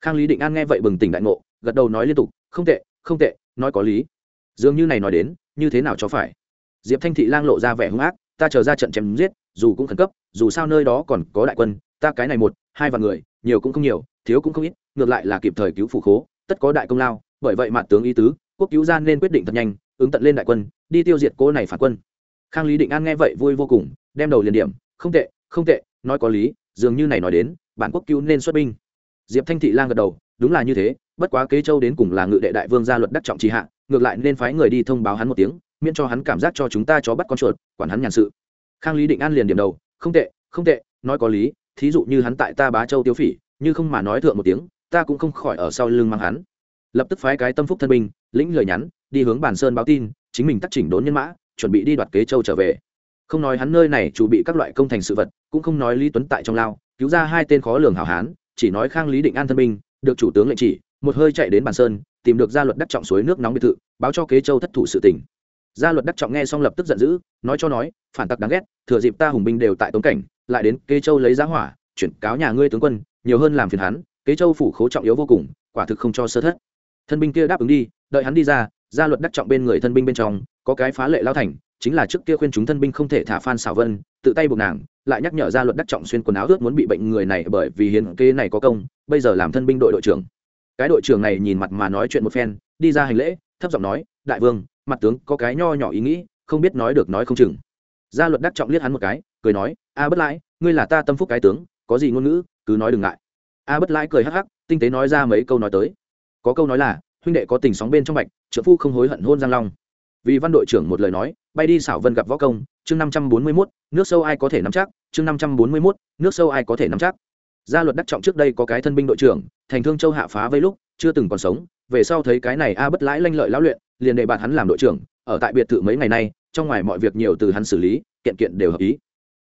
Khang lý định an nghe vậy bừng tỉnh đại ngộ, gật đầu nói liên tục, không tệ không tệ, nói có lý. Dường như này nói đến, như thế nào cho phải? Diệp thanh thị lang lộ ra vẻ hung ác, ta chờ ra trận chém giết, dù cũng khẩn cấp, dù sao nơi đó còn có đại quân, ta cái này một, hai vạn người, nhiều cũng không nhiều, thiếu cũng không ít, ngược lại là kịp thời cứu phủ khố, tất có đại công lao, bởi vậy mặt tướng ý tứ quốc cứu gian nên quyết định thật nhanh, ứng tận lên đại quân, đi tiêu diệt cô này phản quân. Khang lý định an nghe vậy vui vô cùng, đem đầu liền điểm, không tệ không tệ, nói có lý, dường như này nói đến, bản quốc cứu nên xuất binh. Diệp thanh thị lang gật đầu, đúng là như thế, bất quá kế châu đến cùng là ngự đệ đại vương gia luật đắc trọng trì hạ, ngược lại nên phái người đi thông báo hắn một tiếng, miễn cho hắn cảm giác cho chúng ta chó bắt con chuột, quản hắn nhàn sự. Khang lý định an liền điểm đầu, không tệ không tệ, nói có lý, thí dụ như hắn tại ta bá châu tiêu phỉ, như không mà nói thượng một tiếng, ta cũng không khỏi ở sau lưng mang hắn. Lập tức phái cái tâm phúc thân binh lĩnh lời nhắn, đi hướng Bàn sơn báo tin, chính mình tắt chỉnh đốn nhân mã, chuẩn bị đi đoạt kế châu trở về không nói hắn nơi này chủ bị các loại công thành sự vật, cũng không nói lý tuấn tại trong lao, cứu ra hai tên khó lường hảo hán, chỉ nói khang lý định an thân binh, được chủ tướng lệnh chỉ, một hơi chạy đến Bàn sơn, tìm được gia luật đắc trọng suối nước nóng biệt thự, báo cho kế châu thất thủ sự tình. gia luật đắc trọng nghe xong lập tức giận dữ, nói cho nói, phản tặc đáng ghét, thừa dịp ta hùng binh đều tại tống cảnh, lại đến kế châu lấy giá hỏa, chuyển cáo nhà ngươi tướng quân, nhiều hơn làm phiền hắn, kế châu phủ khố trọng yếu vô cùng, quả thực không cho sơ thất thân binh kia đáp ứng đi, đợi hắn đi ra, gia luật đắc trọng bên người thân binh bên trong, có cái phá lệ lao thành, chính là trước kia khuyên chúng thân binh không thể thả phan xảo vân, tự tay buộc nàng, lại nhắc nhở gia luật đắc trọng xuyên quần áo ướt muốn bị bệnh người này bởi vì hiến kế này có công, bây giờ làm thân binh đội đội trưởng. Cái đội trưởng này nhìn mặt mà nói chuyện một phen, đi ra hành lễ, thấp giọng nói, đại vương, mặt tướng có cái nho nhỏ ý nghĩ, không biết nói được nói không chừng. Gia luật đắc trọng liếc hắn một cái, cười nói, a bất lãi, ngươi là ta tâm phúc cái tướng, có gì ngôn ngữ, cứ nói đừng ngại. A bất lãi cười hắc hắc, tinh tế nói ra mấy câu nói tới có câu nói là, huynh đệ có tình sóng bên trong bạch trợ phu không hối hận hôn giang long. Vì văn đội trưởng một lời nói, bay đi xảo vân gặp võ công, chương năm trăm bốn mươi mốt, nước sâu ai có thể nắm chắc, chương năm trăm bốn mươi mốt, nước sâu ai có thể nắm chắc. Gia luật đắc trọng trước đây có cái thân binh đội trưởng, thành thương châu hạ phá vây lúc, chưa từng còn sống, về sau thấy cái này a bất lãi lanh lợi lão luyện, liền đề bạt hắn làm đội trưởng, ở tại biệt thự mấy ngày nay, trong ngoài mọi việc nhiều từ hắn xử lý, kiện kiện đều hợp ý.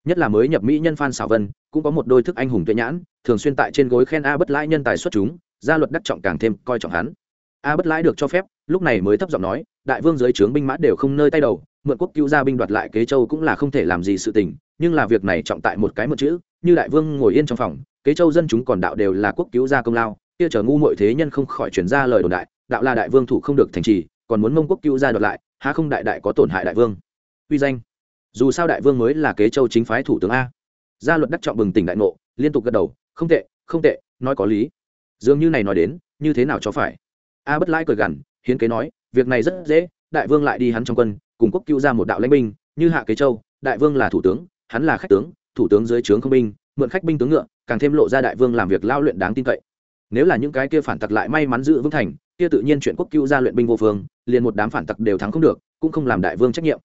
Nhất là mới nhập mỹ nhân phan xảo vân, cũng có một đôi thức anh hùng tuệ nhãn, thường xuyên tại trên gối khen a bất lãi nhân tài xuất chúng gia luật đắc trọng càng thêm coi trọng hắn. A bất lãi được cho phép, lúc này mới thấp giọng nói, đại vương dưới trướng binh mã đều không nơi tay đầu, mượn quốc cứu gia binh đoạt lại kế châu cũng là không thể làm gì sự tình, nhưng là việc này trọng tại một cái một chữ, như đại vương ngồi yên trong phòng, kế châu dân chúng còn đạo đều là quốc cứu gia công lao, kia chờ ngu mọi thế nhân không khỏi chuyển ra lời đồn đại, đạo là đại vương thủ không được thành trì, còn muốn mông quốc cứu gia đoạt lại, há không đại đại có tổn hại đại vương. Uy danh. Dù sao đại vương mới là kế châu chính phái thủ tướng a. Gia luật đắc trọng bừng tỉnh đại ngộ, liên tục gật đầu, không tệ không tệ, nói có lý dường như này nói đến, như thế nào cho phải? A bất lãi cười gằn, hiến kế nói, việc này rất dễ, đại vương lại đi hắn trong quân, cùng quốc cứu ra một đạo lãnh binh, như hạ kế châu, đại vương là thủ tướng, hắn là khách tướng, thủ tướng dưới trướng không binh, mượn khách binh tướng ngựa, càng thêm lộ ra đại vương làm việc lao luyện đáng tin cậy. Nếu là những cái kia phản tặc lại may mắn giữ vững thành, kia tự nhiên chuyện quốc cứu ra luyện binh vô phương, liền một đám phản tặc đều thắng không được, cũng không làm đại vương trách nhiệm.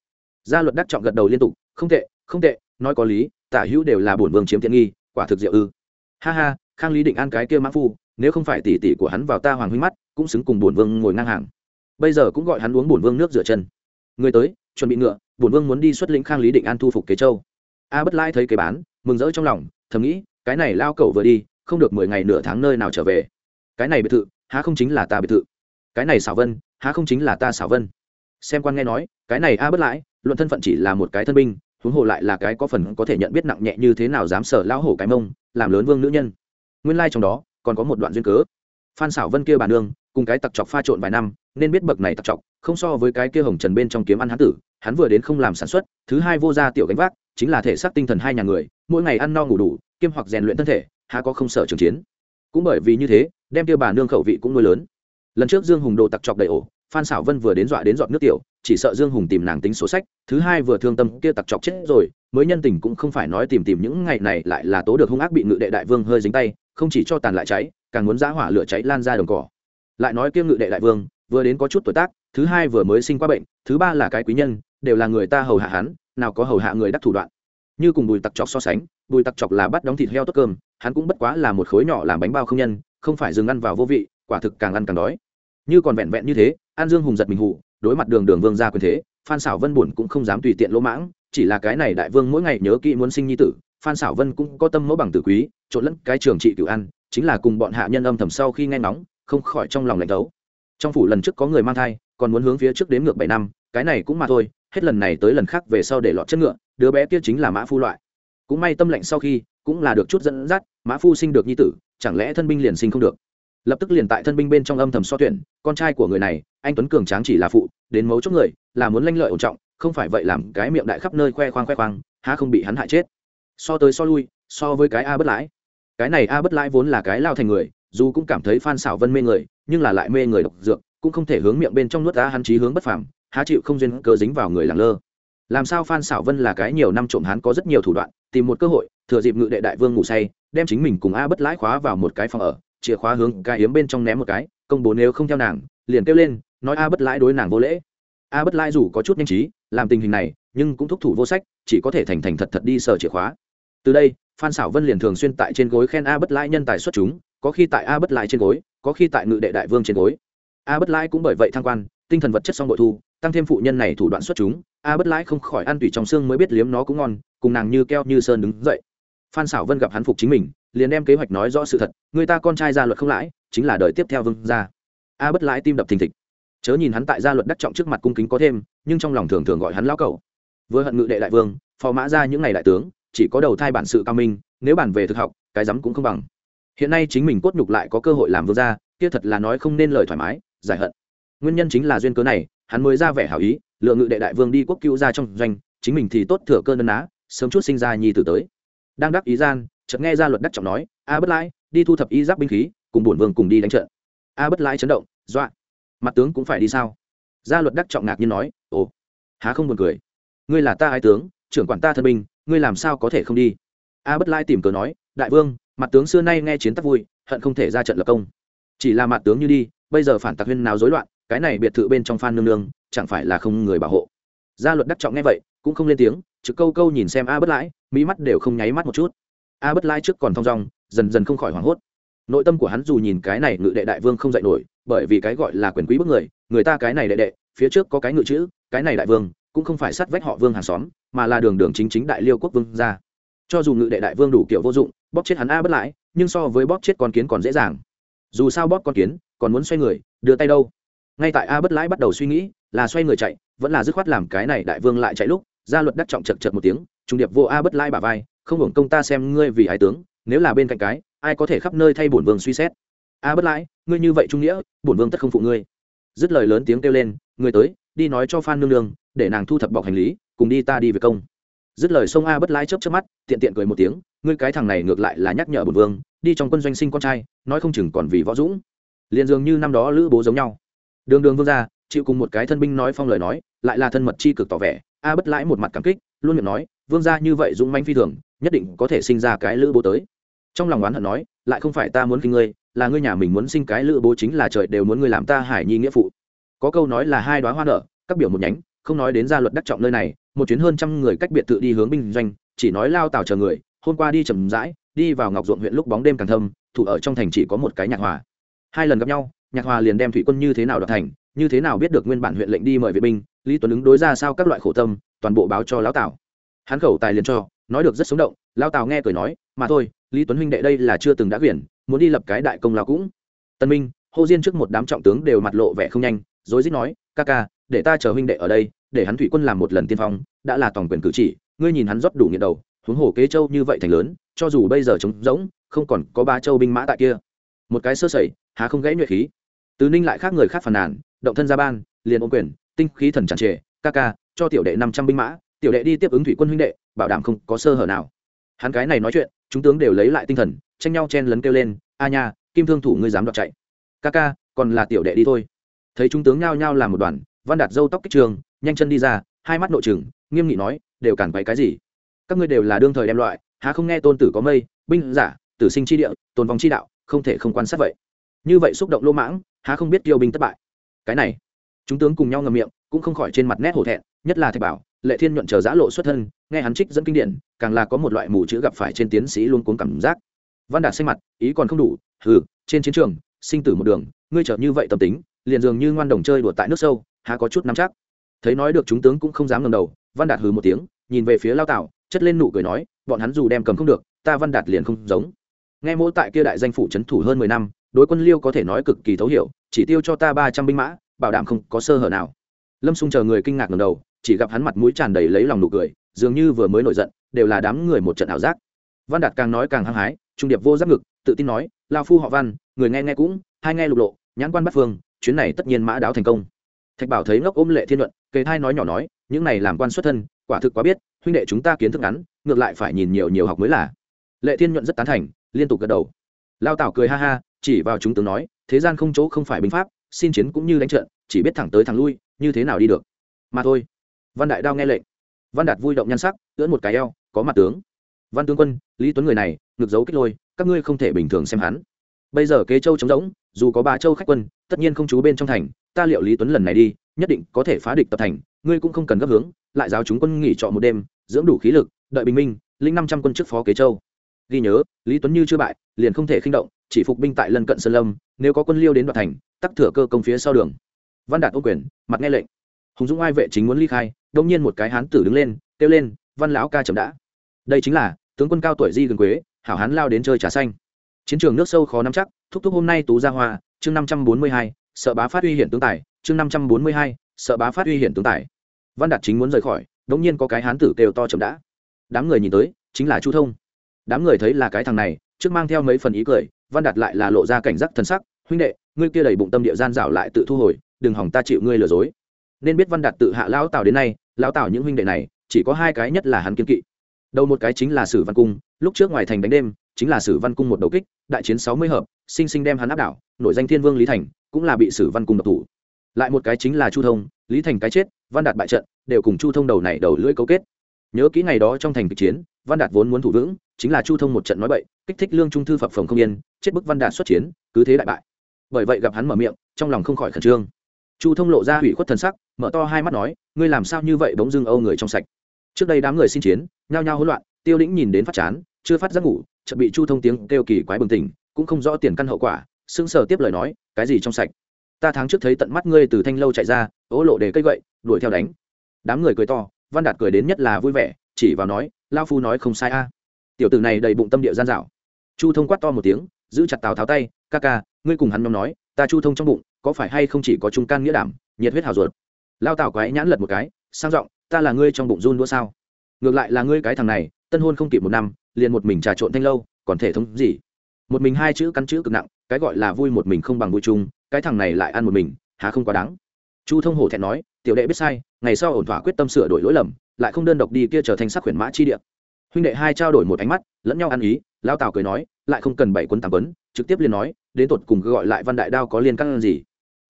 Gia luật đắc trọng gật đầu liên tục, không tệ không tệ, nói có lý, tả hữu đều là bổn vương chiếm tiện nghi, quả thực diệu ư. Ha ha, khang lý định an cái kia mã phu nếu không phải tỷ tỷ của hắn vào ta hoàng huynh mắt, cũng xứng cùng bổn vương ngồi ngang hàng. Bây giờ cũng gọi hắn uống bổn vương nước rửa chân. Người tới, chuẩn bị ngựa, bổn vương muốn đi xuất lĩnh khang lý định an thu phục kế châu. A bất lai thấy kế bán, mừng rỡ trong lòng, thầm nghĩ, cái này lao cầu vừa đi, không được mười ngày nửa tháng nơi nào trở về. Cái này biệt thự, há không chính là ta biệt thự? Cái này xảo vân, há không chính là ta xảo vân? Xem quan nghe nói, cái này a bất lãi luận thân phận chỉ là một cái thân binh, huống hồ lại là cái có phần có thể nhận biết nặng nhẹ như thế nào dám sở lão hổ cái mông, làm lớn vương nữ nhân. Nguyên lai trong đó còn có một đoạn duyên cớ. Phan xảo vân kia bà nương, cùng cái tặc chọc pha trộn vài năm, nên biết bậc này tặc chọc, không so với cái kia hồng trần bên trong kiếm ăn hán tử, hắn vừa đến không làm sản xuất, thứ hai vô gia tiểu gánh vác, chính là thể xác tinh thần hai nhà người, mỗi ngày ăn no ngủ đủ, kiêm hoặc rèn luyện thân thể, há có không sợ trường chiến. Cũng bởi vì như thế, đem kia bà nương khẩu vị cũng nuôi lớn. Lần trước dương hùng đồ tặc chọc đầy ổ, phan xảo vân vừa đến dọa đến dọn nước tiểu, chỉ sợ dương hùng tìm nàng tính sổ sách, thứ hai vừa thương tâm, kia tặc chọc chết rồi mới nhân tình cũng không phải nói tìm tìm những ngày này lại là tố được hung ác bị ngự đệ đại vương hơi dính tay, không chỉ cho tàn lại cháy, càng muốn giã hỏa lửa cháy lan ra đồng cỏ. Lại nói kiêm ngự đệ đại vương, vừa đến có chút tuổi tác, thứ hai vừa mới sinh qua bệnh, thứ ba là cái quý nhân, đều là người ta hầu hạ hắn, nào có hầu hạ người đắc thủ đoạn. Như cùng bùi tặc chọc so sánh, bùi tặc chọc là bắt đóng thịt heo tốt cơm, hắn cũng bất quá là một khối nhỏ làm bánh bao không nhân, không phải dừng ăn vào vô vị, quả thực càng ăn càng đói. Như còn vẹn vẹn như thế, an dương hùng giật mình hụ đối mặt đường đường vương ra quyền thế, phan xảo vân buồn cũng không dám tùy tiện lỗ mãng chỉ là cái này đại vương mỗi ngày nhớ kỹ muốn sinh nhi tử, phan xảo vân cũng có tâm mẫu bằng tử quý, trộn lẫn cái trường trị cựu ăn, chính là cùng bọn hạ nhân âm thầm sau khi nghe ngóng, không khỏi trong lòng lạnh thấu. Trong phủ lần trước có người mang thai, còn muốn hướng phía trước đến ngược bảy năm, cái này cũng mà thôi, hết lần này tới lần khác về sau để lọt chất ngựa, đứa bé kia chính là mã phu loại. Cũng may tâm lệnh sau khi, cũng là được chút dẫn dắt, mã phu sinh được nhi tử, chẳng lẽ thân binh liền sinh không được? Lập tức liền tại thân binh bên trong âm thầm so tuyển, con trai của người này, anh tuấn cường tráng chỉ là phụ, đến mấu chốt người, là muốn lanh lợi ổn trọng không phải vậy làm cái miệng đại khắp nơi khoe khoang khoe khoang, há không bị hắn hại chết. So tới so lui, so với cái a bất lãi. Cái này a bất lãi vốn là cái lao thành người, dù cũng cảm thấy phan xảo vân mê người, nhưng là lại mê người độc dược, cũng không thể hướng miệng bên trong nuốt á hắn chí hướng bất phàm, há chịu không duyên cớ dính vào người làng lơ. Làm sao phan xảo vân là cái nhiều năm trộm hắn có rất nhiều thủ đoạn, tìm một cơ hội, thừa dịp ngự đệ đại vương ngủ say, đem chính mình cùng a bất lãi khóa vào một cái phòng ở, chìa khóa hướng cái yếm bên trong ném một cái, công bố nếu không theo nàng, liền kêu lên, nói a bất lãi đối nàng vô lễ a bất lai dù có chút nhanh trí, làm tình hình này, nhưng cũng thúc thủ vô sách, chỉ có thể thành thành thật thật đi sở chìa khóa. Từ đây, phan xảo vân liền thường xuyên tại trên gối khen a bất lai nhân tài xuất chúng, có khi tại a bất lai trên gối, có khi tại ngự đệ đại vương trên gối. A bất lai cũng bởi vậy thăng quan, tinh thần vật chất song bội thu, tăng thêm phụ nhân này thủ đoạn xuất chúng, a bất lai không khỏi ăn tùy trong xương mới biết liếm nó cũng ngon, cùng nàng như keo như sơn đứng dậy. Phan xảo vân gặp hắn phục chính mình, liền đem kế hoạch nói rõ sự thật, người ta con trai ra luật không lãi, chính là đời tiếp theo vương gia. A bất lãi tim đập thình thịch chớ nhìn hắn tại gia luật đắc trọng trước mặt cung kính có thêm, nhưng trong lòng thường thường gọi hắn lão cầu vừa hận ngự đệ đại vương, phò mã ra những ngày đại tướng, chỉ có đầu thai bản sự cao minh, nếu bản về thực học, cái rắm cũng không bằng. Hiện nay chính mình cốt nhục lại có cơ hội làm vương gia, kia thật là nói không nên lời thoải mái, giải hận. Nguyên nhân chính là duyên cớ này, hắn mới ra vẻ hảo ý, lựa ngự đệ đại vương đi quốc cứu ra trong doanh, chính mình thì tốt thừa cơn nân á, sớm chút sinh ra nhi tử tới. Đang đắc ý gian, chợt nghe ra luật đắc trọng nói, a bất lãi, đi thu thập y giáp binh khí, cùng bổn vương cùng đi đánh trận. A bất lãi chấn động, dọa mặt tướng cũng phải đi sao? Gia luật đắc trọng ngạc nhiên nói, ồ, há không buồn cười? Ngươi là ta ái tướng, trưởng quản ta thân binh, ngươi làm sao có thể không đi? A bất lai tìm cớ nói, đại vương, mặt tướng xưa nay nghe chiến tắc vui, hận không thể ra trận lập công. Chỉ là mặt tướng như đi, bây giờ phản tặc huyên nào rối loạn, cái này biệt thự bên trong phan nương nương, chẳng phải là không người bảo hộ? Gia luật đắc trọng nghe vậy, cũng không lên tiếng, trực câu câu nhìn xem a bất lãi mỹ mắt đều không nháy mắt một chút. A bất lãi trước còn thong dong, dần dần không khỏi hoảng hốt nội tâm của hắn dù nhìn cái này ngự đệ đại vương không dạy nổi, bởi vì cái gọi là quyền quý bức người người ta cái này đệ đệ, phía trước có cái ngự chữ, cái này đại vương, cũng không phải sát vách họ vương hàng xóm, mà là đường đường chính chính đại liêu quốc vương ra cho dù ngự đệ đại vương đủ kiểu vô dụng, bóp chết hắn a bất lãi, nhưng so với bóp chết con kiến còn dễ dàng. Dù sao bóp con kiến, còn muốn xoay người, đưa tay đâu? Ngay tại a bất lãi bắt đầu suy nghĩ, là xoay người chạy, vẫn là dứt khoát làm cái này đại vương lại chạy lúc, gia luật đắc trọng chật chật một tiếng, trung điệp vô a bất lãi bả vai, không hưởng công ta xem ngươi vì ái tướng nếu là bên cạnh cái, ai có thể khắp nơi thay bổn vương suy xét? A bất lãi, ngươi như vậy trung nghĩa, bổn vương tất không phụ ngươi. Dứt lời lớn tiếng kêu lên, người tới, đi nói cho phan nương nương, để nàng thu thập bọc hành lý, cùng đi ta đi về công. Dứt lời sông a bất lãi chớp chớp mắt, tiện tiện cười một tiếng, ngươi cái thằng này ngược lại là nhắc nhở bổn vương, đi trong quân doanh sinh con trai, nói không chừng còn vì võ dũng. Liền dường như năm đó lữ bố giống nhau. Đường đường vương ra chịu cùng một cái thân binh nói phong lời nói, lại là thân mật chi cực tỏ vẻ, a bất lãi một mặt cảm kích, luôn miệng nói, vương gia như vậy dũng manh phi thường nhất định có thể sinh ra cái lữ bố tới. Trong lòng oán hận nói, lại không phải ta muốn khi ngươi, là ngươi nhà mình muốn sinh cái lữ bố chính là trời đều muốn ngươi làm ta hải nhi nghĩa phụ. Có câu nói là hai đoá hoa nở, các biểu một nhánh, không nói đến gia luật đắc trọng nơi này, một chuyến hơn trăm người cách biệt tự đi hướng binh doanh, chỉ nói lao tào chờ người, hôm qua đi chầm rãi, đi vào ngọc ruộng huyện lúc bóng đêm càng thâm, thủ ở trong thành chỉ có một cái nhạc hòa. Hai lần gặp nhau, nhạc hòa liền đem thủy quân như thế nào đoạt thành, như thế nào biết được nguyên bản huyện lệnh đi mời vệ binh, lý tuấn ứng đối ra sao các loại khổ tâm, toàn bộ báo cho lão tào. Hắn khẩu tài liền cho nói được rất sống động, lao tào nghe cười nói, mà thôi, lý tuấn huynh đệ đây là chưa từng đã quyển, muốn đi lập cái đại công lao cũng. Tân minh hô diên trước một đám trọng tướng đều mặt lộ vẻ không nhanh, rối rít nói, ca ca, để ta chờ huynh đệ ở đây, để hắn thủy quân làm một lần tiên phong, đã là toàn quyền cử chỉ, ngươi nhìn hắn rót đủ nghiện đầu, huống hồ kế châu như vậy thành lớn, cho dù bây giờ trống rỗng, không còn có ba châu binh mã tại kia. Một cái sơ sẩy, há không gãy nhuệ khí. Tứ ninh lại khác người khác phàn nàn, động thân ra ban, liền ôm quyền, tinh khí thần tràn trề, ca ca, cho tiểu đệ năm trăm binh mã tiểu đệ đi tiếp ứng thủy quân huynh đệ, bảo đảm không có sơ hở nào. Hắn cái này nói chuyện, chúng tướng đều lấy lại tinh thần, tranh nhau chen lấn kêu lên, a nha, kim thương thủ ngươi dám đoạt chạy. Ca ca, còn là tiểu đệ đi thôi. Thấy chúng tướng nhao nhao làm một đoàn, văn đạt dâu tóc kích trường, nhanh chân đi ra, hai mắt nội trừng, nghiêm nghị nói, đều cản quấy cái gì? Các ngươi đều là đương thời đem loại, há không nghe tôn tử có mây, binh, giả, tử sinh chi địa, tồn vong chi đạo, không thể không quan sát vậy. Như vậy xúc động lô mãng, há không biết tiêu binh thất bại. Cái này, chúng tướng cùng nhau ngầm miệng, cũng không khỏi trên mặt nét hổ thẹn, nhất là thạch bảo lệ thiên nhuận chờ giã lộ xuất thân, nghe hắn trích dẫn kinh điển, càng là có một loại mù chữ gặp phải trên tiến sĩ luôn cuốn cảm giác. Văn đạt xanh mặt, ý còn không đủ, hừ, trên chiến trường, sinh tử một đường, ngươi trở như vậy tâm tính, liền dường như ngoan đồng chơi đùa tại nước sâu, há có chút nắm chắc. Thấy nói được chúng tướng cũng không dám ngẩng đầu, văn đạt hừ một tiếng, nhìn về phía lao tảo, chất lên nụ cười nói, bọn hắn dù đem cầm không được, ta văn đạt liền không giống. Nghe mỗi tại kia đại danh phủ trấn thủ hơn mười năm, đối quân liêu có thể nói cực kỳ thấu hiểu, chỉ tiêu cho ta ba trăm binh mã, bảo đảm không có sơ hở nào. Lâm xung chờ người kinh ngạc ngầm đầu chỉ gặp hắn mặt mũi tràn đầy lấy lòng nụ cười, dường như vừa mới nổi giận, đều là đám người một trận ảo giác. Văn đạt càng nói càng hăng hái, trung điệp vô giáp ngực, tự tin nói lao phu họ văn, người nghe nghe cũng, hai nghe lục lộ, nhãn quan bắt phương, chuyến này tất nhiên mã đáo thành công. Thạch bảo thấy ngốc ôm lệ thiên luận, kề thai nói nhỏ nói, những này làm quan xuất thân, quả thực quá biết, huynh đệ chúng ta kiến thức ngắn, ngược lại phải nhìn nhiều nhiều học mới là. Lệ thiên nhuận rất tán thành, liên tục gật đầu. Lao tảo cười ha ha, chỉ vào chúng tướng nói, thế gian không chỗ không phải binh pháp, xin chiến cũng như đánh trận, chỉ biết thẳng tới thẳng lui, như thế nào đi được. Mà thôi văn đại đao nghe lệnh. Văn đạt vui động nhan sắc, ưỡn một cái eo, có mặt tướng. Văn tướng quân, lý tuấn người này ngược dấu kích lôi, các ngươi không thể bình thường xem hắn. Bây giờ kế châu trống rỗng, dù có ba châu khách quân, tất nhiên không chú bên trong thành, ta liệu lý tuấn lần này đi, nhất định có thể phá địch tập thành, ngươi cũng không cần gấp hướng, lại giáo chúng quân nghỉ trọ một đêm, dưỡng đủ khí lực, đợi bình minh linh năm trăm quân trước phó kế châu. Ghi nhớ, lý tuấn như chưa bại, liền không thể khinh động, chỉ phục binh tại lân cận sơn lâm, nếu có quân liêu đến đoạt thành, tắc thừa cơ công phía sau đường. Văn đạt ô quyền, mặt nghe lệnh hùng dũng ai vệ chính muốn ly khai đông nhiên một cái hán tử đứng lên, kêu lên, văn lão ca chậm đã. Đây chính là, tướng quân cao tuổi di gần quế, hảo hán lao đến chơi trà xanh. Chiến trường nước sâu khó nắm chắc, thúc thúc hôm nay tú ra hoa, chương năm trăm bốn mươi hai, sợ bá phát uy hiển tướng tài, chương năm trăm bốn mươi hai, sợ bá phát uy hiển tướng tài. Văn đạt chính muốn rời khỏi đống nhiên có cái hán tử kêu to chậm đã. Đám người nhìn tới, chính là chu thông. Đám người thấy là cái thằng này, trước mang theo mấy phần ý cười, văn đạt lại là lộ ra cảnh giác thân sắc, huynh đệ, ngươi kia đầy bụng tâm địa gian dảo lại tự thu hồi, đừng hỏng ta chịu ngươi lừa dối nên biết văn đạt tự hạ lão tào đến nay, lão tào những huynh đệ này, chỉ có hai cái nhất là hắn kiên kỵ. Đầu một cái chính là sử văn cung, lúc trước ngoài thành đánh đêm, chính là sử văn cung một đầu kích, đại chiến sáu mươi hợp, sinh sinh đem hắn áp đảo, nổi danh thiên vương lý thành, cũng là bị sử văn cung độc thủ. Lại một cái chính là chu thông, lý thành cái chết, văn đạt bại trận, đều cùng chu thông đầu này đầu lưỡi cấu kết. Nhớ kỹ ngày đó trong thành kịch chiến, văn đạt vốn muốn thủ vững, chính là chu thông một trận nói bậy, kích thích lương trung thư phập phòng không yên, chết bức văn đạt xuất chiến, cứ thế đại bại. Bởi vậy gặp hắn mở miệng, trong lòng không khỏi khẩn trương chu thông lộ ra hủy khuất thần sắc, mở to hai mắt nói, ngươi làm sao như vậy bỗng dưng âu người trong sạch? Trước đây đám người xin chiến, nhao nhao hỗn loạn, tiêu lĩnh nhìn đến phát chán, chưa phát giác ngủ, chợt bị chu thông tiếng kêu kỳ quái bừng tỉnh, cũng không rõ tiền căn hậu quả, sững sờ tiếp lời nói, cái gì trong sạch? Ta tháng trước thấy tận mắt ngươi từ thanh lâu chạy ra ố lộ để cây gậy, đuổi theo đánh. Đám người cười to, văn đạt cười đến nhất là vui vẻ, chỉ vào nói, lao phu nói không sai a. Tiểu tử này đầy bụng tâm địa gian dạo. Chu thông quát to một tiếng, giữ chặt tào tháo tay, ca ca, ngươi cùng hắn nhóm nói ta chu thông trong bụng, có phải hay không chỉ có trung can nghĩa đảm, nhiệt huyết hào ruột? Lao tào quái nhãn lật một cái, sang giọng, ta là ngươi trong bụng run đũa sao? Ngược lại là ngươi cái thằng này, tân hôn không kịp một năm, liền một mình trà trộn thanh lâu, còn thể thống gì? Một mình hai chữ cắn chữ cực nặng, cái gọi là vui một mình không bằng vui chung, cái thằng này lại ăn một mình, há không quá đáng. Chu thông hổ thẹn nói, tiểu đệ biết sai, ngày sau ổn thỏa quyết tâm sửa đổi lỗi lầm, lại không đơn độc đi kia trở thành sắc khuyển mã chi địa. Huynh đệ hai trao đổi một ánh mắt, lẫn nhau ăn ý lao tào cười nói, lại không cần bảy quân tám quấn trực tiếp liền nói, đến tột cùng gọi lại văn đại đao có liên căn gì?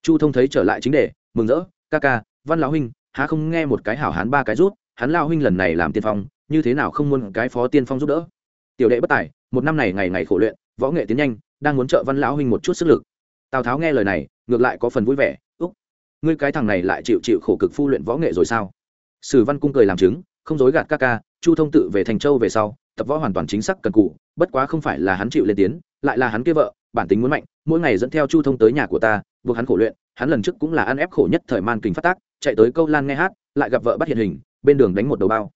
Chu thông thấy trở lại chính đề, mừng rỡ, ca ca, văn lão huynh, há không nghe một cái hảo hán ba cái rút, hắn lao huynh lần này làm tiên phong, như thế nào không muốn cái phó tiên phong giúp đỡ? Tiểu đệ bất tài, một năm này ngày ngày khổ luyện, võ nghệ tiến nhanh, đang muốn trợ văn lão huynh một chút sức lực. Tào tháo nghe lời này, ngược lại có phần vui vẻ, úc, ngươi cái thằng này lại chịu chịu khổ cực phu luyện võ nghệ rồi sao? Sử văn cung cười làm chứng, không dối gạt ca ca, chu thông tự về thành châu về sau tập võ hoàn toàn chính xác cần cụ, bất quá không phải là hắn chịu lên tiến, lại là hắn kia vợ, bản tính muốn mạnh, mỗi ngày dẫn theo chu thông tới nhà của ta, buộc hắn khổ luyện, hắn lần trước cũng là ăn ép khổ nhất thời man kình phát tác, chạy tới câu lan nghe hát, lại gặp vợ bắt hiện hình, bên đường đánh một đầu bao.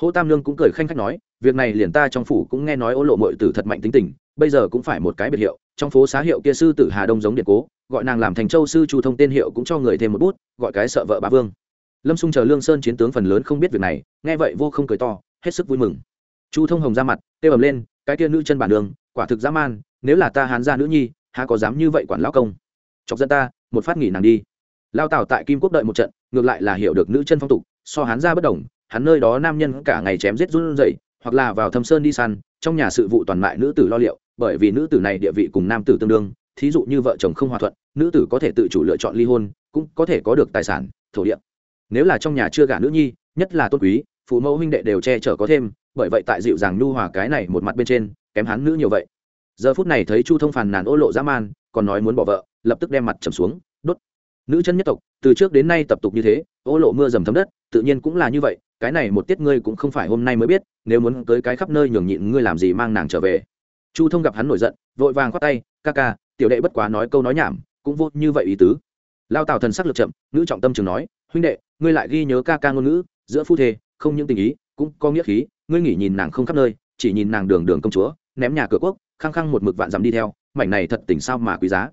Hô tam lương cũng cười khanh khách nói, việc này liền ta trong phủ cũng nghe nói ô lộ mội tử thật mạnh tính tình, bây giờ cũng phải một cái biệt hiệu, trong phố xá hiệu kia sư tử hà đông giống điện cố, gọi nàng làm thành châu sư chu thông tên hiệu cũng cho người thêm một bút, gọi cái sợ vợ bá vương. Lâm xung chờ lương sơn chiến tướng phần lớn không biết việc này, nghe vậy vô không cười to, hết sức vui mừng chu thông hồng ra mặt tê ầm lên, cái kia nữ chân bản đường, quả thực dã man, nếu là ta hán gia nữ nhi, há có dám như vậy quản lão công? Chọc dân ta, một phát nghỉ nàng đi. Lao tảo tại kim quốc đợi một trận, ngược lại là hiểu được nữ chân phong tục, so hán gia bất đồng, hắn nơi đó nam nhân cả ngày chém giết run rẩy, hoặc là vào thâm sơn đi săn, trong nhà sự vụ toàn mại nữ tử lo liệu, bởi vì nữ tử này địa vị cùng nam tử tương đương, thí dụ như vợ chồng không hòa thuận, nữ tử có thể tự chủ lựa chọn ly hôn, cũng có thể có được tài sản, thổ địa. Nếu là trong nhà chưa gả nữ nhi, nhất là tôn quý, phụ mẫu huynh đệ đều che chở có thêm bởi vậy tại dịu dàng nhu hòa cái này một mặt bên trên, kém hắn nữ nhiều vậy. Giờ phút này thấy chu thông phàn nàn ô lộ dã man, còn nói muốn bỏ vợ, lập tức đem mặt trầm xuống, đốt. Nữ chân nhất tộc, từ trước đến nay tập tục như thế, ô lộ mưa dầm thấm đất, tự nhiên cũng là như vậy, cái này một tiết ngươi cũng không phải hôm nay mới biết, nếu muốn tới cái khắp nơi nhường nhịn ngươi làm gì mang nàng trở về. Chu thông gặp hắn nổi giận, vội vàng khoát tay, ca ca, tiểu đệ bất quá nói câu nói nhảm, cũng vô như vậy ý tứ. Lao tào thần sắc lực chậm, nữ trọng tâm trường nói, huynh đệ, ngươi lại ghi nhớ ca ca ngôn ngữ, giữa phu thê, không những tình ý, cũng có nghĩa khí ngươi nghỉ nhìn nàng không khắp nơi, chỉ nhìn nàng đường đường công chúa, ném nhà cửa quốc, khăng khăng một mực vạn dặm đi theo, mảnh này thật tỉnh sao mà quý giá.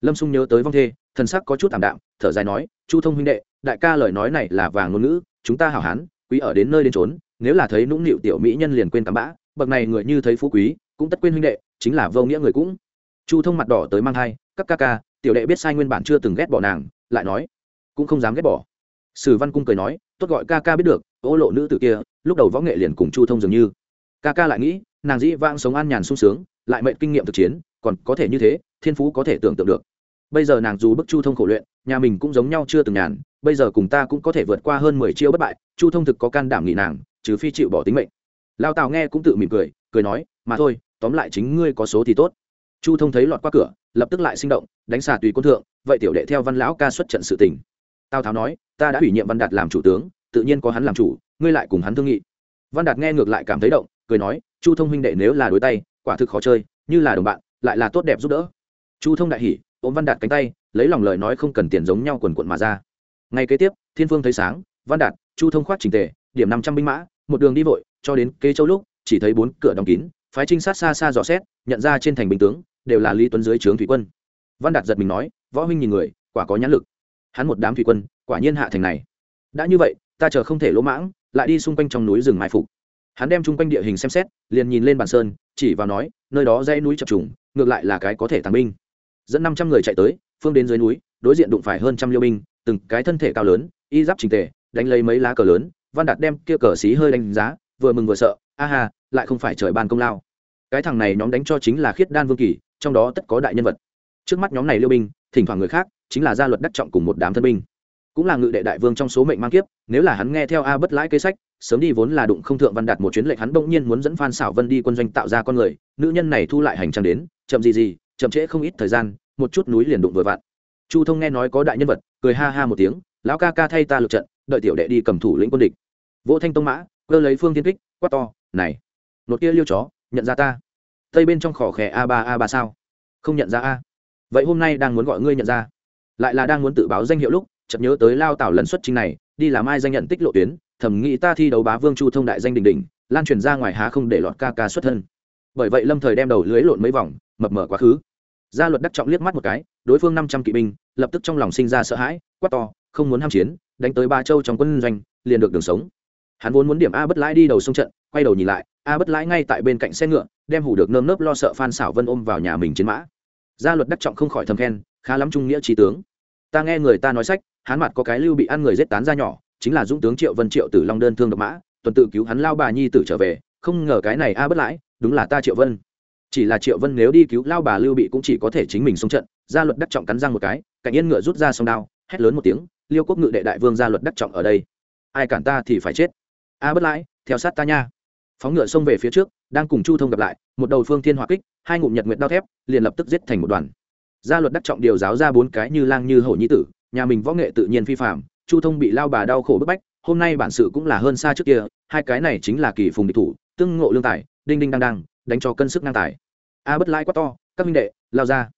Lâm xung nhớ tới vong thê, thần sắc có chút ảm đạm, thở dài nói, chu thông huynh đệ, đại ca lời nói này là vàng ngôn ngữ, chúng ta hảo hán, quý ở đến nơi đến trốn nếu là thấy nũng nịu tiểu mỹ nhân liền quên tắm bã, bậc này người như thấy phú quý, cũng tất quên huynh đệ, chính là vô nghĩa người cũng. Chu thông mặt đỏ tới mang thai, các ca ca, tiểu đệ biết sai nguyên bản chưa từng ghét bỏ nàng, lại nói, cũng không dám ghét bỏ. Sử văn cung cười nói tốt gọi ca ca biết được, ô lộ nữ tử kia, lúc đầu võ nghệ liền cùng chu thông dường như. Ca ca lại nghĩ, nàng dĩ vang sống an nhàn sung sướng, lại mệnh kinh nghiệm thực chiến, còn có thể như thế, thiên phú có thể tưởng tượng được. Bây giờ nàng dù bức chu thông khổ luyện, nhà mình cũng giống nhau chưa từng nhàn, bây giờ cùng ta cũng có thể vượt qua hơn mười chiêu bất bại, chu thông thực có can đảm nghỉ nàng, trừ phi chịu bỏ tính mệnh. Lao tào nghe cũng tự mỉm cười cười nói, mà thôi, tóm lại chính ngươi có số thì tốt. Chu thông thấy lọt qua cửa, lập tức lại sinh động, đánh xà tùy quân thượng, vậy tiểu đệ theo văn lão ca xuất trận sự tình tào tháo nói, ta đã ủy nhiệm văn đạt làm chủ tướng, tự nhiên có hắn làm chủ, ngươi lại cùng hắn thương nghị. Văn đạt nghe ngược lại cảm thấy động, cười nói, chu thông huynh đệ nếu là đối tay, quả thực khó chơi, như là đồng bạn, lại là tốt đẹp giúp đỡ. Chu thông đại hỉ, ôm văn đạt cánh tay, lấy lòng lời nói không cần tiền giống nhau quần quận mà ra. Ngay kế tiếp, thiên phương thấy sáng, văn đạt, chu thông khoát trình tề, điểm năm trăm binh mã, một đường đi vội, cho đến kế châu lúc, chỉ thấy bốn cửa đóng kín, phái trinh sát xa xa dò xét, nhận ra trên thành bình tướng, đều là lý tuấn dưới trướng thủy quân. Văn đạt giật mình nói, võ huynh nhìn người, quả có nhãn lực hắn một đám thủy quân, quả nhiên hạ thành này. Đã như vậy, ta chờ không thể lỗ mãng, lại đi xung quanh trong núi rừng mai phục. Hắn đem chung quanh địa hình xem xét, liền nhìn lên bàn sơn, chỉ vào nói, nơi đó dãy núi chập trùng, ngược lại là cái có thể tàng binh. Dẫn năm trăm người chạy tới, phương đến dưới núi, đối diện đụng phải hơn trăm liêu binh, từng cái thân thể cao lớn, y giáp trình tề, đánh lấy mấy lá cờ lớn, văn đạt đem kia cờ xí hơi đánh giá, vừa mừng vừa sợ, a hà lại không phải trời ban công lao. Cái thằng này nhóm đánh cho chính là khiết đan vương kỳ, trong đó tất có đại nhân vật. Trước mắt nhóm này liêu binh thỉnh thoảng người khác chính là gia luật đắc trọng cùng một đám thân binh. Cũng là ngự đệ đại vương trong số mệnh mang kiếp, nếu là hắn nghe theo a bất lãi kế sách, sớm đi vốn là đụng không thượng văn đạt một chuyến lệnh hắn bỗng nhiên muốn dẫn phan xảo vân đi quân doanh tạo ra con người, nữ nhân này thu lại hành trang đến, chậm gì gì, chậm trễ không ít thời gian, một chút núi liền đụng vừa vặn. Chu thông nghe nói có đại nhân vật, cười ha ha một tiếng, lão ca ca thay ta lượt trận, đợi tiểu đệ đi cầm thủ lĩnh quân địch. Vỗ thanh tông mã, cơ lấy phương thiên kích, quát to, này, nột kia liêu chó, nhận ra ta? Tây bên trong khỏ khẽ a ba a ba sao? Không nhận ra a? Vậy hôm nay đang muốn gọi ngươi nhận ra. Lại là đang muốn tự báo danh hiệu lúc Chậm nhớ tới lao tảo lần xuất trình này, đi làm ai danh nhận tích lộ tuyến thẩm nghĩ ta thi đấu bá vương chu thông đại danh đình đình lan truyền ra ngoài há không để lọt ca ca xuất thân. Bởi vậy lâm thời đem đầu lưới lộn mấy vòng, mập mở quá khứ. Gia luật đắc trọng liếc mắt một cái, đối phương năm trăm kỵ binh, lập tức trong lòng sinh ra sợ hãi, quát to, không muốn ham chiến, đánh tới ba châu trong quân doanh, liền được đường sống. Hắn vốn muốn điểm a bất lãi đi đầu sông trận, quay đầu nhìn lại, a bất lãi ngay tại bên cạnh xe ngựa, đem hủ được nơm nớp lo sợ phan xảo vân ôm vào nhà mình chiến mã gia luật đắc trọng không khỏi thầm khen, khá lắm trung nghĩa trí tướng. Ta nghe người ta nói sách hắn mặt có cái lưu bị ăn người giết tán ra nhỏ, chính là dũng tướng triệu vân triệu tử long đơn thương độc mã, tuần tự cứu hắn lao bà nhi tử trở về, không ngờ cái này a bất lãi, đúng là ta triệu vân. Chỉ là triệu vân nếu đi cứu lao bà lưu bị cũng chỉ có thể chính mình xông trận, gia luật đắc trọng cắn răng một cái, cạnh yên ngựa rút ra sông đao, hét lớn một tiếng, liêu quốc ngự đệ đại vương gia luật đắc trọng ở đây. Ai cản ta thì phải chết. A bất lãi, theo sát ta nha. Phóng ngựa xông về phía trước, đang cùng chu thông gặp lại, một đầu phương thiên hỏa kích hai ngụm nhật nguyện đao thép, liền lập tức giết thành một đoàn. Gia luật đắc trọng điều giáo ra bốn cái như lang như hổ nhi tử, nhà mình võ nghệ tự nhiên phi phạm chu thông bị lao bà đau khổ bức bách, hôm nay bản sự cũng là hơn xa trước kia, hai cái này chính là kỳ phùng địch thủ, tương ngộ lương tài, đinh đinh đang đang đánh cho cân sức ngang tài. A bất lãi quá to, các minh đệ, lao ra.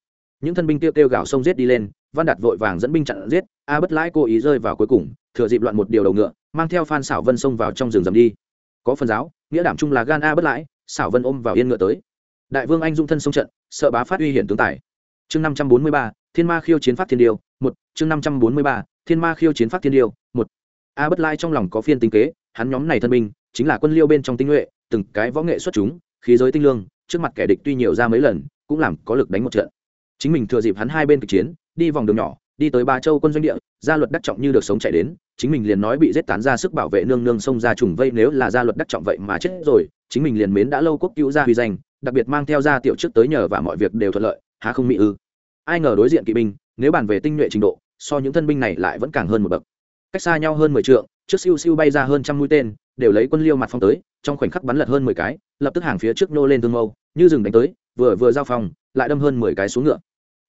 Những thân binh tiêu kêu gạo sông giết đi lên, văn đạt vội vàng dẫn binh chặn giết, a bất lãi cố ý rơi vào cuối cùng, thừa dịp loạn một điều đầu ngựa, mang theo phan xảo vân xông vào trong rừng rầm đi. Có phần giáo, nghĩa đảm chung là gan a bất lãi xảo vân ôm vào yên ngựa tới đại vương anh dung thân sông trận, sợ bá phát uy hiển tướng tài. Chương năm trăm bốn mươi ba, thiên ma khiêu chiến pháp thiên điêu, một. Chương năm trăm bốn mươi ba, thiên ma khiêu chiến pháp thiên điêu, một. A bất lai trong lòng có phiên tinh kế, hắn nhóm này thân binh, chính là quân liêu bên trong tinh nhuệ, từng cái võ nghệ xuất chúng, khí giới tinh lương, trước mặt kẻ địch tuy nhiều ra mấy lần, cũng làm có lực đánh một trận. Chính mình thừa dịp hắn hai bên kịch chiến, đi vòng đường nhỏ, đi tới ba châu quân doanh địa, gia luật đắc trọng như được sống chạy đến, chính mình liền nói bị giết tán ra sức bảo vệ nương nương sông ra trùng vây, nếu là gia luật đắc trọng vậy mà chết rồi, chính mình liền mến đã lâu quốc cứu gia huy danh đặc biệt mang theo ra tiểu trước tới nhờ và mọi việc đều thuận lợi, há không mỹ ư? Ai ngờ đối diện kỵ binh, nếu bàn về tinh nhuệ trình độ, so những thân binh này lại vẫn càng hơn một bậc. Cách xa nhau hơn mười trượng, trước siêu siêu bay ra hơn trăm mũi tên, đều lấy quân liêu mặt phong tới, trong khoảnh khắc bắn lật hơn mười cái, lập tức hàng phía trước nô lên thương mâu, như rừng đánh tới, vừa vừa giao phòng, lại đâm hơn mười cái xuống ngựa.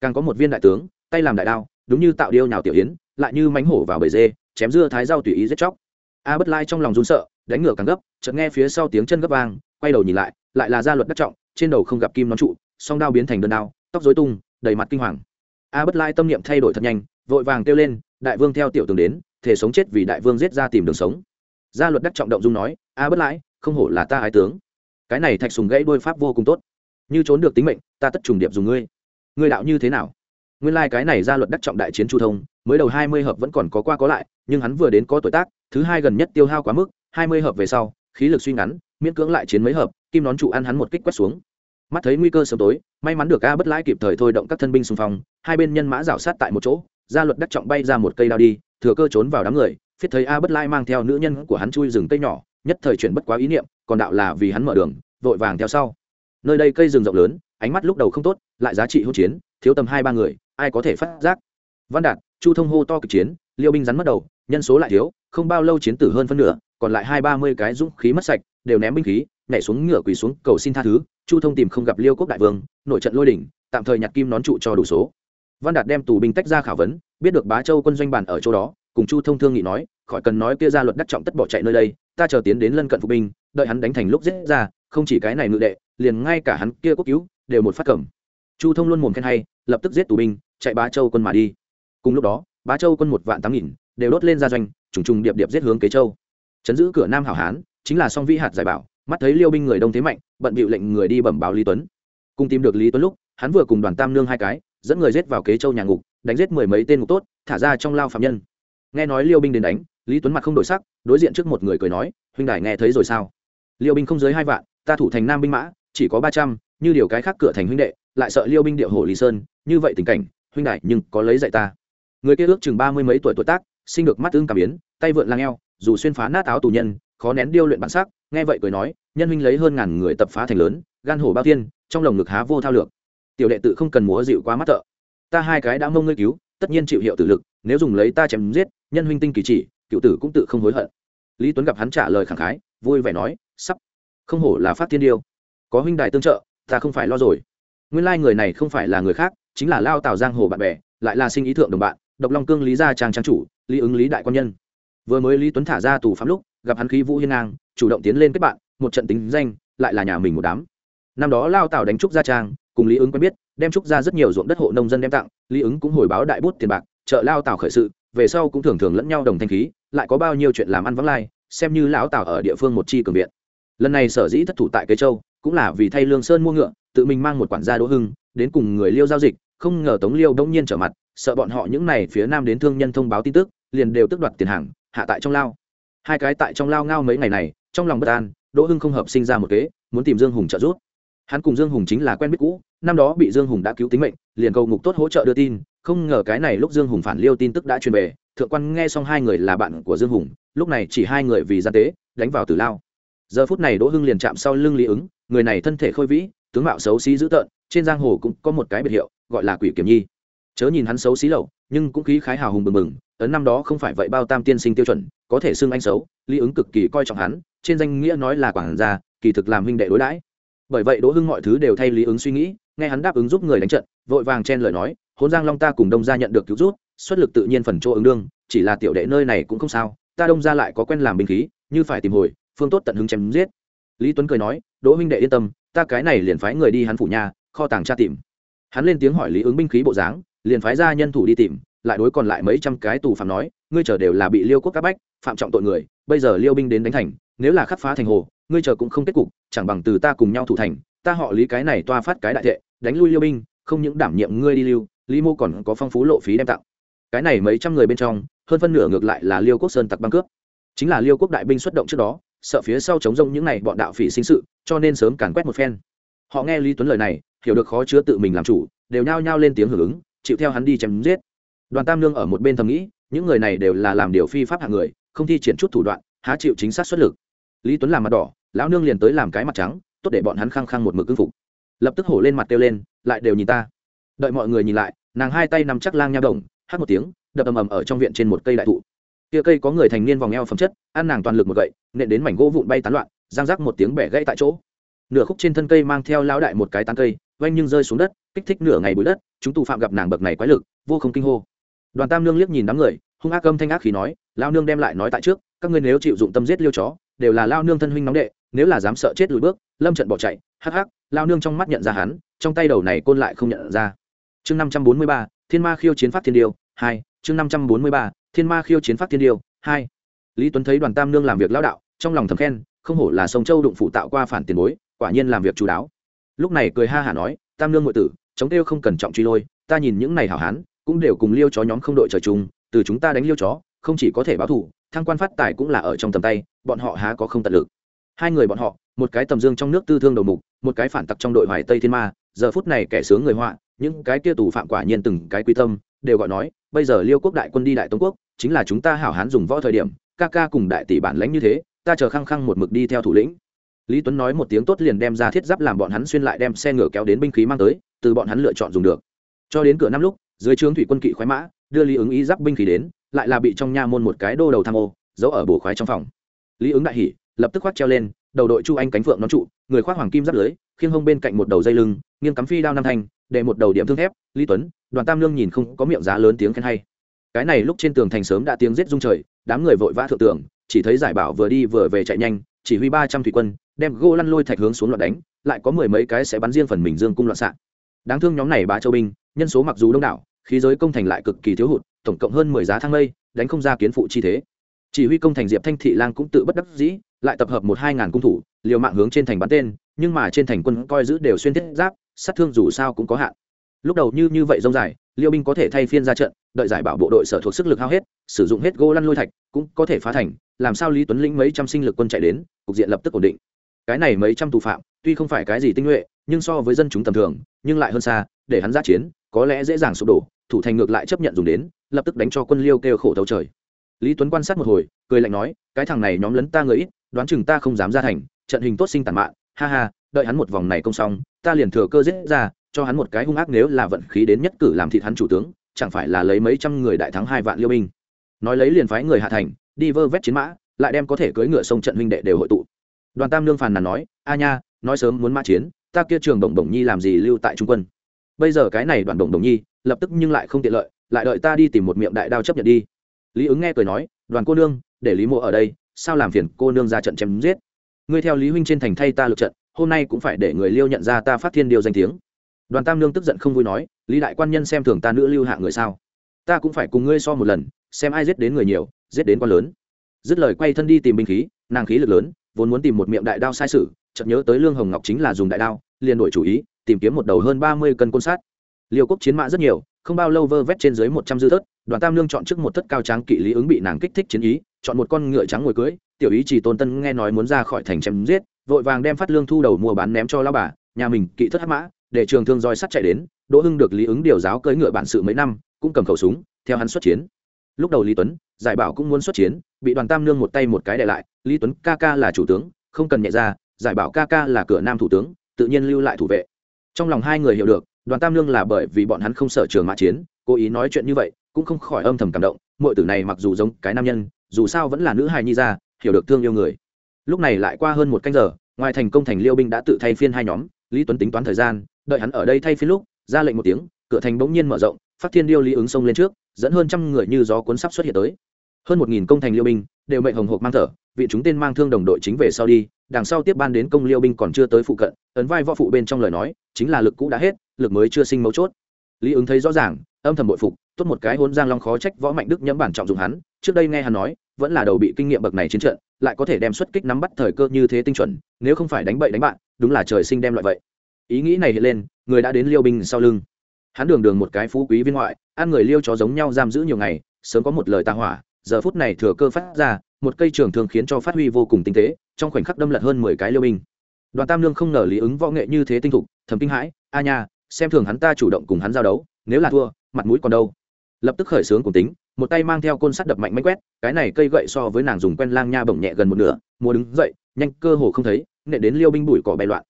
Càng có một viên đại tướng, tay làm đại đao, đúng như tạo điêu nhào tiểu yến, lại như mánh hổ vào bầy dê, chém dưa thái rau tùy ý giết chóc. A bất lai trong lòng run sợ, đánh ngựa càng gấp, chợt nghe phía sau tiếng chân gấp vang, quay đầu nhìn lại lại là gia luật đắc trọng, trên đầu không gặp kim nón trụ, song đao biến thành đơn đao, tóc rối tung, đầy mặt kinh hoàng. A bất lai tâm niệm thay đổi thật nhanh, vội vàng kêu lên, đại vương theo tiểu tướng đến, thể sống chết vì đại vương giết ra tìm đường sống. Gia luật đắc trọng động dung nói, a bất lãi không hổ là ta ái tướng. Cái này thạch sùng gãy đôi pháp vô cùng tốt. Như trốn được tính mệnh, ta tất trùng điệp dùng ngươi. Ngươi đạo như thế nào? Nguyên lai、like、cái này gia luật đắc trọng đại chiến chu thông, mới đầu hai mươi hợp vẫn còn có qua có lại, nhưng hắn vừa đến có tuổi tác, thứ hai gần nhất tiêu hao quá mức, hai mươi hợp về sau, khí lực suy ngắn, miễn cưỡng lại chiến mấy hợp kim nón trụ ăn hắn một kích quét xuống. Mắt thấy nguy cơ sớm tối, may mắn được a bất lãi kịp thời thôi động các thân binh xung phong, hai bên nhân mã rảo sát tại một chỗ gia luật đắc trọng bay ra một cây đao đi, thừa cơ trốn vào đám người, phiết thấy a bất lai mang theo nữ nhân của hắn chui rừng cây nhỏ, nhất thời chuyển bất quá ý niệm, còn đạo là vì hắn mở đường, vội vàng theo sau. Nơi đây cây rừng rộng lớn, ánh mắt lúc đầu không tốt, lại giá trị hỗn chiến, thiếu tầm hai ba người, ai có thể phát giác? Văn đạt, chu thông hô to cực chiến, liêu binh rắn mất đầu, nhân số lại thiếu, không bao lâu chiến tử hơn phân nửa còn lại hai ba mươi cái dũng khí mất sạch, đều ném binh khí, nhảy xuống ngựa quỳ xuống cầu xin tha thứ, chu thông tìm không gặp liêu quốc đại vương, nội trận lôi đỉnh, tạm thời nhặt kim nón trụ cho đủ số. Văn đạt đem tù binh tách ra khảo vấn, biết được bá châu quân doanh bàn ở chỗ đó, cùng chu thông thương nghị nói, khỏi cần nói kia ra luật đắc trọng tất bỏ chạy nơi đây, ta chờ tiến đến lân cận phục binh, đợi hắn đánh thành lúc giết ra, không chỉ cái này ngự đệ, liền ngay cả hắn kia quốc cứu, đều một phát cẩm chu thông luôn mồm khen hay, lập tức giết tù binh, chạy bá châu quân mà đi. Cùng lúc đó, bá châu quân một vạn tám nghìn, đều đốt lên ra doanh, trùng trùng điệp điệp giết hướng kế châu chấn giữ cửa nam hảo hán, chính là song vi hạt giải bảo, mắt thấy liêu binh người đông thế mạnh, bận bịu lệnh người đi bẩm báo lý tuấn. Cùng tìm được lý tuấn lúc, hắn vừa cùng đoàn tam nương hai cái, dẫn người giết vào kế châu nhà ngục, đánh giết mười mấy tên ngục tốt, thả ra trong lao phạm nhân. Nghe nói liêu binh đến đánh, lý tuấn mặt không đổi sắc, đối diện trước một người cười nói, huynh đài nghe thấy rồi sao? Liêu binh không dưới hai vạn, ta thủ thành nam binh mã, chỉ có ba trăm, như điều cái khác cửa thành huynh đệ, lại sợ liêu binh điệu hồ lý sơn, như vậy tình cảnh, huynh đài nhưng có lấy dạy ta. Người kia ước chừng ba mươi mấy tuổi tuổi tác, sinh được mắt tương cảm biến, tay vượn lang eo dù xuyên phá nát áo tù nhân, khó nén điêu luyện bản sắc, nghe vậy cười nói, nhân huynh lấy hơn ngàn người tập phá thành lớn, gan hổ bao tiên trong lồng ngực há vô thao lược. Tiểu đệ tự không cần múa dịu quá mắt thợ. Ta hai cái đã mông ngươi cứu, tất nhiên chịu hiệu tử lực, nếu dùng lấy ta chém giết, nhân huynh tinh kỳ chỉ, cựu tử cũng tự không hối hận. Lý tuấn gặp hắn trả lời khẳng khái, vui vẻ nói, sắp. Không hổ là phát tiên điêu. Có huynh đài tương trợ, ta không phải lo rồi. Nguyên lai người này không phải là người khác, chính là lao tào giang hồ bạn bè, lại là sinh ý thượng đồng bạn, độc long cương lý gia trang trang chủ, lý ứng lý đại quan nhân vừa mới lý tuấn thả ra tù Phạm lúc, gặp hắn khí vũ hiên ngang, chủ động tiến lên kết bạn, một trận tính danh, lại là nhà mình một đám. Năm đó lao tào đánh trúc gia trang, cùng lý ứng quen biết, đem trúc ra rất nhiều ruộng đất hộ nông dân đem tặng, lý ứng cũng hồi báo đại bút tiền bạc chợ lao tào khởi sự, về sau cũng thường thường lẫn nhau đồng thanh khí, lại có bao nhiêu chuyện làm ăn vắng lai, xem như lão tào ở địa phương một chi cường viện. Lần này sở dĩ thất thủ tại cây châu, cũng là vì thay lương sơn mua ngựa, tự mình mang một quản gia đỗ hưng, đến cùng người liêu giao dịch, không ngờ tống liêu đông nhiên trở mặt, sợ bọn họ những này phía nam đến thương nhân thông báo tin tức, liền đều tước đoạt tiền hàng hạ tại trong lao. Hai cái tại trong lao ngao mấy ngày này, trong lòng bất an, đỗ hưng không hợp sinh ra một kế, muốn tìm dương hùng trợ giúp. Hắn cùng dương hùng chính là quen biết cũ, năm đó bị dương hùng đã cứu tính mệnh, liền cầu ngục tốt hỗ trợ đưa tin, không ngờ cái này lúc dương hùng phản liêu tin tức đã truyền về, thượng quan nghe xong hai người là bạn của dương hùng, lúc này chỉ hai người vì gian tế, đánh vào tử lao. Giờ phút này đỗ hưng liền chạm sau lưng lý ứng, người này thân thể khôi vĩ, tướng mạo xấu xí dữ tợn, trên giang hồ cũng có một cái biệt hiệu, gọi là quỷ kiểm nhi. Chớ nhìn hắn xấu xí lậu nhưng cũng khí khái hào hùng bừng bừng, ấn năm đó không phải vậy bao tam tiên sinh tiêu chuẩn, có thể xưng anh xấu, lý ứng cực kỳ coi trọng hắn, trên danh nghĩa nói là quản gia, kỳ thực làm huynh đệ đối đãi. Bởi vậy đỗ hưng mọi thứ đều thay lý ứng suy nghĩ, nghe hắn đáp ứng giúp người đánh trận, vội vàng chen lời nói hôn giang long ta cùng đông gia nhận được cứu rút, xuất lực tự nhiên phần chỗ ứng đương, chỉ là tiểu đệ nơi này cũng không sao, ta đông gia lại có quen làm binh khí, như phải tìm hồi, phương tốt tận hứng chém giết. Lý tuấn cười nói, đỗ huynh đệ yên tâm, ta cái này liền phái người đi hắn phủ nhà, kho tàng tra tìm. Hắn lên tiếng hỏi lý ứng binh khí bộ dáng liền phái ra nhân thủ đi tìm, lại đối còn lại mấy trăm cái tù phạm nói, ngươi chờ đều là bị liêu quốc các bách, phạm trọng tội người, bây giờ liêu binh đến đánh thành, nếu là khắc phá thành hồ, ngươi chờ cũng không kết cục, chẳng bằng từ ta cùng nhau thủ thành, ta họ lý cái này toa phát cái đại thệ, đánh lui liêu binh, không những đảm nhiệm ngươi đi lưu, lý mô còn có phong phú lộ phí đem tặng. Cái này mấy trăm người bên trong, hơn phân nửa ngược lại là liêu quốc sơn tặc băng cướp. Chính là liêu quốc đại binh xuất động trước đó, sợ phía sau chống rông những này bọn đạo phỉ sinh sự, cho nên sớm càn quét một phen. Họ nghe lý tuấn lời này, hiểu được khó chứa tự mình làm chủ, đều nhao nhao lên tiếng hưởng ứng chịu theo hắn đi chém giết. Đoàn tam lương ở một bên thầm nghĩ, những người này đều là làm điều phi pháp hạng người, không thi triển chút thủ đoạn, há chịu chính xác xuất lực. Lý tuấn làm mặt đỏ, lão nương liền tới làm cái mặt trắng, tốt để bọn hắn khăng khăng một mực cưng phục. Lập tức hổ lên mặt kêu lên, lại đều nhìn ta. Đợi mọi người nhìn lại, nàng hai tay nằm chắc lang nha đồng, hát một tiếng, đập ầm ầm ở trong viện trên một cây đại thụ. Kia cây có người thành niên vòng eo phẩm chất, ăn nàng toàn lực một gậy, nện đến mảnh gỗ vụn bay tán loạn, giang rắc một tiếng bẻ gãy tại chỗ. Nửa khúc trên thân cây mang theo lão đại một cái tán cây oanh nhưng rơi xuống đất kích thích nửa ngày bụi đất, chúng tù phạm gặp nàng bậc này quái lực, vô không kinh hô. Đoàn tam nương liếc nhìn đám người, hung ác âm thanh ác khí nói lao nương đem lại nói tại trước, các ngươi nếu chịu dụng tâm giết liêu chó, đều là lao nương thân huynh nóng đệ, nếu là dám sợ chết lùi bước, lâm trận bỏ chạy. Hắc hắc lao nương trong mắt nhận ra hắn, trong tay đầu này côn lại không nhận ra. Chương năm trăm bốn mươi ba, thiên ma khiêu chiến pháp thiên điêu, hai, chương năm trăm bốn mươi ba, thiên ma khiêu chiến pháp thiên điêu, hai. Lý tuấn thấy đoàn tam nương làm việc lao đạo, trong lòng thầm khen, không hổ là sông châu đụng phụ tạo qua phản tiền bối, quả nhiên làm việc chú đáo. Lúc này cười ha hả nói, tam nương ngụy tử chống tiêu không cần trọng truy lôi, ta nhìn những này hảo hán, cũng đều cùng liêu chó nhóm không đội trời chung, từ chúng ta đánh liêu chó, không chỉ có thể báo thủ thăng quan phát tài cũng là ở trong tầm tay, bọn họ há có không tận lực. Hai người bọn họ, một cái tầm dương trong nước tư thương đầu mục, một cái phản tặc trong đội hoài tây thiên ma, giờ phút này kẻ sướng người họa, những cái kia tù phạm quả nhiên từng cái quy tâm, đều gọi nói, bây giờ liêu quốc đại quân đi đại tống quốc, chính là chúng ta hảo hán dùng võ thời điểm, ca ca cùng đại tỷ bản lãnh như thế, ta chờ khăng khăng một mực đi theo thủ lĩnh. Lý tuấn nói một tiếng tốt liền đem ra thiết giáp làm bọn hắn xuyên lại đem xe ngựa kéo đến binh khí mang tới từ bọn hắn lựa chọn dùng được. Cho đến cửa năm lúc, dưới trướng thủy quân kỵ khoái mã, đưa lý ứng ý giáp binh khí đến, lại là bị trong nha môn một cái đô đầu tham ô, giấu ở bổ khoái trong phòng. Lý ứng đại hỉ, lập tức khoác treo lên, đầu đội chu anh cánh phượng nón trụ, người khoác hoàng kim giáp lưới, khiêng hông bên cạnh một đầu dây lưng, nghiêng cắm phi đao nam thanh, để một đầu điểm thương thép, lý tuấn, đoàn tam lương nhìn không có miệng giá lớn tiếng khen hay. Cái này lúc trên tường thành sớm đã tiếng giết rung trời, đám người vội vã thượng tường, chỉ thấy giải bảo vừa đi vừa về chạy nhanh, chỉ huy ba trăm thủy quân, đem gô lăn lôi thạch hướng xuống loạn đánh, lại có mười mấy cái sẽ bắn riêng phần mình dương cung loạn xạ đáng thương nhóm này bá châu binh, nhân số mặc dù đông đảo, khí giới công thành lại cực kỳ thiếu hụt, tổng cộng hơn mười giá thang lây đánh không ra kiến phụ chi thế. Chỉ huy công thành diệp thanh thị lang cũng tự bất đắc dĩ, lại tập hợp một hai ngàn cung thủ, liều mạng hướng trên thành bắn tên, nhưng mà trên thành quân coi giữ đều xuyên thiết giáp, sát thương dù sao cũng có hạn. Lúc đầu như như vậy rông dài, liêu binh có thể thay phiên ra trận, đợi giải bảo bộ đội sở thuộc sức lực hao hết, sử dụng hết gỗ lăn lôi thạch, cũng có thể phá thành, làm sao lý tuấn lĩnh mấy trăm sinh lực quân chạy đến, cục diện lập tức ổn định. Cái này mấy trăm tù phạm, tuy không phải cái gì tinh nhuệ nhưng so với dân chúng tầm thường, nhưng lại hơn xa, để hắn ra chiến, có lẽ dễ dàng sụp đổ, thủ thành ngược lại chấp nhận dùng đến, lập tức đánh cho quân liêu kêu khổ thấu trời. Lý tuấn quan sát một hồi, cười lạnh nói, cái thằng này nhóm lấn ta người ít, đoán chừng ta không dám ra thành, trận hình tốt sinh tàn mạn, ha ha, đợi hắn một vòng này công xong, ta liền thừa cơ giết ra, cho hắn một cái hung ác nếu là vận khí đến nhất cử làm thịt hắn chủ tướng, chẳng phải là lấy mấy trăm người đại thắng hai vạn liêu binh. Nói lấy liền phái người hạ thành, đi vơ vét chiến mã, lại đem có thể cưỡi ngựa sông trận huynh đệ đều hội tụ. Đoàn tam lương phàn nàn nói, a nha, nói sớm muốn mã chiến ta kia trường đồng đồng nhi làm gì lưu tại trung quân? Bây giờ cái này đoàn đồng đồng nhi, lập tức nhưng lại không tiện lợi, lại đợi ta đi tìm một miệng đại đao chấp nhận đi. Lý ứng nghe cười nói, đoàn cô nương, để lý mộ ở đây, sao làm phiền cô nương ra trận chém giết? Ngươi theo lý huynh trên thành thay ta lực trận, hôm nay cũng phải để người liêu nhận ra ta phát thiên điều danh tiếng. Đoàn tam nương tức giận không vui nói, lý đại quan nhân xem thường ta nữ lưu hạ người sao? Ta cũng phải cùng ngươi so một lần, xem ai giết đến người nhiều, giết đến quá lớn. Dứt lời quay thân đi tìm binh khí nàng khí lực lớn, vốn muốn tìm một miệng đại đao sai sự, chợt nhớ tới lương hồng ngọc chính là dùng đại đao, liền đổi chủ ý, tìm kiếm một đầu hơn ba mươi cân côn sát. Liêu quốc chiến mã rất nhiều, không bao lâu vơ vét trên dưới một trăm dư thớt đoàn tam lương chọn trước một thất cao tráng kỵ lý ứng bị nàng kích thích chiến ý, chọn một con ngựa trắng ngồi cưới tiểu ý chỉ tôn tân nghe nói muốn ra khỏi thành chém giết, vội vàng đem phát lương thu đầu mua bán ném cho lao bà, nhà mình kỵ thất hát mã, để trường thương roi sắt chạy đến, đỗ hưng được lý ứng điều giáo cưỡi ngựa bản sự mấy năm, cũng cầm khẩu súng, theo hắn xuất chiến lúc đầu lý tuấn giải bảo cũng muốn xuất chiến, bị đoàn tam nương một tay một cái để lại, lý tuấn ca ca là chủ tướng, không cần nhẹ ra, giải bảo ca ca là cửa nam thủ tướng, tự nhiên lưu lại thủ vệ. Trong lòng hai người hiểu được, đoàn tam nương là bởi vì bọn hắn không sợ trường mã chiến, cố ý nói chuyện như vậy, cũng không khỏi âm thầm cảm động mọi tử này mặc dù giống cái nam nhân, dù sao vẫn là nữ hài nhi ra, hiểu được thương yêu người. Lúc này lại qua hơn một canh giờ, ngoài thành công thành liêu binh đã tự thay phiên hai nhóm, lý tuấn tính toán thời gian, đợi hắn ở đây thay phiên lúc, ra lệnh một tiếng, cửa thành bỗng nhiên mở rộng phát thiên điêu lý ứng sông lên trước, dẫn hơn trăm người như gió cuốn sắp xuất hiện tới. Hơn một nghìn công thành liêu binh đều mệnh hồng hộp mang thở, vị chúng tên mang thương đồng đội chính về sau đi, đằng sau tiếp ban đến công liêu binh còn chưa tới phụ cận, ấn vai võ phụ bên trong lời nói, chính là lực cũ đã hết, lực mới chưa sinh mấu chốt. Lý ứng thấy rõ ràng, âm thầm bội phục, tốt một cái hôn giang long khó trách võ mạnh đức nhẫm bản trọng dụng hắn, trước đây nghe hắn nói, vẫn là đầu bị kinh nghiệm bậc này chiến trận, lại có thể đem xuất kích nắm bắt thời cơ như thế tinh chuẩn, nếu không phải đánh bậy đánh bạn, đúng là trời sinh đem loại vậy. Ý nghĩ này hiện lên, người đã đến liêu binh sau lưng hắn đường đường một cái phú quý viên ngoại, ăn người liêu chó giống nhau giam giữ nhiều ngày, sớm có một lời tà hỏa, giờ phút này thừa cơ phát ra, một cây trường thường khiến cho phát huy vô cùng tinh tế, trong khoảnh khắc đâm lật hơn mười cái liêu binh. Đoàn tam lương không ngờ lý ứng võ nghệ như thế tinh thục, thầm kinh hãi, a nha, xem thường hắn ta chủ động cùng hắn giao đấu, nếu là thua, mặt mũi còn đâu. Lập tức khởi xướng cùng tính, một tay mang theo côn sắt đập mạnh mánh quét, cái này cây gậy so với nàng dùng quen lang nha bổng nhẹ gần một nửa mua đứng dậy, nhanh cơ hồ không thấy nệ đến liêu binh bụi cỏ bay loạn.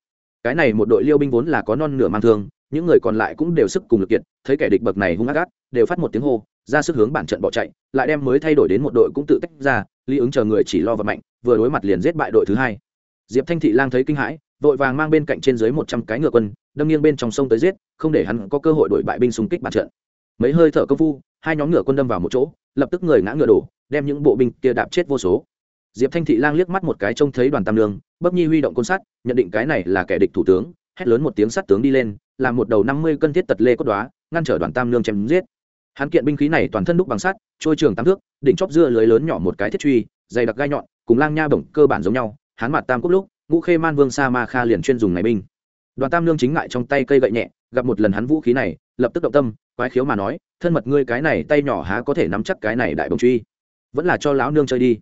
Cái này một đội liêu binh vốn là có non nửa mang thương những người còn lại cũng đều sức cùng lực kiện thấy kẻ địch bậc này hung ác ác đều phát một tiếng hô, ra sức hướng bản trận bỏ chạy, lại đem mới thay đổi đến một đội cũng tự tách ra, lý ứng chờ người chỉ lo vật mạnh, vừa đối mặt liền giết bại đội thứ hai. Diệp thanh thị lang thấy kinh hãi, vội vàng mang bên cạnh trên dưới một trăm cái ngựa quân, đâm nghiêng bên trong sông tới giết, không để hắn có cơ hội đổi bại binh xung kích bản trận. Mấy hơi thở công phu, hai nhóm ngựa quân đâm vào một chỗ, lập tức người ngã ngựa đổ, đem những bộ binh kia đạp chết vô số. Diệp thanh thị lang liếc mắt một cái trông thấy đoàn tam lương bấp nhi huy động côn sắt, nhận định cái này là kẻ địch thủ tướng, hét lớn một tiếng sắt tướng đi lên làm một đầu năm mươi cân thiết tật lê cốt đoá, ngăn trở đoàn tam nương chém giết. Hắn kiện binh khí này toàn thân đúc bằng sắt, trôi trường tám thước, đỉnh chóp dưa lưới lớn nhỏ một cái thiết truy, dày đặc gai nhọn, cùng lang nha bổng cơ bản giống nhau, hắn mặt tam cúc lúc, ngũ khê man vương sa ma kha liền chuyên dùng ngày binh. Đoàn tam nương chính ngại trong tay cây gậy nhẹ, gặp một lần hắn vũ khí này, lập tức động tâm, quái khiếu mà nói, thân mật ngươi cái này tay nhỏ há có thể nắm chắc cái này đại bồng truy? Vẫn là cho lão nương chơi đi.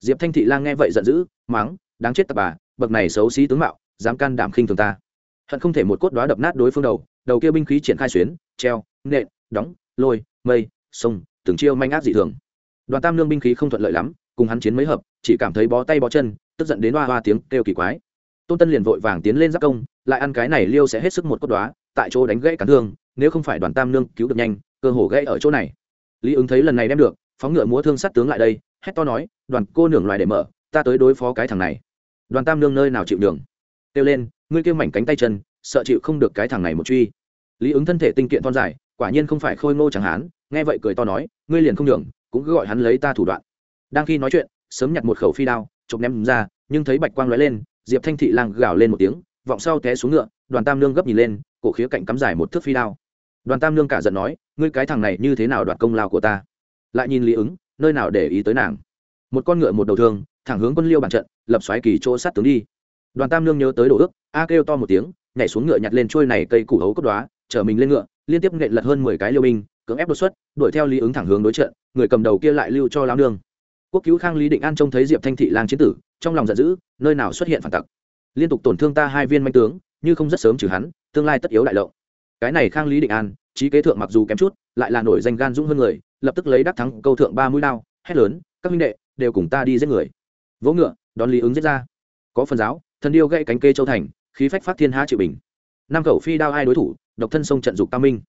Diệp thanh thị lang nghe vậy giận dữ, mắng, đáng chết tập bà, bậc này xấu xí tướng mạo, dám can đảm khinh thường ta hận không thể một cốt đoá đập nát đối phương đầu đầu kia binh khí triển khai xuyến, treo, nện, đóng, lôi, mây, sông, từng chiêu manh ác dị thường. Đoàn tam lương binh khí không thuận lợi lắm, cùng hắn chiến mấy hợp, chỉ cảm thấy bó tay bó chân, tức giận đến hoa hoa tiếng kêu kỳ quái. Tôn tân liền vội vàng tiến lên giáp công, lại ăn cái này liêu sẽ hết sức một cốt đoá tại chỗ đánh gãy cản thương, nếu không phải đoàn tam nương cứu được nhanh, cơ hồ gãy ở chỗ này. Lý ứng thấy lần này đem được, phóng ngựa múa thương sát tướng lại đây, hét to nói, đoàn cô nưởng loài để mở, ta tới đối phó cái thằng này. Đoàn tam nương nơi nào chịu đường kêu lên, ngươi kêu mảnh cánh tay chân, sợ chịu không được cái thằng này một truy. Lý ứng thân thể tinh kiện thon dài, quả nhiên không phải khôi ngô chẳng hán, nghe vậy cười to nói, ngươi liền không nhường, cũng cứ gọi hắn lấy ta thủ đoạn. Đang khi nói chuyện, sớm nhặt một khẩu phi đao, chụp ném ra, nhưng thấy bạch quang lóe lên, diệp thanh thị lang gào lên một tiếng, vọng sau té xuống ngựa, đoàn tam nương gấp nhìn lên, cổ khía cạnh cắm dài một thước phi đao. Đoàn tam nương cả giận nói, ngươi cái thằng này như thế nào đoạt công lao của ta? Lại nhìn lý ứng, nơi nào để ý tới nàng? Một con ngựa một đầu thương, thẳng hướng quân liêu bản trận, lập xoáy kỳ chỗ sát tướng đi đoàn tam nương nhớ tới đồ ước, a kêu to một tiếng, nhảy xuống ngựa nhặt lên trôi này cây củ hấu cốt đoá chở mình lên ngựa, liên tiếp nghệ lật hơn mười cái liêu binh, cưỡng ép đột xuất, đuổi theo lý ứng thẳng hướng đối trận, người cầm đầu kia lại lưu cho lao nương. Quốc cứu khang lý định an trông thấy diệp thanh thị lang chiến tử, trong lòng giận dữ, nơi nào xuất hiện phản tặc. Liên tục tổn thương ta hai viên manh tướng, như không rất sớm trừ hắn, tương lai tất yếu đại lộ. Cái này khang lý định an, trí kế thượng mặc dù kém chút, lại là nổi danh gan dũng hơn người, lập tức lấy đắc thắng câu thượng ba mũi lao hét lớn, các minh đệ, đều cùng ta đi giết người. Vỗ ngựa, đón lý ứng giết ra. Có phần giáo thần điêu gãy cánh kê châu thành, khí phách phát thiên hạ chịu bình. Năm khẩu phi đao hai đối thủ, độc thân sông trận dục tam minh.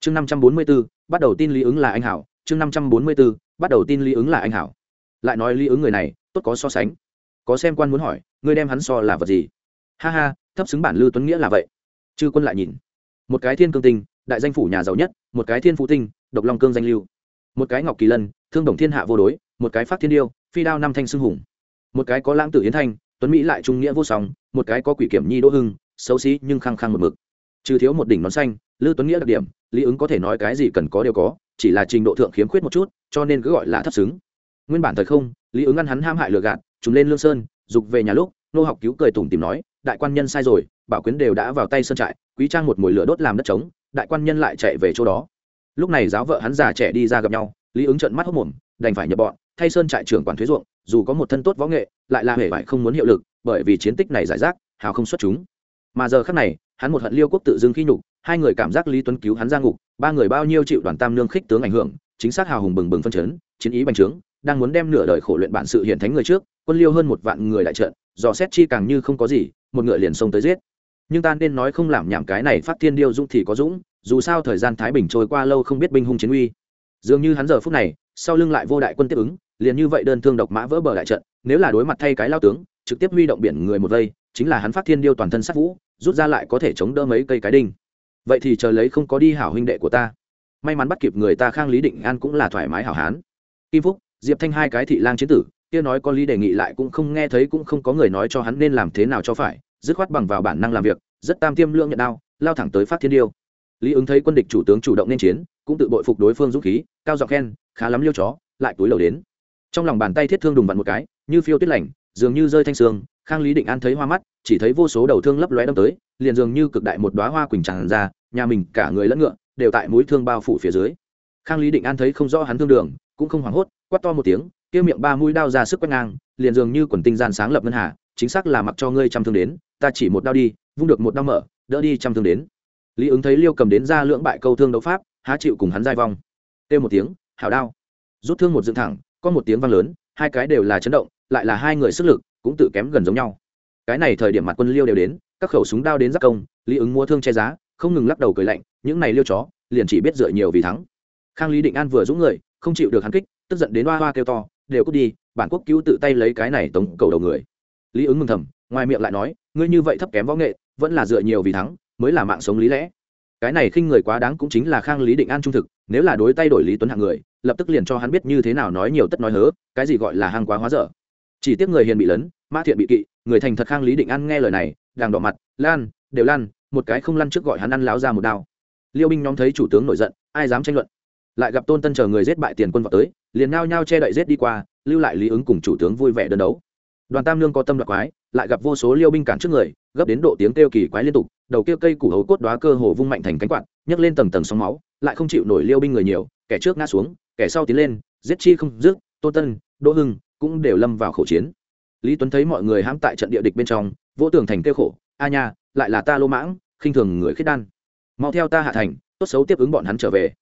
Chương năm trăm bốn mươi b ố bắt đầu tin lý ứng là anh hảo. Chương năm trăm bốn mươi b ố bắt đầu tin lý ứng là anh hảo. Lại nói lý ứng người này, tốt có so sánh. Có xem quan muốn hỏi ngươi đem hắn so là vật gì? Ha ha, thấp xứng bản lưu tuấn nghĩa là vậy. Chư quân lại nhìn. Một cái thiên cương tinh, đại danh phủ nhà giàu nhất, một cái thiên phụ tinh, độc long cương danh lưu. Một cái ngọc kỳ lân, thương đồng thiên hạ vô đối, một cái phát thiên điêu, phi đao năm thanh xưng hùng. Một cái có lãng tử yến thanh tuấn mỹ lại trung nghĩa vô song, một cái có quỷ kiểm nhi đỗ hưng, xấu xí nhưng khăng khăng một mực. Trừ thiếu một đỉnh nón xanh lư tuấn nghĩa đặc điểm, lý ứng có thể nói cái gì cần có đều có, chỉ là trình độ thượng khiếm khuyết một chút, cho nên cứ gọi là thấp xứng. Nguyên bản thời không, lý ứng ăn hắn ham hại lừa gạt chúng lên lương sơn, dục về nhà lúc, nô học cứu cười tủm tìm nói, đại quan nhân sai rồi, bảo quyến đều đã vào tay sơn trại, quý trang một mùi lửa đốt làm đất trống, đại quan nhân lại chạy về chỗ đó. Lúc này giáo vợ hắn già trẻ đi ra gặp nhau, lý ứng trợn mắt hốc mồm đành phải nhập bọn, thay sơn trại trưởng quản thuế ruộng, dù có một thân tốt võ nghệ, lại là hề vải không muốn hiệu lực, bởi vì chiến tích này giải rác, hào không xuất chúng. Mà giờ khắc này, hắn một hận liêu quốc tự dưng khi nhục, hai người cảm giác lý tuấn cứu hắn ra ngục, ba người bao nhiêu chịu đoàn tam nương khích tướng ảnh hưởng, chính xác hào hùng bừng bừng phân chấn, chiến ý bành trướng, đang muốn đem nửa đời khổ luyện bản sự hiện thánh người trước, quân liêu hơn một vạn người đại trận, dò xét chi càng như không có gì, một ngựa liền xông tới giết. Nhưng ta nên nói không làm nhảm cái này phát thiên điêu dũng thì có dũng, dù sao thời gian thái bình trôi qua lâu không biết binh hung chiến uy. Dường như hắn giờ phút này sau lưng lại vô đại quân tiếp ứng, liền như vậy đơn thương độc mã vỡ bờ đại trận, nếu là đối mặt thay cái lao tướng, trực tiếp huy động biển người một vây, chính là hắn phát thiên điêu toàn thân sát vũ, rút ra lại có thể chống đỡ mấy cây cái đinh. Vậy thì chờ lấy không có đi hảo huynh đệ của ta. May mắn bắt kịp người ta khang lý định an cũng là thoải mái hảo hán. Kim phúc, diệp thanh hai cái thị lang chiến tử, kia nói có lý đề nghị lại cũng không nghe thấy cũng không có người nói cho hắn nên làm thế nào cho phải, dứt khoát bằng vào bản năng làm việc, rất tam tiêm lượng nhận đao, lao thẳng tới phát thiên điêu. Lý ứng thấy quân địch chủ tướng chủ động nên chiến, cũng tự bội phục đối phương dũng khí, cao giọng khen khá lắm liêu chó, lại túi lầu đến. Trong lòng bàn tay thiết thương đùng vặn một cái, như phiêu tuyết lạnh dường như rơi thanh sương, khang lý định an thấy hoa mắt, chỉ thấy vô số đầu thương lấp lóe đâm tới, liền dường như cực đại một đoá hoa quỳnh tràn ra, nhà mình cả người lẫn ngựa đều tại mũi thương bao phủ phía dưới. Khang lý định an thấy không rõ hắn thương đường, cũng không hoảng hốt, quát to một tiếng, kia miệng ba mũi đao ra sức quét ngang, liền dường như quần tinh gian sáng lập ngân hà, chính xác là mặc cho ngươi trăm thương đến, ta chỉ một đao đi, vung được một đao mở, đỡ đi trăm thương đến. Lý ứng thấy liêu cầm đến ra lưỡng bại câu thương đấu pháp, há chịu cùng hắn giai vong. Têu một tiếng hảo đao. Rút thương một dựng thẳng, có một tiếng vang lớn, hai cái đều là chấn động, lại là hai người sức lực cũng tự kém gần giống nhau. Cái này thời điểm mặt quân liêu đều đến, các khẩu súng đao đến giác công, lý ứng mua thương che giá, không ngừng lắc đầu cười lạnh, những này liêu chó, liền chỉ biết dựa nhiều vì thắng. Khang lý định an vừa dũng người, không chịu được hắn kích, tức giận đến hoa hoa kêu to, đều cút đi, bản quốc cứu tự tay lấy cái này tống cầu đầu người. Lý ứng mừng thầm, ngoài miệng lại nói, ngươi như vậy thấp kém võ nghệ, vẫn là dựa nhiều vì thắng, mới là mạng sống lý lẽ cái này khinh người quá đáng cũng chính là khang lý định an trung thực, nếu là đối tay đổi lý tuấn hạng người, lập tức liền cho hắn biết như thế nào nói nhiều tất nói hớ, cái gì gọi là hang quá hóa dở. Chỉ tiếc người hiền bị lấn, mã thiện bị kỵ, người thành thật khang lý định an nghe lời này, đàng đỏ mặt, lan, đều lan, một cái không lăn trước gọi hắn ăn láo ra một đao. Liêu binh nhóm thấy chủ tướng nổi giận, ai dám tranh luận? Lại gặp tôn tân chờ người giết bại tiền quân vào tới, liền nao nhao che đậy giết đi qua, lưu lại lý ứng cùng chủ tướng vui vẻ đơn đấu. Đoàn tam lương có tâm đoạt quái, lại gặp vô số liêu binh cản trước người, gấp đến độ tiếng kêu kỳ quái liên tục đầu kia cây củ hấu cốt đóa cơ hồ vung mạnh thành cánh quạt, nhấc lên tầng tầng sóng máu, lại không chịu nổi liêu binh người nhiều, kẻ trước ngã xuống, kẻ sau tiến lên, giết chi không dứt tôn tân, đỗ hưng cũng đều lâm vào khẩu chiến. Lý tuấn thấy mọi người hãm tại trận địa địch bên trong vỗ tường thành kêu khổ, a nha, lại là ta lô mãng, khinh thường người khiết đan. Mau theo ta hạ thành, tốt xấu tiếp ứng bọn hắn trở về.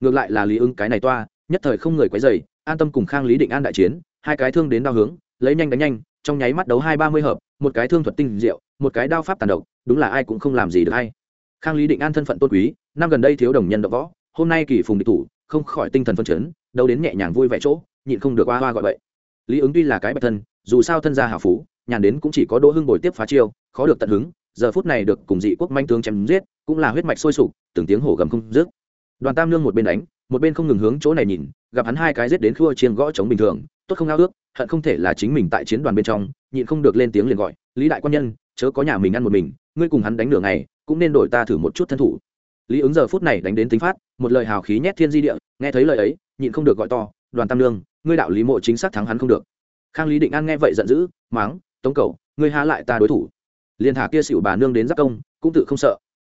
Ngược lại là lý ứng cái này toa, nhất thời không người quấy dày an tâm cùng khang lý định an đại chiến, hai cái thương đến đao hướng, lấy nhanh đánh nhanh, trong nháy mắt đấu hai ba mươi hợp một cái thương thuật tinh diệu, một cái đao pháp tàn độc, đúng là ai cũng không làm gì được hay. Khang lý định an thân phận tôn quý, năm gần đây thiếu đồng nhân đ võ, hôm nay kỳ phùng địch thủ, không khỏi tinh thần phân chấn đâu đến nhẹ nhàng vui vẻ chỗ, nhịn không được hoa hoa gọi vậy lý ứng tuy là cái bạch thân, dù sao thân gia hào phú, nhàn đến cũng chỉ có đỗ hưng bồi tiếp phá chiêu, khó được tận hứng, giờ phút này được cùng dị quốc manh tướng chém giết, cũng là huyết mạch sôi sục, từng tiếng hổ gầm không dứt. Đoàn tam lương một bên đánh, một bên không ngừng hướng chỗ này nhìn, gặp hắn hai cái giết đến khua chiên gõ chống bình thường tốt không ao ước, hận không thể là chính mình tại chiến đoàn bên trong, nhịn không được lên tiếng liền gọi, lý đại quan nhân, chớ có nhà mình ăn một mình, ngươi cùng hắn đánh nửa ngày, cũng nên đổi ta thử một chút thân thủ. Lý ứng giờ phút này đánh đến tính phát, một lời hào khí nhét thiên di địa, nghe thấy lời ấy, nhịn không được gọi to, đoàn tam lương ngươi đạo lý mộ chính xác thắng hắn không được. Khang lý định an nghe vậy giận dữ, máng, tống cầu ngươi há lại ta đối thủ? Liền thả kia xỉu bà nương đến giáp công, cũng tự không sợ.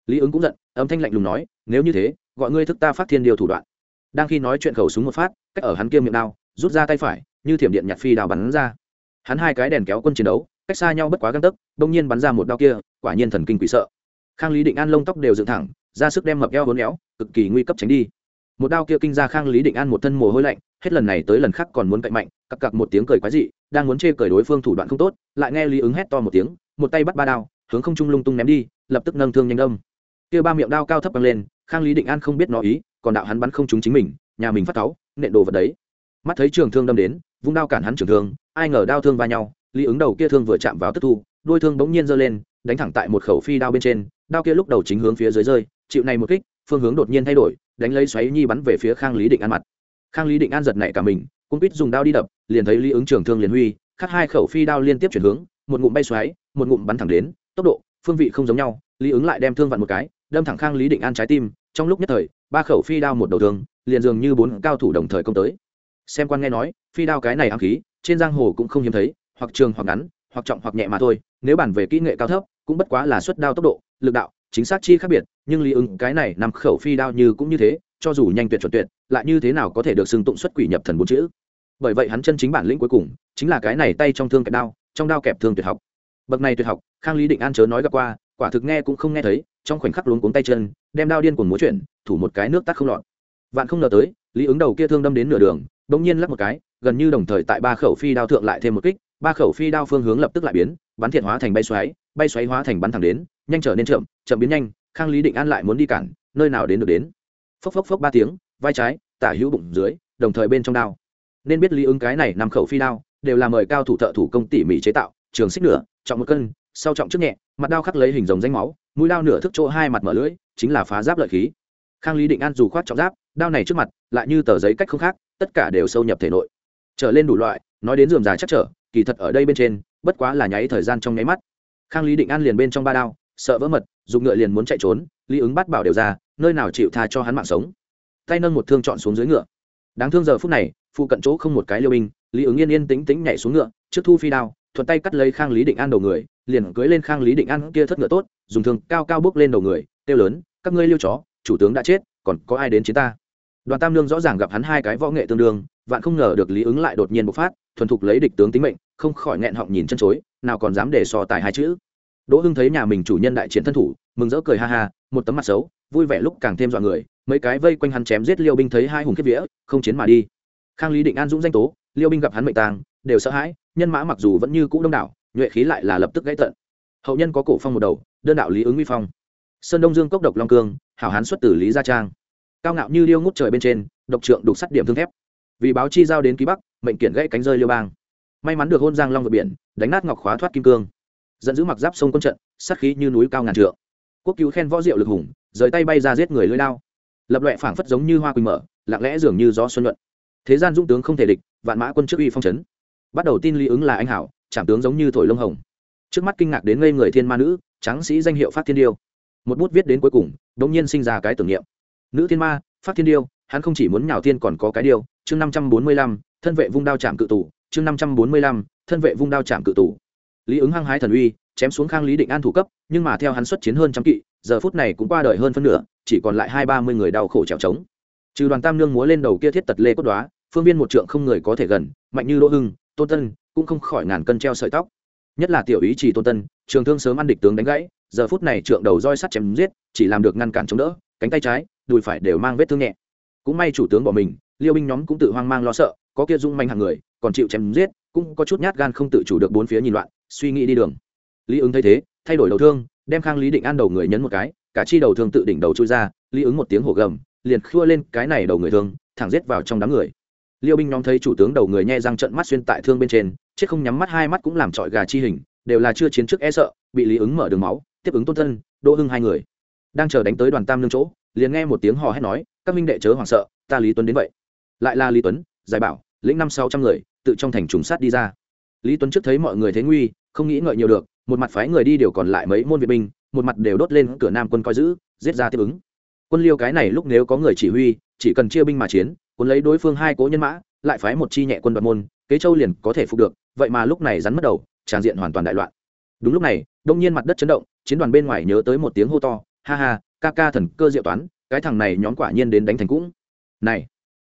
Lý ứng cũng giận, âm thanh lạnh lùng nói, nếu như thế, gọi ngươi thức ta phát thiên điều thủ đoạn. Đang khi nói chuyện khẩu súng một phát, cách ở hắn kia miệng đao, rút ra tay phải như thiểm điện nhặt phi đào bắn ra. Hắn hai cái đèn kéo quân chiến đấu, cách xa nhau bất quá găng tấc đông nhiên bắn ra một đao kia, quả nhiên thần kinh quỷ sợ. Khang lý định an lông tóc đều dựng thẳng, ra sức đem mập eo hốn éo, cực kỳ nguy cấp tránh đi. Một đao kia kinh ra khang lý định an một thân mồ hôi lạnh, hết lần này tới lần khác còn muốn cậy mạnh, cặc cặc một tiếng cười quái dị, đang muốn chê cười đối phương thủ đoạn không tốt, lại nghe lý ứng hét to một tiếng, một tay bắt ba đao, hướng không trung lung tung ném đi, lập tức nâng thương nhanh đông kia ba miệng đao cao thấp băng lên, khang lý định an không biết nó ý, còn đạo hắn bắn không trúng chính mình, nhà mình phát cáu, nện đồ vật đấy. Mắt thấy trường thương đâm đến vung đao cản hắn trưởng thương, ai ngờ đao thương va nhau, lý ứng đầu kia thương vừa chạm vào tức thu, đôi thương bỗng nhiên giơ lên, đánh thẳng tại một khẩu phi đao bên trên, đao kia lúc đầu chính hướng phía dưới rơi, chịu này một kích, phương hướng đột nhiên thay đổi, đánh lấy xoáy nhi bắn về phía khang lý định an mặt. Khang lý định an giật nảy cả mình cũng biết dùng đao đi đập, liền thấy lý ứng trưởng thương liền huy, khắc hai khẩu phi đao liên tiếp chuyển hướng, một ngụm bay xoáy, một ngụm bắn thẳng đến, tốc độ, phương vị không giống nhau, lý ứng lại đem thương vặn một cái, đâm thẳng khang lý định an trái tim, trong lúc nhất thời, ba khẩu phi đao một đầu thương, liền dường như bốn cao thủ đồng thời công tới xem quan nghe nói, phi đao cái này ám khí, trên giang hồ cũng không hiếm thấy, hoặc trường hoặc ngắn, hoặc trọng hoặc nhẹ mà thôi, nếu bản về kỹ nghệ cao thấp, cũng bất quá là xuất đao tốc độ, lực đạo, chính xác chi khác biệt, nhưng lý ứng cái này nằm khẩu phi đao như cũng như thế, cho dù nhanh tuyệt chuẩn tuyệt, lại như thế nào có thể được xưng tụng xuất quỷ nhập thần bốn chữ. Bởi vậy hắn chân chính bản lĩnh cuối cùng, chính là cái này tay trong thương kẹp đao, trong đao kẹp thương tuyệt học. Bậc này tuyệt học, khang lý định an chớ nói gặp qua, quả thực nghe cũng không nghe thấy, trong khoảnh khắc luống cuống tay chân, đem đao điên cuồng múa chuyển, thủ một cái nước tắt không lọt. Vạn không ngờ tới, lý ứng đầu kia thương đâm đến nửa đường bỗng nhiên lắc một cái, gần như đồng thời tại ba khẩu phi đao thượng lại thêm một kích, ba khẩu phi đao phương hướng lập tức lại biến, bắn thiện hóa thành bay xoáy bay xoáy hóa thành bắn thẳng đến, nhanh trở nên chậm chậm biến nhanh, khang lý định an lại muốn đi cản, nơi nào đến được đến. Phốc phốc phốc ba tiếng, vai trái, tả hữu bụng dưới, đồng thời bên trong đao. Nên biết lý ứng cái này năm khẩu phi đao, đều là mời cao thủ thợ thủ công tỉ mỉ chế tạo, trường xích nửa, trọng một cân, sau trọng trước nhẹ, mặt đao khắc lấy hình dòng danh máu, mũi đao nửa thức chỗ hai mặt mở lưỡi, chính là phá giáp lợi khí. Khang lý định an dù khoát trọng giáp, đao này trước mặt, lại như tờ giấy cách không khác tất cả đều sâu nhập thể nội. Trở lên đủ loại, nói đến dườm già chắc trở, kỳ thật ở đây bên trên, bất quá là nháy thời gian trong nháy mắt. Khang lý định an liền bên trong ba đao, sợ vỡ mật, dùng ngựa liền muốn chạy trốn, lý ứng bắt bảo đều ra, nơi nào chịu tha cho hắn mạng sống. Tay nâng một thương chọn xuống dưới ngựa. Đáng thương giờ phút này, phụ cận chỗ không một cái liêu binh, lý ứng yên yên tĩnh tĩnh nhảy xuống ngựa, trước thu phi đao, thuận tay cắt lấy khang lý định an đầu người, liền cưới lên khang lý định an kia thất ngựa tốt, dùng thương cao cao bước lên đầu người, kêu lớn, các ngươi liêu chó, chủ tướng đã chết, còn có ai đến chiến ta? Đoàn tam lương rõ ràng gặp hắn hai cái võ nghệ tương đương, vạn không ngờ được lý ứng lại đột nhiên bộc phát, thuần thục lấy địch tướng tính mệnh, không khỏi nghẹn họng nhìn chân chối, nào còn dám để so tài hai chữ. Đỗ hưng thấy nhà mình chủ nhân đại chiến thân thủ, mừng rỡ cười ha ha, một tấm mặt xấu, vui vẻ lúc càng thêm dọa người, mấy cái vây quanh hắn chém giết liêu binh thấy hai hùng kiếp vía, không chiến mà đi. Khang lý định an dũng danh tố, liêu binh gặp hắn mệnh tàng đều sợ hãi, nhân mã mặc dù vẫn như cũ đông đảo, nhuệ khí lại là lập tức gãy tận. Hậu nhân có cổ phong một đầu, đơn đạo lý ứng uy phong. Sơn đông dương cốc độc long cương, hảo hán xuất tử lý gia trang cao ngạo như liêu ngút trời bên trên, độc trượng đục sắt điểm thương thép. Vì báo chi giao đến ký bắc, mệnh kiện gãy cánh rơi liêu bang. May mắn được hôn giang long vượt biển, đánh nát ngọc khóa thoát kim cương. Dẫn giữ mặc giáp sông quân trận, sát khí như núi cao ngàn trượng. Quốc cứu khen võ diệu lực hùng, rời tay bay ra giết người lưỡi lao lập loại phảng phất giống như hoa quỳnh mở, lặng lẽ dường như gió xuân luận thế gian dũng tướng không thể địch, vạn mã quân trước uy phong trấn bắt đầu tin lý ứng là anh hảo, trảm tướng giống như thổi lông hồng. Trước mắt kinh ngạc đến ngây người thiên ma nữ, tráng sĩ danh hiệu phát thiên điêu. Một bút viết đến cuối cùng đống nhiên sinh ra cái tưởng niệm nữ thiên ma phát thiên điêu, hắn không chỉ muốn nhào thiên còn có cái điêu chương năm trăm bốn mươi lăm, thân vệ vung đao chạm cự tủ. chương năm trăm bốn mươi lăm, thân vệ vung đao chạm cự tủ. lý ứng hăng hái thần uy, chém xuống khang lý định an thủ cấp, nhưng mà theo hắn xuất chiến hơn trăm kỵ, giờ phút này cũng qua đời hơn phân nửa, chỉ còn lại hai ba mươi người đau khổ trèo trống trừ đoàn tam nương múa lên đầu kia thiết tật lê cốt đoá phương viên một trượng không người có thể gần, mạnh như đỗ hưng, tôn tân, cũng không khỏi ngàn cân treo sợi tóc nhất là tiểu ý chỉ tôn tân, trường thương sớm ăn địch tướng đánh gãy, giờ phút này trượng đầu roi sắt chém giết, chỉ làm được ngăn cản chống đỡ cánh tay trái, đùi phải đều mang vết thương nhẹ. Cũng may chủ tướng bỏ mình, liêu binh nhóm cũng tự hoang mang lo sợ, có kia dung manh hàng người, còn chịu chém giết, cũng có chút nhát gan không tự chủ được bốn phía nhìn loạn, suy nghĩ đi đường. Lý ứng thấy thế, thay đổi đầu thương, đem khang lý định an đầu người nhấn một cái, cả chi đầu thương tự đỉnh đầu trôi ra, lý ứng một tiếng hổ gầm, liền khua lên cái này đầu người thương, thẳng giết vào trong đám người. Liêu binh nhóm thấy chủ tướng đầu người nhe răng trận mắt xuyên tại thương bên trên, chết không nhắm mắt hai mắt cũng làm trọi gà chi hình, đều là chưa chiến trước e sợ, bị lý ứng mở đường máu, tiếp ứng tôn thân, đỗ hưng hai người đang chờ đánh tới đoàn tam nương chỗ, liền nghe một tiếng hò hét nói, các minh đệ chớ hoảng sợ, ta lý tuấn đến vậy. Lại là lý tuấn, giải bảo, lĩnh năm sáu trăm người, tự trong thành trùng sát đi ra. Lý tuấn trước thấy mọi người thế nguy, không nghĩ ngợi nhiều được, một mặt phái người đi điều còn lại mấy môn viện binh, một mặt đều đốt lên cửa nam quân coi giữ, giết ra tiếp ứng. Quân liêu cái này lúc nếu có người chỉ huy, chỉ cần chia binh mà chiến quân lấy đối phương hai cố nhân mã, lại phái một chi nhẹ quân đoạt môn, kế châu liền có thể phục được, vậy mà lúc này rắn mất đầu, tràn diện hoàn toàn đại loạn. Đúng lúc này, đông nhiên mặt đất chấn động, chiến đoàn bên ngoài nhớ tới một tiếng hô to ha ha, ca ca thần cơ diệu toán, cái thằng này nhóm quả nhiên đến đánh thành cũng. Này,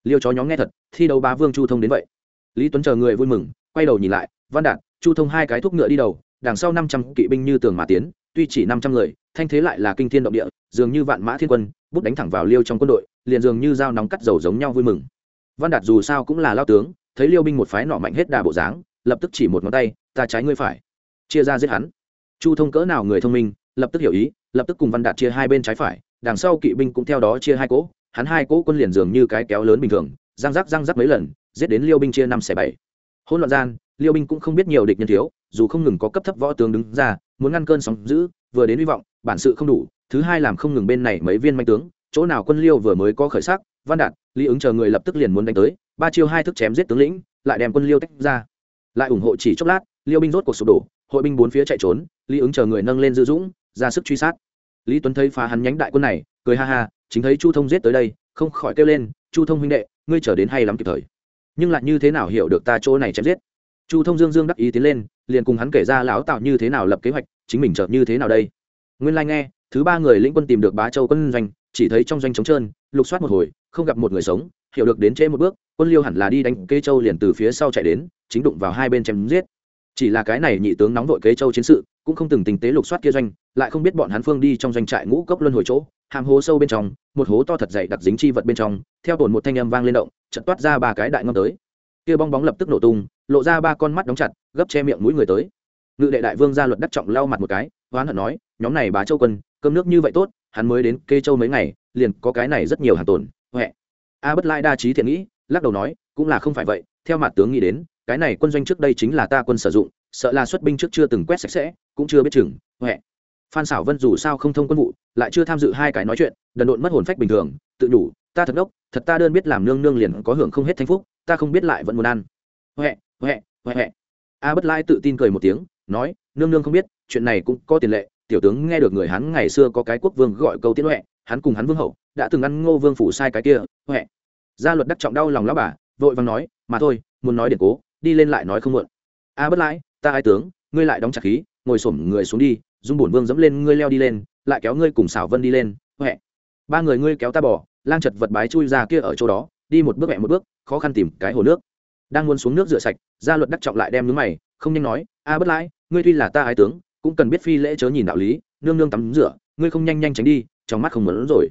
liêu chó nhóm nghe thật, thi đấu ba vương chu thông đến vậy. Lý tuấn chờ người vui mừng, quay đầu nhìn lại, văn đạt, chu thông hai cái thúc ngựa đi đầu, đằng sau năm trăm kỵ binh như tường mà tiến, tuy chỉ năm trăm người, thanh thế lại là kinh thiên động địa, dường như vạn mã thiên quân, bút đánh thẳng vào liêu trong quân đội, liền dường như dao nóng cắt dầu giống nhau vui mừng. Văn đạt dù sao cũng là lao tướng, thấy liêu binh một phái nọ mạnh hết đà bộ dáng, lập tức chỉ một ngón tay, ta trái ngươi phải. Chia ra giết hắn. Chu thông cỡ nào người thông minh lập tức hiểu ý, lập tức cùng văn đạt chia hai bên trái phải, đằng sau kỵ binh cũng theo đó chia hai cỗ, hắn hai cỗ quân liền dường như cái kéo lớn bình thường, răng rắc răng rắc mấy lần, giết đến liêu binh chia năm xẻ bảy. Hỗn loạn gian, liêu binh cũng không biết nhiều địch nhân thiếu, dù không ngừng có cấp thấp võ tướng đứng ra, muốn ngăn cơn sóng giữ vừa đến hy vọng, bản sự không đủ, thứ hai làm không ngừng bên này mấy viên manh tướng, chỗ nào quân liêu vừa mới có khởi sắc, văn đạt, lý ứng chờ người lập tức liền muốn đánh tới, ba chiêu hai thức chém giết tướng lĩnh, lại đem quân liêu tách ra. Lại ủng hộ chỉ chốc lát, liêu binh rốt cuộc sụp đổ, hội binh bốn phía chạy trốn, lý ứng chờ người nâng lên dư dũng ra sức truy sát. Lý tuấn thấy phá hắn nhánh đại quân này, cười ha ha, chính thấy chu thông giết tới đây, không khỏi kêu lên, chu thông huynh đệ, ngươi trở đến hay lắm kịp thời. Nhưng lại như thế nào hiểu được ta chỗ này chém giết? Chu thông dương dương đắc ý tiến lên, liền cùng hắn kể ra lão tạo như thế nào lập kế hoạch, chính mình chợt như thế nào đây. Nguyên lai、like、nghe, thứ ba người lĩnh quân tìm được bá châu quân doanh, chỉ thấy trong doanh trống trơn, lục soát một hồi, không gặp một người sống, hiểu được đến trễ một bước, quân liêu hẳn là đi đánh kê châu liền từ phía sau chạy đến, chính đụng vào hai bên chém giết chỉ là cái này nhị tướng nóng vội kế châu chiến sự, cũng không từng tình tế lục soát kia doanh, lại không biết bọn hắn phương đi trong doanh trại ngũ cốc luân hồi chỗ, hàm hố sâu bên trong, một hố to thật dày đặc dính chi vật bên trong, theo tổn một thanh âm vang lên động chật toát ra ba cái đại ngâm tới. Kia bong bóng lập tức nổ tung, lộ ra ba con mắt đóng chặt, gấp che miệng mũi người tới. Ngự đệ đại vương ra luật đắc trọng lau mặt một cái hoán hận nói, nhóm này bá châu quân, cơm nước như vậy tốt, hắn mới đến kê châu mấy ngày, liền có cái này rất nhiều hàng tồn huệ a bất lai đa trí thiện nghĩ, lắc đầu nói, cũng là không phải vậy, theo mặt tướng nghĩ đến cái này quân doanh trước đây chính là ta quân sử dụng, sợ là xuất binh trước chưa từng quét sạch sẽ, cũng chưa biết chừng, huệ. Phan xảo vân dù sao không thông quân vụ, lại chưa tham dự hai cái nói chuyện, đần độn mất hồn phách bình thường, tự nhủ, ta thật đốc, thật ta đơn biết làm nương nương liền có hưởng không hết thanh phúc, ta không biết lại vẫn muốn ăn. Huệ huệ huệ a bất lai tự tin cười một tiếng, nói, nương nương không biết, chuyện này cũng có tiền lệ, tiểu tướng nghe được người hắn ngày xưa có cái quốc vương gọi câu tiết huệ, hắn cùng hắn vương hậu đã từng ăn ngô vương phủ sai cái kia, huệ. Gia luật đắc trọng đau lòng lão bà, vội vàng nói, mà thôi, muốn nói điện cố đi lên lại nói không muộn. A bất lãi, ta ai tướng, ngươi lại đóng chặt khí, ngồi xổm người xuống đi, dung bổn vương dẫm lên ngươi leo đi lên, lại kéo ngươi cùng xảo vân đi lên, huệ. Ba người ngươi kéo ta bỏ, lang chật vật bái chui ra kia ở chỗ đó, đi một bước mẹ một bước, khó khăn tìm cái hồ nước. Đang muốn xuống nước rửa sạch, gia luật đắc trọng lại đem nhướng mày, không nhanh nói, a bất lãi, ngươi tuy là ta ái tướng, cũng cần biết phi lễ chớ nhìn đạo lý, nương nương tắm rửa, ngươi không nhanh nhanh tránh đi, trong mắt không muốn rồi.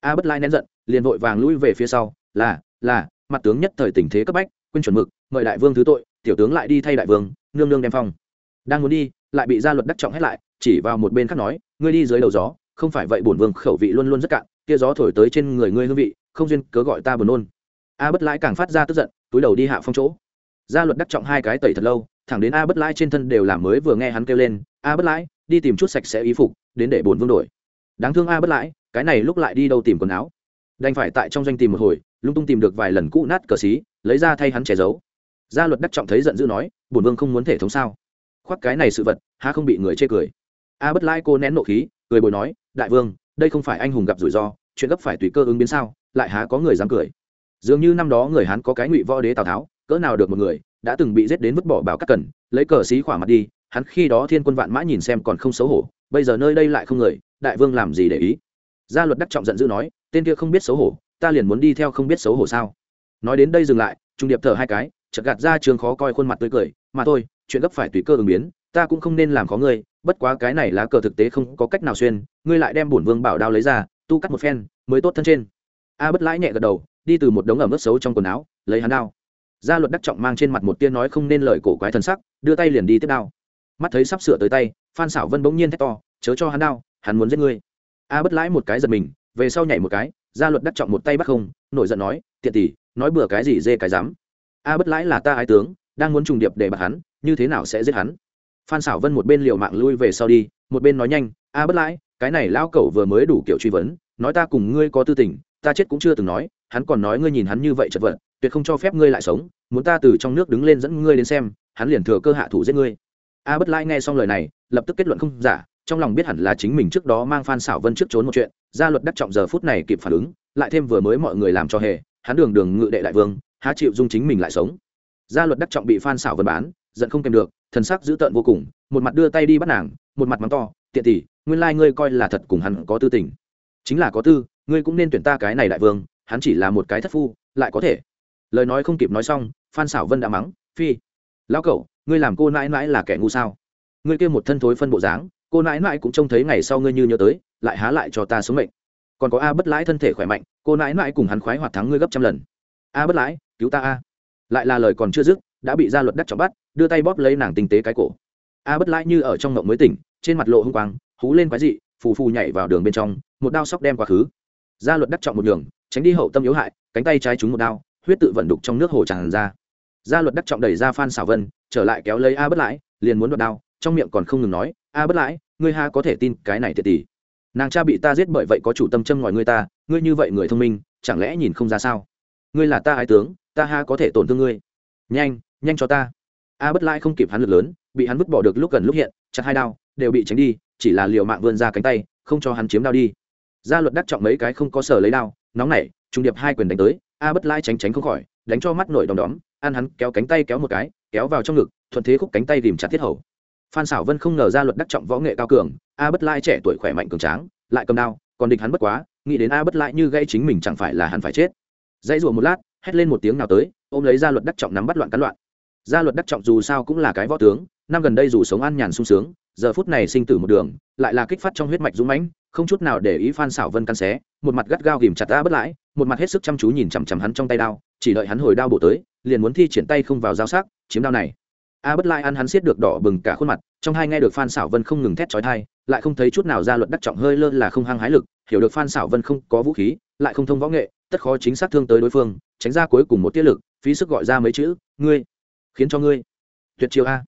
A bất lãi nén giận, liền vội vàng lui về phía sau, là là, mặt tướng nhất thời tình thế cấp bách quên chuẩn mực, mời đại vương thứ tội, tiểu tướng lại đi thay đại vương, nương nương đem phong. Đang muốn đi, lại bị gia luật đắc trọng hết lại, chỉ vào một bên khác nói, ngươi đi dưới đầu gió, không phải vậy bổn vương khẩu vị luôn luôn rất cạn, kia gió thổi tới trên người ngươi hương vị, không duyên cớ gọi ta buồn nôn. A bất lãi càng phát ra tức giận, túi đầu đi hạ phong chỗ. Gia luật đắc trọng hai cái tẩy thật lâu, thẳng đến a bất lãi trên thân đều làm mới vừa nghe hắn kêu lên, a bất lãi, đi tìm chút sạch sẽ ý phục, đến để bổn vương đổi. Đáng thương a bất lãi, cái này lúc lại đi đâu tìm quần áo? Đành phải tại trong doanh tìm một hồi lung tung tìm được vài lần cũ nát cờ xí, lấy ra thay hắn che giấu. Gia luật đắc trọng thấy giận dữ nói, bổn vương không muốn thể thống sao? Khoác cái này sự vật, há không bị người chê cười? A bất lai cô nén nộ khí, cười bồi nói, đại vương, đây không phải anh hùng gặp rủi ro, chuyện gấp phải tùy cơ ứng biến sao, lại há có người dám cười? Dường như năm đó người hán có cái ngụy võ đế tào tháo, cỡ nào được một người, đã từng bị giết đến vứt bỏ bảo các cần, lấy cờ xí khỏa mặt đi, hắn khi đó thiên quân vạn mã nhìn xem còn không xấu hổ, bây giờ nơi đây lại không người, đại vương làm gì để ý? Gia luật đắc trọng giận dữ nói, tên kia không biết xấu hổ ta liền muốn đi theo không biết xấu hổ sao. Nói đến đây dừng lại, trung điệp thở hai cái, chợt gạt ra trường khó coi khuôn mặt tươi cười, mà thôi, chuyện gấp phải tùy cơ ứng biến, ta cũng không nên làm khó ngươi, bất quá cái này lá cờ thực tế không có cách nào xuyên, ngươi lại đem bổn vương bảo đao lấy ra, tu cắt một phen, mới tốt thân trên. A bất lãi nhẹ gật đầu, đi từ một đống ẩm ướt xấu trong quần áo, lấy hắn đao. Gia luật đắc trọng mang trên mặt một tiên nói không nên lời cổ quái thần sắc, đưa tay liền đi tiếp đao. Mắt thấy sắp sửa tới tay, phan xảo vân bỗng nhiên thét to, chớ cho hắn đao, hắn muốn giết ngươi. A bất lãi một cái giật mình, về sau nhảy một cái gia luật đắc trọng một tay bắt không, nổi giận nói, tiện tỷ, nói bừa cái gì dê cái dám? A bất lãi là ta ái tướng, đang muốn trùng điệp để bạc hắn, như thế nào sẽ giết hắn? Phan xảo vân một bên liều mạng lui về sau đi, một bên nói nhanh, a bất lãi, cái này lão cẩu vừa mới đủ kiểu truy vấn, nói ta cùng ngươi có tư tình, ta chết cũng chưa từng nói, hắn còn nói ngươi nhìn hắn như vậy chật vật, tuyệt không cho phép ngươi lại sống, muốn ta từ trong nước đứng lên dẫn ngươi đến xem, hắn liền thừa cơ hạ thủ giết ngươi. A bất lãi nghe xong lời này, lập tức kết luận không giả, trong lòng biết hẳn là chính mình trước đó mang phan xảo vân trước trốn một chuyện gia luật đắc trọng giờ phút này kịp phản ứng, lại thêm vừa mới mọi người làm cho hề, hắn đường đường ngự đệ đại vương, há chịu dung chính mình lại sống. Gia luật đắc trọng bị phan xảo vân bán, giận không kèm được, thần sắc dữ tợn vô cùng, một mặt đưa tay đi bắt nàng, một mặt mắng to, tiện tỷ, nguyên lai ngươi coi là thật cùng hắn có tư tình. Chính là có tư, ngươi cũng nên tuyển ta cái này đại vương, hắn chỉ là một cái thất phu, lại có thể. Lời nói không kịp nói xong, phan xảo vân đã mắng, phi, lão cậu ngươi làm cô nãi nãi là kẻ ngu sao? Ngươi kêu một thân thối phân bộ dáng, cô nãi nãi cũng trông thấy ngày sau ngươi như nhớ tới lại há lại cho ta sống mệnh. Còn có a bất lãi thân thể khỏe mạnh, cô nãi nãi cùng hắn khoái hoạt thắng ngươi gấp trăm lần. A bất lãi, cứu ta a. Lại là lời còn chưa dứt, đã bị gia luật đắc trọng bắt, đưa tay bóp lấy nàng tinh tế cái cổ. A bất lãi như ở trong ngộng mới tỉnh, trên mặt lộ hung quang, hú lên quái dị, phù phù nhảy vào đường bên trong, một đao sóc đem quá khứ. Gia luật đắc trọng một đường tránh đi hậu tâm yếu hại, cánh tay trái trúng một đao, huyết tự vận đục trong nước hồ tràn ra. Gia luật đắc trọng đẩy ra phan xảo vân, trở lại kéo lấy a bất lãi, liền muốn đoạt đao, trong miệng còn không ngừng nói, a bất lãi, ngươi ha có thể tin cái này thiệt tỷ nàng cha bị ta giết bởi vậy có chủ tâm châm ngòi ngươi ta, ngươi như vậy người thông minh, chẳng lẽ nhìn không ra sao? Ngươi là ta ái tướng, ta ha có thể tổn thương ngươi. Nhanh nhanh cho ta. A bất lai không kịp hắn lực lớn, bị hắn vứt bỏ được lúc gần lúc hiện, chặt hai đao, đều bị tránh đi, chỉ là liều mạng vươn ra cánh tay, không cho hắn chiếm đao đi. Gia luật đắc trọng mấy cái không có sở lấy đao, nóng nảy, trung điệp hai quyền đánh tới, a bất lai tránh tránh không khỏi, đánh cho mắt nổi đom đóm, ăn hắn kéo cánh tay kéo một cái, kéo vào trong ngực, thuận thế khúc cánh tay tìm chặt thiết hầu. Phan xảo vân không ngờ ra luật đắc trọng võ nghệ cao cường a bất lai trẻ tuổi khỏe mạnh cường tráng, lại cầm đao, còn địch hắn bất quá, nghĩ đến a bất lại như gây chính mình chẳng phải là hắn phải chết. Dãy rủa một lát, hét lên một tiếng nào tới, ôm lấy ra luật đắc trọng nắm bắt loạn cắn loạn. Gia luật đắc trọng dù sao cũng là cái võ tướng, năm gần đây dù sống an nhàn sung sướng, giờ phút này sinh tử một đường, lại là kích phát trong huyết mạch dũng mãnh, không chút nào để ý phan xảo vân căn xé, một mặt gắt gao ghìm chặt a bất lãi một mặt hết sức chăm chú nhìn chằm chằm hắn trong tay đao, chỉ đợi hắn hồi đao bổ tới, liền muốn thi triển tay không vào dao sắc, chiếm đao này a bất lai ăn hắn siết được đỏ bừng cả khuôn mặt, trong hai nghe được phan xảo vân không ngừng thét chói thai lại không thấy chút nào ra luật đắc trọng hơi lơ là không hăng hái lực, hiểu được phan xảo vân không có vũ khí, lại không thông võ nghệ, tất khó chính xác thương tới đối phương, tránh ra cuối cùng một tiết lực, phí sức gọi ra mấy chữ, ngươi, khiến cho ngươi. Tuyệt chiêu a.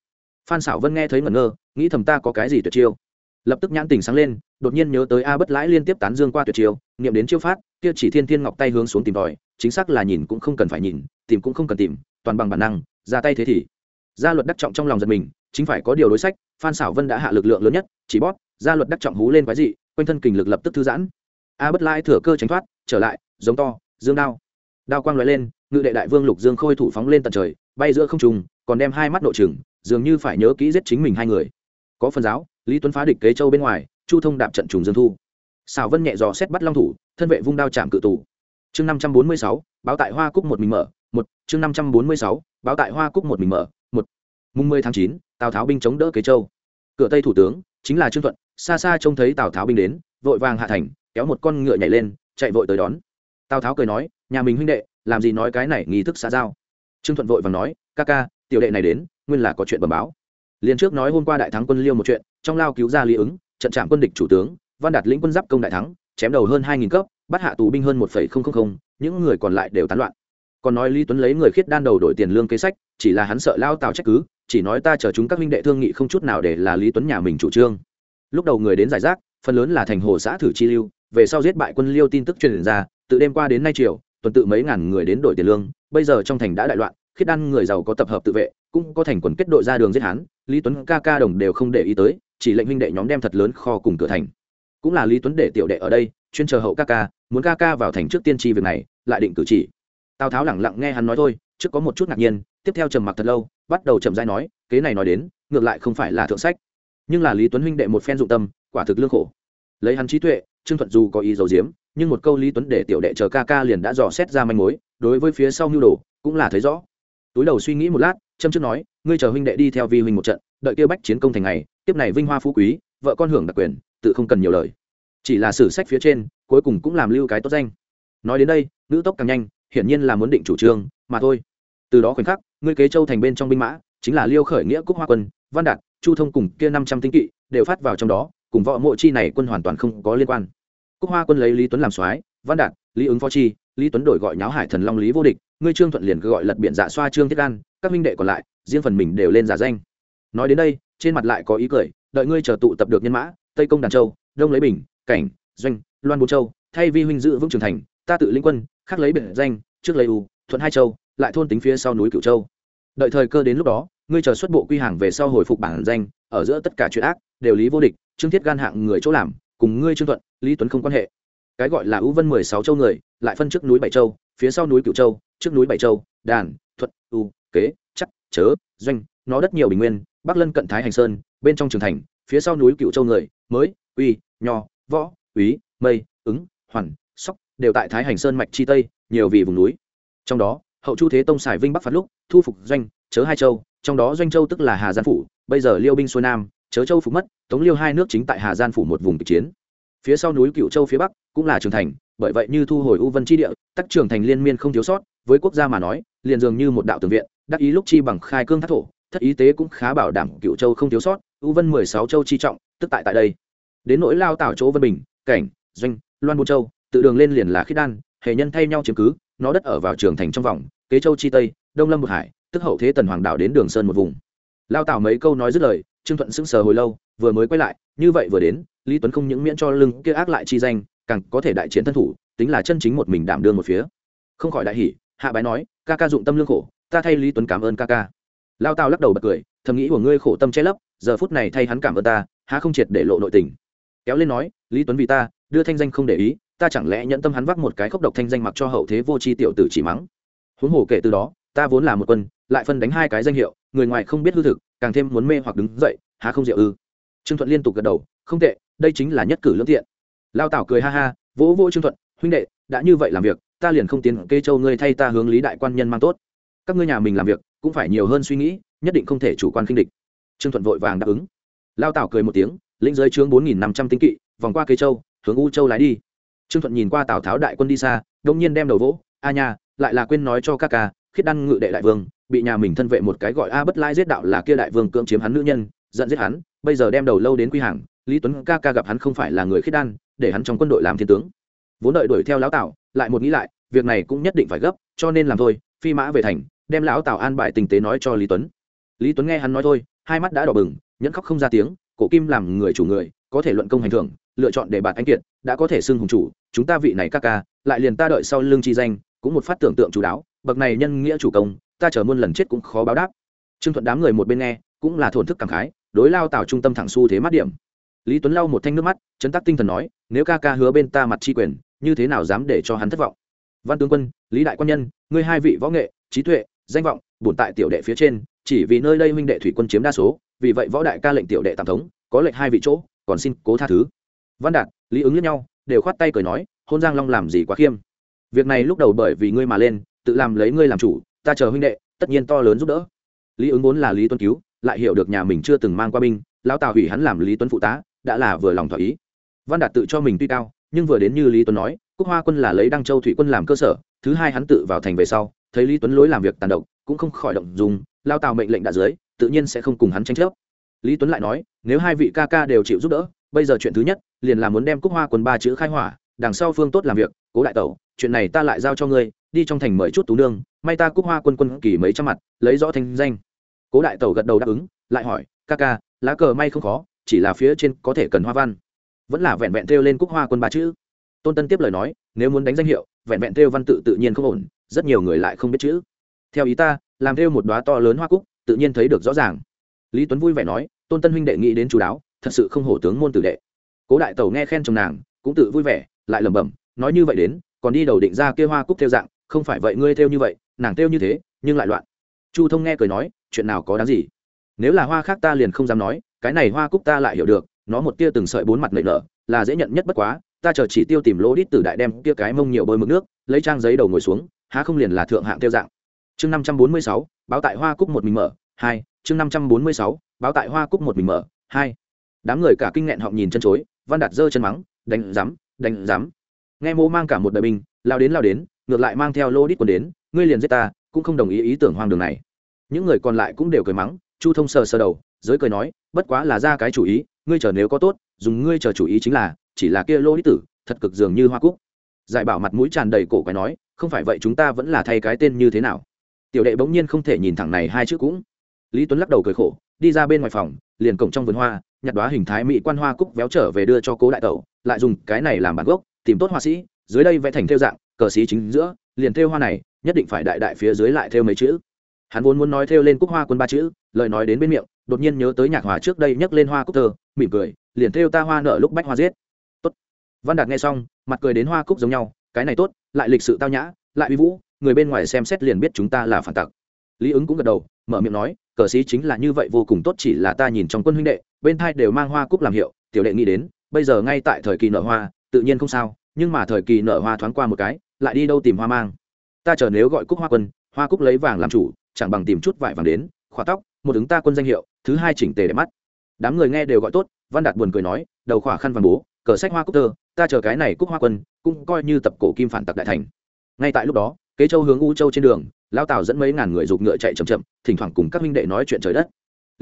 Phan xảo vân nghe thấy ngẩn ngơ, nghĩ thầm ta có cái gì tuyệt chiêu. Lập tức nhãn tình sáng lên, đột nhiên nhớ tới a bất lãi liên tiếp tán dương qua tuyệt chiêu nghiệm đến chiêu phát, kia chỉ thiên thiên ngọc tay hướng xuống tìm tòi, chính xác là nhìn cũng không cần phải nhìn, tìm cũng không cần tìm, toàn bằng bản năng, ra tay thế thì gia luật đắc trọng trong lòng giật mình, chính phải có điều đối sách, phan xảo vân đã hạ lực lượng lớn nhất, chỉ bóp, gia luật đắc trọng hú lên quái dị, quanh thân kình lực lập tức thư giãn. A bất lai thừa cơ tránh thoát, trở lại, giống to, dương đao. Đao quang lóe lên, ngự đệ đại vương lục dương khôi thủ phóng lên tận trời, bay giữa không trùng còn đem hai mắt nội trừng, dường như phải nhớ kỹ giết chính mình hai người. Có phần giáo, lý tuấn phá địch kế châu bên ngoài, chu thông đạp trận trùng dương thu. Xảo vân nhẹ dò xét bắt long thủ, thân vệ vung đao chạm cự tù. Chương năm trăm bốn mươi sáu, báo tại hoa cúc một mình mở một, chương năm trăm bốn mươi sáu, báo tại hoa cúc một mình mở. Một, mùng mười tháng chín, tào tháo binh chống đỡ kế châu. Cửa tây thủ tướng, chính là trương thuận, xa xa trông thấy tào tháo binh đến, vội vàng hạ thành, kéo một con ngựa nhảy lên, chạy vội tới đón. Tào tháo cười nói, nhà mình huynh đệ, làm gì nói cái này, nghi thức xã giao. Trương thuận vội vàng nói, ca ca, tiểu đệ này đến, nguyên là có chuyện bẩm báo. Liền trước nói hôm qua đại thắng quân liêu một chuyện, trong lao cứu ra lý ứng, trận trạm quân địch chủ tướng, văn đạt lĩnh quân giáp công đại thắng, chém đầu hơn hai nghìn cấp, bắt hạ tù binh hơn một những người còn lại đều tán loạn còn nói lý tuấn lấy người khiết đan đầu đổi tiền lương kế sách, chỉ là hắn sợ lao tào trách cứ, chỉ nói ta chờ chúng các minh đệ thương nghị không chút nào để là lý tuấn nhà mình chủ trương. Lúc đầu người đến giải rác, phần lớn là thành hồ xã thử chi lưu, về sau giết bại quân liêu tin tức truyền ra, từ đêm qua đến nay chiều tuần tự mấy ngàn người đến đổi tiền lương, bây giờ trong thành đã đại loạn, khiết đan người giàu có tập hợp tự vệ, cũng có thành quần kết đội ra đường giết hắn, lý tuấn ca ca đồng đều không để ý tới, chỉ lệnh huynh đệ nhóm đem thật lớn kho cùng cửa thành. Cũng là lý tuấn để tiểu đệ ở đây, chuyên chờ hậu ca ca, muốn ca ca vào thành trước tiên tri việc này, lại định cử chỉ tào tháo lẳng lặng nghe hắn nói thôi, trước có một chút ngạc nhiên, tiếp theo trầm mặc thật lâu, bắt đầu chậm dai nói, kế này nói đến, ngược lại không phải là thượng sách. Nhưng là lý tuấn huynh đệ một phen dụng tâm, quả thực lương khổ. Lấy hắn trí tuệ, trương thuận dù có ý dầu diếm, nhưng một câu lý tuấn để tiểu đệ chờ ca ca liền đã dò xét ra manh mối, đối với phía sau nhu đồ, cũng là thấy rõ. Túi đầu suy nghĩ một lát, châm trước nói, ngươi chờ huynh đệ đi theo vi huynh một trận, đợi kêu bách chiến công thành ngày, tiếp này vinh hoa phú quý, vợ con hưởng đặc quyền, tự không cần nhiều lời. Chỉ là sử sách phía trên, cuối cùng cũng làm lưu cái tốt danh. Nói đến đây nữ tốc càng nhanh hiển nhiên là muốn định chủ trương, mà thôi. Từ đó khoảnh khắc, ngươi kế châu thành bên trong binh mã, chính là liêu khởi nghĩa cúc hoa quân, văn đạt, chu thông cùng kia năm trăm tinh kỵ, đều phát vào trong đó, cùng võ mộ chi này quân hoàn toàn không có liên quan. Cúc hoa quân lấy lý tuấn làm soái, văn đạt, lý ứng phó chi, lý tuấn đổi gọi nháo hải thần long lý vô địch, ngươi trương thuận liền gọi lật biển dạ xoa trương thiết an các minh đệ còn lại, riêng phần mình đều lên giả danh. Nói đến đây, trên mặt lại có ý cười, đợi ngươi chờ tụ tập được nhân mã, tây công đàn châu, đông lấy bình, cảnh, doanh, loan bố châu, thay vi huynh dự vững trường thành, ta tự lĩnh quân khác lấy biệt danh, trước lấy u, thuận hai châu, lại thôn tính phía sau núi cửu châu. Đợi thời cơ đến lúc đó, ngươi chờ xuất bộ quy hàng về sau hồi phục bản danh, ở giữa tất cả chuyện ác, đều lý vô địch, trương thiết gan hạng người chỗ làm, cùng ngươi trương thuận, lý tuấn không quan hệ. Cái gọi là ưu vân mười sáu châu người, lại phân trước núi bảy châu, phía sau núi cửu châu, trước núi bảy châu, đàn, thuận, u, kế, chắc, chớ, doanh, nó đất nhiều bình nguyên, bắc lân cận thái hành sơn, bên trong trường thành, phía sau núi cựu châu người, mới, uy, nho, võ, úy, mây, ứng, hoàn đều tại thái hành sơn mạch chi tây, nhiều vì vùng núi. Trong đó, hậu chu thế tông xài vinh bắc phạt lúc, thu phục doanh, chớ hai châu. Trong đó doanh châu tức là hà giang phủ, bây giờ liêu binh xuôi nam, chớ châu phục mất, tống liêu hai nước chính tại hà giang phủ một vùng kịch chiến. Phía sau núi cựu châu phía bắc cũng là trường thành, bởi vậy như thu hồi u vân tri địa, tắc trường thành liên miên không thiếu sót, với quốc gia mà nói, liền dường như một đạo tường viện, đắc ý lúc chi bằng khai cương thác thổ, thất ý tế cũng khá bảo đảm cựu châu không thiếu sót, u vân mười sáu châu chi trọng, tức tại tại đây. Đến nỗi lao tảo chỗ vân bình, cảnh, doanh, loan bô châu tự đường lên liền là khiết đan, hệ nhân thay nhau chiếm cứ, nó đất ở vào trường thành trong vòng, kế châu chi tây, đông lâm một hải, tức hậu thế tần hoàng đạo đến đường sơn một vùng. Lao tảo mấy câu nói dứt lời, trương thuận sững sờ hồi lâu, vừa mới quay lại, như vậy vừa đến, lý tuấn không những miễn cho lưng kia ác lại chi danh, càng có thể đại chiến thân thủ, tính là chân chính một mình đảm đương một phía. Không khỏi đại hỉ, hạ bái nói, ca ca dụng tâm lương khổ, ta thay lý tuấn cảm ơn ca ca. Lao tào lắc đầu bật cười, thầm nghĩ của ngươi khổ tâm che lấp, giờ phút này thay hắn cảm ơn ta, há không triệt để lộ nội tình. Kéo lên nói, lý tuấn vì ta, đưa thanh danh không để ý ta chẳng lẽ nhẫn tâm hắn vác một cái khốc độc thanh danh mặc cho hậu thế vô tri tiểu tử chỉ mắng? Huống hồ kể từ đó, ta vốn là một quân, lại phân đánh hai cái danh hiệu, người ngoài không biết hư thực, càng thêm muốn mê hoặc đứng dậy, há không diệu ư? Trương thuận liên tục gật đầu, không tệ, đây chính là nhất cử lương thiện lao tảo cười ha ha, vỗ vỗ trương thuận, huynh đệ, đã như vậy làm việc, ta liền không tiến kê châu ngươi thay ta hướng lý đại quan nhân mang tốt. Các ngươi nhà mình làm việc, cũng phải nhiều hơn suy nghĩ, nhất định không thể chủ quan khinh địch. Trương thuận vội vàng đáp ứng. Lao tảo cười một tiếng, lĩnh giới chướng bốn nghìn năm trăm tinh kỵ, vòng qua kê châu, hướng u châu lái đi trương thuận nhìn qua tào tháo đại quân đi xa, đông nhiên đem đầu vỗ, a nha, lại là quên nói cho các ca khiết đăng ngự đệ đại vương, bị nhà mình thân vệ một cái gọi a bất lai giết đạo là kia đại vương cưỡng chiếm hắn nữ nhân, giận giết hắn, bây giờ đem đầu lâu đến quy hàng, lý tuấn ca ca gặp hắn không phải là người khiết đan, để hắn trong quân đội làm thiên tướng. Vốn đợi đuổi theo lão tảo lại một nghĩ lại, việc này cũng nhất định phải gấp, cho nên làm thôi, phi mã về thành, đem lão tảo an bài tình tế nói cho lý tuấn. Lý tuấn nghe hắn nói thôi, hai mắt đã đỏ bừng, nhẫn khóc không ra tiếng, cổ kim làm người chủ người, có thể luận công hành thưởng, lựa chọn để bạn anh kiệt đã có thể xưng hùng chủ, chúng ta vị này ca ca, lại liền ta đợi sau lưng chi danh, cũng một phát tưởng tượng chú đáo, bậc này nhân nghĩa chủ công, ta chờ muôn lần chết cũng khó báo đáp. Trương thuận đám người một bên nghe, cũng là thổn thức cảm khái, đối lao tào trung tâm thẳng xu thế mát điểm. Lý tuấn lau một thanh nước mắt, chấn tắc tinh thần nói, nếu ca ca hứa bên ta mặt tri quyền, như thế nào dám để cho hắn thất vọng? Văn tướng quân, lý đại quan nhân, ngươi hai vị võ nghệ, trí tuệ, danh vọng, bổn tại tiểu đệ phía trên, chỉ vì nơi đây huynh đệ thủy quân chiếm đa số, vì vậy võ đại ca lệnh tiểu đệ tạm thống, có lệnh hai vị chỗ, còn xin cố tha thứ. Văn đạt lý ứng lẫn nhau, đều khoát tay cười nói, hôn giang long làm gì quá khiêm? Việc này lúc đầu bởi vì ngươi mà lên, tự làm lấy ngươi làm chủ, ta chờ huynh đệ, tất nhiên to lớn giúp đỡ. Lý ứng vốn là lý Tuấn cứu, lại hiểu được nhà mình chưa từng mang qua binh, lão tào hủy hắn làm lý tuấn phụ tá, đã là vừa lòng thỏa ý. Văn đạt tự cho mình tuy cao, nhưng vừa đến như lý tuấn nói, cúc hoa quân là lấy đăng châu thủy quân làm cơ sở, thứ hai hắn tự vào thành về sau, thấy lý tuấn lối làm việc tàn độc, cũng không khỏi động dùng lao tào mệnh lệnh đã dưới, tự nhiên sẽ không cùng hắn tranh chấp. Lý tuấn lại nói, nếu hai vị ca ca đều chịu giúp đỡ bây giờ chuyện thứ nhất, liền là muốn đem cúc hoa quần ba chữ khai hỏa, đằng sau phương tốt làm việc, cố đại tẩu, chuyện này ta lại giao cho ngươi, đi trong thành mời chút tú nương, may ta cúc hoa quân quân kỳ mấy trăm mặt, lấy rõ thanh danh. Cố đại tẩu gật đầu đáp ứng, lại hỏi, ca ca, lá cờ may không khó, chỉ là phía trên có thể cần hoa văn. Vẫn là vẹn vẹn theo lên cúc hoa quân ba chữ. Tôn tân tiếp lời nói, nếu muốn đánh danh hiệu, vẹn vẹn theo văn tự tự nhiên không ổn, rất nhiều người lại không biết chữ. Theo ý ta, làm theo một đoá to lớn hoa cúc, tự nhiên thấy được rõ ràng. Lý tuấn vui vẻ nói, tôn tân huynh đệ nghĩ đến chú đáo thật sự không hổ tướng môn tử đệ. Cố đại tẩu nghe khen chồng nàng, cũng tự vui vẻ, lại lẩm bẩm, nói như vậy đến, còn đi đầu định ra kia hoa cúc theo dạng, không phải vậy ngươi theo như vậy, nàng theo như thế, nhưng lại loạn. Chu thông nghe cười nói, chuyện nào có đáng gì? Nếu là hoa khác ta liền không dám nói, cái này hoa cúc ta lại hiểu được, nó một tia từng sợi bốn mặt nảy nở, là dễ nhận nhất bất quá, ta chờ chỉ tiêu tìm lỗ đít từ đại đem kia cái mông nhiều bơi mực nước, lấy trang giấy đầu ngồi xuống, há không liền là thượng hạng theo dạng. Chương năm trăm bốn mươi sáu, báo tại hoa cúc một mình mở, hai, chương năm trăm bốn mươi sáu, báo tại hoa cúc một mình mở, hai đám người cả kinh nghẹn họ nhìn chân chối, văn đạt giơ chân mắng, đánh rắm đánh rắm nghe mô mang cả một đời binh, lao đến lao đến, ngược lại mang theo lô đít quần đến, ngươi liền giết ta, cũng không đồng ý ý tưởng hoang đường này. Những người còn lại cũng đều cười mắng, chu thông sờ sờ đầu, giới cười nói, bất quá là ra cái chủ ý, ngươi chờ nếu có tốt, dùng ngươi chờ chủ ý chính là, chỉ là kia lô đít tử, thật cực dường như hoa cúc. Giải bảo mặt mũi tràn đầy cổ quái nói, không phải vậy chúng ta vẫn là thay cái tên như thế nào? Tiểu đệ bỗng nhiên không thể nhìn thẳng này hai chữ cũng. Lý tuấn lắc đầu cười khổ, đi ra bên ngoài phòng, liền cổng trong vườn hoa nhặt đoá hình thái mỹ quan hoa cúc véo trở về đưa cho cố đại tẩu, lại dùng cái này làm bản gốc, tìm tốt hoa sĩ, dưới đây vẽ thành theo dạng, cờ xí chính giữa, liền theo hoa này, nhất định phải đại đại phía dưới lại theo mấy chữ. Hắn vốn muốn nói theo lên cúc hoa quân ba chữ, lời nói đến bên miệng, đột nhiên nhớ tới nhạc hòa trước đây nhắc lên hoa cúc thơ, mỉm cười, liền theo ta hoa nợ lúc bách hoa giết. Tốt. Văn đạt nghe xong, mặt cười đến hoa cúc giống nhau, cái này tốt, lại lịch sự tao nhã, lại uy vũ, người bên ngoài xem xét liền biết chúng ta là phản tặc. Lý ứng cũng gật đầu, mở miệng nói, cờ sĩ chính là như vậy vô cùng tốt, chỉ là ta nhìn trong quân huynh đệ bên thai đều mang hoa cúc làm hiệu, tiểu đệ nghĩ đến, bây giờ ngay tại thời kỳ nở hoa, tự nhiên không sao, nhưng mà thời kỳ nở hoa thoáng qua một cái, lại đi đâu tìm hoa mang. Ta chờ nếu gọi cúc hoa quân, hoa cúc lấy vàng làm chủ, chẳng bằng tìm chút vải vàng đến khóa tóc, một ứng ta quân danh hiệu, thứ hai chỉnh tề đẹp mắt. Đám người nghe đều gọi tốt, văn đạt buồn cười nói, đầu khỏa khăn vàng bố, cờ sách hoa cúc tơ, ta chờ cái này cúc hoa quân, cũng coi như tập cổ kim phản tặc đại thành. Ngay tại lúc đó, kế châu hướng u châu trên đường lao tào dẫn mấy ngàn người giục ngựa chạy chậm chậm, thỉnh thoảng cùng các minh đệ nói chuyện trời đất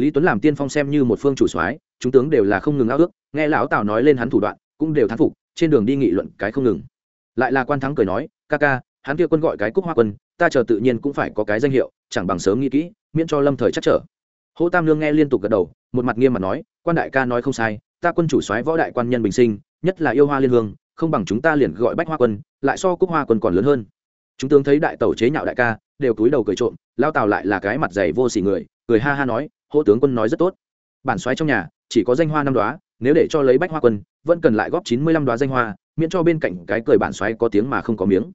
lý tuấn làm tiên phong xem như một phương chủ soái, chúng tướng đều là không ngừng ao ước, nghe lão tào nói lên hắn thủ đoạn, cũng đều thán phục, trên đường đi nghị luận cái không ngừng. Lại là quan thắng cười nói, ca ca, hắn kia quân gọi cái cúc hoa quân, ta chờ tự nhiên cũng phải có cái danh hiệu, chẳng bằng sớm nghĩ kỹ, miễn cho lâm thời chắc trở. Hỗ tam lương nghe liên tục gật đầu, một mặt nghiêm mặt nói, quan đại ca nói không sai, ta quân chủ soái võ đại quan nhân bình sinh, nhất là yêu hoa liên hương, không bằng chúng ta liền gọi bách hoa quân, lại so cúc hoa quân còn lớn hơn. Chúng tướng thấy đại tẩu chế nhạo đại ca, đều cúi đầu cười trộm lao tào lại là cái mặt dày vô xỉ người, cười ha ha nói hỗ tướng quân nói rất tốt. Bản xoáy trong nhà, chỉ có danh hoa năm đoá nếu để cho lấy bách hoa quân, vẫn cần lại góp chín mươi lăm đoá danh hoa, miễn cho bên cạnh cái cười bản xoáy có tiếng mà không có miếng.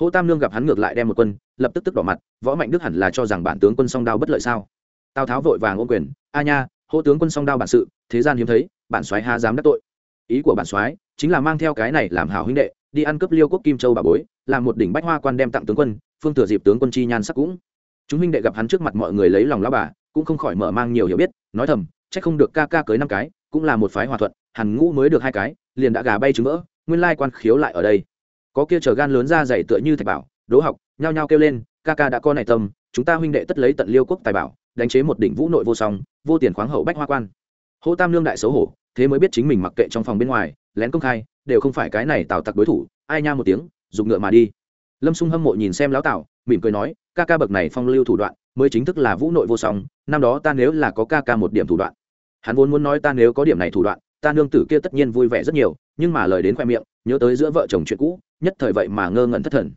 Hỗ tam lương gặp hắn ngược lại đem một quân, lập tức tức đỏ mặt, võ mạnh đức hẳn là cho rằng bản tướng quân song đao bất lợi sao? Tào tháo vội vàng ôm quyền, a nha, hô tướng quân song đao bản sự, thế gian hiếm thấy, bản soái há dám đắc tội. Ý của bản soái chính là mang theo cái này làm hảo huynh đệ, đi ăn cướp liêu quốc kim châu bà bối, làm một đỉnh bách hoa quan đem tặng tướng quân, phương thừa dịp tướng quân chi nhan sắc cũng chúng huynh đệ gặp hắn trước mặt mọi người lấy lòng lao bà, cũng không khỏi mở mang nhiều hiểu biết, nói thầm, chắc không được ca ca cưới năm cái, cũng là một phái hòa thuận, hàn ngũ mới được hai cái, liền đã gà bay trứng vỡ, nguyên lai quan khiếu lại ở đây. Có kia chờ gan lớn ra dày tựa như thạch bảo đỗ học, nhao nhao kêu lên, ca ca đã có này tâm, chúng ta huynh đệ tất lấy tận liêu quốc tài bảo, đánh chế một đỉnh vũ nội vô song, vô tiền khoáng hậu bách hoa quan. Hô tam lương đại xấu hổ, thế mới biết chính mình mặc kệ trong phòng bên ngoài, lén công khai, đều không phải cái này tào tặc đối thủ, ai nha một tiếng dùng ngựa mà đi. Lâm xung hâm mộ nhìn xem lão tào, mỉm cười nói ca ca bậc này phong lưu thủ đoạn mới chính thức là vũ nội vô song, năm đó ta nếu là có ca ca một điểm thủ đoạn. Hắn vốn muốn nói ta nếu có điểm này thủ đoạn, ta nương tử kia tất nhiên vui vẻ rất nhiều, nhưng mà lời đến khoe miệng, nhớ tới giữa vợ chồng chuyện cũ, nhất thời vậy mà ngơ ngẩn thất thần.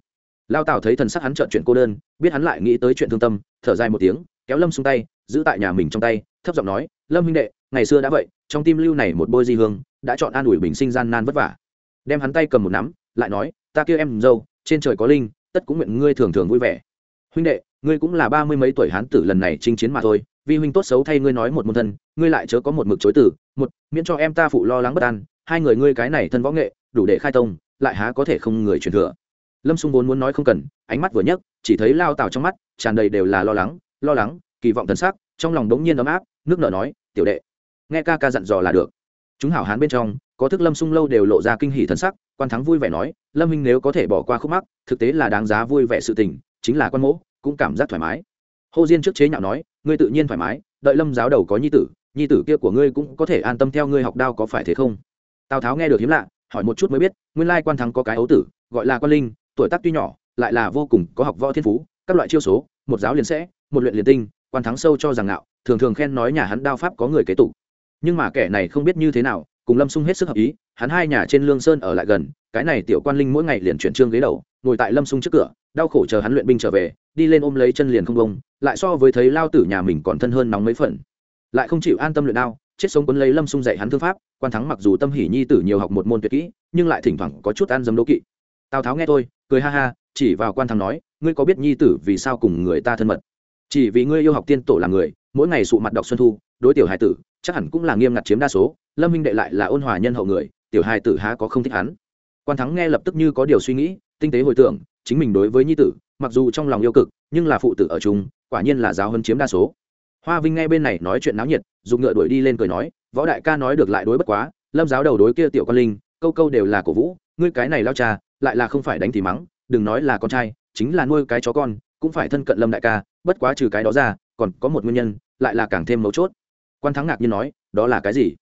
Lao tào thấy thần sắc hắn trợn chuyện cô đơn, biết hắn lại nghĩ tới chuyện thương tâm, thở dài một tiếng, kéo lâm xung tay, giữ tại nhà mình trong tay, thấp giọng nói, lâm huynh đệ, ngày xưa đã vậy, trong tim lưu này một bôi di hương, đã chọn an ủi bình sinh gian nan vất vả. Đem hắn tay cầm một nắm, lại nói, ta kêu em dâu, trên trời có linh, tất cũng nguyện ngươi thường thường vui vẻ huynh đệ, ngươi cũng là ba mươi mấy tuổi hán tử lần này chinh chiến mà thôi, Vi huynh tốt xấu thay ngươi nói một môn thân, ngươi lại chớ có một mực chối tử một, miễn cho em ta phụ lo lắng bất an, hai người ngươi cái này thân võ nghệ, đủ để khai tông, lại há có thể không người truyền thừa. Lâm xung vốn muốn nói không cần, ánh mắt vừa nhấc, chỉ thấy lao tào trong mắt tràn đầy đều là lo lắng lo lắng, kỳ vọng thần sắc, trong lòng đống nhiên ấm áp, nước nở nói, tiểu đệ, nghe ca ca dặn dò là được. Chúng hảo hán bên trong, có thức lâm sung lâu đều lộ ra kinh hỷ thần sắc, quan thắng vui vẻ nói, lâm minh nếu có thể bỏ qua khúc mắc, thực tế là đáng giá vui vẻ sự tình, chính là quan mỗ cũng cảm giác thoải mái. Hồ diên trước chế nhạo nói, ngươi tự nhiên thoải mái, đợi lâm giáo đầu có nhi tử nhi tử kia của ngươi cũng có thể an tâm theo ngươi học đao có phải thế không? Tào tháo nghe được hiếm lạ, hỏi một chút mới biết, nguyên lai quan thắng có cái ấu tử, gọi là quan linh, tuổi tác tuy nhỏ, lại là vô cùng có học võ thiên phú, các loại chiêu số, một giáo liền sẽ, một luyện liền tinh, quan thắng sâu cho rằng ngạo, thường thường khen nói nhà hắn đao pháp có người kế tục. Nhưng mà kẻ này không biết như thế nào, cùng lâm sung hết sức hợp ý, hắn hai nhà trên lương sơn ở lại gần cái này tiểu quan linh mỗi ngày liền chuyển trương ghế đầu, ngồi tại lâm sung trước cửa, đau khổ chờ hắn luyện binh trở về, đi lên ôm lấy chân liền không bông lại so với thấy lao tử nhà mình còn thân hơn nóng mấy phần. Lại không chịu an tâm luyện đao, chết sống quấn lấy lâm sung dạy hắn thương pháp, quan thắng mặc dù tâm hỉ nhi tử nhiều học một môn tuyệt kỹ, nhưng lại thỉnh thoảng có chút ăn dấm đố kỵ. Tào tháo nghe tôi cười ha ha, chỉ vào quan thắng nói, ngươi có biết nhi tử vì sao cùng người ta thân mật? Chỉ vì ngươi yêu học tiên tổ là người, mỗi ngày sụ mặt đọc xuân thu, đối tiểu hài tử, chắc hẳn cũng là nghiêm ngặt chiếm đa số, lâm minh đệ lại là ôn hòa nhân hậu người, tiểu hài tử há có không thích hắn quan thắng nghe lập tức như có điều suy nghĩ, tinh tế hồi tưởng, chính mình đối với nhi tử, mặc dù trong lòng yêu cực, nhưng là phụ tử ở chung, quả nhiên là giáo hơn chiếm đa số. Hoa vinh nghe bên này nói chuyện náo nhiệt, dùng ngựa đuổi đi lên cười nói, võ đại ca nói được lại đối bất quá, lâm giáo đầu đối kia tiểu con linh, câu câu đều là cổ vũ, ngươi cái này lao cha, lại là không phải đánh thì mắng, đừng nói là con trai, chính là nuôi cái chó con, cũng phải thân cận lâm đại ca, bất quá trừ cái đó ra, còn có một nguyên nhân, lại là càng thêm mấu chốt. Quan thắng ngạc nhiên nói, đó là cái gì?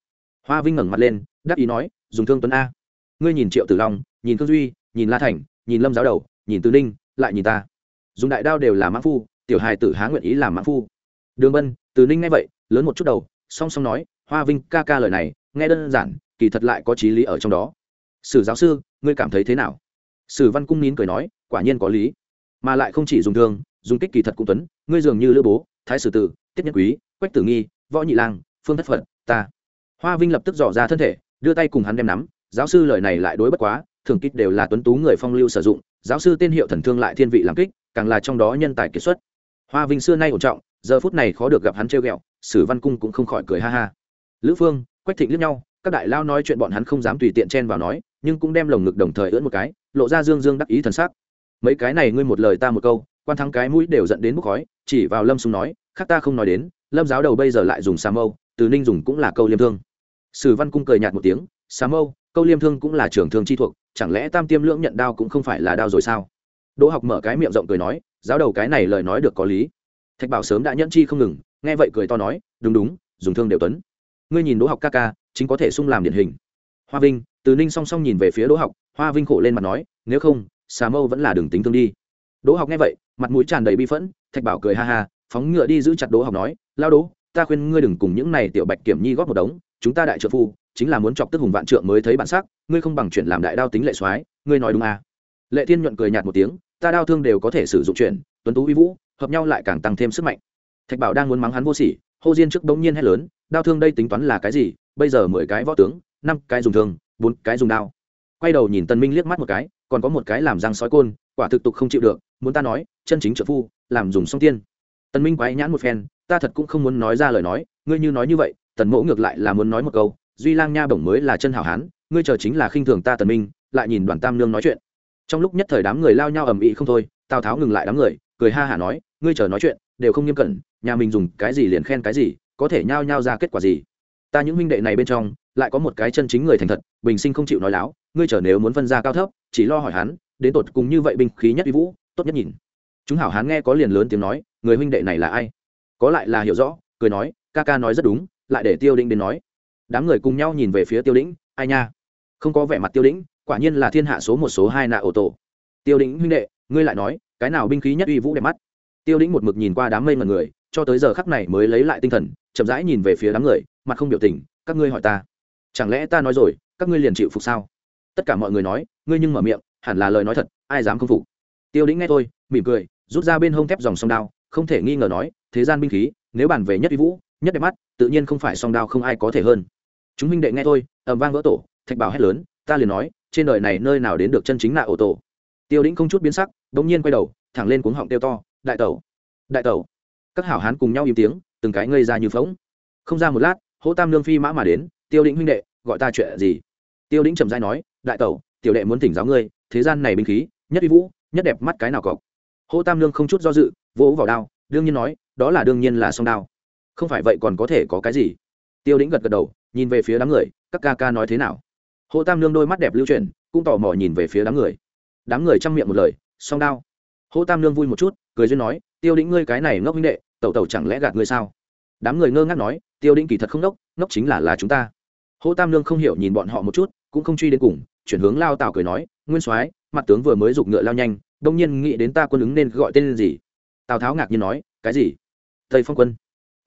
Hoa vinh ngẩng mặt lên đáp ý nói, dùng thương tuấn a ngươi nhìn triệu tử long, nhìn khương duy, nhìn la thành, nhìn lâm giáo đầu, nhìn tư ninh, lại nhìn ta. Dùng đại đao đều là mãn phu, tiểu hài tử há nguyện ý làm mãn phu. Đường bân, từ ninh nghe vậy, lớn một chút đầu, song song nói, hoa vinh ca ca lời này, nghe đơn giản, kỳ thật lại có trí lý ở trong đó. Sử giáo sư, ngươi cảm thấy thế nào? Sử văn cung nín cười nói, quả nhiên có lý, mà lại không chỉ dùng thương, dùng kích kỳ thật cũng tuấn, ngươi dường như lữ bố, thái sử tử, tiết nhân quý, quách tử nghi, võ nhị lang, phương thất phật, ta. Hoa vinh lập tức dò ra thân thể, đưa tay cùng hắn đem nắm giáo sư lời này lại đối bất quá, thường kích đều là tuấn tú người phong lưu sử dụng, giáo sư tên hiệu thần thương lại thiên vị làm kích, càng là trong đó nhân tài kiệt xuất. Hoa vinh xưa nay ổn trọng, giờ phút này khó được gặp hắn trêu ghẹo, sử văn cung cũng không khỏi cười ha ha. Lữ phương, quách thịnh liếc nhau, các đại lao nói chuyện bọn hắn không dám tùy tiện chen vào nói, nhưng cũng đem lồng ngực đồng thời ưỡn một cái, lộ ra dương dương đắc ý thần sắc. Mấy cái này ngươi một lời ta một câu, quan thắng cái mũi đều dẫn đến bốc khói, chỉ vào lâm sung nói, khác ta không nói đến, lâm giáo đầu bây giờ lại dùng xà mâu, từ ninh dùng cũng là câu liêm thương. Sử văn cung cười nhạt một tiếng, xà mâu câu liêm thương cũng là trường thương chi thuộc, chẳng lẽ tam tiêm lưỡng nhận đao cũng không phải là đao rồi sao? Đỗ học mở cái miệng rộng cười nói, giáo đầu cái này lời nói được có lý. Thạch bảo sớm đã nhẫn chi không ngừng, nghe vậy cười to nói, đúng đúng, dùng thương đều tuấn. Ngươi nhìn đỗ học ca ca, chính có thể sung làm điển hình. Hoa vinh, từ ninh song song nhìn về phía đỗ học, hoa vinh khổ lên mặt nói, nếu không, xà mâu vẫn là đường tính thương đi. Đỗ học nghe vậy, mặt mũi tràn đầy bi phẫn, thạch bảo cười ha ha, phóng ngựa đi giữ chặt đỗ học nói, lao đỗ, ta khuyên ngươi đừng cùng những này tiểu bạch kiểm nhi góp một đống, chúng ta đại trợ phu chính là muốn chọc tức hùng vạn trượng mới thấy bản sắc, ngươi không bằng chuyện làm đại đao tính lệ soái, ngươi nói đúng à. lệ thiên nhuận cười nhạt một tiếng, ta đao thương đều có thể sử dụng chuyện tuấn tú uy vũ, hợp nhau lại càng tăng thêm sức mạnh. Thạch bảo đang muốn mắng hắn vô sỉ, hô diên trước bỗng nhiên hét lớn, đao thương đây tính toán là cái gì? Bây giờ mười cái võ tướng, năm cái dùng thương, bốn cái dùng đao. Quay đầu nhìn tân minh liếc mắt một cái, còn có một cái làm răng sói côn, quả thực tục không chịu được, muốn ta nói, chân chính trợ phu, làm dùng song tiên. Tân minh quái nhãn một phen, ta thật cũng không muốn nói ra lời nói, ngươi như nói như vậy, tần mẫu ngược lại là muốn nói một câu duy lang nha bổng mới là chân hảo hán, ngươi chờ chính là khinh thường ta tần minh, lại nhìn đoàn tam nương nói chuyện. Trong lúc nhất thời đám người lao nhau ầm ĩ không thôi, tào tháo ngừng lại đám người, cười ha hả nói, ngươi chờ nói chuyện, đều không nghiêm cẩn, nhà mình dùng cái gì liền khen cái gì, có thể nhao nhao ra kết quả gì? Ta những huynh đệ này bên trong, lại có một cái chân chính người thành thật, bình sinh không chịu nói láo, ngươi chờ nếu muốn phân ra cao thấp, chỉ lo hỏi hắn, đến tột cùng như vậy binh khí nhất uy vũ, tốt nhất nhìn. Chúng hảo hán nghe có liền lớn tiếng nói, người huynh đệ này là ai? Có lại là hiểu rõ, cười nói, ca ca nói rất đúng, lại để tiêu đinh đến nói đám người cùng nhau nhìn về phía tiêu lĩnh ai nha? Không có vẻ mặt tiêu lĩnh quả nhiên là thiên hạ số một số hai nạ ô tô tiêu lĩnh huynh đệ, ngươi lại nói, cái nào binh khí nhất uy vũ đẹp mắt? Tiêu lĩnh một mực nhìn qua đám mây mật người, cho tới giờ khắc này mới lấy lại tinh thần, chậm rãi nhìn về phía đám người, mặt không biểu tình, các ngươi hỏi ta, chẳng lẽ ta nói rồi, các ngươi liền chịu phục sao? Tất cả mọi người nói, ngươi nhưng mở miệng, hẳn là lời nói thật, ai dám không phục? Tiêu lĩnh nghe tôi mỉm cười, rút ra bên hông thép dòng song đao, không thể nghi ngờ nói, thế gian binh khí, nếu bàn về nhất uy vũ, nhất đẹp mắt, tự nhiên không phải song đao không ai có thể hơn chúng minh đệ nghe thôi, ầm vang vỡ tổ thạch bảo hét lớn ta liền nói trên đời này nơi nào đến được chân chính nạ ổ tổ? Tiêu đĩnh không chút biến sắc đ ỗ n g nhiên quay đầu thẳng lên cuống họng tiêu to đại tẩu đại tẩu. Các hảo hán cùng nhau im tiếng từng cái ngây ra như phóng không ra một lát hỗ tam lương phi mã mà đến tiêu đĩnh huynh đệ gọi ta chuyện gì? Tiêu đĩnh trầm dai nói đại tẩu tiểu đệ muốn thỉnh giáo ngươi thế gian này binh khí nhất uy vũ nhất đẹp mắt cái nào cọc? Hỗ tam lương không chút do dự vỗ vào đao đương nhiên nói đó là đương nhiên là song đao. Không phải vậy còn có thể có cái gì? Tiêu đĩnh gật gật đầu nhìn về phía đám người các ca ca nói thế nào? Hồ tam nương đôi mắt đẹp lưu truyền, cũng tò mò nhìn về phía đám người. Đám người chăm miệng một lời song đao. Hồ tam nương vui một chút cười duyên nói tiêu đĩnh ngươi cái này ngốc minh đệ tẩu tẩu chẳng lẽ gạt ngươi sao? Đám người ngơ ngác nói tiêu đĩnh kỳ thật không ngốc ngốc chính là là chúng ta. Hồ tam nương không hiểu nhìn bọn họ một chút cũng không truy đến cùng chuyển hướng lao tào cười nói nguyên soái mặt tướng vừa mới giục ngựa lao nhanh đông nhiên nghĩ đến ta quân ứng nên gọi tên gì? Tào tháo ngạc nhiên nói cái gì? Tây phong quân.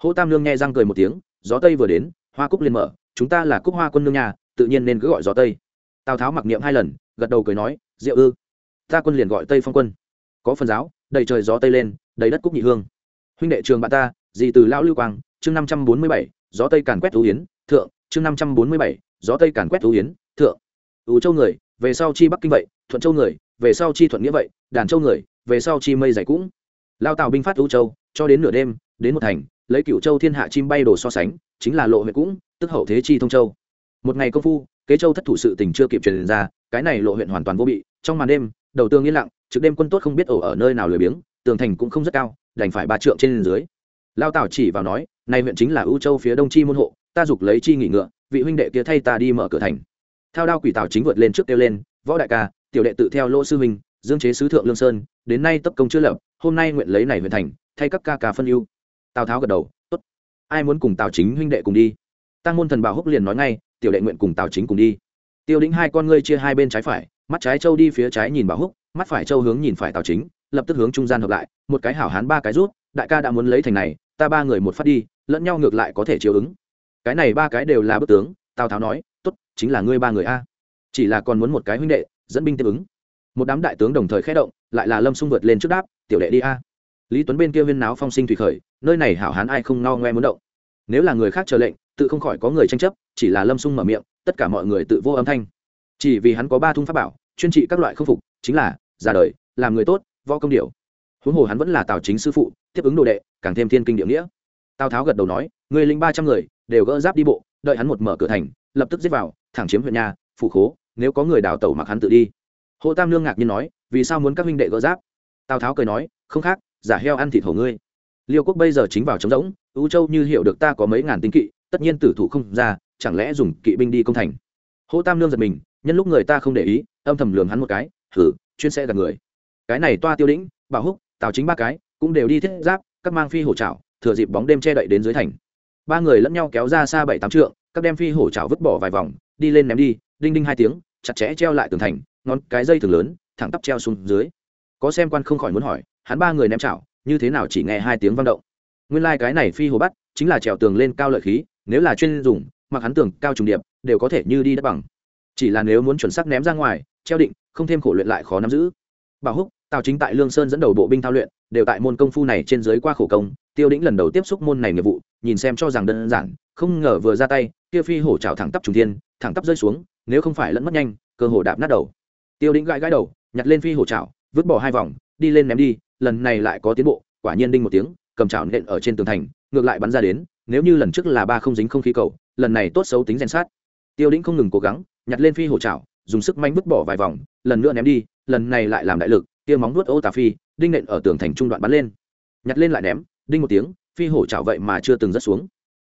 Hồ tam nương nghe răng cười một tiếng gió tây vừa đến hoa cúc liền mở, chúng ta là cúc hoa quân nương nhà, tự nhiên nên cứ gọi gió tây. Tào tháo mặc niệm hai lần, gật đầu cười nói, diệu ư, ta quân liền gọi tây phong quân. Có phần giáo, đầy trời gió tây lên, đầy đất cúc nhị hương. Huynh đệ trường bạn ta, dì từ lão lưu quang, chương năm trăm bốn mươi bảy, gió tây càn quét thú yến, thượng, chương năm trăm bốn mươi bảy, gió tây càn quét thú yến, thượng. Ứ châu người, về sau chi bắc kinh vậy, thuận châu người, về sau chi thuận nghĩa vậy, đàn châu người, về sau chi mây dày cũng. Lao tào binh phát ưu châu, cho đến nửa đêm, đến một thành lấy cựu châu thiên hạ chim bay đồ so sánh, chính là lộ huyện cũng, tức hậu thế chi thông châu. Một ngày công phu, kế châu thất thủ sự tình chưa kịp truyền ra, cái này lộ huyện hoàn toàn vô bị, trong màn đêm, đầu tương yên lặng, trực đêm quân tốt không biết ổ ở nơi nào lười biếng, tường thành cũng không rất cao, đành phải ba trượng trên dưới. Lao tảo chỉ vào nói nay huyện chính là ưu châu phía đông chi môn hộ, ta dục lấy chi nghỉ ngựa, vị huynh đệ kia thay ta đi mở cửa thành. Thao đao quỷ tào chính vượt lên trước kêu lên, võ đại ca, tiểu đệ tự theo lỗ sư huynh, dương chế sứ thượng lương sơn, đến nay tấp công chưa lập, hôm nay nguyện lấy này huyện thành, thay các ca ca phân ưu tào tháo gật đầu, tốt, ai muốn cùng tào chính huynh đệ cùng đi? Tăng môn thần bảo húc liền nói ngay, tiểu đệ nguyện cùng tào chính cùng đi. Tiêu đĩnh hai con ngươi chia hai bên trái phải, mắt trái châu đi phía trái nhìn bảo húc, mắt phải châu hướng nhìn phải tào chính, lập tức hướng trung gian hợp lại, một cái hảo hán ba cái rút, đại ca đã muốn lấy thành này, ta ba người một phát đi, lẫn nhau ngược lại có thể chiều ứng. Cái này ba cái đều là bức tướng, tào tháo nói, tốt, chính là ngươi ba người a. Chỉ là còn muốn một cái huynh đệ, dẫn binh tiếp ứng. Một đám đại tướng đồng thời khé động, lại là lâm xung vượt lên trước đáp, tiểu đệ đi a lý tuấn bên kia viên náo phong sinh thủy khởi, nơi này hảo hán ai không no ngoe muốn động. Nếu là người khác chờ lệnh, tự không khỏi có người tranh chấp, chỉ là lâm sung mở miệng, tất cả mọi người tự vô âm thanh. Chỉ vì hắn có ba thung pháp bảo, chuyên trị các loại không phục, chính là ra đời, làm người tốt, võ công điều. Huống hồ hắn vẫn là tào chính sư phụ, tiếp ứng đồ đệ, càng thêm thiên kinh địa nghĩa. Tào tháo gật đầu nói, người linh ba trăm người, đều gỡ giáp đi bộ, đợi hắn một mở cửa thành, lập tức giết vào, thẳng chiếm huyện nhà phụ khố, nếu có người đào tẩu mặc hắn tự đi. Hộ tam lương ngạc nhiên nói, vì sao muốn các huynh đệ gỡ giáp? Tào tháo cười nói, không khác giả heo ăn thịt hổ ngươi. Liêu quốc bây giờ chính vào trống rỗng ưu châu như hiểu được ta có mấy ngàn tinh kỵ, tất nhiên tử thủ không ra, chẳng lẽ dùng kỵ binh đi công thành? Hô tam lương giật mình, nhân lúc người ta không để ý, âm thầm lường hắn một cái thử chuyên xe gặp người. Cái này toa tiêu đĩnh bảo húc, tào chính ba cái, cũng đều đi thiết giáp, các mang phi hổ trảo thừa dịp bóng đêm che đậy đến dưới thành. Ba người lẫn nhau kéo ra xa bảy tám trượng, các đem phi hổ trảo vứt bỏ vài vòng, đi lên ném đi, đinh đinh hai tiếng, chặt chẽ treo lại tường thành, ngón cái dây thường lớn, thẳng tắp treo xuống dưới. Có xem quan không khỏi muốn hỏi hắn ba người ném chảo, như thế nào chỉ nghe hai tiếng vang động. Nguyên lai cái này phi hồ bắt, chính là trèo tường lên cao lợi khí, nếu là chuyên dùng, mặc hắn tường cao trùng điệp, đều có thể như đi đất bằng. Chỉ là nếu muốn chuẩn xác ném ra ngoài, treo định, không thêm khổ luyện lại khó nắm giữ. Bảo húc, tào chính tại lương sơn dẫn đầu bộ binh thao luyện, đều tại môn công phu này trên dưới qua khổ công, tiêu đĩnh lần đầu tiếp xúc môn này nghiệp vụ, nhìn xem cho rằng đơn giản, không ngờ vừa ra tay, kia phi hổ trào thẳng tắp trùng thiên, thẳng tắp rơi xuống, nếu không phải lẫn mất nhanh, cơ hồ đạp nát đầu. Tiêu đĩnh gãi gãi đầu, nhặt lên phi hổ trào vứt bỏ hai vòng, đi lên ném đi lần này lại có tiến bộ quả nhiên đinh một tiếng cầm chảo nện ở trên tường thành ngược lại bắn ra đến nếu như lần trước là ba không dính không khí cầu lần này tốt xấu tính rèn sát. Tiêu đĩnh không ngừng cố gắng nhặt lên phi hổ chảo, dùng sức manh vứt bỏ vài vòng lần nữa ném đi lần này lại làm đại lực tiêu móng nuốt ô tà phi đinh nện ở tường thành trung đoạn bắn lên. Nhặt lên lại ném đinh một tiếng phi hổ chảo vậy mà chưa từng rớt xuống.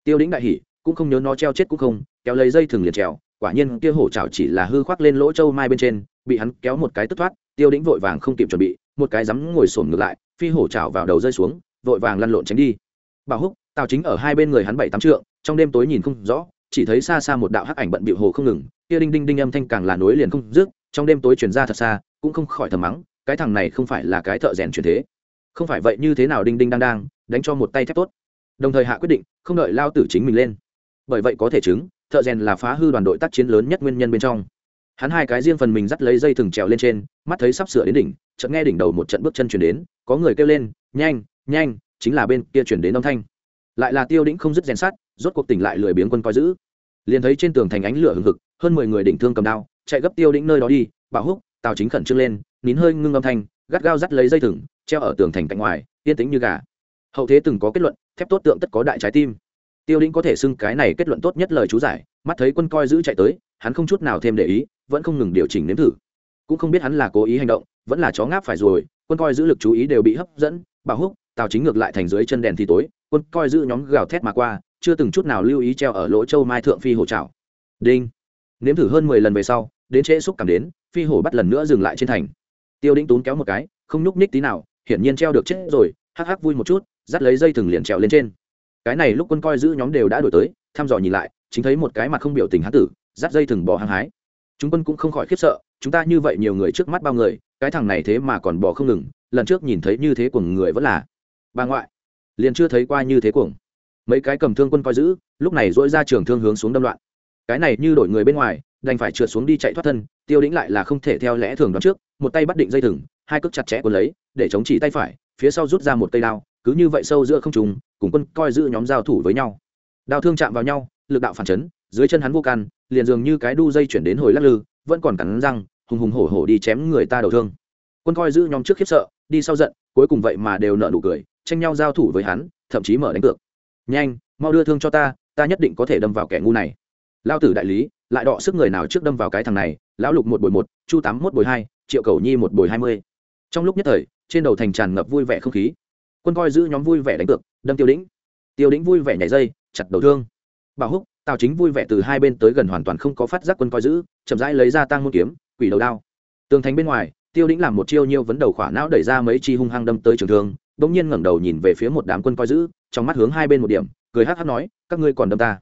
Tiêu đĩnh đại hỉ cũng không nhớ nó treo chết cũng không kéo lấy dây thừng liền trèo quả nhiên kia hổ chảo chỉ là hư khoác lên lỗ châu mai bên trên bị hắn kéo một cái tức thoát tiêu đĩnh vội vàng không kịp chuẩn bị một cái rắm ngồi xổm ngược lại, phi hổ chảo vào đầu rơi xuống, vội vàng lăn lộn tránh đi. Bảo húc, tào chính ở hai bên người hắn bảy tám trượng, trong đêm tối nhìn không rõ, chỉ thấy xa xa một đạo hắc ảnh bận bịu hồ không ngừng, kia đinh đinh đinh âm thanh càng là nối liền không dứt, trong đêm tối truyền ra thật xa, cũng không khỏi thầm mắng, cái thằng này không phải là cái thợ rèn truyền thế. Không phải vậy như thế nào đinh đinh đang đang, đánh cho một tay thép tốt. Đồng thời hạ quyết định, không đợi lao tử chính mình lên. Bởi vậy có thể chứng, thợ rèn là phá hư đoàn đội tác chiến lớn nhất nguyên nhân bên trong hắn hai cái riêng phần mình dắt lấy dây thừng trèo lên trên, mắt thấy sắp sửa đến đỉnh, chợt nghe đỉnh đầu một trận bước chân chuyển đến, có người kêu lên, nhanh nhanh, chính là bên kia chuyển đến âm thanh. Lại là tiêu đĩnh không dứt rèn sát rốt cuộc tỉnh lại lười biếng quân coi giữ. Liền thấy trên tường thành ánh lửa hừng hực, hơn mười người đỉnh thương cầm đao, chạy gấp tiêu đĩnh nơi đó đi bảo húc, tào chính khẩn trương lên, nín hơi ngưng âm thanh, gắt gao dắt lấy dây thừng, treo ở tường thành cạnh ngoài, yên tĩnh như gà. Hậu thế từng có kết luận, thép tốt tượng tất có đại trái tim tiêu đĩnh có thể xưng cái này kết luận tốt nhất lời chú giải, mắt thấy quân coi giữ chạy tới, hắn không chút nào thêm để ý, vẫn không ngừng điều chỉnh nếm thử. Cũng không biết hắn là cố ý hành động, vẫn là chó ngáp phải rồi, quân coi giữ lực chú ý đều bị hấp dẫn, bảo húc, tào chính ngược lại thành dưới chân đèn thì tối, quân coi giữ nhóm gào thét mà qua, chưa từng chút nào lưu ý treo ở lỗ châu mai thượng phi hổ trào đinh. Nếm thử hơn mười lần về sau, đến trễ xúc cảm đến, phi hổ bắt lần nữa dừng lại trên thành. Tiêu đĩnh tốn kéo một cái, không nhúc ních tí nào, hiển nhiên treo được chết rồi, hắc hắc vui một chút, dắt lấy dây thừng liền trèo lên trên cái này lúc quân coi giữ nhóm đều đã đổi tới, thăm dò nhìn lại, chính thấy một cái mặt không biểu tình hán tử, dắt dây thừng bò hăng hái. Chúng quân cũng không khỏi khiếp sợ, chúng ta như vậy nhiều người trước mắt bao người, cái thằng này thế mà còn bò không ngừng, lần trước nhìn thấy như thế của người vẫn là bà ngoại. Liền chưa thấy qua như thế cuồng. Mấy cái cầm thương quân coi giữ, lúc này dỗi ra trường thương hướng xuống đâm loạn. Cái này như đổi người bên ngoài, đành phải trượt xuống đi chạy thoát thân, tiêu đĩnh lại là không thể theo lẽ thường đoán trước, một tay bắt định dây thừng, hai cước chặt chẽ quân lấy, để chống chỉ tay phải, phía sau rút ra một cây đao cứ như vậy sâu giữa không trùng cùng quân coi giữ nhóm giao thủ với nhau. Đao thương chạm vào nhau, lực đạo phản chấn, dưới chân hắn vô can, liền dường như cái đu dây chuyển đến hồi lắc lư, vẫn còn cắn răng, hùng hùng hổ hổ đi chém người ta đầu thương. Quân coi giữ nhóm trước khiếp sợ, đi sau giận, cuối cùng vậy mà đều nợ nụ cười, tranh nhau giao thủ với hắn, thậm chí mở đánh cược. Nhanh, mau đưa thương cho ta ta nhất định có thể đâm vào kẻ ngu này. Lao tử đại lý, lại đọ sức người nào trước đâm vào cái thằng này, lão lục một bồi một, chu tám một bồi hai, triệu cầu nhi một bồi hai mươi. Trong lúc nhất thời, trên đầu thành tràn ngập vui vẻ không khí quân coi giữ nhóm vui vẻ đánh cược, đâm tiêu đĩnh. Tiêu đĩnh vui vẻ nhảy dây, chặt đầu thương. Bảo húc, tào chính vui vẻ từ hai bên tới gần hoàn toàn không có phát giác quân coi giữ, chậm rãi lấy ra tăng môn kiếm, quỷ đầu đao. Tường thành bên ngoài, tiêu đĩnh làm một chiêu nhiêu vấn đầu khỏa não đẩy ra mấy chi hung hăng đâm tới trường thương, bỗng nhiên ngẩng đầu nhìn về phía một đám quân coi giữ, trong mắt hướng hai bên một điểm, cười hắc hắc nói, các ngươi còn đâm ta?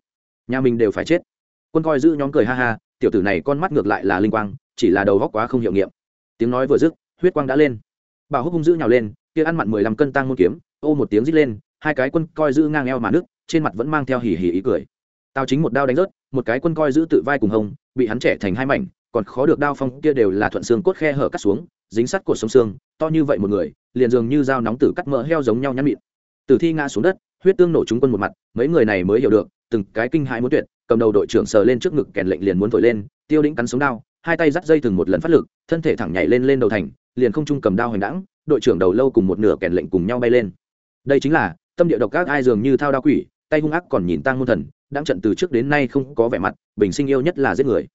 Nhà mình đều phải chết. Quân coi giữ nhóm cười ha ha, tiểu tử này con mắt ngược lại là linh quang, chỉ là đầu góc quá không hiệu nghiệm. Tiếng nói vừa dứt, huyết quang đã lên. Bảo húc hung dữ nhào lên kia ăn mặn mười lăm cân tăng môn kiếm, ô một tiếng rít lên, hai cái quân coi giữ ngang eo mà nước trên mặt vẫn mang theo hỉ hỉ ý cười. Tao chính một đao đánh rớt, một cái quân coi giữ tự vai cùng hông, bị hắn trẻ thành hai mảnh, còn khó được đao phong kia đều là thuận xương cốt khe hở cắt xuống, dính sắt cột sống xương, to như vậy một người, liền dường như dao nóng tử cắt mỡ heo giống nhau nhăn mịn. Tử thi ngã xuống đất, huyết tương nổ chúng quân một mặt, mấy người này mới hiểu được, từng cái kinh hãi muốn tuyệt, cầm đầu đội trưởng sờ lên trước ngực kèn lệnh liền muốn thổi lên, tiêu đĩnh cắn sống đao, hai tay dắt dây từng một lần phát lực, thân thể thẳng nhảy lên lên đầu thành, liền không trung cầm đao hoành đẳng đội trưởng đầu lâu cùng một nửa kèn lệnh cùng nhau bay lên. Đây chính là, tâm địa độc các ai dường như thao đao quỷ, tay hung ác còn nhìn tang môn thần, đang trận từ trước đến nay không có vẻ mặt, bình sinh yêu nhất là giết người.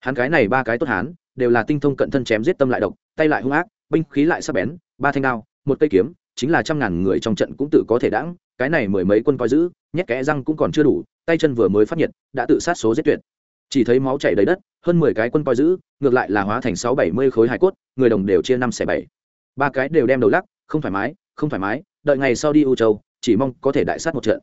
Hắn cái này ba cái tốt hán, đều là tinh thông cận thân chém giết tâm lại độc, tay lại hung ác, binh khí lại sắc bén, ba thanh đao, một cây kiếm, chính là trăm ngàn người trong trận cũng tự có thể đãng, cái này mười mấy quân coi giữ, nhét kẽ răng cũng còn chưa đủ, tay chân vừa mới phát nhiệt, đã tự sát số giết tuyệt. Chỉ thấy máu chảy đầy đất, hơn mười cái quân coi giữ, ngược lại là hóa thành sáu bảy mươi khối hải cốt, người đồng đều chia năm xẻ bảy ba cái đều đem đầu lắc, không thoải mái, không thoải mái, đợi ngày sau đi u châu, chỉ mong có thể đại sát một trận.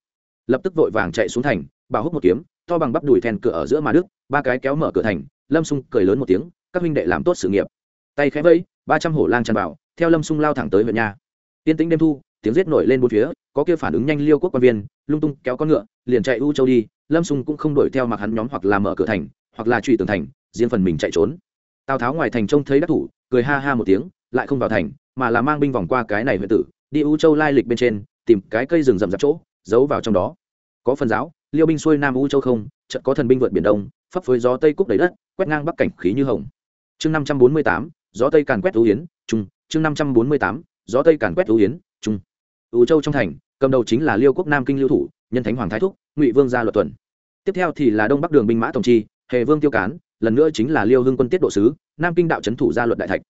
Lập tức vội vàng chạy xuống thành bà hút một kiếm, to bằng bắp đùi thèn cửa ở giữa mà đức ba cái kéo mở cửa thành, lâm sung cười lớn một tiếng, các huynh đệ làm tốt sự nghiệp. Tay khẽ vẫy, ba trăm hổ lang tràn vào, theo lâm sung lao thẳng tới huyện nhà tiên tĩnh đêm thu, tiếng giết nổi lên bốn phía, có kia phản ứng nhanh liêu quốc quan viên, lung tung kéo con ngựa, liền chạy u châu đi, lâm sung cũng không đuổi theo mặc hắn nhóm hoặc là mở cửa thành, hoặc là truy tường thành, riêng phần mình chạy trốn. Tào tháo ngoài thành trông thấy đắc thủ, cười ha ha một tiếng, lại không vào thành mà là mang binh vòng qua cái này huyện tử, đi u châu lai lịch bên trên, tìm cái cây rừng rậm rạp chỗ, giấu vào trong đó. Có phần giáo, liêu binh xuôi nam u châu không trận có thần binh vượt biển đông, phấp phới gió tây cúc đầy đất, quét ngang bắc cảnh khí như hồng. Chương năm trăm bốn mươi tám, gió tây càn quét ưu yến, trung. Chương năm trăm bốn mươi tám, gió tây càn quét ưu yến, trung. U châu trong thành, cầm đầu chính là liêu quốc nam kinh lưu thủ, nhân thánh hoàng thái thúc, ngụy vương gia luật tuần. Tiếp theo thì là đông bắc đường binh mã tổng chi, hề vương tiêu cán, lần nữa chính là liêu hương quân tiết độ sứ, nam kinh đạo trấn thủ gia luật đại thạch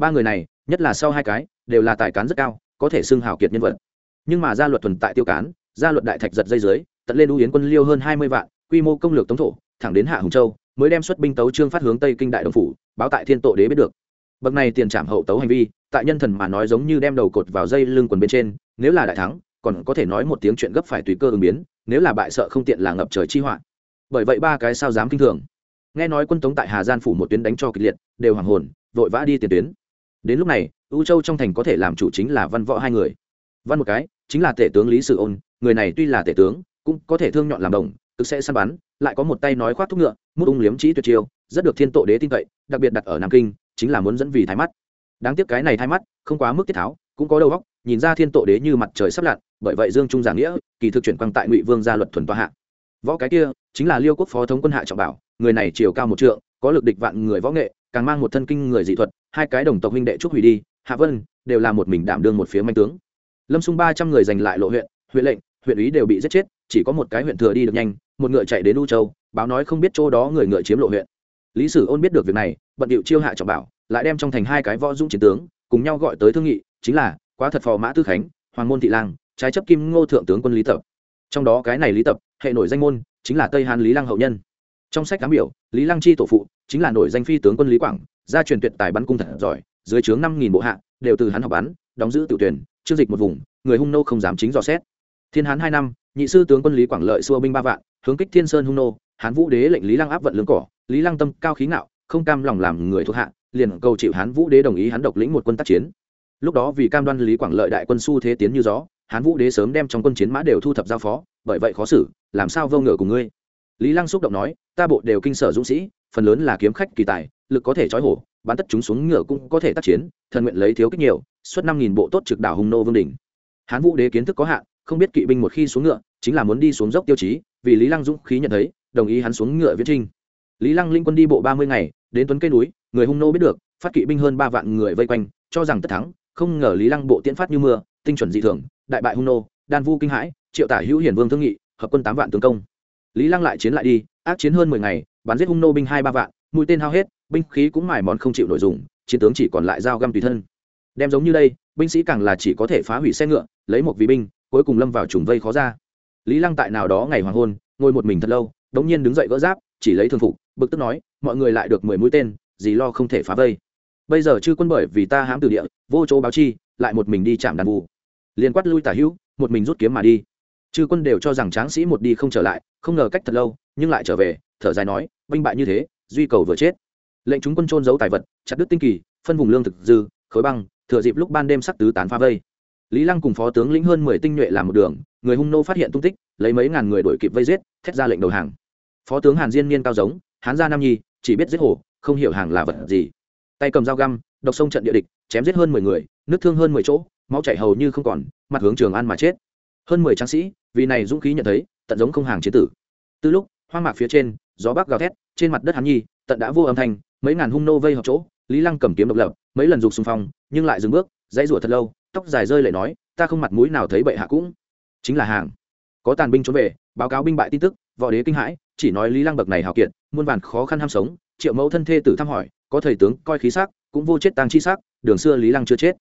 ba người này, nhất là sau hai cái, đều là tài cán rất cao, có thể xưng hào kiệt nhân vật. Nhưng mà gia luật thuần tại tiêu cán, gia luật đại thạch giật dây dưới, tận lên ưu yến quân liêu hơn hai mươi vạn, quy mô công lược tống thổ, thẳng đến hạ hùng châu, mới đem xuất binh tấu trương phát hướng tây kinh đại đồng phủ, báo tại thiên tổ đế biết được. Bậc này tiền trảm hậu tấu hành vi, tại nhân thần mà nói giống như đem đầu cột vào dây lưng quần bên trên, nếu là đại thắng, còn có thể nói một tiếng chuyện gấp phải tùy cơ ứng biến, nếu là bại sợ không tiện là ngập trời chi họa. Bởi vậy ba cái sao dám kinh thường. Nghe nói quân tống tại hà gian phủ một tuyến đánh cho kịch liệt, đều hoàng hồn, vội vã đi tiền tuyến đến lúc này, u châu trong thành có thể làm chủ chính là văn võ hai người. Văn một cái, chính là tể tướng lý sử ôn, người này tuy là tể tướng, cũng có thể thương nhọn làm đồng cực sẽ săn bắn, lại có một tay nói khoác thúc ngựa, mút ung liếm trí tuyệt chiêu, rất được thiên tổ đế tin cậy, đặc biệt đặt ở nam kinh, chính là muốn dẫn vì thái mắt. Đáng tiếc cái này thái mắt, không quá mức tiết tháo, cũng có đầu óc, nhìn ra thiên tổ đế như mặt trời sắp lặn, bởi vậy dương trung giảng nghĩa, kỳ thực chuyển quang tại ngụy vương gia luật thuần toa hạ. Võ cái kia, chính là liêu quốc phó thống quân hạ trọng bảo, người này chiều cao một trượng, có lực địch vạn người võ nghệ, càng mang một thân kinh người dị thuật hai cái đồng tộc huynh đệ trúc hủy đi, hạ vân, đều là một mình đảm đương một phía manh tướng. Lâm xung ba trăm người giành lại lộ huyện huyện lệnh, huyện ý đều bị giết chết, chỉ có một cái huyện thừa đi được nhanh, một ngựa chạy đến u châu, báo nói không biết chỗ đó người ngựa chiếm lộ huyện. Lý sử ôn biết được việc này, bận điệu chiêu hạ trọng bảo, lại đem trong thành hai cái võ dũng chiến tướng, cùng nhau gọi tới thương nghị, chính là quá thật phò mã tư khánh, hoàng môn thị lang, trái chấp kim ngô thượng tướng quân lý tập. Trong đó cái này lý tập, hệ nổi danh môn, chính là tây hàn lý lăng hậu nhân. Trong sách cám biểu, lý lăng chi tổ phụ, chính là nổi danh phi tướng quân lý quảng gia truyền tuyệt tài bắn cung thật giỏi, dưới trướng năm nghìn bộ hạ, đều từ hắn học bắn, đóng giữ tiểu tuyển, chương dịch một vùng, người hung nô không dám chính dò xét. Thiên hán hai năm, nhị sư tướng quân lý quảng lợi xua binh ba vạn, hướng kích thiên sơn hung nô, hán vũ đế lệnh lý lăng áp vận lương cỏ, lý lăng tâm cao khí ngạo, không cam lòng làm người thuộc hạ, liền cầu chịu hán vũ đế đồng ý hắn độc lĩnh một quân tác chiến. Lúc đó vì cam đoan lý quảng lợi đại quân xu thế tiến như gió, hán vũ đế sớm đem trong quân chiến mã đều thu thập giao phó, bởi vậy khó xử, làm sao vô ngựa cùng ngươi? Lý lăng xúc động nói, ta bộ đều kinh sở dũng sĩ, phần lớn là kiếm khách kỳ tài, lực có thể trói hổ, bán tất chúng xuống ngựa cũng có thể tác chiến, thần nguyện lấy thiếu kích nhiều suốt năm nghìn bộ tốt trực đảo hùng nô vương đình hán vũ đế kiến thức có hạn, không biết kỵ binh một khi xuống ngựa, chính là muốn đi xuống dốc tiêu chí, vì lý lăng dũng khí nhận thấy, đồng ý hắn xuống ngựa viễn trinh lý lăng linh quân đi bộ ba mươi ngày, đến tuấn cây núi, người hung nô biết được, phát kỵ binh hơn ba vạn người vây quanh, cho rằng tất thắng, không ngờ lý lăng bộ tiễn phát như mưa, tinh chuẩn dị thường, đại bại hung nô, đan vu kinh hãi, triệu tả hữu hiển vương thương nghị, hợp quân tám vạn tướng công lý lăng lại chiến lại đi, ác chiến hơn mười ngày, bắn giết hung nô binh hai ba vạn, mũi tên hao hết, binh khí cũng mải mòn không chịu nội dùng, chiến tướng chỉ còn lại dao găm tùy thân. Đem giống như đây, binh sĩ càng là chỉ có thể phá hủy xe ngựa, lấy một vị binh, cuối cùng lâm vào trùng vây khó ra. Lý lăng tại nào đó ngày hoàng hôn, ngồi một mình thật lâu, đống nhiên đứng dậy gỡ giáp, chỉ lấy thường phục, bực tức nói, mọi người lại được mười mũi tên, gì lo không thể phá vây. Bây giờ chư quân bởi vì ta hãm từ địa, vô chỗ báo chi, lại một mình đi chạm đàn vụ liền quát lui tả hữu, một mình rút kiếm mà đi chư quân đều cho rằng tráng sĩ một đi không trở lại, không ngờ cách thật lâu, nhưng lại trở về, thở dài nói binh bại như thế, duy cầu vừa chết. Lệnh chúng quân trôn giấu tài vật, chặt đứt tinh kỳ, phân vùng lương thực dư, khối băng, thừa dịp lúc ban đêm sắc tứ tán phá vây. Lý lăng cùng phó tướng lĩnh hơn mười tinh nhuệ làm một đường, người hung nô phát hiện tung tích, lấy mấy ngàn người đuổi kịp vây giết, thét ra lệnh đầu hàng. Phó tướng hàn diên niên cao giống, hán gia nam nhi, chỉ biết giết hổ, không hiểu hàng là vật gì. Tay cầm dao găm, độc sông trận địa địch, chém giết hơn mười người nước thương hơn mười chỗ, máu chảy hầu như không còn, mặt hướng trường ăn mà chết hơn mười tráng sĩ, vì này dũng khí nhận thấy, tận giống không hàng chế tử. Từ lúc, hoang mạc phía trên, gió bắc gào thét, trên mặt đất hắn nhi, tận đã vô âm thanh, mấy ngàn hung nô vây hợp chỗ, lý lăng cầm kiếm độc lập, mấy lần giục xung phong, nhưng lại dừng bước, dãy rủa thật lâu, tóc dài rơi lại nói, ta không mặt mũi nào thấy bệ hạ cũng. Chính là hàng. Có tàn binh trốn về, báo cáo binh bại tin tức, võ đế kinh hãi, chỉ nói lý lăng bậc này hào kiệt, muôn vàn khó khăn ham sống, triệu mẫu thân thê tử thăm hỏi, có thầy tướng coi khí sắc, cũng vô chết tang chi sắc, đường xưa lý lăng chưa chết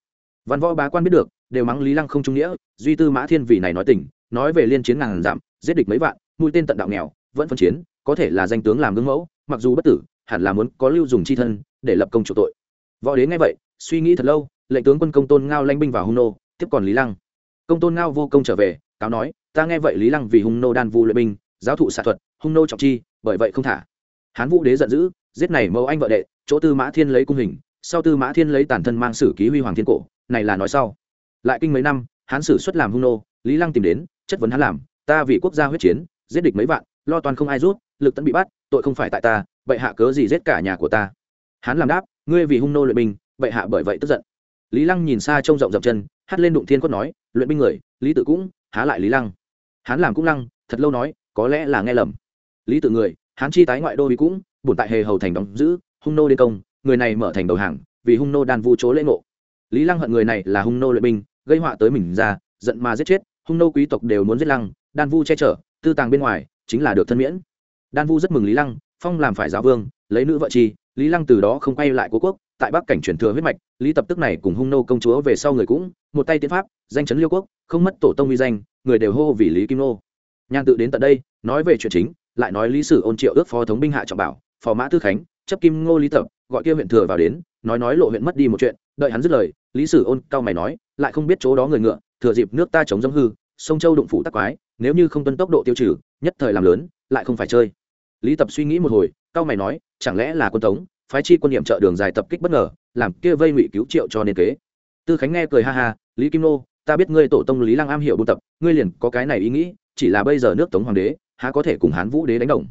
văn võ bá quan biết được, đều mắng lý lăng không trung nghĩa, duy tư mã thiên vì này nói tỉnh nói về liên chiến ngàn giảm, giết địch mấy vạn, mũi tên tận đạo nghèo, vẫn phân chiến, có thể là danh tướng làm gương mẫu, mặc dù bất tử, hẳn là muốn có lưu dùng chi thân, để lập công chủ tội. Võ đế nghe vậy, suy nghĩ thật lâu, lệnh tướng quân công tôn ngao lanh binh vào hung nô, tiếp còn lý lăng. Công tôn ngao vô công trở về, cáo nói, ta nghe vậy lý lăng vì hung nô đan vu luyện binh, giáo thụ xạ thuật, hung nô trọng chi, bởi vậy không thả. Hán vũ đế giận dữ, giết này mẫu anh vợ đệ, chỗ tư mã thiên lấy cung hình, sau tư mã thiên lấy tàn thân mang sử ký huy hoàng thiên cổ này là nói sau. Lại kinh mấy năm, hán sử xuất làm hung nô, lý lăng tìm đến, chất vấn hắn làm, ta vì quốc gia huyết chiến, giết địch mấy vạn, lo toàn không ai rút, lực tẫn bị bắt, tội không phải tại ta, bệ hạ cớ gì giết cả nhà của ta? Hắn làm đáp, ngươi vì hung nô luyện binh, bệ hạ bởi vậy tức giận. Lý lăng nhìn xa trông rộng dập chân, hắt lên đụng thiên quất nói, luyện binh người, lý tự cũng, há lại lý lăng. Hắn làm cũng lăng, thật lâu nói, có lẽ là nghe lầm. Lý tự người hắn chi tái ngoại đô bị cũng, bổn tại hề hầu thành đóng giữ, hung nô đi công, người này mở thành đầu hàng, vì hung nô đan vu chố lễ ngộ lý lăng hận người này là hung nô luyện binh, gây họa tới mình ra, giận mà giết chết, hung nô quý tộc đều muốn giết lăng, đan vu che chở, tư tàng bên ngoài, chính là được thân miễn. Đan vu rất mừng lý lăng, phong làm phải giáo vương, lấy nữ vợ chi, lý lăng từ đó không quay lại cố quốc, tại bắc cảnh chuyển thừa huyết mạch, lý tập tức này cùng hung nô công chúa về sau người cũng, một tay tiến pháp, danh chấn liêu quốc, không mất tổ tông uy danh, người đều hô vì lý kim nô. Nhan tự đến tận đây, nói về chuyện chính, lại nói lý sử ôn triệu ước phó thống binh hạ trọng bảo phò mã tư khánh, chấp kim ngô lý tập, gọi kia huyện thừa vào đến, nói nói lộ huyện mất đi một chuyện, đợi hắn dứt lời lý sử ôn cao mày nói, lại không biết chỗ đó người ngựa, thừa dịp nước ta chống giống hư, sông châu đụng phủ tắc quái, nếu như không tuân tốc độ tiêu trừ, nhất thời làm lớn, lại không phải chơi. Lý tập suy nghĩ một hồi, cao mày nói, chẳng lẽ là quân tống phái chi quân nhiệm trợ đường dài tập kích bất ngờ, làm kia vây ngụy cứu triệu cho nên kế. Tư khánh nghe cười ha ha, lý kim nô, ta biết ngươi tổ tông lý lăng am hiểu buôn tập, ngươi liền có cái này ý nghĩ, chỉ là bây giờ nước tống hoàng đế, há có thể cùng hán vũ đế đánh đồng.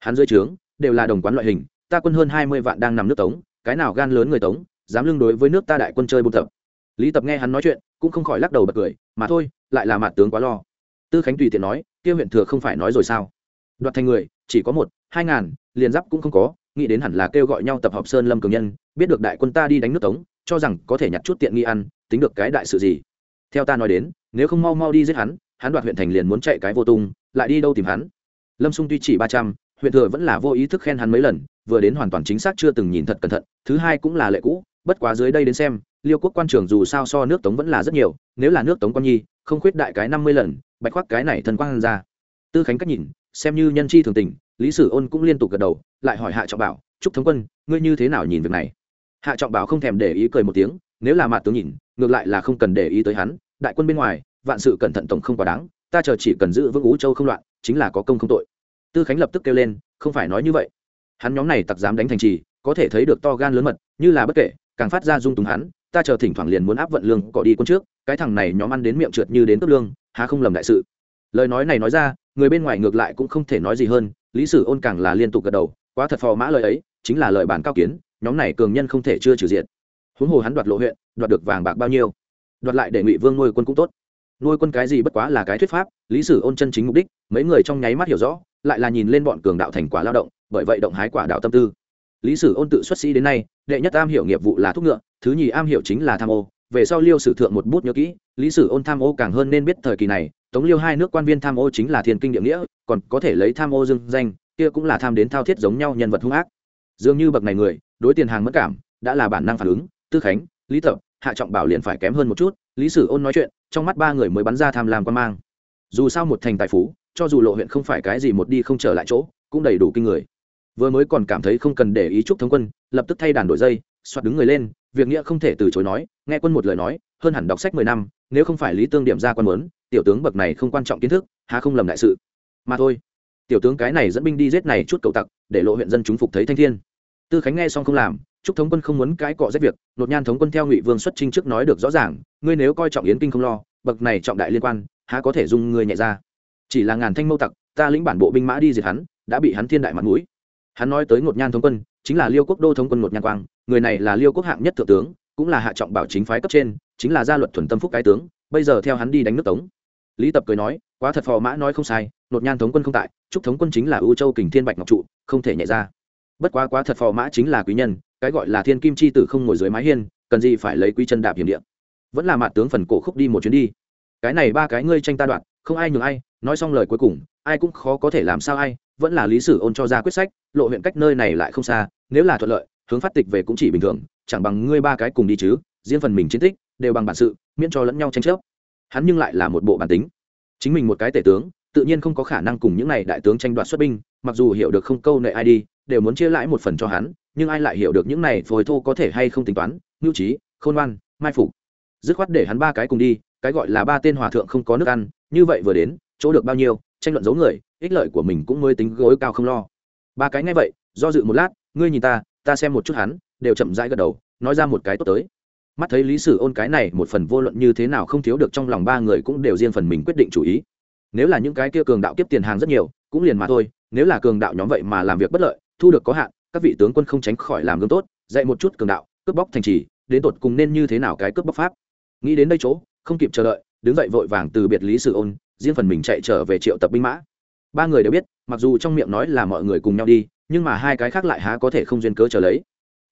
Hán dưới trướng, đều là đồng quán loại hình, ta quân hơn hai mươi vạn đang nằm nước tống, cái nào gan lớn người tống dám lưng đối với nước ta đại quân chơi buôn tập. Lý tập nghe hắn nói chuyện, cũng không khỏi lắc đầu bật cười, mà thôi, lại là mặt tướng quá lo. Tư khánh tùy tiện nói, kia huyện thừa không phải nói rồi sao? Đoạt thành người, chỉ có một, hai ngàn, liền giáp cũng không có, nghĩ đến hẳn là kêu gọi nhau tập hợp sơn lâm cường nhân, biết được đại quân ta đi đánh nước tống, cho rằng có thể nhặt chút tiện nghi ăn, tính được cái đại sự gì. Theo ta nói đến, nếu không mau mau đi giết hắn hắn đoạt huyện thành liền muốn chạy cái vô tung, lại đi đâu tìm hắn? Lâm xung tuy chỉ ba trăm, huyện thừa vẫn là vô ý thức khen hắn mấy lần, vừa đến hoàn toàn chính xác chưa từng nhìn thật cẩn thận, thứ hai cũng là lệ cũ bất quá dưới đây đến xem, liêu quốc quan trường dù sao so nước tống vẫn là rất nhiều, nếu là nước tống quan nhi, không khuyết đại cái năm mươi lần, bạch khoác cái này thần quang ra. Tư khánh cách nhìn, xem như nhân chi thường tình, lý sử ôn cũng liên tục gật đầu, lại hỏi hạ trọng bảo, trúc thống quân, ngươi như thế nào nhìn việc này? Hạ trọng bảo không thèm để ý cười một tiếng, nếu là mặt tướng nhìn, ngược lại là không cần để ý tới hắn, đại quân bên ngoài, vạn sự cẩn thận tổng không quá đáng, ta chờ chỉ cần giữ vững ú châu không loạn, chính là có công không tội. Tư khánh lập tức kêu lên, không phải nói như vậy. Hắn nhóm này tặc dám đánh thành trì, có thể thấy được to gan lớn mật, như là bất kể càng phát ra dung túng hắn, ta chờ thỉnh thoảng liền muốn áp vận lương, cọ đi quân trước, cái thằng này nhóm ăn đến miệng trượt như đến cướp lương, há không lầm đại sự. Lời nói này nói ra, người bên ngoài ngược lại cũng không thể nói gì hơn, lý sử ôn càng là liên tục gật đầu, quá thật phò mã lời ấy, chính là lời bản cao kiến, nhóm này cường nhân không thể chưa trừ diện. Huống hồ hắn đoạt lộ huyện, đoạt được vàng bạc bao nhiêu. Đoạt lại để ngụy vương nuôi quân cũng tốt. Nuôi quân cái gì bất quá là cái thuyết pháp, lý sử ôn chân chính mục đích, mấy người trong nháy mắt hiểu rõ, lại là nhìn lên bọn cường đạo thành quả lao động, bởi vậy động hái quả đạo tâm tư lý sử ôn tự xuất sĩ đến nay, đệ nhất am hiểu nghiệp vụ là thuốc ngựa, thứ nhì am hiểu chính là tham ô. Về sau liêu sử thượng một bút nhớ kỹ, lý sử ôn tham ô càng hơn nên biết thời kỳ này, tống liêu hai nước quan viên tham ô chính là thiên kinh địa nghĩa, còn có thể lấy tham ô dưng danh, kia cũng là tham đến thao thiết giống nhau nhân vật hung ác. Dường như bậc này người, đối tiền hàng mất cảm, đã là bản năng phản ứng, tư khánh, lý tập, hạ trọng bảo liền phải kém hơn một chút, lý sử ôn nói chuyện, trong mắt ba người mới bắn ra tham lam quan mang. Dù sao một thành tài phú, cho dù lộ huyện không phải cái gì một đi không trở lại chỗ, cũng đầy đủ kinh người vừa mới còn cảm thấy không cần để ý chúc thống quân, lập tức thay đàn đổi dây, soạt đứng người lên, việc nghĩa không thể từ chối nói, nghe quân một lời nói, hơn hẳn đọc sách mười năm, nếu không phải lý tương điểm ra quan muốn, tiểu tướng bậc này không quan trọng kiến thức, há không lầm đại sự. Mà thôi, tiểu tướng cái này dẫn binh đi giết này chút cậu tặc, để lộ huyện dân chúng phục thấy thanh thiên. Tư khánh nghe xong không làm, chúc thống quân không muốn cãi cọ giết việc, nột nhan thống quân theo ngụy vương xuất trinh trước nói được rõ ràng, ngươi nếu coi trọng yến kinh không lo, bậc này trọng đại liên quan, há có thể dung ngươi nhẹ ra. Chỉ là ngàn thanh mâu tặc, ta lĩnh bản bộ binh mã đi diệt hắn, đã bị hắn thiên đại mặt mũi hắn nói tới ngột nhan thống quân, chính là liêu quốc đô thống quân ngột nhan quang, người này là liêu quốc hạng nhất thượng tướng, cũng là hạ trọng bảo chính phái cấp trên, chính là gia luật thuần tâm phúc cái tướng, bây giờ theo hắn đi đánh nước tống. Lý tập cười nói, quá thật phò mã nói không sai nột nhan thống quân không tại, chúc thống quân chính là ưu châu kình thiên bạch ngọc trụ, không thể nhẹ ra. Bất quá quá thật phò mã chính là quý nhân, cái gọi là thiên kim c h i tử không ngồi dưới mái hiên, cần gì phải lấy quý chân đạp hiểm điện vẫn là mạt tướng phần cổ khúc đi một chuyến đi. Cái này ba cái ngươi tranh ta đoạn, không ai nhường ai, nói xong lời cuối cùng, ai cũng khó có thể làm sao ai vẫn là lý sử ôn cho ra quyết sách, lộ huyện cách nơi này lại không xa, nếu là thuận lợi, hướng phát tịch về cũng chỉ bình thường, chẳng bằng ngươi ba cái cùng đi chứ, riêng phần mình chiến tích, đều bằng bản sự, miễn cho lẫn nhau tranh chấp. Hắn nhưng lại là một bộ bản tính. Chính mình một cái tể tướng, tự nhiên không có khả năng cùng những này đại tướng tranh đoạt xuất binh, mặc dù hiểu được không câu nệ ai đi, đều muốn chia lãi một phần cho hắn, nhưng ai lại hiểu được những này phối thô có thể hay không tính toán mưu trí, khôn ngoan, mai phục. Dứt khoát để hắn ba cái cùng đi, cái gọi là ba tên hòa thượng không có nước ăn, như vậy vừa đến, chỗ được bao nhiêu? Tranh luận giấu người, ích lợi của mình cũng mới tính gối cao không lo. Ba cái ngay vậy, do dự một lát, ngươi nhìn ta ta xem một chút hắn, đều chậm rãi gật đầu, nói ra một cái tốt tới. Mắt thấy lý sử ôn cái này một phần vô luận như thế nào không thiếu được trong lòng ba người cũng đều riêng phần mình quyết định chủ ý. Nếu là những cái kia cường đạo kiếp tiền hàng rất nhiều, cũng liền mà thôi, nếu là cường đạo nhóm vậy mà làm việc bất lợi, thu được có hạn, các vị tướng quân không tránh khỏi làm gương tốt, dạy một chút cường đạo, cướp bóc thành trì, đến tột cùng nên như thế nào cái cướp bóc pháp? Nghĩ đến đây chỗ, không kịp chờ đợi đứng dậy vội vàng từ biệt lý sử ôn, riêng phần mình chạy trở về triệu tập binh mã. Ba người đều biết, mặc dù trong miệng nói là mọi người cùng nhau đi, nhưng mà hai cái khác lại há có thể không duyên cớ trở lấy.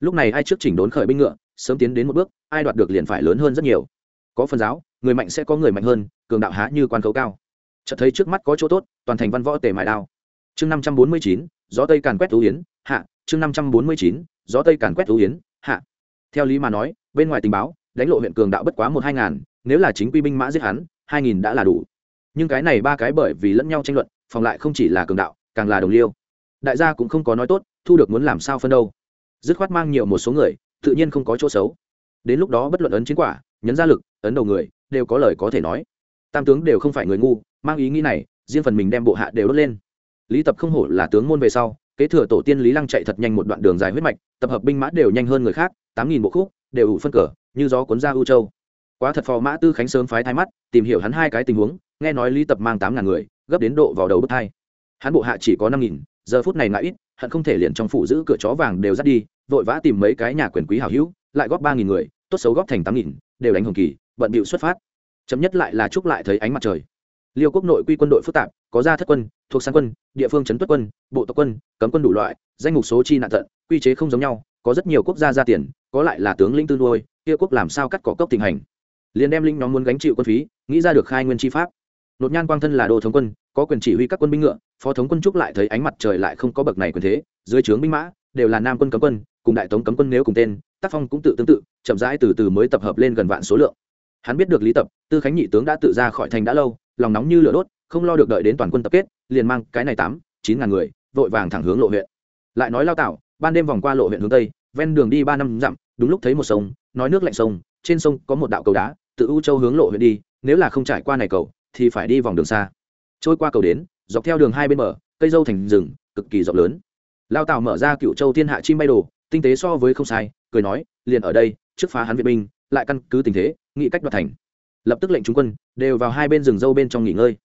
Lúc này ai trước chỉnh đốn khởi binh ngựa, sớm tiến đến một bước, ai đoạt được liền phải lớn hơn rất nhiều. Có phần giáo, người mạnh sẽ có người mạnh hơn, cường đạo há như quan khấu cao. Chợt thấy trước mắt có chỗ tốt, toàn thành văn võ tề mài đao. Chương năm trăm bốn mươi chín, gió tây càn quét tú yến, hạ. Chương năm trăm bốn mươi chín, gió tây càn quét tú yến, hạ. Theo lý mà nói, bên ngoài tình báo, đánh lộ huyện cường đạo bất quá một hai ngàn nếu là chính quy binh mã giết hắn, hai nghìn đã là đủ. Nhưng cái này ba cái bởi vì lẫn nhau tranh luận, phòng lại không chỉ là cường đạo, càng là đồng liêu. Đại gia cũng không có nói tốt, thu được muốn làm sao phân đâu. Dứt khoát mang nhiều một số người, tự nhiên không có chỗ xấu. Đến lúc đó bất luận ấn chiến quả, nhấn ra lực, ấn đầu người, đều có lời có thể nói. Tam tướng đều không phải người ngu, mang ý nghĩ này, riêng phần mình đem bộ hạ đều đốt lên. Lý tập không hổ là tướng môn về sau, kế thừa tổ tiên lý lăng chạy thật nhanh một đoạn đường dài huyết mạch, tập hợp binh mã đều nhanh hơn người khác, tám nghìn bộ khúc, đều ủ phân cờ, như gió cuốn ra ưu châu quá thật phò mã tư khánh sớm phái thai mắt, tìm hiểu hắn hai cái tình huống, nghe nói lý tập mang tám ngàn người, gấp đến độ vào đầu bức thai. Hắn bộ hạ chỉ có năm nghìn, giờ phút này ngại ít, hận không thể liền trong phủ giữ cửa chó vàng đều dắt đi, vội vã tìm mấy cái nhà quyền quý hảo hữu, lại góp ba nghìn người, tốt xấu góp thành tám nghìn, đều đánh hồng kỳ, bận bịu xuất phát. Chấm nhất lại là chúc lại thấy ánh mặt trời. Liêu quốc nội quy quân đội phức tạp, có gia thất quân, thuộc sang quân, địa phương chấn tuất quân, bộ tộc quân, cấm quân đủ loại, danh mục số chi nạn tận, quy chế không giống nhau, có rất nhiều quốc gia ra tiền, có lại là tướng lĩnh tư nuôi, kia quốc làm sao cắt cỏ cốc tình hành liền đem linh nhóm muốn gánh chịu quân phí, nghĩ ra được khai nguyên chi pháp. Nột nhan quang thân là đô thống quân, có quyền chỉ huy các quân binh ngựa, phó thống quân trúc lại thấy ánh mặt trời lại không có bậc này quyền thế, dưới trướng binh mã, đều là nam quân cấm quân, cùng đại tống cấm quân nếu cùng tên, tác phong cũng tự tương tự, chậm rãi từ từ mới tập hợp lên gần vạn số lượng. Hắn biết được lý tập, tư khánh nhị tướng đã tự ra khỏi thành đã lâu, lòng nóng như lửa đốt, không lo được đợi đến toàn quân tập kết, liền mang cái này tám, chín ngàn người, vội vàng thẳng hướng lộ huyện. Lại nói lao tạo ban đêm vòng qua lộ huyện hướng tây, ven đường đi ba năm dặm, đúng lúc thấy một sông, nói nước lạnh sông, trên sông có một đạo cầu đá tự u châu hướng lộ huyện đi nếu là không trải qua này cầu thì phải đi vòng đường xa. Trôi qua cầu đến dọc theo đường hai bên bờ, cây dâu thành rừng cực kỳ rộng lớn. Lao tào mở ra cựu châu thiên hạ chim bay đồ tinh tế so với không sai cười nói liền ở đây trước phá hắn viện binh lại căn cứ tình thế nghĩ cách đoạt thành. Lập tức lệnh chúng quân đều vào hai bên rừng dâu bên trong nghỉ ngơi.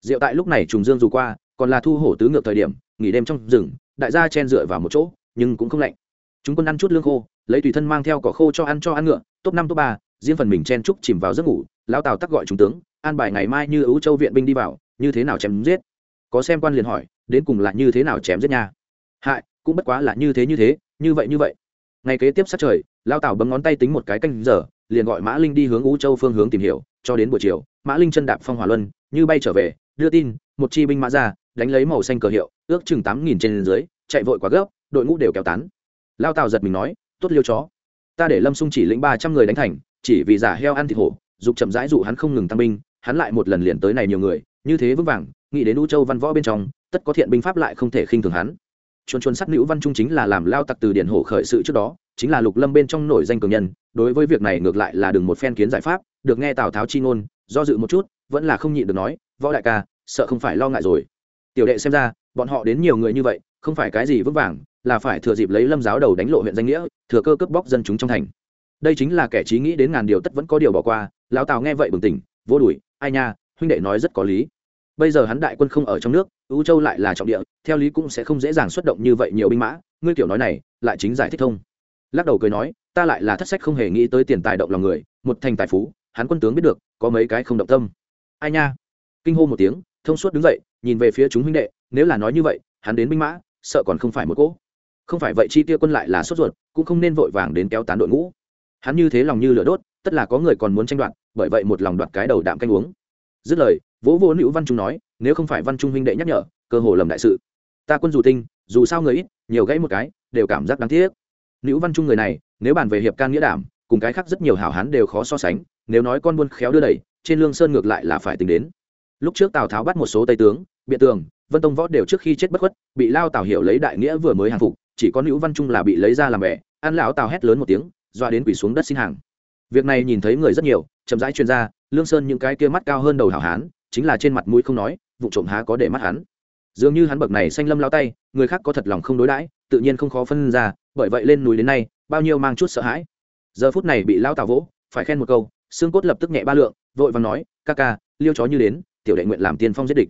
Diệu tại lúc này trùng dương dù qua còn là thu hổ tứ ngược thời điểm nghỉ đêm trong rừng đại gia chen dựa vào một chỗ nhưng cũng không lạnh. Chúng quân ăn chút lương khô lấy tùy thân mang theo cỏ khô cho ăn cho ăn ngựa top năm top ba riêng phần mình chen trúc chìm vào giấc ngủ, lão tào tắc gọi trung tướng, an bài ngày mai như ấu châu viện binh đi vào, như thế nào chém giết? Có xem quan liền hỏi, đến cùng là như thế nào chém giết nha? Hại, cũng bất quá là như thế như thế, như vậy như vậy. Ngày kế tiếp sát trời lao Tào bấm ngón tay tính một cái canh giờ, liền gọi mã linh đi hướng ú châu phương hướng tìm hiểu, cho đến buổi chiều, mã linh chân đạp phong hỏa luân, như bay trở về, đưa tin, một chi binh mã ra, đánh lấy màu xanh cờ hiệu, ước chừng tám nghìn trên dưới, chạy vội quá gấp, đội ngũ đều kéo tán. Lao tào giật mình nói, tốt liêu chó, ta để lâm xung chỉ lĩnh ba trăm người đánh thành chỉ vì giả heo ăn thịt hổ, dục chậm rãi dụ hắn không ngừng tăng binh, hắn lại một lần liền tới này nhiều người, như thế vững vàng, nghĩ đến u châu văn võ bên trong, tất có thiện binh pháp lại không thể khinh thường hắn. Chuồn chuồn sắc nữ văn trung chính là làm lao tặc từ điển hổ khởi sự trước đó, chính là lục lâm bên trong nổi danh cường nhân, đối với việc này ngược lại là đừng một phen kiến giải pháp, được nghe tào tháo chi ngôn, do dự một chút, vẫn là không nhịn được nói, võ đại ca, sợ không phải lo ngại rồi. Tiểu đệ xem ra, bọn họ đến nhiều người như vậy, không phải cái gì vững vàng, là phải thừa dịp lấy lâm giáo đầu đánh lộ huyện danh nghĩa, thừa cơ cướp bóc dân chúng trong thành đây chính là kẻ trí nghĩ đến ngàn điều tất vẫn có điều bỏ qua, lão tào nghe vậy bừng tỉnh, vô đùi, ai nha, huynh đệ nói rất có lý. Bây giờ hắn đại quân không ở trong nước ưu châu lại là trọng địa, theo lý cũng sẽ không dễ dàng xuất động như vậy nhiều binh mã, ngươi kiểu nói này, lại chính giải thích thông lắc đầu cười nói, ta lại là thất sách không hề nghĩ tới tiền tài động lòng người, một thành tài phú, hắn quân tướng biết được, có mấy cái không động tâm. Ai nha. Kinh hô một tiếng, thông suốt đứng dậy, nhìn về phía chúng huynh đệ, nếu là nói như vậy, hắn đến binh mã, sợ còn không phải một cỗ. Không phải vậy chi tiêu quân lại là sốt ruột, cũng không nên vội vàng đến kéo tán đội ngũ hắn như thế lòng như lửa đốt, tất là có người còn muốn tranh đoạt, bởi vậy một lòng đoạt cái đầu đạm canh uống. Dứt lời, vỗ vô nữ văn trung nói, nếu không phải văn trung huynh đệ nhắc nhở, cơ hồ lầm đại sự. Ta quân dù tinh, dù sao người ít, nhiều gãy một cái, đều cảm giác đáng tiếc. Nữ văn trung người này, nếu bàn về hiệp can nghĩa đảm, cùng cái khác rất nhiều hảo hán đều khó so sánh, nếu nói con buôn khéo đưa đẩy, trên lương sơn ngược lại là phải tính đến. Lúc trước tào tháo bắt một số tây tướng, biện tường, vân tông võ đều trước khi chết bất khuất, bị lao tào hiểu lấy đại nghĩa vừa mới hàng phục, chỉ có nữ văn trung là bị lấy ra làm mẹ. ăn lão tào hét lớn một tiếng doa đến quỷ xuống đất xin hàng. Việc này nhìn thấy người rất nhiều, chậm rãi chuyên gia lương sơn những cái kia mắt cao hơn đầu hảo hán, chính là trên mặt mũi không nói vụ trộm há có để mắt hắn. Dường như hắn bậc này xanh lâm lao tay, người khác có thật lòng không đối đãi, tự nhiên không khó phân ra, bởi vậy lên núi đến nay, bao nhiêu mang chút sợ hãi. Giờ phút này bị lao tào vỗ, phải khen một câu, xương cốt lập tức nhẹ ba lượng, vội vàng nói, ca ca, liêu chó như đến, tiểu đệ nguyện làm tiên phong giết địch.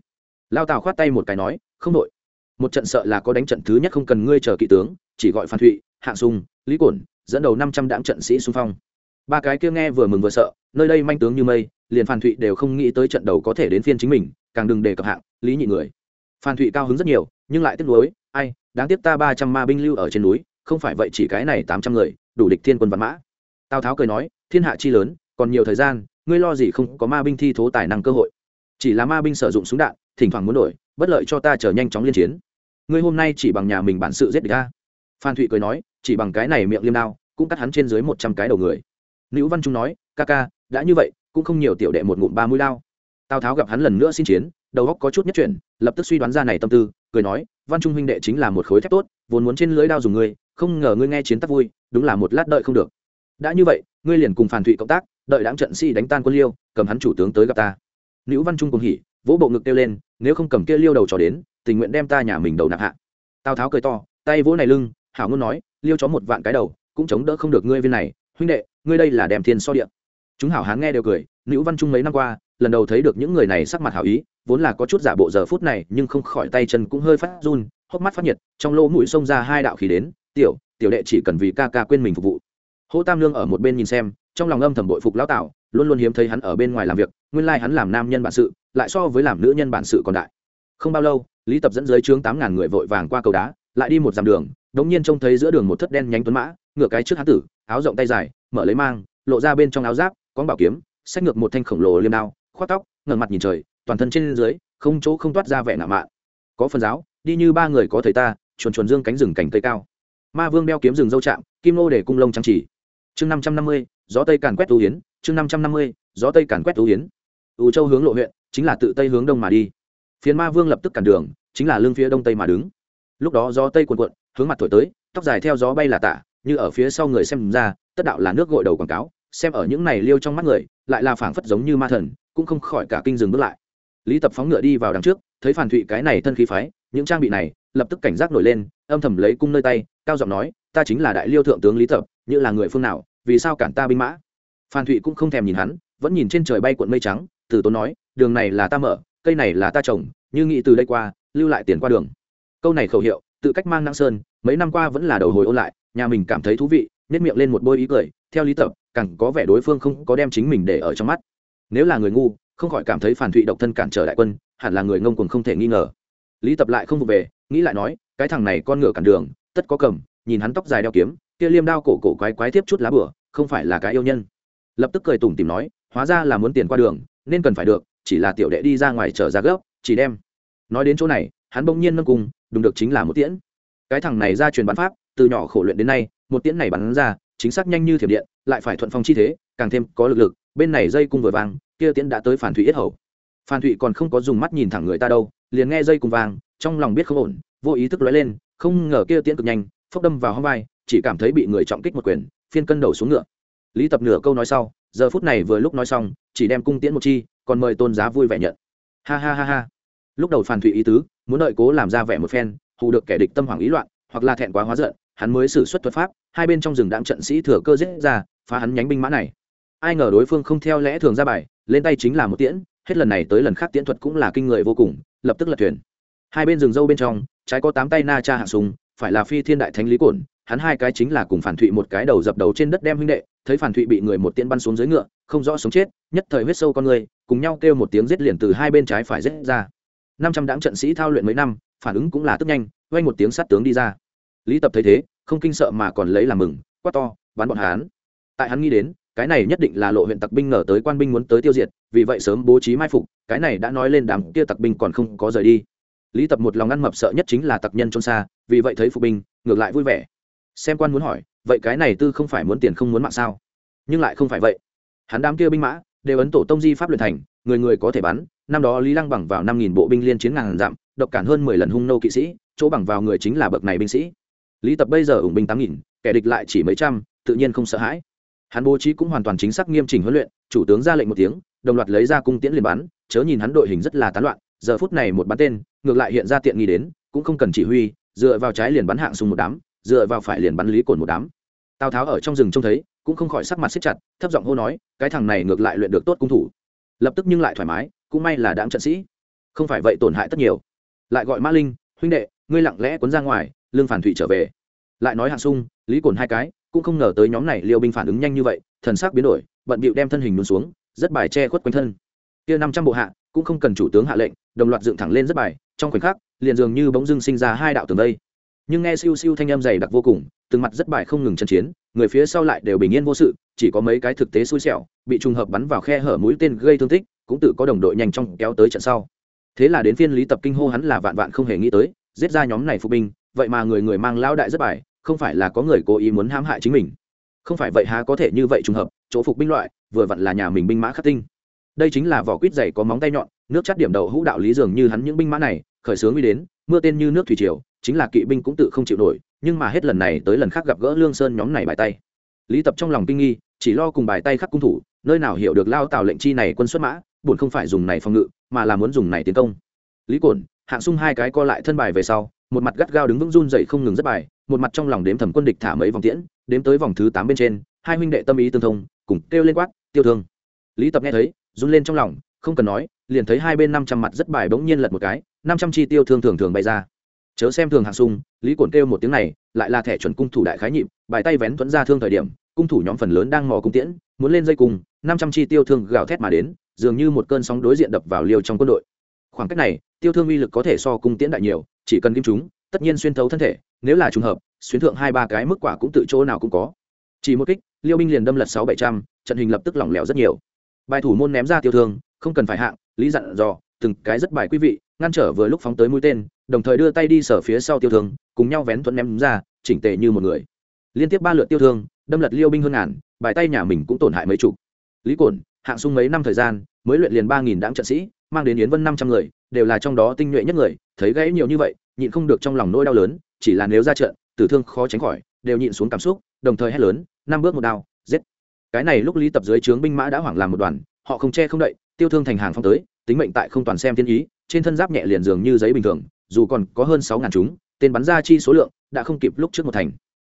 Lao tào khoát tay một cái nói, không đội. Một trận sợ là có đánh trận thứ nhất không cần ngươi chờ kỵ tướng, chỉ gọi phan thụy, hạng sung, lý cổn dẫn đầu năm trăm đảng trận sĩ xung phong. Ba cái kia nghe vừa mừng vừa sợ, nơi đây manh tướng như mây, liền phan thụy đều không nghĩ tới trận đầu có thể đến phiên chính mình, càng đừng đề cập hạng, lý nhị người. Phan thụy cao hứng rất nhiều, nhưng lại tiếc nuối, ai, đáng tiếc ta ba trăm ma binh lưu ở trên núi, không phải vậy chỉ cái này tám trăm người, đủ địch thiên quân văn mã. Tào tháo cười nói, thiên hạ chi lớn, còn nhiều thời gian, ngươi lo gì không có ma binh thi thố tài năng cơ hội. Chỉ là ma binh sử dụng súng đạn, thỉnh thoảng muốn đổi, bất lợi cho ta chờ nhanh chóng liên chiến. Ngươi hôm nay chỉ bằng nhà mình bản sự giết địch ta phan thụy cười nói chỉ bằng cái này miệng liêm đao, cũng cắt hắn trên dưới một trăm cái đầu người. Nữ văn trung nói, ca ca, đã như vậy, cũng không nhiều tiểu đệ một ngụm ba mũi đao. Tào tháo gặp hắn lần nữa xin chiến, đầu góc có chút nhất chuyển, lập tức suy đoán ra này tâm tư, cười nói, văn trung huynh đệ chính là một khối thép tốt, vốn muốn trên lưỡi đao dùng ngươi, không ngờ ngươi nghe chiến tắc vui, đúng là một lát đợi không được. Đã như vậy, ngươi liền cùng phản thụy cộng tác, đợi đáng trận si đánh tan quân liêu, cầm hắn chủ tướng tới gặp ta. Nữ văn trung cùng hỉ, vỗ bộ ngực kêu lên, nếu không cầm kia liêu đầu trò đến, tình nguyện đem ta nhà mình đầu nạp hạ. Tào tháo cười to, tay vỗ này lưng, hảo ngôn nói liêu chó một vạn cái đầu, cũng chống đỡ không được ngươi viên này. Huynh đệ, ngươi đây là đem thiên so điện chúng hảo hán nghe đều cười, nữ văn trung mấy năm qua, lần đầu thấy được những người này sắc mặt hảo ý, vốn là có chút giả bộ giờ phút này, nhưng không khỏi tay chân cũng hơi phát run, hốc mắt phát nhiệt, trong lỗ mũi xông ra hai đạo khí đến. Tiểu tiểu đệ chỉ cần vì ca ca quên mình phục vụ. Hỗ tam lương ở một bên nhìn xem, trong lòng âm thầm bội phục lão tạo luôn luôn hiếm thấy hắn ở bên ngoài làm việc, nguyên lai hắn làm nam nhân bản sự, lại so với làm nữ nhân bản sự còn đại. Không bao lâu, lý tập dẫn dưới trướng tám ngàn người vội vàng qua cầu đá lại đi một dặm đường, đống nhiên trông thấy giữa đường một thất đen nhánh tuấn mã ngựa cái trước hán tử, áo rộng tay dài, mở lấy mang, lộ ra bên trong áo giáp, có bảo kiếm, xách ngược một thanh khổng lồ liêm đao, khoác tóc, ngẩng mặt nhìn trời, toàn thân trên dưới, không chỗ không toát ra vẻ ngạo mạn. Có phần giáo, đi như ba người có thấy ta, chuồn chuồn dương cánh rừng cành cây cao. Ma vương đeo kiếm rừng dâu chạm, kim nô để cung lông trang chỉ. Chương năm trăm năm mươi, gió tây càn quét tú hiến, chương năm trăm năm mươi, gió tây càn quét tú hiến. U châu hướng lộ huyện, chính là tự tây hướng đông mà đi. Phiến ma vương lập tức cản đường, chính là lưng phía đông tây mà đứng lúc đó gió tây cuồn cuộn, hướng mặt thổi tới, tóc dài theo gió bay là tả, như ở phía sau người xem ra, tất đạo là nước gội đầu quảng cáo, xem ở những này liêu trong mắt người, lại là phảng phất giống như ma thần, cũng không khỏi cả kinh dừng bước lại. Lý tập phóng ngựa đi vào đằng trước, thấy phản thụy cái này thân khí phái, những trang bị này, lập tức cảnh giác nổi lên, âm thầm lấy cung nơi tay, cao giọng nói, ta chính là đại liêu thượng tướng lý tập, như là người phương nào, vì sao cản ta binh mã? Phan thụy cũng không thèm nhìn hắn, vẫn nhìn trên trời bay cuộn mây trắng, từ tốn nói, đường này là ta mở, cây này là ta trồng, như nghĩ từ đây qua, lưu lại tiền qua đường câu này khẩu hiệu, tự cách mang năng sơn, mấy năm qua vẫn là đầu hồi ôn lại, nhà mình cảm thấy thú vị nếp miệng lên một bôi ý cười, theo lý tập, càng có vẻ đối phương không có đem chính mình để ở trong mắt. Nếu là người ngu, không khỏi cảm thấy phản thụy độc thân cản trở đại quân, hẳn là người ngông cuồng không thể nghi ngờ. Lý tập lại không vụ về, nghĩ lại nói, cái thằng này con ngựa cản đường, tất có cầm, nhìn hắn tóc dài đeo kiếm, kia liêm đao cổ cổ quái quái tiếp chút lá bửa không phải là cái yêu nhân. Lập tức cười tủm tìm nói, hóa ra là muốn tiền qua đường, nên cần phải được, chỉ là tiểu đệ đi ra ngoài trở ra gấp, chỉ đem. Nói đến chỗ này hắn bỗng nhiên nâng cùng đúng được chính là một tiễn. Cái thằng này ra truyền bắn pháp, từ nhỏ khổ luyện đến nay, một tiễn này bắn ra, chính xác nhanh như thiểm điện, lại phải thuận phong chi thế, càng thêm có lực lực, bên này dây cung vừa vàng kia tiễn đã tới phản thủy yết hầu. Phan thụy còn không có dùng mắt nhìn thẳng người ta đâu, liền nghe dây cung vàng trong lòng biết không ổn, vô ý thức lóe lên, không ngờ kia tiễn cực nhanh, phốc đâm vào hông vai, chỉ cảm thấy bị người trọng kích một quyền, phiên cân đầu xuống ngựa. Lý tập nửa câu nói sau, giờ phút này vừa lúc nói xong, chỉ đem cung tiễn một chi, còn mời tôn giá vui vẻ nhận. Ha ha ha ha. Lúc đầu phan thụy ý tứ muốn đợi cố làm ra vẻ một phen, hù được kẻ địch tâm hoảng ý loạn, hoặc là thẹn quá hóa giận, hắn mới xử xuất thuật pháp, hai bên trong rừng đạm trận sĩ thừa cơ giết ra, phá hắn nhánh binh mã này. Ai ngờ đối phương không theo lẽ thường ra bài, lên tay chính là một tiễn, hết lần này tới lần khác tiễn thuật cũng là kinh người vô cùng, lập tức lật thuyền. Hai bên rừng dâu bên trong, trái có tám tay na cha hạ sùng phải là phi thiên đại thánh lý cổn, hắn hai cái chính là cùng phản thụy một cái đầu dập đầu trên đất đem huynh đệ, thấy phản thụy bị người một tiễn bắn xuống dưới ngựa, không rõ sống chết, nhất thời huyết sâu con người, cùng nhau kêu một tiếng giết liền từ hai bên trái phải giết ra năm trăm đáng trận sĩ thao luyện mấy năm, phản ứng cũng là tức nhanh vay một tiếng sát tướng đi ra. Lý tập thấy thế, không kinh sợ mà còn lấy làm mừng, quát to bắn bọn hán. Tại hắn nghĩ đến, cái này nhất định là lộ huyện tặc binh ngờ tới quan binh muốn tới tiêu diệt, vì vậy sớm bố trí mai phục, cái này đã nói lên đám kia tặc binh còn không có rời đi. Lý tập một lòng ăn mập sợ nhất chính là tặc nhân trôn xa, vì vậy thấy phục binh, ngược lại vui vẻ. Xem quan muốn hỏi, vậy cái này tư không phải muốn tiền không muốn mạng sao? Nhưng lại không phải vậy. Hắn đám kia binh mã, đều ấn tổ tông di pháp luyện thành, người người có thể bắn năm đó lý lăng bằng vào năm nghìn bộ binh liên chiến ngàn dặm, độc cản hơn mười lần hung nô kỵ sĩ, chỗ bằng vào người chính là bậc này binh sĩ. Lý tập bây giờ ủng binh tám nghìn, kẻ địch lại chỉ mấy trăm, tự nhiên không sợ hãi. Hắn bố trí cũng hoàn toàn chính xác nghiêm chỉnh huấn luyện, chủ tướng ra lệnh một tiếng, đồng loạt lấy ra cung tiễn liền bắn, chớ nhìn hắn đội hình rất là tán loạn, giờ phút này một bắn tên, ngược lại hiện ra tiện nghi đến, cũng không cần chỉ huy, dựa vào trái liền bắn hạng sung một đám, dựa vào phải liền bắn lý cồn một đám. Tào tháo ở trong rừng trông thấy, cũng không khỏi sắc mặt xếp chặt, thấp giọng hô nói, cái thằng này ngược lại luyện được tốt cung thủ. Lập tức nhưng lại thoải mái cũng may là đáng trận sĩ. Không phải vậy tổn hại tất nhiều. Lại gọi mã linh, huynh đệ, ngươi lặng lẽ cuốn ra ngoài, lương phản thụy trở về. Lại nói hạng sung, lý cồn hai cái, cũng không ngờ tới nhóm này liêu binh phản ứng nhanh như vậy, thần sắc biến đổi, bận bịu đem thân hình luôn xuống, rất bài che khuất quanh thân. Kia năm trăm bộ hạ, cũng không cần chủ tướng hạ lệnh, đồng loạt dựng thẳng lên rất bài, trong khoảnh khắc, liền dường như bỗng dưng sinh ra hai đạo tường đây nhưng nghe siêu siêu thanh âm dày đặc vô cùng, từng mặt rất bài không ngừng chân chiến, người phía sau lại đều bình yên vô sự, chỉ có mấy cái thực tế xui xẻo, bị trùng hợp bắn vào khe hở mũi tên gây thương tích cũng tự có đồng đội nhanh chóng kéo tới trận sau. Thế là đến phiên lý tập kinh hô hắn là vạn vạn không hề nghĩ tới, giết ra nhóm này phục binh, vậy mà người người mang lao đại rất bài, không phải là có người cố ý muốn hãm hại chính mình. Không phải vậy há có thể như vậy trùng hợp, chỗ phục binh loại, vừa vặn là nhà mình binh mã khắc tinh. Đây chính là vỏ quýt dày có móng tay nhọn, nước chắt điểm đầu hũ đạo lý dường như hắn những binh mã này, khởi sướng đi đến, mưa tên như nước thủy triều, chính là kỵ binh cũng tự không chịu nổi, nhưng mà hết lần này tới lần khác gặp gỡ lương sơn nhóm này bài tay. Lý tập trong lòng kinh nghi, chỉ lo cùng bài tay khắc cung thủ, nơi nào hiểu được lao tào lệnh chi này quân xuất mã buồn không phải dùng này phòng ngự, mà là muốn dùng này tiến công. Lý cổn, hạng sung hai cái co lại thân bài về sau, một mặt gắt gao đứng vững run dậy không ngừng rất bài, một mặt trong lòng đếm thầm quân địch thả mấy vòng tiễn, đếm tới vòng thứ tám bên trên, hai huynh đệ tâm ý tương thông, cùng kêu lên quát, tiêu thương. Lý tập nghe thấy, run lên trong lòng, không cần nói, liền thấy hai bên năm trăm mặt rất bài bỗng nhiên lật một cái, năm trăm chi tiêu thương thường thường bay ra. Chớ xem thường hạng sung, lý cổn kêu một tiếng này, lại là thẻ chuẩn cung thủ đại khái nhịp, bài tay vén thuẫn ra thương thời điểm, cung thủ nhóm phần lớn đang mò cung tiễn, muốn lên dây cùng năm trăm chi tiêu thương gào thét mà đến dường như một cơn sóng đối diện đập vào liều trong quân đội. Khoảng cách này, tiêu thương uy lực có thể so cung tiễn đại nhiều, chỉ cần kim chúng, tất nhiên xuyên thấu thân thể, nếu là trùng hợp xuyên thượng hai ba cái mức quả cũng tự chỗ nào cũng có. Chỉ một kích, liêu binh liền đâm lật sáu bảy trăm, trận hình lập tức lỏng lẻo rất nhiều. Bài thủ môn ném ra tiêu thương, không cần phải hạng, lý dặn dò, từng cái rất bài quý vị, ngăn trở vừa lúc phóng tới mũi tên, đồng thời đưa tay đi sở phía sau tiêu thương, cùng nhau vén thuận ném ra, chỉnh tề như một người. Liên tiếp ba lượt tiêu thương, đâm lật liêu binh hơn ngàn, bài tay nhà mình cũng tổn hại mấy chục. Lý cổn hạng sung mấy năm thời gian, mới luyện liền ba nghìn đáng trận sĩ, mang đến yến vân năm trăm người, đều là trong đó tinh nhuệ nhất người, thấy gãy nhiều như vậy, nhịn không được trong lòng nỗi đau lớn, chỉ là nếu ra trận, tử thương khó tránh khỏi, đều nhịn xuống cảm xúc, đồng thời hét lớn, năm bước một đao, giết. Cái này lúc lý tập dưới trướng binh mã đã hoảng làm một đoàn, họ không che không đậy, tiêu thương thành hàng phong tới, tính mệnh tại không toàn xem thiên ý, trên thân giáp nhẹ liền dường như giấy bình thường, dù còn có hơn sáu ngàn chúng, tên bắn ra chi số lượng, đã không kịp lúc trước một thành.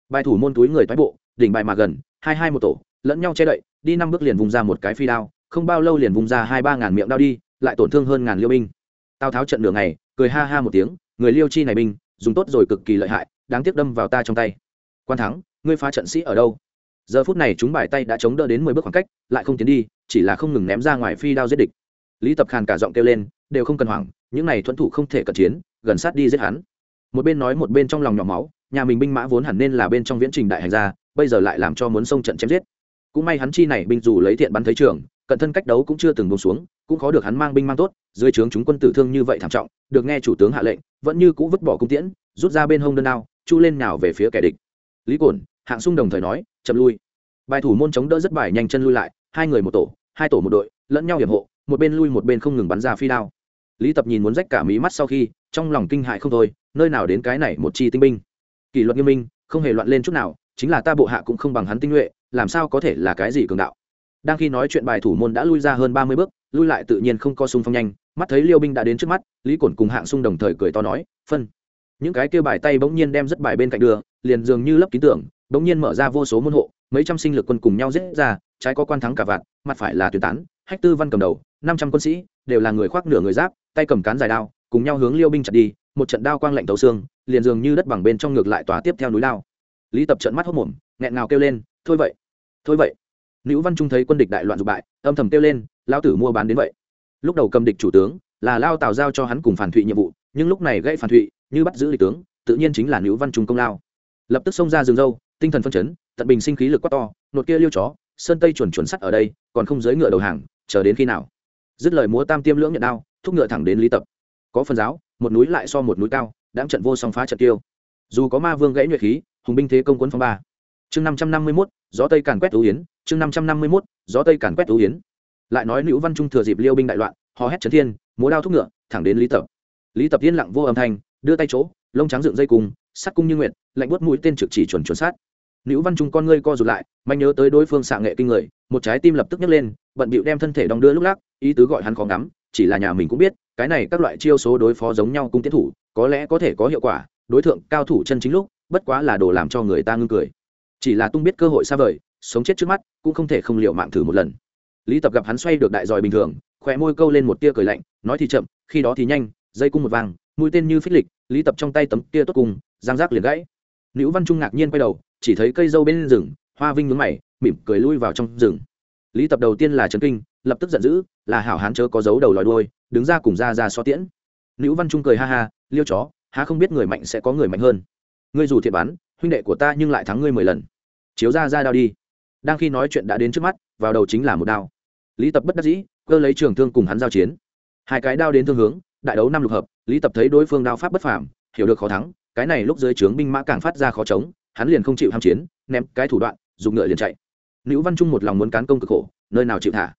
Bài thủ môn túi người thoái bộ, đỉnh bài mà gần, hai hai một tổ lẫn nhau che đậy, đi năm bước liền vùng ra một cái phi đao, không bao lâu liền vùng ra hai ba ngàn miệng đao đi, lại tổn thương hơn ngàn liêu binh. Tào tháo trận đường này cười ha ha một tiếng, người liêu chi này binh, dùng tốt rồi cực kỳ lợi hại, đáng tiếc đâm vào ta trong tay. Quan thắng, ngươi phá trận sĩ ở đâu? Giờ phút này chúng bài tay đã chống đỡ đến mười bước khoảng cách, lại không tiến đi, chỉ là không ngừng ném ra ngoài phi đao giết địch. Lý tập khàn cả giọng kêu lên, đều không cần hoảng, những này thuẫn thủ không thể cận chiến, gần sát đi giết hắn. Một bên nói một bên trong lòng nhỏ máu, nhà mình binh mã vốn hẳn nên là bên trong viễn trình đại hành gia, bây giờ lại làm cho muốn xông trận chém giết cũng may hắn chi này binh dù lấy thiện bắn thấy trường, cận thân cách đấu cũng chưa từng bông xuống, cũng khó được hắn mang binh mang tốt, dưới trướng chúng quân tử thương như vậy thảm trọng, được nghe chủ tướng hạ lệnh, vẫn như cũ vứt bỏ cung tiễn, rút ra bên hông đơn đao, chu lên nào về phía kẻ địch. Lý cổn, hạng sung đồng thời nói, chậm lui. Bài thủ môn chống đỡ rất bài, nhanh chân lui lại, hai người một tổ, hai tổ một đội, lẫn nhau hiểm hộ, một bên lui một bên không ngừng bắn ra phi đao. Lý tập nhìn muốn rách cả mí mắt sau khi, trong lòng kinh hại không thôi, nơi nào đến cái này một chi tinh binh. Kỷ luật nghiêm minh, không hề loạn lên chút nào, chính là ta bộ hạ cũng không bằng hắn tinh nhuệ làm sao có thể là cái gì cường đạo? Đang khi nói chuyện bài thủ môn đã lui ra hơn ba mươi bước, lui lại tự nhiên không có sung phong nhanh, mắt thấy liêu binh đã đến trước mắt, lý cổn cùng hạng sung đồng thời cười to nói, phân. Những cái kêu bài tay bỗng nhiên đem rất bài bên cạnh đường liền dường như lấp ký tưởng, bỗng nhiên mở ra vô số môn hộ, mấy trăm sinh lực quân cùng nhau giết ra, trái có quan thắng cả vạn, mặt phải là tuyển tán, hách tư văn cầm đầu, năm trăm quân sĩ, đều là người khoác nửa người giáp, tay cầm cán dài đao, cùng nhau hướng liêu binh chặt đi, một trận đao quang lạnh tấu xương, liền dường như đất bằng bên trong ngược lại tòa tiếp theo núi lao. Lý tập trận mắt hốc mồm, nghẹn ngào kêu lên, thôi vậy thôi vậy. Nữ văn trung thấy quân địch đại loạn dục bại âm thầm kêu lên lao tử mua bán đến vậy. Lúc đầu cầm địch chủ tướng là lao tào giao cho hắn cùng phản thụy nhiệm vụ nhưng lúc này gây phản thụy như bắt giữ địch tướng tự nhiên chính là nữ văn trung công lao. Lập tức xông ra rừng râu, tinh thần phân chấn tận bình sinh khí lực quá to nột kia liêu chó sơn tây chuẩn chuẩn sắt ở đây còn không giới ngựa đầu hàng chờ đến khi nào? Dứt lời múa tam tiêm lưỡng nhận đao thúc ngựa thẳng đến lý tập. Có phần giáo một núi lại so một núi cao đáng trận vô song phá trận tiêu. Dù có ma vương gãy nhuệ khí hùng binh thế công quân phong ba chương năm trăm năm mươi mốt, gió tây càn quét ưu yến, chương năm trăm năm mươi mốt, gió tây càn quét ưu yến. Lại nói nữ văn trung thừa dịp liêu binh đại loạn, hò hét trấn thiên, múa đao thúc ngựa, thẳng đến lý tập. Lý tập yên lặng vô âm thanh, đưa tay chỗ, lông trắng dựng dây cung sắt cung như nguyện lạnh buốt mũi tên trực chỉ chuẩn chuẩn sát. Nữ văn trung con ngươi co rụt lại, manh nhớ tới đối phương xạ nghệ kinh người, một trái tim lập tức nhấc lên, bận bịu đem thân thể đong đưa lúc lắc, ý tứ gọi hắn khó ngắm, chỉ là nhà mình cũng biết, cái này các loại chiêu số đối phó giống nhau cung tiến thủ, có lẽ có thể có hiệu quả, đối tượng cao thủ chân chính lúc, bất quá là đồ làm cho người ta ngưng cười chỉ là tung biết cơ hội xa vời sống chết trước mắt cũng không thể không liệu mạng thử một lần. Lý tập gặp hắn xoay được đại giỏi bình thường khỏe môi câu lên một tia cười lạnh nói thì chậm khi đó thì nhanh dây cung một vàng mũi tên như phích lịch lý tập trong tay tấm tia tốt cùng giang giác liền gãy. Nữ văn trung ngạc nhiên quay đầu chỉ thấy cây dâu bên rừng hoa vinh nhướng mày mỉm cười lui vào trong rừng. Lý tập đầu tiên là trấn kinh lập tức giận dữ là hảo hán chớ có dấu đầu lòi đuôi đứng ra cùng ra ra so tiễn. Nữ văn trung cười ha ha liêu chó há không biết người mạnh sẽ có người mạnh hơn. Ngươi dù thiệt bán, huynh đệ của ta nhưng lại thắng ngươi mười lần chiếu ra ra đao đi. Đang khi nói chuyện đã đến trước mắt, vào đầu chính là một đao. Lý tập bất đắc dĩ, cơ lấy trường thương cùng hắn giao chiến. Hai cái đao đến thương hướng, đại đấu năm lục hợp, lý tập thấy đối phương đao pháp bất phàm, hiểu được khó thắng, cái này lúc dưới trướng binh mã càng phát ra khó chống, hắn liền không chịu ham chiến, ném cái thủ đoạn, dùng ngựa liền chạy. Nữ văn trung một lòng muốn cán công cực khổ, nơi nào chịu thả?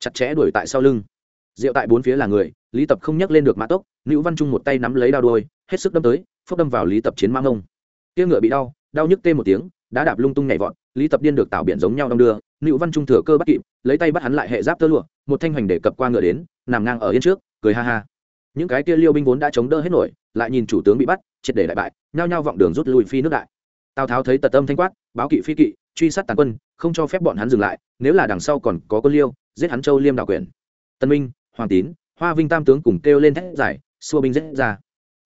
Chặt chẽ đuổi tại sau lưng. Rượu tại bốn phía là người, lý tập không nhắc lên được mã tốc, nữ văn trung một tay nắm lấy đao đôi hết sức đâm tới, phốc đâm vào lý tập chiến mã ngông tia ngựa bị đau đau nhức tê một tiếng đã đạp lung tung nhảy vọt, lý tập điên được tạo biển giống nhau đong đưa nữ văn trung thừa cơ bắt kịp, lấy tay bắt hắn lại hệ giáp tơ lụa, một thanh hoành để cập qua ngựa đến, nằm ngang ở yên trước, cười ha ha. Những cái kia liêu binh vốn đã chống đỡ hết nổi, lại nhìn chủ tướng bị bắt, triệt để đại bại, nhao nhao vọng đường rút lui phi nước đại. Tào tháo thấy tật âm thanh quát, báo kỵ phi kỵ, truy sát tàn quân, không cho phép bọn hắn dừng lại, nếu là đằng sau còn có quân liêu, giết hắn châu liêm đảo quyền. Tân minh, hoàng tín, hoa vinh tam tướng cùng kêu lên thét giải, xua binh giết ra.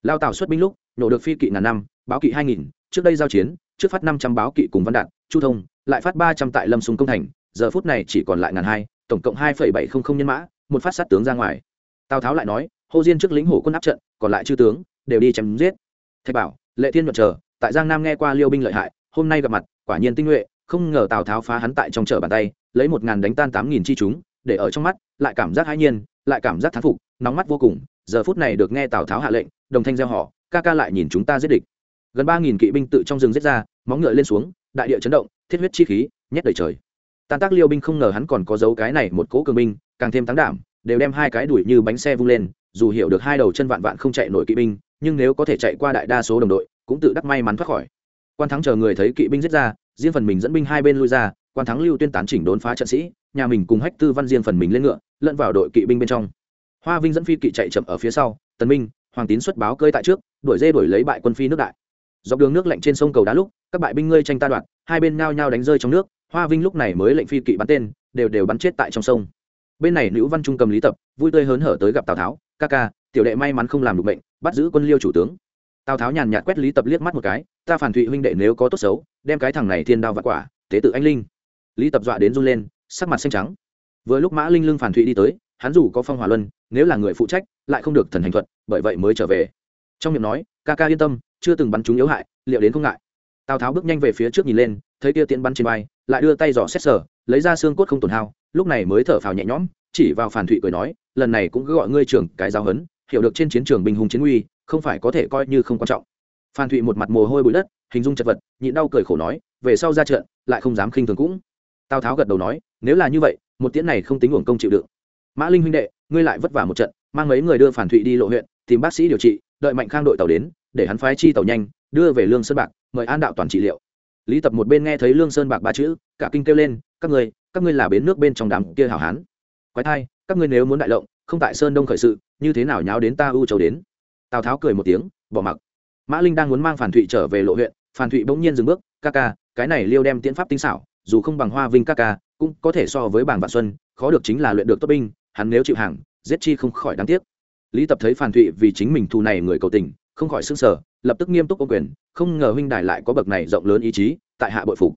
Lao tào xuất binh lúc nổ được phi kỵ ngàn năm, báo kỵ hai nghìn, trước đây giao chiến trước phát năm trăm báo kỵ cùng văn đạn, chu thông, lại phát ba trăm tại lâm súng công thành, giờ phút này chỉ còn lại ngàn hai, tổng cộng hai phẩy bảy không không nhân mã, một phát sát tướng ra ngoài. Tào tháo lại nói, hô diên trước lính hổ quân áp trận, còn lại chư tướng đều đi chém giết. Thạch bảo, lệ thiên nhuận chờ, tại giang nam nghe qua liêu binh lợi hại, hôm nay gặp mặt, quả nhiên tinh nhuệ, không ngờ tào tháo phá hắn tại trong chợ bàn tay, lấy một ngàn đánh tan tám nghìn chi chúng, để ở trong mắt, lại cảm giác hãi nhiên, lại cảm giác thán phục, nóng mắt vô cùng, giờ phút này được nghe tào tháo hạ lệnh, đồng thanh gieo họ ca ca lại nhìn chúng ta giết địch gần ba nghìn kỵ binh tự trong rừng giết ra, móng ngựa lên xuống, đại địa chấn động, thiết huyết chi khí, nhét đầy trời. Tan tác liêu binh không ngờ hắn còn có dấu cái này một cỗ cường binh, càng thêm thắng đảm, đều đem hai cái đuổi như bánh xe vung lên, dù hiểu được hai đầu chân vạn vạn không chạy nổi kỵ binh, nhưng nếu có thể chạy qua đại đa số đồng đội, cũng tự đắc may mắn thoát khỏi. Quan thắng chờ người thấy kỵ binh giết ra, riêng phần mình dẫn binh hai bên lui ra, quan thắng lưu tuyên tán chỉnh đốn phá trận sĩ, nhà mình cùng hách tư văn riêng phần mình lên ngựa, lẫn vào đội kỵ binh bên trong. Hoa vinh dẫn phi kỵ chạy chậm ở phía sau, tần minh, hoàng tín xuất báo cơi tại trước, đuổi dê đuổi lấy bại quân phi nước đại dọc đường nước lạnh trên sông cầu đá lúc, các bại binh ngươi tranh ta đoạt, hai bên nhao nhao đánh rơi trong nước, hoa vinh lúc này mới lệnh phi kỵ bắn tên, đều đều bắn chết tại trong sông. Bên này nữ văn trung cầm lý tập, vui tươi hớn hở tới gặp tào tháo, ca ca, tiểu đệ may mắn không làm được bệnh, bắt giữ quân liêu chủ tướng. Tào tháo nhàn nhạt quét lý tập liếc mắt một cái, ta phản thụy huynh đệ nếu có tốt xấu, đem cái thằng này thiên đao vặt quả, tế tự anh linh. Lý tập dọa đến run lên, sắc mặt xanh trắng. Vừa lúc mã linh lưng phản thụy đi tới, hắn dù có phong hỏa luân, nếu là người phụ trách, lại không được thần hành thuật, bởi vậy mới trở về. Trong miệng nói ca ca yên tâm, chưa từng bắn chúng yếu hại, liệu đến không ngại. Tào tháo bước nhanh về phía trước nhìn lên, thấy kia tiễn bắn trên vai, lại đưa tay dò xét sở, lấy ra xương cốt không tổn hao, lúc này mới thở phào nhẹ nhõm, chỉ vào phản thụy cười nói, lần này cũng cứ gọi ngươi trưởng cái giáo hấn hiểu được trên chiến trường bình hùng chiến uy, không phải có thể coi như không quan trọng. Phan thụy một mặt mồ hôi bụi đất, hình dung chật vật, nhịn đau cười khổ nói, về sau ra trận, lại không dám khinh thường cũng. Tào tháo gật đầu nói, nếu là như vậy, một tiễn này không tính uổng công chịu đựng. Mã linh huynh đệ, ngươi lại vất vả một trận, mang mấy người đưa phản thụy đi lộ huyện tìm bác sĩ điều trị, đợi mạnh khang đội tàu đến, để hắn phái chi tàu nhanh, đưa về lương sơn bạc, mời an đạo toàn trị liệu. Lý tập một bên nghe thấy lương sơn bạc ba chữ, cả kinh kêu lên, các ngươi các ngươi là bến nước bên trong đám kia hảo hán. Quái thai, các ngươi nếu muốn đại lộng, không tại sơn đông khởi sự, như thế nào nháo đến ta u châu đến? Tào tháo cười một tiếng, bỏ mặc. Mã linh đang muốn mang phản thụy trở về lộ huyện, phản thụy bỗng nhiên dừng bước, ca ca, cái này liêu đem tiễn pháp tinh xảo, dù không bằng hoa vinh ca ca, cũng có thể so với bảng vạn xuân, khó được chính là luyện được tốt binh, hắn nếu chịu hàng, giết chi không khỏi đáng tiếc lý tập thấy phản thụy vì chính mình thù này người cầu tình, không khỏi xưng sở lập tức nghiêm túc ô quyền, không ngờ huynh đài lại có bậc này rộng lớn ý chí, tại hạ bội phục.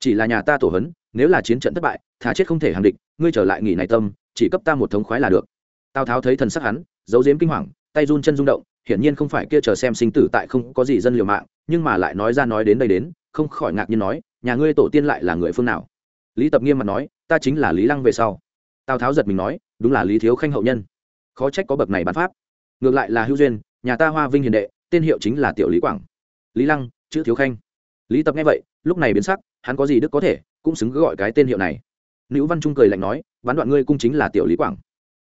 Chỉ là nhà ta tổ hấn, nếu là chiến trận thất bại, thà chết không thể hàng địch, ngươi trở lại nghỉ này tâm, chỉ cấp ta một thống khoái là được. Tào tháo thấy thần sắc hắn, giấu giếm kinh hoàng, tay run chân rung động, hiển nhiên không phải kia chờ xem sinh tử tại không có gì dân liều mạng, nhưng mà lại nói ra nói đến đây đến, không khỏi ngạc nhiên nói, nhà ngươi tổ tiên lại là người phương nào? Lý tập nghiêm mặt nói, ta chính là lý lăng về sau. Tào tháo giật mình nói, đúng là lý thiếu khanh hậu nhân khó trách có bậc này bán pháp. Ngược lại là hữu duyên, nhà ta hoa vinh hiền đệ, tên hiệu chính là tiểu lý quảng. Lý lăng, chữ thiếu khanh. Lý tập nghe vậy, lúc này biến sắc, hắn có gì đức có thể, cũng xứng gọi cái tên hiệu này. Nữ văn trung cười lạnh nói, ván đoạn ngươi cung chính là tiểu lý quảng.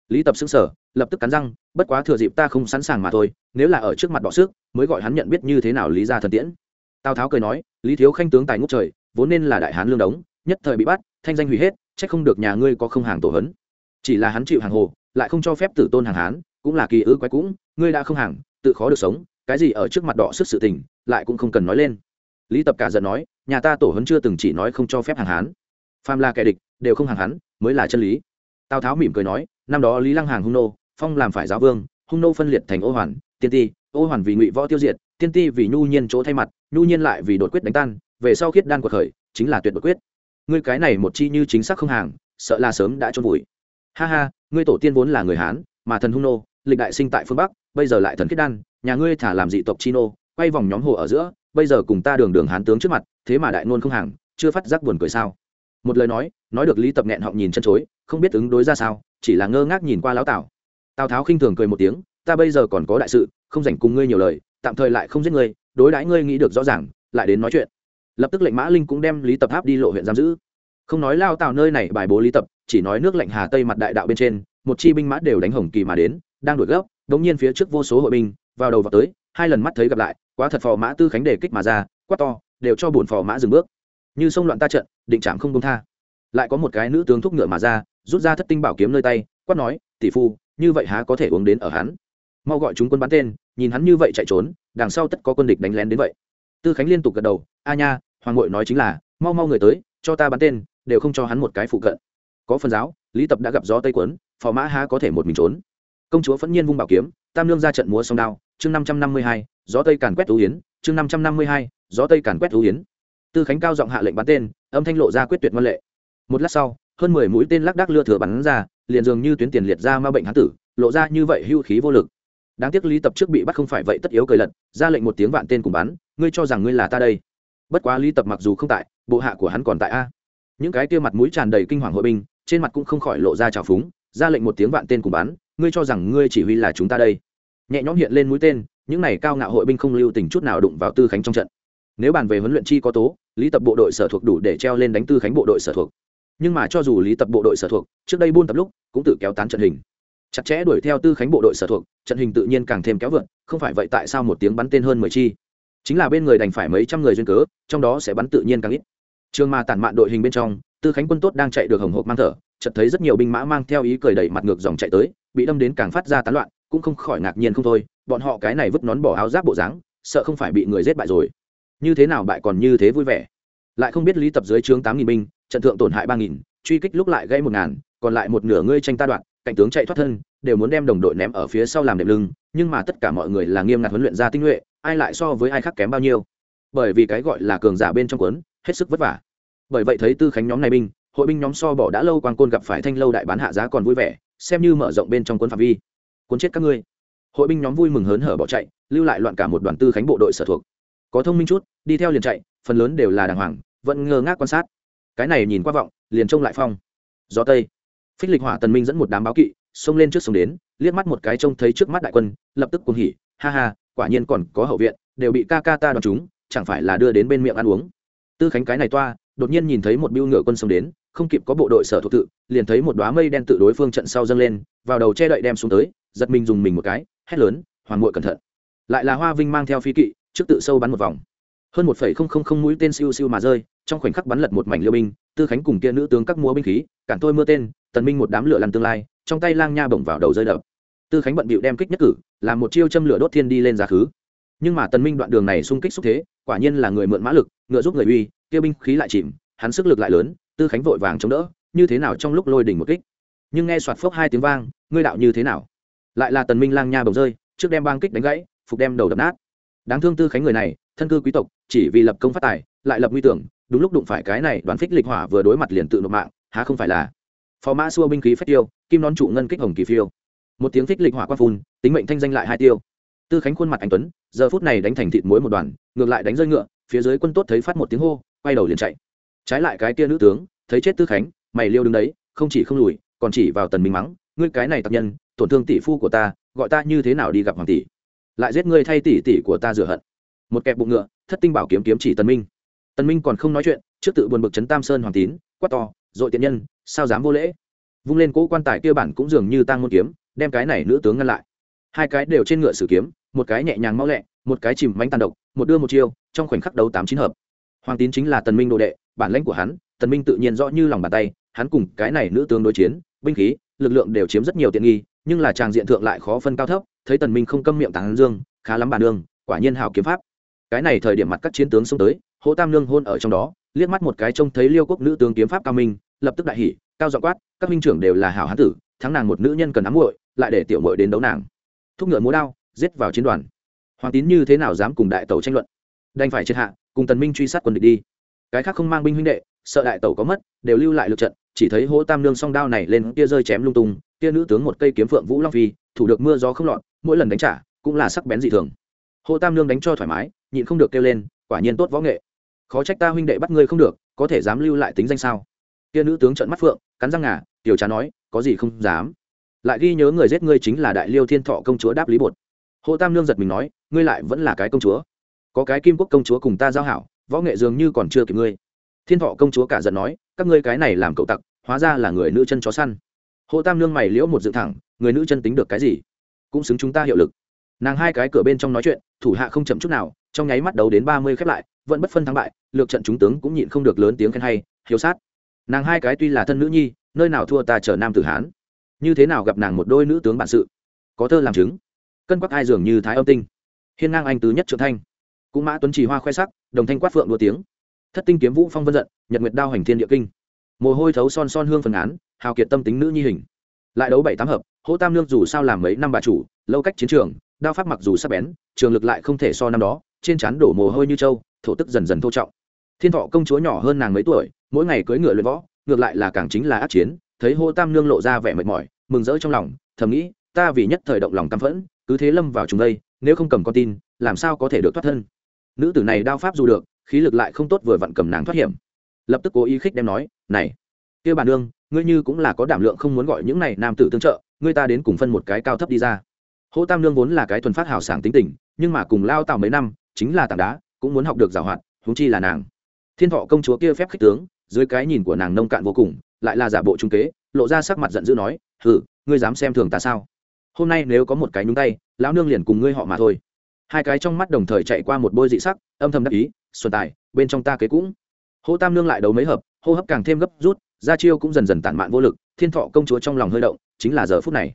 Lý tập xứng sở lập tức cắn răng, bất quá thừa dịp ta không sẵn sàng mà thôi, nếu là ở trước mặt bọ xước mới gọi hắn nhận biết như thế nào lý ra thần tiễn. Tào tháo cười nói, lý thiếu khanh tướng tài ngút trời, vốn nên là đại hán lương đống, nhất thời bị bắt, thanh danh hủy hết c h ắ c không được nhà ngươi có không hàng tổ hấn. Chỉ là hắn chịu hàng hồ lại không cho phép tử tôn hàng hán, cũng là kỳ ư quái cũng, ngươi đã không hàng, tự khó được sống, cái gì ở trước mặt đỏ sức sự tình, lại cũng không cần nói lên. Lý tập cả giận nói, nhà ta tổ hấn chưa từng chỉ nói không cho phép hàng hán. Phàm là kẻ địch, đều không hàng hắn mới là chân lý. Tào tháo mỉm cười nói, năm đó lý lăng hàng hung nô, phong làm phải giáo vương, hung nô phân liệt thành ô hoàn, tiên ti, ô hoàn vì ngụy võ tiêu diệt, tiên ti vì nhu nhiên chỗ thay mặt, nhu nhiên lại vì đột quyết đánh tan, về sau khiết đan cuộc khởi, chính là tuyệt đột quyết. Ngươi cái này một chi như chính xác không hàng, sợ là sớm đã trôn vùi. Ha ha ngươi tổ tiên vốn là người hán, mà thần hung nô, lịch đại sinh tại phương bắc, bây giờ lại thần kết đan, nhà ngươi thả làm dị tộc chi nô, quay vòng nhóm hồ ở giữa, bây giờ cùng ta đường đường hán tướng trước mặt, thế mà đại nôn không hàng, chưa phát giác buồn cười sao? Một lời nói nói được lý tập nghẹn họng nhìn chân chối, không biết ứng đối ra sao, chỉ là ngơ ngác nhìn qua lão tào. Tào tháo khinh thường cười một tiếng, ta bây giờ còn có đại sự, không dành cùng ngươi nhiều lời, tạm thời lại không giết ngươi, đối đãi ngươi nghĩ được rõ ràng, lại đến nói chuyện. Lập tức lệnh mã linh cũng đem lý tập tháp đi lộ huyện giam giữ. Không nói lao tào nơi này bài bố lý tập chỉ nói nước lạnh hà tây mặt đại đạo bên trên, một chi binh mã đều đánh hồng kỳ mà đến, đang đuổi gấp đống nhiên phía trước vô số hội binh, vào đầu vào tới, hai lần mắt thấy gặp lại, quá thật phò mã tư khánh đề kích mà ra, quát to, đều cho bổn phò mã dừng bước. Như sông loạn ta trận, định trạm không công tha. Lại có một cái nữ tướng thúc ngựa mà ra, rút ra thất tinh bảo kiếm nơi tay, quát nói, tỷ phu, như vậy há có thể uống đến ở hắn? Mau gọi chúng quân bắn tên, nhìn hắn như vậy chạy trốn, đằng sau tất có quân địch đánh lén đến vậy. Tư khánh liên tục gật đầu, a nha, hoàng ngội nói chính là, mau mau người tới, cho ta bắn tên, đều không cho hắn một cái phụ cận có phần giáo, lý tập đã gặp gió tây quấn phò mã há có thể một mình trốn. Công chúa phẫn nhiên vung bảo kiếm, tam lương ra trận múa sông đao, chương năm trăm năm mươi hai, gió tây càn quét thú hiến chương năm trăm năm mươi hai, gió tây càn quét thú hiến tư khánh cao giọng hạ lệnh bắn tên, âm thanh lộ ra quyết tuyệt ngân lệ. Một lát sau, hơn mười mũi tên lác đác lưa thừa bắn ra, liền dường như tuyến tiền liệt ra ma bệnh hán tử, lộ ra như vậy hưu khí vô lực. Đáng tiếc lý tập trước bị bắt không phải vậy tất yếu cười lật, ra lệnh một tiếng vạn tên cùng bắn, ngươi cho rằng ngươi là ta đây. Bất quá lý tập mặc dù không tại, bộ hạ của hắn còn tại a. Những cái kia mặt mũi tràn đầy kinh hoàng hội binh trên mặt cũng không khỏi lộ ra trào phúng, ra lệnh một tiếng vạn tên cùng bắn, ngươi cho rằng ngươi chỉ huy là chúng ta đây. Nhẹ nhõm hiện lên mũi tên, những này cao ngạo hội binh không lưu tình chút nào đụng vào tư khánh trong trận. Nếu bàn về huấn luyện chi có tố, lý tập bộ đội sở thuộc đủ để treo lên đánh tư khánh bộ đội sở thuộc. Nhưng mà cho dù lý tập bộ đội sở thuộc, trước đây buôn tập lúc, cũng tự kéo tán trận hình. Chặt chẽ đuổi theo tư khánh bộ đội sở thuộc, trận hình tự nhiên càng thêm kéo vượt, không phải vậy tại sao một tiếng bắn tên hơn mười chi? Chính là bên người đành phải mấy trăm người duyên cớ, trong đó sẽ bắn tự nhiên càng ít. Trường mà tản mạn đội hình bên trong tư khánh quân tốt đang chạy được hồng hộp mang thở, chợt thấy rất nhiều binh mã mang theo ý cười đẩy mặt ngược dòng chạy tới, bị đâm đến càng phát ra tán loạn, cũng không khỏi ngạc nhiên không thôi, bọn họ cái này vứt nón bỏ áo giáp bộ dáng, sợ không phải bị người giết bại rồi. Như thế nào bại còn như thế vui vẻ. Lại không biết lý tập dưới trướng tám nghìn binh, trận thượng tổn hại ba nghìn, truy kích lúc lại gây một ngàn, còn lại một nửa ngươi tranh ta đoạn, cảnh tướng chạy thoát thân, đều muốn đem đồng đội ném ở phía sau làm đệm lưng, nhưng mà tất cả mọi người là nghiêm ngặt huấn luyện ra tinh nhuệ, ai lại so với ai khác kém bao nhiêu. Bởi vì cái gọi là cường giả bên trong cuốn, hết sức vất vả bởi vậy thấy tư khánh nhóm này binh, hội binh nhóm so bỏ đã lâu quang côn gặp phải thanh lâu đại bán hạ giá còn vui vẻ, xem như mở rộng bên trong quân phạm vi. Cuốn chết các ngươi. Hội binh nhóm vui mừng hớn hở bỏ chạy, lưu lại loạn cả một đoàn tư khánh bộ đội sở thuộc. Có thông minh chút, đi theo liền chạy, phần lớn đều là đàng hoàng, vẫn ngơ ngác quan sát. Cái này nhìn qua vọng, liền trông lại phong. Gió tây. Phích lịch hỏa tần minh dẫn một đám báo kỵ, xông lên trước sông đến, liếc mắt một cái trông thấy trước mắt đại quân, lập tức cuồng hỉ, ha ha, quả nhiên còn có hậu viện, đều bị ca ca ta đoán chúng, chẳng phải là đưa đến bên miệng ăn uống. Tư khánh cái này toa đột nhiên nhìn thấy một biêu ngựa quân xông đến, không kịp có bộ đội sở thuộc tự, liền thấy một đóa mây đen tự đối phương trận sau dâng lên, vào đầu che đậy đem xuống tới, giật mình dùng mình một cái, hét lớn, hoàng muội cẩn thận. Lại là hoa vinh mang theo phi kỵ, trước tự sâu bắn một vòng. Hơn một phẩy không không không mũi tên siêu siêu mà rơi, trong khoảnh khắc bắn lật một mảnh liêu binh, tư khánh cùng kia nữ tướng các múa binh khí, cản tôi mưa tên, tần minh một đám lửa lăn tương lai, trong tay lang nha bổng vào đầu rơi đập. Tư khánh bận bịu đem kích nhất cử, làm một chiêu châm lửa đốt thiên đi lên giá khứ. Nhưng mà tần minh đoạn đường này xung kích xúc thế quả nhiên là người mượn mã lực, ngựa giúp người uy, kia binh khí lại chìm, hắn sức lực lại lớn, tư khánh vội vàng chống đỡ, như thế nào trong lúc lôi đỉnh một kích. Nhưng nghe soạt phốc hai tiếng vang, ngươi đạo như thế nào? Lại là tần minh lang nha bồng rơi, trước đem bang kích đánh gãy, phục đem đầu đập nát. Đáng thương tư khánh người này, thân cư quý tộc, chỉ vì lập công phát tài, lại lập nguy tưởng, đúng lúc đụng phải cái này đoàn phích lịch hỏa vừa đối mặt liền tự nộp mạng, há không phải là? Phó mã xua binh khí phách tiêu, kim nón trụ ngân kích hồng kỳ phiêu. Một tiếng phích lịch hỏa quang phun, tính mệnh thanh danh lại hai tiêu tư khánh khuôn mặt anh tuấn, giờ phút này đánh thành thịt muối một đoàn, ngược lại đánh rơi ngựa, phía dưới quân tốt thấy phát một tiếng hô, quay đầu liền chạy. Trái lại cái kia nữ tướng, thấy chết tư khánh, mày liêu đứng đấy, không chỉ không lùi, còn chỉ vào tần minh mắng, ngươi cái này tập nhân, tổn thương tỷ phu của ta, gọi ta như thế nào đi gặp hoàng tỷ? Lại giết ngươi thay tỷ tỷ của ta rửa hận. Một kẹp bụng ngựa, thất tinh bảo kiếm kiếm chỉ tần minh. Tần minh còn không nói chuyện, trước tự buồn bực chấn tam sơn hoàng tín, quát to, dội tiện nhân, sao dám vô lễ? Vung lên cỗ quan tài kia bản cũng dường như tang môn kiếm, đem cái này nữ tướng ngăn lại. Hai cái đều trên ngựa sử kiếm một cái nhẹ nhàng mau lẹ, một cái chìm mánh tàn độc, một đưa một chiêu, trong khoảnh khắc đấu tám chín hợp. Hoàng tín chính là tần minh đồ đệ, bản lãnh của hắn, tần minh tự nhiên rõ như lòng bàn tay, hắn cùng cái này nữ tướng đối chiến, binh khí, lực lượng đều chiếm rất nhiều tiện nghi, nhưng là tràng diện thượng lại khó phân cao thấp, thấy tần minh không câm miệng tàng dương, khá lắm bản đường, quả nhiên hảo kiếm pháp. Cái này thời điểm mặt các chiến tướng xông tới, hỗ tam lương hôn ở trong đó, liếc mắt một cái trông thấy liêu quốc nữ tướng kiếm pháp cao minh, lập tức đại hỉ, cao giọng quát, các minh trưởng đều là hảo hán tử, thắng nàng một nữ nhân cần ám muội, lại để tiểu muội đến đấu nàng. Thúc ngựa múa đao giết vào chiến đoàn. Hoàng tín như thế nào dám cùng đại tẩu tranh luận? Đành phải triệt hạ, cùng tần minh truy sát quân địch đi. Cái khác không mang binh huynh đệ, sợ đại tẩu có mất, đều lưu lại lực trận, chỉ thấy hỗ tam lương song đao này lên, kia rơi chém lung tung, kia nữ tướng một cây kiếm phượng vũ long phi, thủ được mưa gió không lọt, mỗi lần đánh trả, cũng là sắc bén dị thường. Hỗ tam lương đánh cho thoải mái, nhịn không được kêu lên, quả nhiên tốt võ nghệ. Khó trách ta huynh đệ bắt ngươi không được, có thể dám lưu lại tính danh sao? Kia nữ tướng trợn mắt phượng, cắn răng ngà, tiểu trà nói, có gì không dám. Lại ghi nhớ người giết ngươi chính là đại liêu thiên thọ công chúa đáp lý bột hộ tam nương giật mình nói, ngươi lại vẫn là cái công chúa. Có cái kim quốc công chúa cùng ta giao hảo, võ nghệ dường như còn chưa kịp ngươi. Thiên thọ công chúa cả giận nói, các ngươi cái này làm cậu tặc, hóa ra là người nữ chân chó săn. Hộ tam nương mày liễu một dựng thẳng, người nữ chân tính được cái gì? Cũng xứng chúng ta hiệu lực. Nàng hai cái cửa bên trong nói chuyện, thủ hạ không chậm chút nào, trong nháy mắt đấu đến ba mươi khép lại, vẫn bất phân thắng bại, lược trận chúng tướng cũng nhịn không được lớn tiếng khen hay, hiếu sát. Nàng hai cái tuy là thân nữ nhi, nơi nào thua ta chở nam tử hán. Như thế nào gặp nàng một đôi nữ tướng bản sự? Có thơ làm chứng cân quắc ai dường như thái âm tinh. Hiên ngang anh tứ nhất trượng thanh. Cũng mã tuấn trì hoa khoe sắc, đồng thanh quát phượng đua tiếng. Thất tinh kiếm vũ phong vân giận, nhật nguyệt đao hành thiên địa kinh. Mồ hôi thấu son son hương phần án, hào kiệt tâm tính nữ nhi hình. Lại đấu bảy tám hợp, hỗ tam lương dù sao làm mấy năm bà chủ, lâu cách chiến trường, đao pháp mặc dù sắc bén, trường lực lại không thể so năm đó, trên trán đổ mồ hôi như trâu, thổ tức dần dần thô trọng. Thiên thọ công chúa nhỏ hơn nàng mấy tuổi, mỗi ngày cưỡi ngựa luyện võ, ngược lại là càng chính là ác chiến, thấy hô tam nương lộ ra vẻ mệt mỏi, mừng rỡ trong lòng, thầm nghĩ, ta vì nhất thời động lòng tam phẫn cứ thế lâm vào chúng đây, nếu không cầm con tin, làm sao có thể được thoát thân? Nữ tử này đao pháp dù được, khí lực lại không tốt vừa vặn cầm nàng thoát hiểm. Lập tức cố ý khích đem nói, này, kia bản nương, ngươi như cũng là có đảm lượng không muốn gọi những này nam tử tương trợ, ngươi ta đến cùng phân một cái cao thấp đi ra. Hỗ tam nương vốn là cái thuần phát hào sảng tính tình, nhưng mà cùng lao tạo mấy năm, chính là tảng đá, cũng muốn học được giảo hoạt, huống chi là nàng. Thiên thọ công chúa kia phép khích tướng, dưới cái nhìn của nàng nông cạn vô cùng, lại là giả bộ trung kế, lộ ra sắc mặt giận dữ nói hử ngươi dám xem thường ta sao? Hôm nay nếu có một cái nhúng tay, lão nương liền cùng ngươi họ mà thôi. Hai cái trong mắt đồng thời chạy qua một bôi dị sắc, âm thầm đắc ý, xuân tài, bên trong ta kế cũng. Hô tam nương lại đấu mấy hợp, hô hấp càng thêm gấp rút ra chiêu cũng dần dần tản mạn vô lực, thiên thọ công chúa trong lòng hơi động, chính là giờ phút này.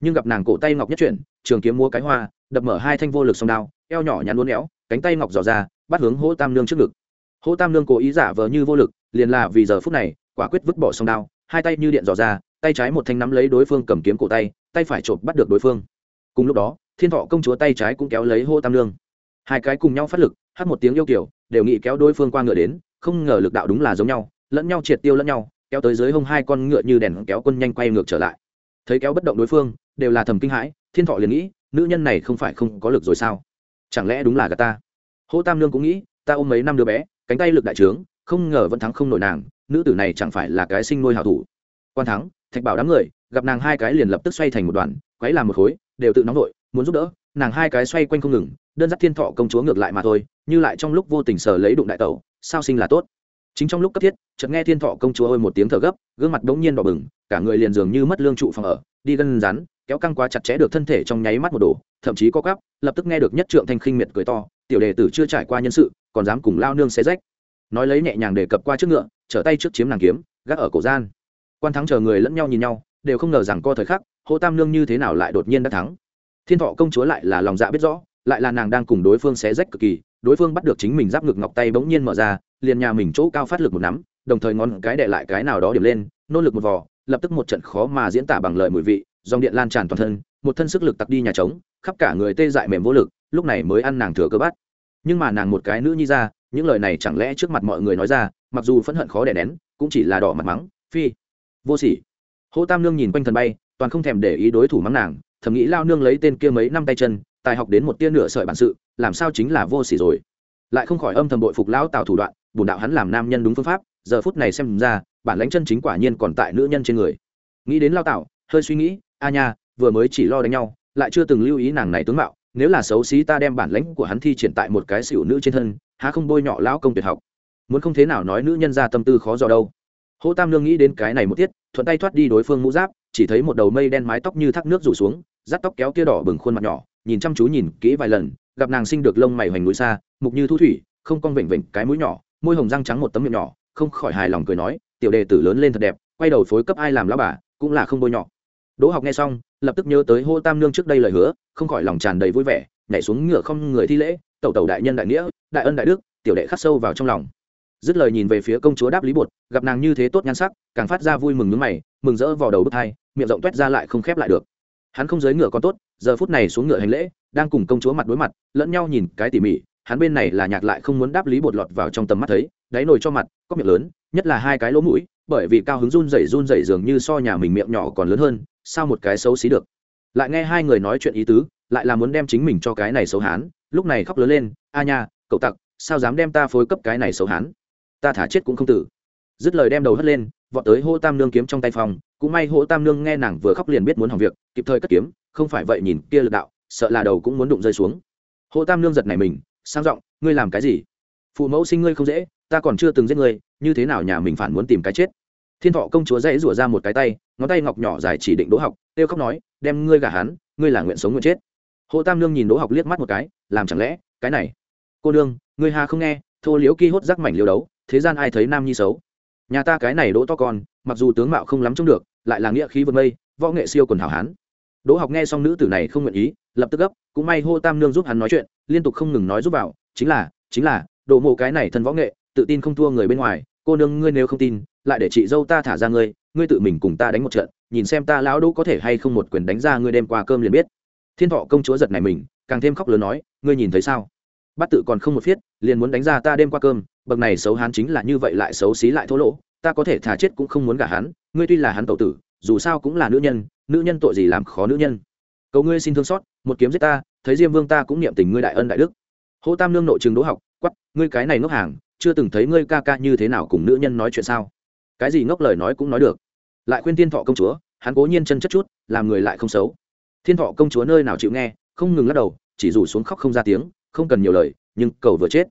Nhưng gặp nàng cổ tay ngọc nhất chuyển, trường kiếm múa cái hoa, đập mở hai thanh vô lực song đao, eo nhỏ nhắn uốn éo, cánh tay ngọc dò ra, bắt hướng hỗ tam nương trước ngực. Hỗ tam nương cố ý giả vờ như vô lực, liền là vì giờ phút này, quả quyết vứt bỏ song đao, hai tay như điện dò ra tay trái một thanh nắm lấy đối phương cầm kiếm cổ tay tay phải chộp bắt được đối phương. Cùng lúc đó thiên thọ công chúa tay trái cũng kéo lấy hô tam lương, hai cái cùng nhau phát lực hát một tiếng yêu kiểu đều nghĩ kéo đối phương qua ngựa đến không ngờ lực đạo đúng là giống nhau lẫn nhau triệt tiêu lẫn nhau kéo tới dưới hông hai con ngựa như đèn kéo quân nhanh quay ngược trở lại. Thấy kéo bất động đối phương đều là thầm kinh hãi thiên thọ liền nghĩ nữ nhân này không phải không có lực rồi sao? Chẳng lẽ đúng là gà ta? Hô tam lương cũng nghĩ ta ôm mấy năm đứa bé cánh tay lực đại trướng không ngờ vẫn thắng không nổi nàng nữ tử này chẳng phải là cái sinh nuôi hảo thủ. Quan thắng thạch bảo đám người, gặp nàng hai cái liền lập tức xoay thành một đoàn, quấy làm một khối, đều tự nóng vội, muốn giúp đỡ, nàng hai cái xoay quanh không ngừng, đơn giản thiên thọ công chúa ngược lại mà thôi, như lại trong lúc vô tình sờ lấy đụng đại tẩu, sao sinh là tốt. Chính trong lúc cấp thiết, chợt nghe thiên thọ công chúa ôi một tiếng thở gấp, gương mặt bỗng nhiên đỏ bừng, cả người liền dường như mất lương trụ phòng ở, đi gân rắn kéo căng quá chặt chẽ được thân thể trong nháy mắt một đổ, thậm chí có cắp lập tức nghe được nhất trượng thanh khinh miệt cười to, tiểu đề tử chưa trải qua nhân sự, còn dám cùng lao nương xé rách. Nói lấy nhẹ nhàng đề cập qua trước ngựa, trở tay trước chiếm nàng kiếm, gác ở cổ gian quan thắng chờ người lẫn nhau nhìn nhau, đều không ngờ rằng co thời khắc hồ tam nương như thế nào lại đột nhiên đã thắng. Thiên thọ công chúa lại là lòng dạ biết rõ, lại là nàng đang cùng đối phương xé rách cực kỳ, đối phương bắt được chính mình giáp ngực ngọc tay bỗng nhiên mở ra, liền nhà mình chỗ cao phát lực một nắm, đồng thời ngón cái đệ lại cái nào đó điểm lên, nỗ lực một vò, lập tức một trận khó mà diễn tả bằng lời mùi vị, dòng điện lan tràn toàn thân, một thân sức lực tặc đi nhà trống, khắp cả người tê dại mềm vô lực, lúc này mới ăn nàng thừa cơ bắt nhưng mà nàng một cái nữ nhi ra, những lời này chẳng lẽ trước mặt mọi người nói ra, mặc dù phẫn hận khó đè nén, cũng chỉ là đỏ mặt mắng, phi vô sỉ. Hô tam nương nhìn quanh thần bay, toàn không thèm để ý đối thủ mắng nàng, thầm nghĩ lao nương lấy tên kia mấy năm tay chân, tài học đến một tia nửa sợi bản sự, làm sao chính là vô sỉ rồi. Lại không khỏi âm thầm bội phục lão tào thủ đoạn bùn đạo hắn làm nam nhân đúng phương pháp, giờ phút này xem ra, bản lãnh chân chính quả nhiên còn tại nữ nhân trên người. Nghĩ đến lao tào, hơi suy nghĩ, a nha, vừa mới chỉ lo đánh nhau, lại chưa từng lưu ý nàng này tướng mạo, nếu là xấu xí ta đem bản lãnh của hắn thi triển tại một cái xỉu nữ trên thân, há không bôi nhọ lão công tuyệt học. Muốn không thế nào nói nữ nhân ra tâm tư khó dò đâu hô tam lương nghĩ đến cái này một tiết, thuận tay thoát đi đối phương mũ giáp, chỉ thấy một đầu mây đen mái tóc như thác nước rủ xuống, dắt tóc kéo kia đỏ bừng khuôn mặt nhỏ, nhìn chăm chú nhìn kỹ vài lần, gặp nàng sinh được lông mày hoành núi xa, mục như thu thủy, không cong vểnh vểnh cái mũi nhỏ, môi hồng răng trắng một tấm miệng nhỏ, không khỏi hài lòng cười nói, tiểu đề tử lớn lên thật đẹp, quay đầu phối cấp ai làm lão bà, cũng là không bôi nhọ. Đỗ học nghe xong, lập tức nhớ tới hô tam nương trước đây lời hứa, không khỏi lòng tràn đầy vui vẻ, nhảy xuống ngựa không người thi lễ, tẩu tẩu đại nhân đại nghĩa, đại ân đại đức, tiểu đệ khắc sâu vào trong lòng dứt lời nhìn về phía công chúa đáp lý bột, gặp nàng như thế tốt nhan sắc, càng phát ra vui mừng nước mày, mừng rỡ vào đầu bức thai miệng rộng toét ra lại không khép lại được. Hắn không giới ngựa có tốt, giờ phút này xuống ngựa hành lễ, đang cùng công chúa mặt đối mặt, lẫn nhau nhìn cái tỉ mỉ, hắn bên này là nhạc lại không muốn đáp lý bột lọt vào trong tầm mắt thấy, đáy nồi cho mặt, có miệng lớn, nhất là hai cái lỗ mũi, bởi vì cao hứng run rẩy run rẩy dường như so nhà mình miệng nhỏ còn lớn hơn, sao một cái xấu xí được. Lại nghe hai người nói chuyện ý tứ, lại là muốn đem chính mình cho cái này xấu hán, lúc này khóc lớn lên, a nha, cậu tặc, sao dám đem ta phối cấp cái này xấu hán? Ta thả chết cũng không tử. Dứt lời đem đầu hất lên, vọt tới hô tam nương kiếm trong tay phòng, cũng may hô tam nương nghe nàng vừa khóc liền biết muốn hỏng việc, kịp thời cất kiếm, không phải vậy nhìn kia lực đạo, sợ là đầu cũng muốn đụng rơi xuống. Hô tam nương giật này mình, sang giọng, ngươi làm cái gì? Phụ mẫu sinh ngươi không dễ, ta còn chưa từng giết ngươi, như thế nào nhà mình phản muốn tìm cái chết? Thiên thọ công chúa dãy rủa ra một cái tay, ngón tay ngọc nhỏ dài chỉ định đỗ học têu khóc nói, đem ngươi gả hắn, ngươi là nguyện sống nguyện chết. Hồ tam nương nhìn đỗ học liếc mắt một cái, làm chẳng lẽ, cái này, cô nương, ngươi hà không nghe, thô liễu ki hốt rắc mảnh liêu đấu thế gian ai thấy nam nhi xấu? Nhà ta cái này đỗ to con, mặc dù tướng mạo không lắm trông được, lại là nghĩa khí vượt mây, võ nghệ siêu quần hảo hán. Đỗ học nghe xong nữ tử này không nguyện ý, lập tức gấp, cũng may hô tam nương giúp hắn nói chuyện, liên tục không ngừng nói giúp vào, chính là chính là, đỗ mộ cái này thân võ nghệ, tự tin không thua người bên ngoài, cô nương ngươi nếu không tin, lại để chị dâu ta thả ra ngươi ngươi tự mình cùng ta đánh một trận, nhìn xem ta lão đỗ có thể hay không một quyền đánh ra ngươi đem qua cơm liền biết. Thiên thọ công chúa giật này mình, càng thêm khóc lớn nói, ngươi nhìn thấy sao? Bắt tự còn không một phiết, liền muốn đánh ra ta đêm qua cơm bậc này xấu hán chính là như vậy lại xấu xí lại thô lỗ, ta có thể thả chết cũng không muốn gả hắn, ngươi tuy là hắn tẩu tử, dù sao cũng là nữ nhân nữ nhân tội gì làm khó nữ nhân. Cầu ngươi xin thương xót, một kiếm giết ta, thấy diêm vương ta cũng niệm tình ngươi đại ân đại đức. Hô tam nương nội trường đỗ học quắp ngươi cái này ngốc hàng, chưa từng thấy ngươi ca ca như thế nào cùng nữ nhân nói chuyện sao? Cái gì ngốc lời nói cũng nói được. Lại khuyên thiên thọ công chúa, hắn cố nhiên chân chất chút, làm người lại không xấu. Thiên thọ công chúa nơi nào chịu nghe, không ngừng lắc đầu, chỉ rủ xuống khóc không ra tiếng, không cần nhiều lời, nhưng cầu vừa chết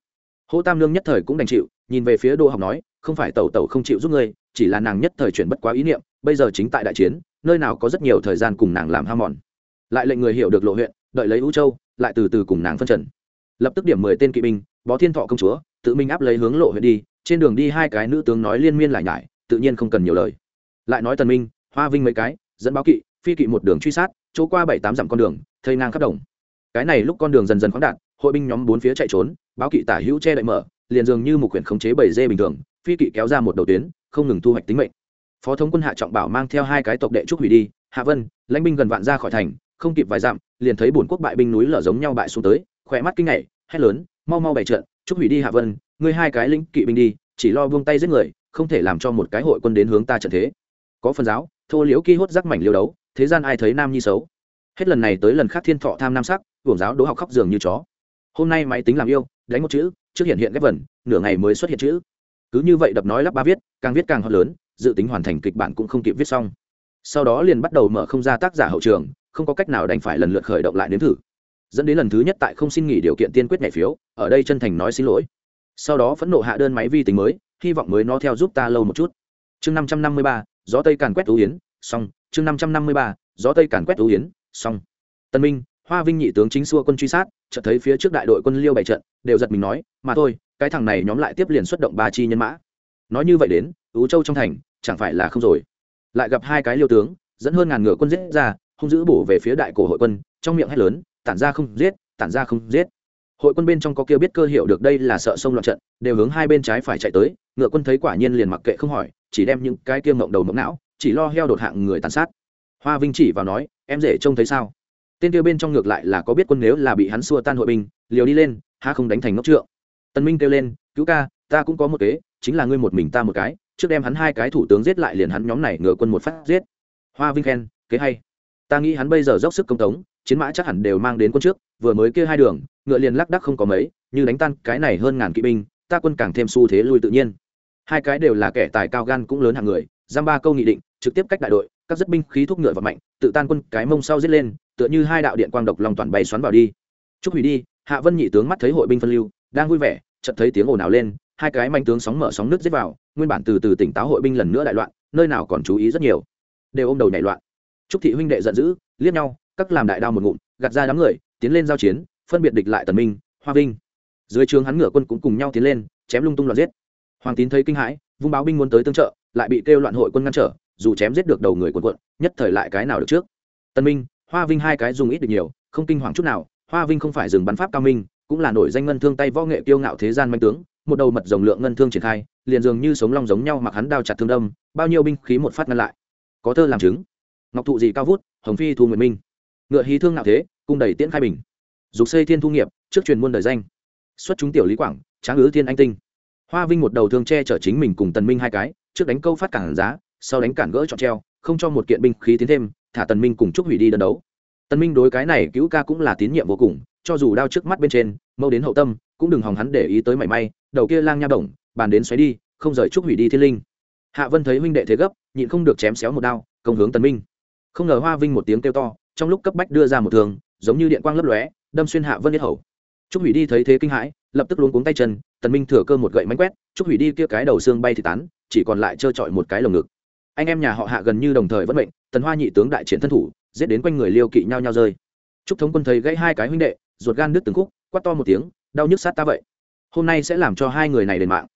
hô tam lương nhất thời cũng đành chịu, nhìn về phía đô học nói, không phải tẩu tẩu không chịu giúp ngươi, chỉ là nàng nhất thời chuyển bất quá ý niệm, bây giờ chính tại đại chiến, nơi nào có rất nhiều thời gian cùng nàng làm ham mòn. Lại lệnh người hiểu được lộ huyện, đợi lấy Vũ châu, lại từ từ cùng nàng phân trần. Lập tức điểm mười tên kỵ binh, bó thiên thọ công chúa, tự mình áp lấy hướng lộ huyện đi, trên đường đi hai cái nữ tướng nói liên miên lại nhải, tự nhiên không cần nhiều lời. Lại nói tần minh, hoa vinh mấy cái, dẫn báo kỵ, phi kỵ một đường truy sát, chỗ qua bảy tám dặm con đường, thây ngang khắp đồng. Cái này lúc con đường dần dần khoáng đạt hội binh nhóm bốn phía chạy trốn báo kỵ tả hữu che đậy mở liền dường như một quyển khống chế bảy dê bình thường phi kỵ kéo ra một đầu tuyến không ngừng thu hoạch tính mệnh. Phó thống quân hạ trọng bảo mang theo hai cái tộc đệ trúc hủy đi hạ vân lãnh binh gần vạn ra khỏi thành không kịp vài dặm liền thấy bổn quốc bại binh núi lở giống nhau bại xuống tới khỏe mắt kinh ngạc, hét lớn mau mau bày trận trúc hủy đi hạ vân ngươi hai cái lính kỵ binh đi chỉ lo buông tay giết người không thể làm cho một cái hội quân đến hướng ta trận thế. Có phần giáo thô liễu ki hốt rắc mảnh liêu đấu thế gian ai thấy nam nhi xấu? Hết lần này tới lần khác thiên thọ tham nam sắc hưởng giáo đỗ học khóc giường như chó hôm nay máy tính làm yêu, đánh một chữ, trước hiện hiện ghép vần, nửa ngày mới xuất hiện chữ. Cứ như vậy đập nói lắp ba viết, càng viết càng hot lớn, dự tính hoàn thành kịch bản cũng không kịp viết xong. Sau đó liền bắt đầu mở không ra tác giả hậu trường, không có cách nào đành phải lần lượt khởi động lại nếm thử. Dẫn đến lần thứ nhất tại không xin nghỉ điều kiện tiên quyết nhảy phiếu, ở đây chân thành nói xin lỗi. Sau đó phẫn nộ hạ đơn máy vi tính mới, hy vọng mới nó theo giúp ta lâu một chút. Chương năm trăm năm mươi ba, gió tây càn quét ưu yến, xong. Chương năm trăm năm mươi ba, gió tây càn quét ưu yến, xong. Tân minh hoa vinh nhị tướng chính xua quân truy sát, chợt thấy phía trước đại đội quân liêu bày trận, đều giật mình nói, mà thôi, cái thằng này nhóm lại tiếp liền xuất động ba chi nhân mã. Nói như vậy đến, ú châu trong thành, chẳng phải là không rồi. Lại gặp hai cái liêu tướng, dẫn hơn ngàn ngựa quân giết ra, hung dữ bổ về phía đại cổ hội quân, trong miệng hét lớn, tản ra không giết, tản ra không giết. Hội quân bên trong có kia biết cơ hiệu được đây là sợ sông loạn trận, đều hướng hai bên trái phải chạy tới, ngựa quân thấy quả nhiên liền mặc kệ không hỏi, chỉ đem những cái kia ngộng đầu mộng não, chỉ lo heo đột hạng người tàn sát. Hoa vinh chỉ vào nói, em dễ trông thấy sao? Tên kêu bên trong ngược lại là có biết quân nếu là bị hắn xua tan hội binh, liều đi lên ha không đánh thành ngốc trượng. Tân minh kêu lên, cứu ca, ta cũng có một kế, chính là ngươi một mình ta một cái, trước đem hắn hai cái thủ tướng giết lại liền hắn nhóm này ngựa quân một phát giết. Hoa vinh khen, kế hay. Ta nghĩ hắn bây giờ dốc sức công tống, chiến mã chắc hẳn đều mang đến quân trước, vừa mới kia hai đường, ngựa liền lắc đắc không có mấy, như đánh tan cái này hơn ngàn kỵ binh, ta quân càng thêm xu thế lui tự nhiên. Hai cái đều là kẻ tài cao gan cũng lớn hàng người, giam ba câu nghị định, trực tiếp cách đại đội, các rất binh khí thúc ngựa và mạnh, tự tan quân cái mông sau giết lên tựa như hai đạo điện quang độc lòng toàn bay xoắn vào đi. Chúc hủy đi, hạ vân nhị tướng mắt thấy hội binh phân lưu, đang vui vẻ, chợt thấy tiếng ồn ào lên, hai cái manh tướng sóng mở sóng nước giết vào, nguyên bản từ từ tỉnh táo hội binh lần nữa đại loạn, nơi nào còn chú ý rất nhiều. Đều ôm đầu nhảy loạn. Trúc thị huynh đệ giận dữ, liếc nhau, các làm đại đao một ngụm, gạt ra đám người, tiến lên giao chiến, phân biệt địch lại tần minh, hoa vinh. Dưới trường hắn ngựa quân cũng cùng nhau tiến lên, chém lung tung loạn giết. Hoàng tín thấy kinh hãi, vung báo binh muốn tới tương trợ, lại bị kêu loạn hội quân ngăn trở, dù chém giết được đầu người quần quận nhất thời lại cái nào được trước. Tân minh hoa vinh hai cái dùng ít được nhiều, không kinh hoàng chút nào, hoa vinh không phải dừng bắn pháp cao minh, cũng là nổi danh ngân thương tay võ nghệ tiêu ngạo thế gian manh tướng, một đầu mật rồng lượng ngân thương triển khai, liền dường như sống long giống nhau mặc hắn đao chặt thương đâm, bao nhiêu binh khí một phát ngăn lại. Có thơ làm chứng, ngọc thụ gì cao vút, hồng phi thu nguyện minh. Ngựa hí thương ngạo thế, cung đầy tiễn khai bình. Dục xây thiên thu nghiệp, trước truyền muôn đời danh. Xuất chúng tiểu lý quảng, tráng ứ thiên anh tinh. Hoa vinh một đầu thương che chở chính mình cùng tần minh hai cái, trước đánh câu phát cản giá, sau đánh cản gỡ chọn treo, không cho một kiện binh khí tiến thêm thả tần minh cùng chúc hủy đi đơn đấu. Tần minh đối cái này cứu ca cũng là tín nhiệm vô cùng, cho dù đao trước mắt bên trên mâu đến hậu tâm, cũng đừng hòng hắn để ý tới mảy may, đầu kia lang nha động bàn đến xoáy đi, không rời chúc hủy đi thiên linh. Hạ vân thấy huynh đệ thế gấp, nhịn không được chém xéo một đao, công hướng tần minh. Không ngờ hoa vinh một tiếng kêu to, trong lúc cấp bách đưa ra một thường giống như điện quang lấp lóe, đâm xuyên hạ vân biết hầu. Trúc hủy đi thấy thế kinh hãi, lập tức luống cuống tay chân, tần minh thừa cơ một gậy mánh quét, trúc hủy đi kia cái đầu xương bay thì tán, chỉ còn lại trơ trọi một cái lồng ngực anh em nhà họ hạ gần như đồng thời vẫn mệnh, tần hoa nhị tướng đại chiến thân thủ, giết đến quanh người liêu kỵ nhau nhau rơi. Trúc thống quân thấy gãy hai cái huynh đệ, ruột gan đứt từng khúc, quát to một tiếng, đau nhức sát ta vậy. Hôm nay sẽ làm cho hai người này đền mạng.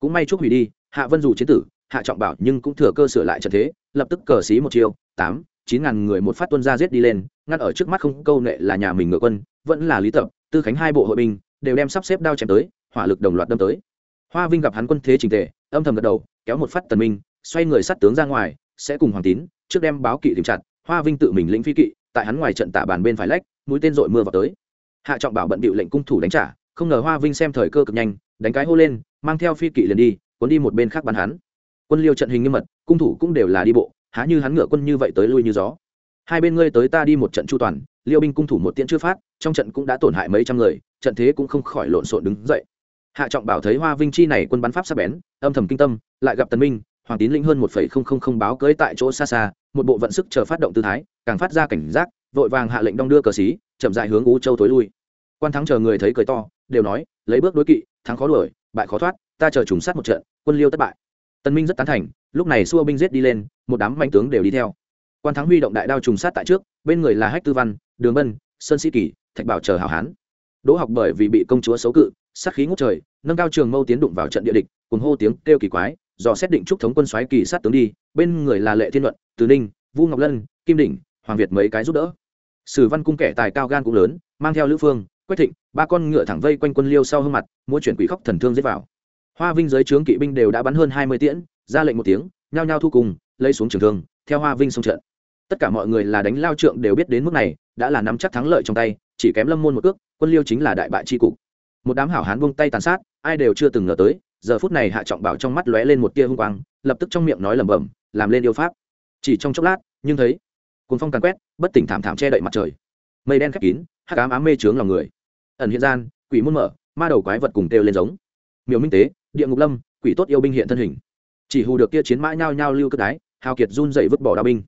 Cũng may trúc hủy đi, hạ vân dù chiến tử, hạ trọng bảo nhưng cũng thừa cơ sửa lại trận thế, lập tức cờ xí một chiều tám, chín ngàn người một phát tuân ra giết đi lên, ngăn ở trước mắt không câu nệ là nhà mình ngựa quân, vẫn là lý tập, tư khánh hai bộ hội binh, đều đem sắp xếp đao chém tới, hỏa lực đồng loạt đâm tới. Hoa vinh gặp hắn quân thế trình tề, âm thầm gật đầu, kéo một phát tần minh xoay người sát tướng ra ngoài, sẽ cùng hoàng tín trước đem báo kỵ tìm chặt, hoa vinh tự mình lĩnh phi kỵ, tại hắn ngoài trận tả bàn bên phải lách, mũi tên dội mưa vào tới. Hạ trọng bảo bận bịu lệnh cung thủ đánh trả, không ngờ hoa vinh xem thời cơ cực nhanh, đánh cái hô lên, mang theo phi kỵ liền đi, cuốn đi một bên khác bắn hắn. Quân liêu trận hình nghiêm mật, cung thủ cũng đều là đi bộ, há như hắn ngựa quân như vậy tới lui như gió. Hai bên ngươi tới ta đi một trận chu toàn, liêu binh cung thủ một tiễn chưa phát, trong trận cũng đã tổn hại mấy trăm người, trận thế cũng không khỏi lộn xộn đứng dậy. Hạ trọng bảo thấy hoa vinh chi này quân bắn pháp sắp bén, âm thầm kinh tâm, lại gặp tần minh hoàng tín linh hơn một phẩy không không không báo cưới tại chỗ xa xa, một bộ vận sức chờ phát động tư thái, càng phát ra cảnh giác, vội vàng hạ lệnh đong đưa cờ xí, chậm dại hướng ú châu tối lui. Quan thắng chờ người thấy cười to, đều nói, lấy bước đối kỵ, thắng khó đuổi, bại khó thoát, ta chờ trùng sát một trận, quân liêu thất bại. Tân minh rất tán thành, lúc này xua binh giết đi lên, một đám manh tướng đều đi theo. Quan thắng huy động đại đao trùng sát tại trước, bên người là hách tư văn, đường bân, sơn sĩ kỳ, thạch bảo chờ hảo hán. Đỗ học bởi vì bị công chúa xấu cự, sát khí ngút trời, nâng cao trường mâu tiến đụng vào trận địa địch cùng hô tiếng kêu kỳ quái do xét định trúc thống quân xoáy kỳ sát tướng đi, bên người là lệ thiên luận, từ ninh, vu ngọc lân, kim đỉnh, hoàng việt mấy cái giúp đỡ. Sử văn cung kẻ tài cao gan cũng lớn, mang theo lữ phương, quách thịnh, ba con ngựa thẳng vây quanh quân liêu sau hương mặt mua chuyển quỷ khóc thần thương giết vào. Hoa vinh giới trướng kỵ binh đều đã bắn hơn hai mươi tiễn, ra lệnh một tiếng, nhao nhao thu cùng, lấy xuống trường thương, theo hoa vinh xông trận. Tất cả mọi người là đánh lao trượng đều biết đến mức này, đã là nắm chắc thắng lợi trong tay, chỉ kém lâm môn một ước quân liêu chính là đại bại tri cục. Một đám hảo hán buông tay tàn sát, ai đều chưa từng ngờ tới giờ phút này hạ trọng bảo trong mắt lóe lên một tia hung quang, lập tức trong miệng nói lẩm bẩm, làm lên yêu pháp. Chỉ trong chốc lát, nhưng thấy cuốn phong càn quét, bất tỉnh thảm thảm che đậy mặt trời. Mây đen khép kín, hắc ám ám mê trướng lòng người. Ẩn hiện gian, quỷ môn mở, ma đầu quái vật cùng kêu lên giống. Miều minh tế, địa ngục lâm, quỷ tốt yêu binh hiện thân hình. Chỉ hù được kia chiến mã nhao nhao lưu cất đái, hào kiệt run dậy vứt bỏ đao binh.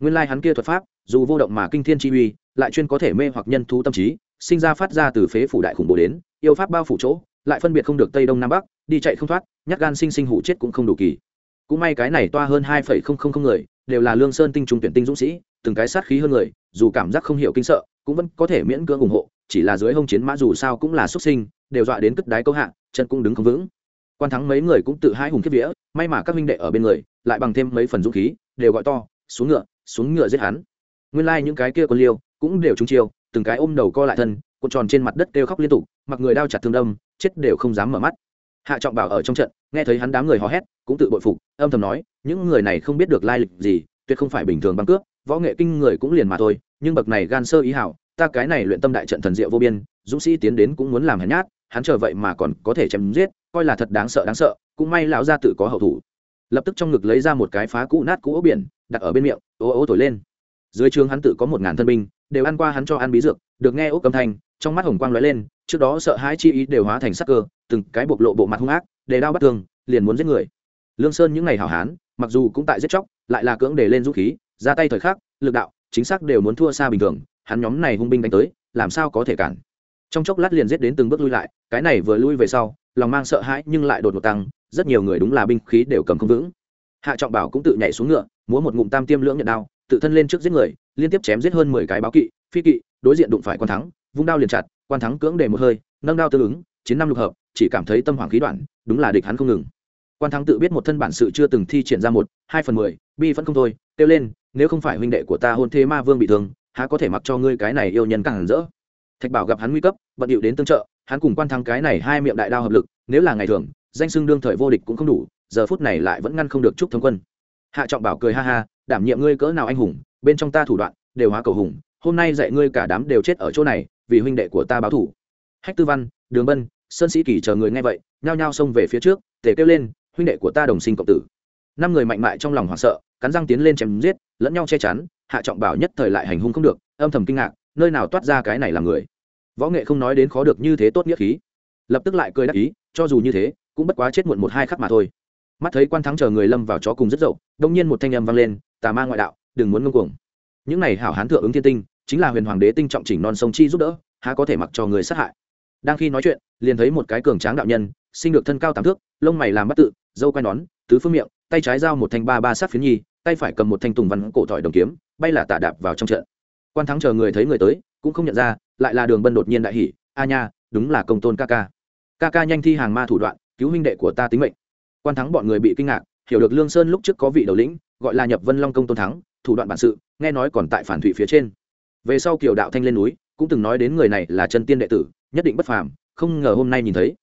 Nguyên lai hắn kia thuật pháp, dù vô động mà kinh thiên chi uy, lại chuyên có thể mê hoặc nhân thú tâm trí, sinh ra phát ra từ phế phủ đại khủng bố đến, yêu pháp bao phủ chỗ lại phân biệt không được tây đông nam bắc, đi chạy không thoát, nhát gan sinh sinh hụ chết cũng không đủ kỳ. Cũng may cái này toa hơn hai phẩy không không không người, đều là lương sơn tinh trung tuyển tinh dũng sĩ, từng cái sát khí hơn người, dù cảm giác không hiểu kinh sợ, cũng vẫn có thể miễn cưỡng ủng hộ, chỉ là dưới hông chiến mã dù sao cũng là xuất sinh, đều dọa đến cất đái câu hạ, chân cũng đứng không vững. Quan thắng mấy người cũng tự hai hùng kiếp vía, may mà các huynh đệ ở bên người, lại bằng thêm mấy phần dũng khí, đều gọi to, xuống ngựa xuống ngựa giết hắn. Nguyên lai những cái kia quân liêu cũng đều trúng chiêu, từng cái ôm đầu co lại thân cuộn tròn trên mặt đất kêu khóc liên tục, mặc người đao chặt thương đâm, chết đều không dám mở mắt. Hạ trọng bảo ở trong trận, nghe thấy hắn đám người hò hét, cũng tự bội phục, âm thầm nói, những người này không biết được lai lịch gì, tuyệt không phải bình thường băng cướp, võ nghệ kinh người cũng liền mà thôi, nhưng bậc này gan sơ ý hảo, ta cái này luyện tâm đại trận thần diệu vô biên, dũng sĩ tiến đến cũng muốn làm hèn nhát, hắn chờ vậy mà còn có thể chém giết, coi là thật đáng sợ đáng sợ, cũng may lão gia tự có hậu thủ. Lập tức trong ngực lấy ra một cái phá cũ nát cũ ốc biển, đặt ở bên miệng, ố ố thổi lên. Dưới trường hắn tự có một ngàn thân binh, đều ăn qua hắn cho ăn bí dược, được nghe ốc âm thanh trong mắt hồng quang lóe lên trước đó sợ hãi chi ý đều hóa thành sắc cơ từng cái bộc lộ bộ mặt hung ác đề đao bắt tường, liền muốn giết người. Lương sơn những ngày hảo hán mặc dù cũng tại giết chóc lại là cưỡng để lên dũng khí ra tay thời khắc lực đạo chính xác đều muốn thua xa bình thường hắn nhóm này hung binh đánh tới làm sao có thể cản. Trong chốc lát liền giết đến từng bước lui lại cái này vừa lui về sau lòng mang sợ hãi nhưng lại đột ngột tăng rất nhiều người đúng là binh khí đều cầm không vững. Hạ trọng bảo cũng tự nhảy xuống ngựa múa một ngụm tam tiêm lưỡng nhận đao tự thân lên trước giết người liên tiếp chém giết hơn mười cái báo kỵ phi kỵ đối diện đụng phải quan thắng vung đao liền chặt, quan thắng cưỡng để một hơi, nâng đao tương ứng, chiến năm lục hợp, chỉ cảm thấy tâm hoàng khí đoạn, đúng là địch hắn không ngừng. Quan thắng tự biết một thân bản sự chưa từng thi triển ra một, hai phần mười, bi vẫn không thôi, kêu lên, nếu không phải huynh đệ của ta hôn thế ma vương bị thương, há có thể mặc cho ngươi cái này yêu nhân càng hẳn rỡ. Thạch bảo gặp hắn nguy cấp, bận điệu đến tương trợ, hắn cùng quan thắng cái này hai miệng đại đao hợp lực, nếu là ngày thường, danh xưng đương thời vô địch cũng không đủ, giờ phút này lại vẫn ngăn không được chúc thông quân. Hạ trọng bảo cười ha ha, đảm nhiệm ngươi cỡ nào anh hùng, bên trong ta thủ đoạn, đều hóa cầu hùng, hôm nay dạy ngươi cả đám đều chết ở chỗ này vì huynh đệ của ta báo thủ. Hách tư văn, đường bân, sơn sĩ kỳ chờ người nghe vậy, nhao nhao xông về phía trước, tề kêu lên, huynh đệ của ta đồng sinh cộng tử. Năm người mạnh mại trong lòng hoảng sợ, cắn răng tiến lên chém giết, lẫn nhau che chắn, hạ trọng bảo nhất thời lại hành hung không được, âm thầm kinh ngạc, nơi nào toát ra cái này là người. Võ nghệ không nói đến khó được như thế tốt nghĩa khí. Lập tức lại cười đắc ý, cho dù như thế, cũng bất quá chết muộn một hai khắc mà thôi. Mắt thấy quan thắng chờ người lâm vào chó cùng rất dậu, đông nhiên một thanh âm vang lên, tà ma ngoại đạo, đừng muốn ngông cuồng. Những này hảo hán thượng ứng thiên tinh chính là huyền hoàng đế tinh trọng chỉnh non sông chi giúp đỡ, há có thể mặc cho người sát hại. Đang khi nói chuyện, liền thấy một cái cường tráng đạo nhân, sinh được thân cao tám thước, lông mày làm bắt tự, dâu quai nón, tứ phương miệng, tay trái giao một thanh ba ba sát phiến nhi, tay phải cầm một thanh tùng văn cổ thỏi đồng kiếm, bay là tạ đạp vào trong trận. Quan thắng chờ người thấy người tới, cũng không nhận ra, lại là đường bân đột nhiên đại hỉ, a nha, đúng là công tôn ca ca. Ca ca nhanh thi hàng ma thủ đoạn, cứu huynh đệ của ta tính mệnh. Quan thắng bọn người bị kinh ngạc, hiểu được lương sơn lúc trước có vị đầu lĩnh, gọi là nhập vân long công tôn thắng, thủ đoạn bản sự, nghe nói còn tại phản thủy phía trên về sau kiều đạo thanh lên núi, cũng từng nói đến người này là chân tiên đệ tử, nhất định bất phàm, không ngờ hôm nay nhìn thấy.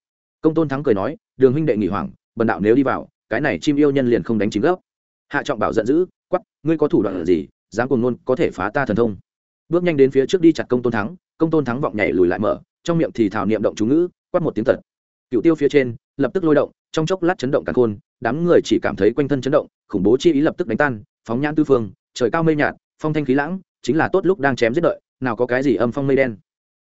Công tôn thắng cười nói, đường huynh đệ nghỉ hoảng, bần đạo nếu đi vào, cái này chim yêu nhân liền không đánh chính gốc. Hạ trọng bảo giận dữ quắp ngươi có thủ đoạn gì, dám cùng nôn có thể phá ta thần thông? Bước nhanh đến phía trước đi chặt công tôn thắng, công tôn thắng vọng nhảy lùi lại mở, trong miệng thì thảo niệm động chú ngữ, quát một tiếng tật cựu tiêu phía trên, lập tức lôi động, trong chốc lát chấn động cả khôn, đám người chỉ cảm thấy quanh thân chấn động, khủng bố chi ý lập tức đánh tan, phóng nhãn tư phương, trời cao mây nhạt, phong thanh khí lãng chính là tốt lúc đang chém giết đợi, nào có cái gì âm phong mây đen.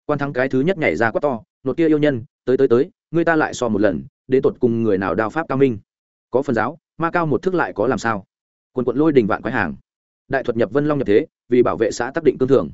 Quan thắng cái thứ nhất nhảy ra quát to nột kia yêu nhân, tới tới tới, người ta lại so một lần, đến tột cùng người nào đao pháp cao minh? Có phần giáo, ma cao một thức lại có làm sao? Quần quận lôi đình vạn quái hàng. Đại thuật nhập vân long nhập thế, vì bảo vệ xã tác định cương thường.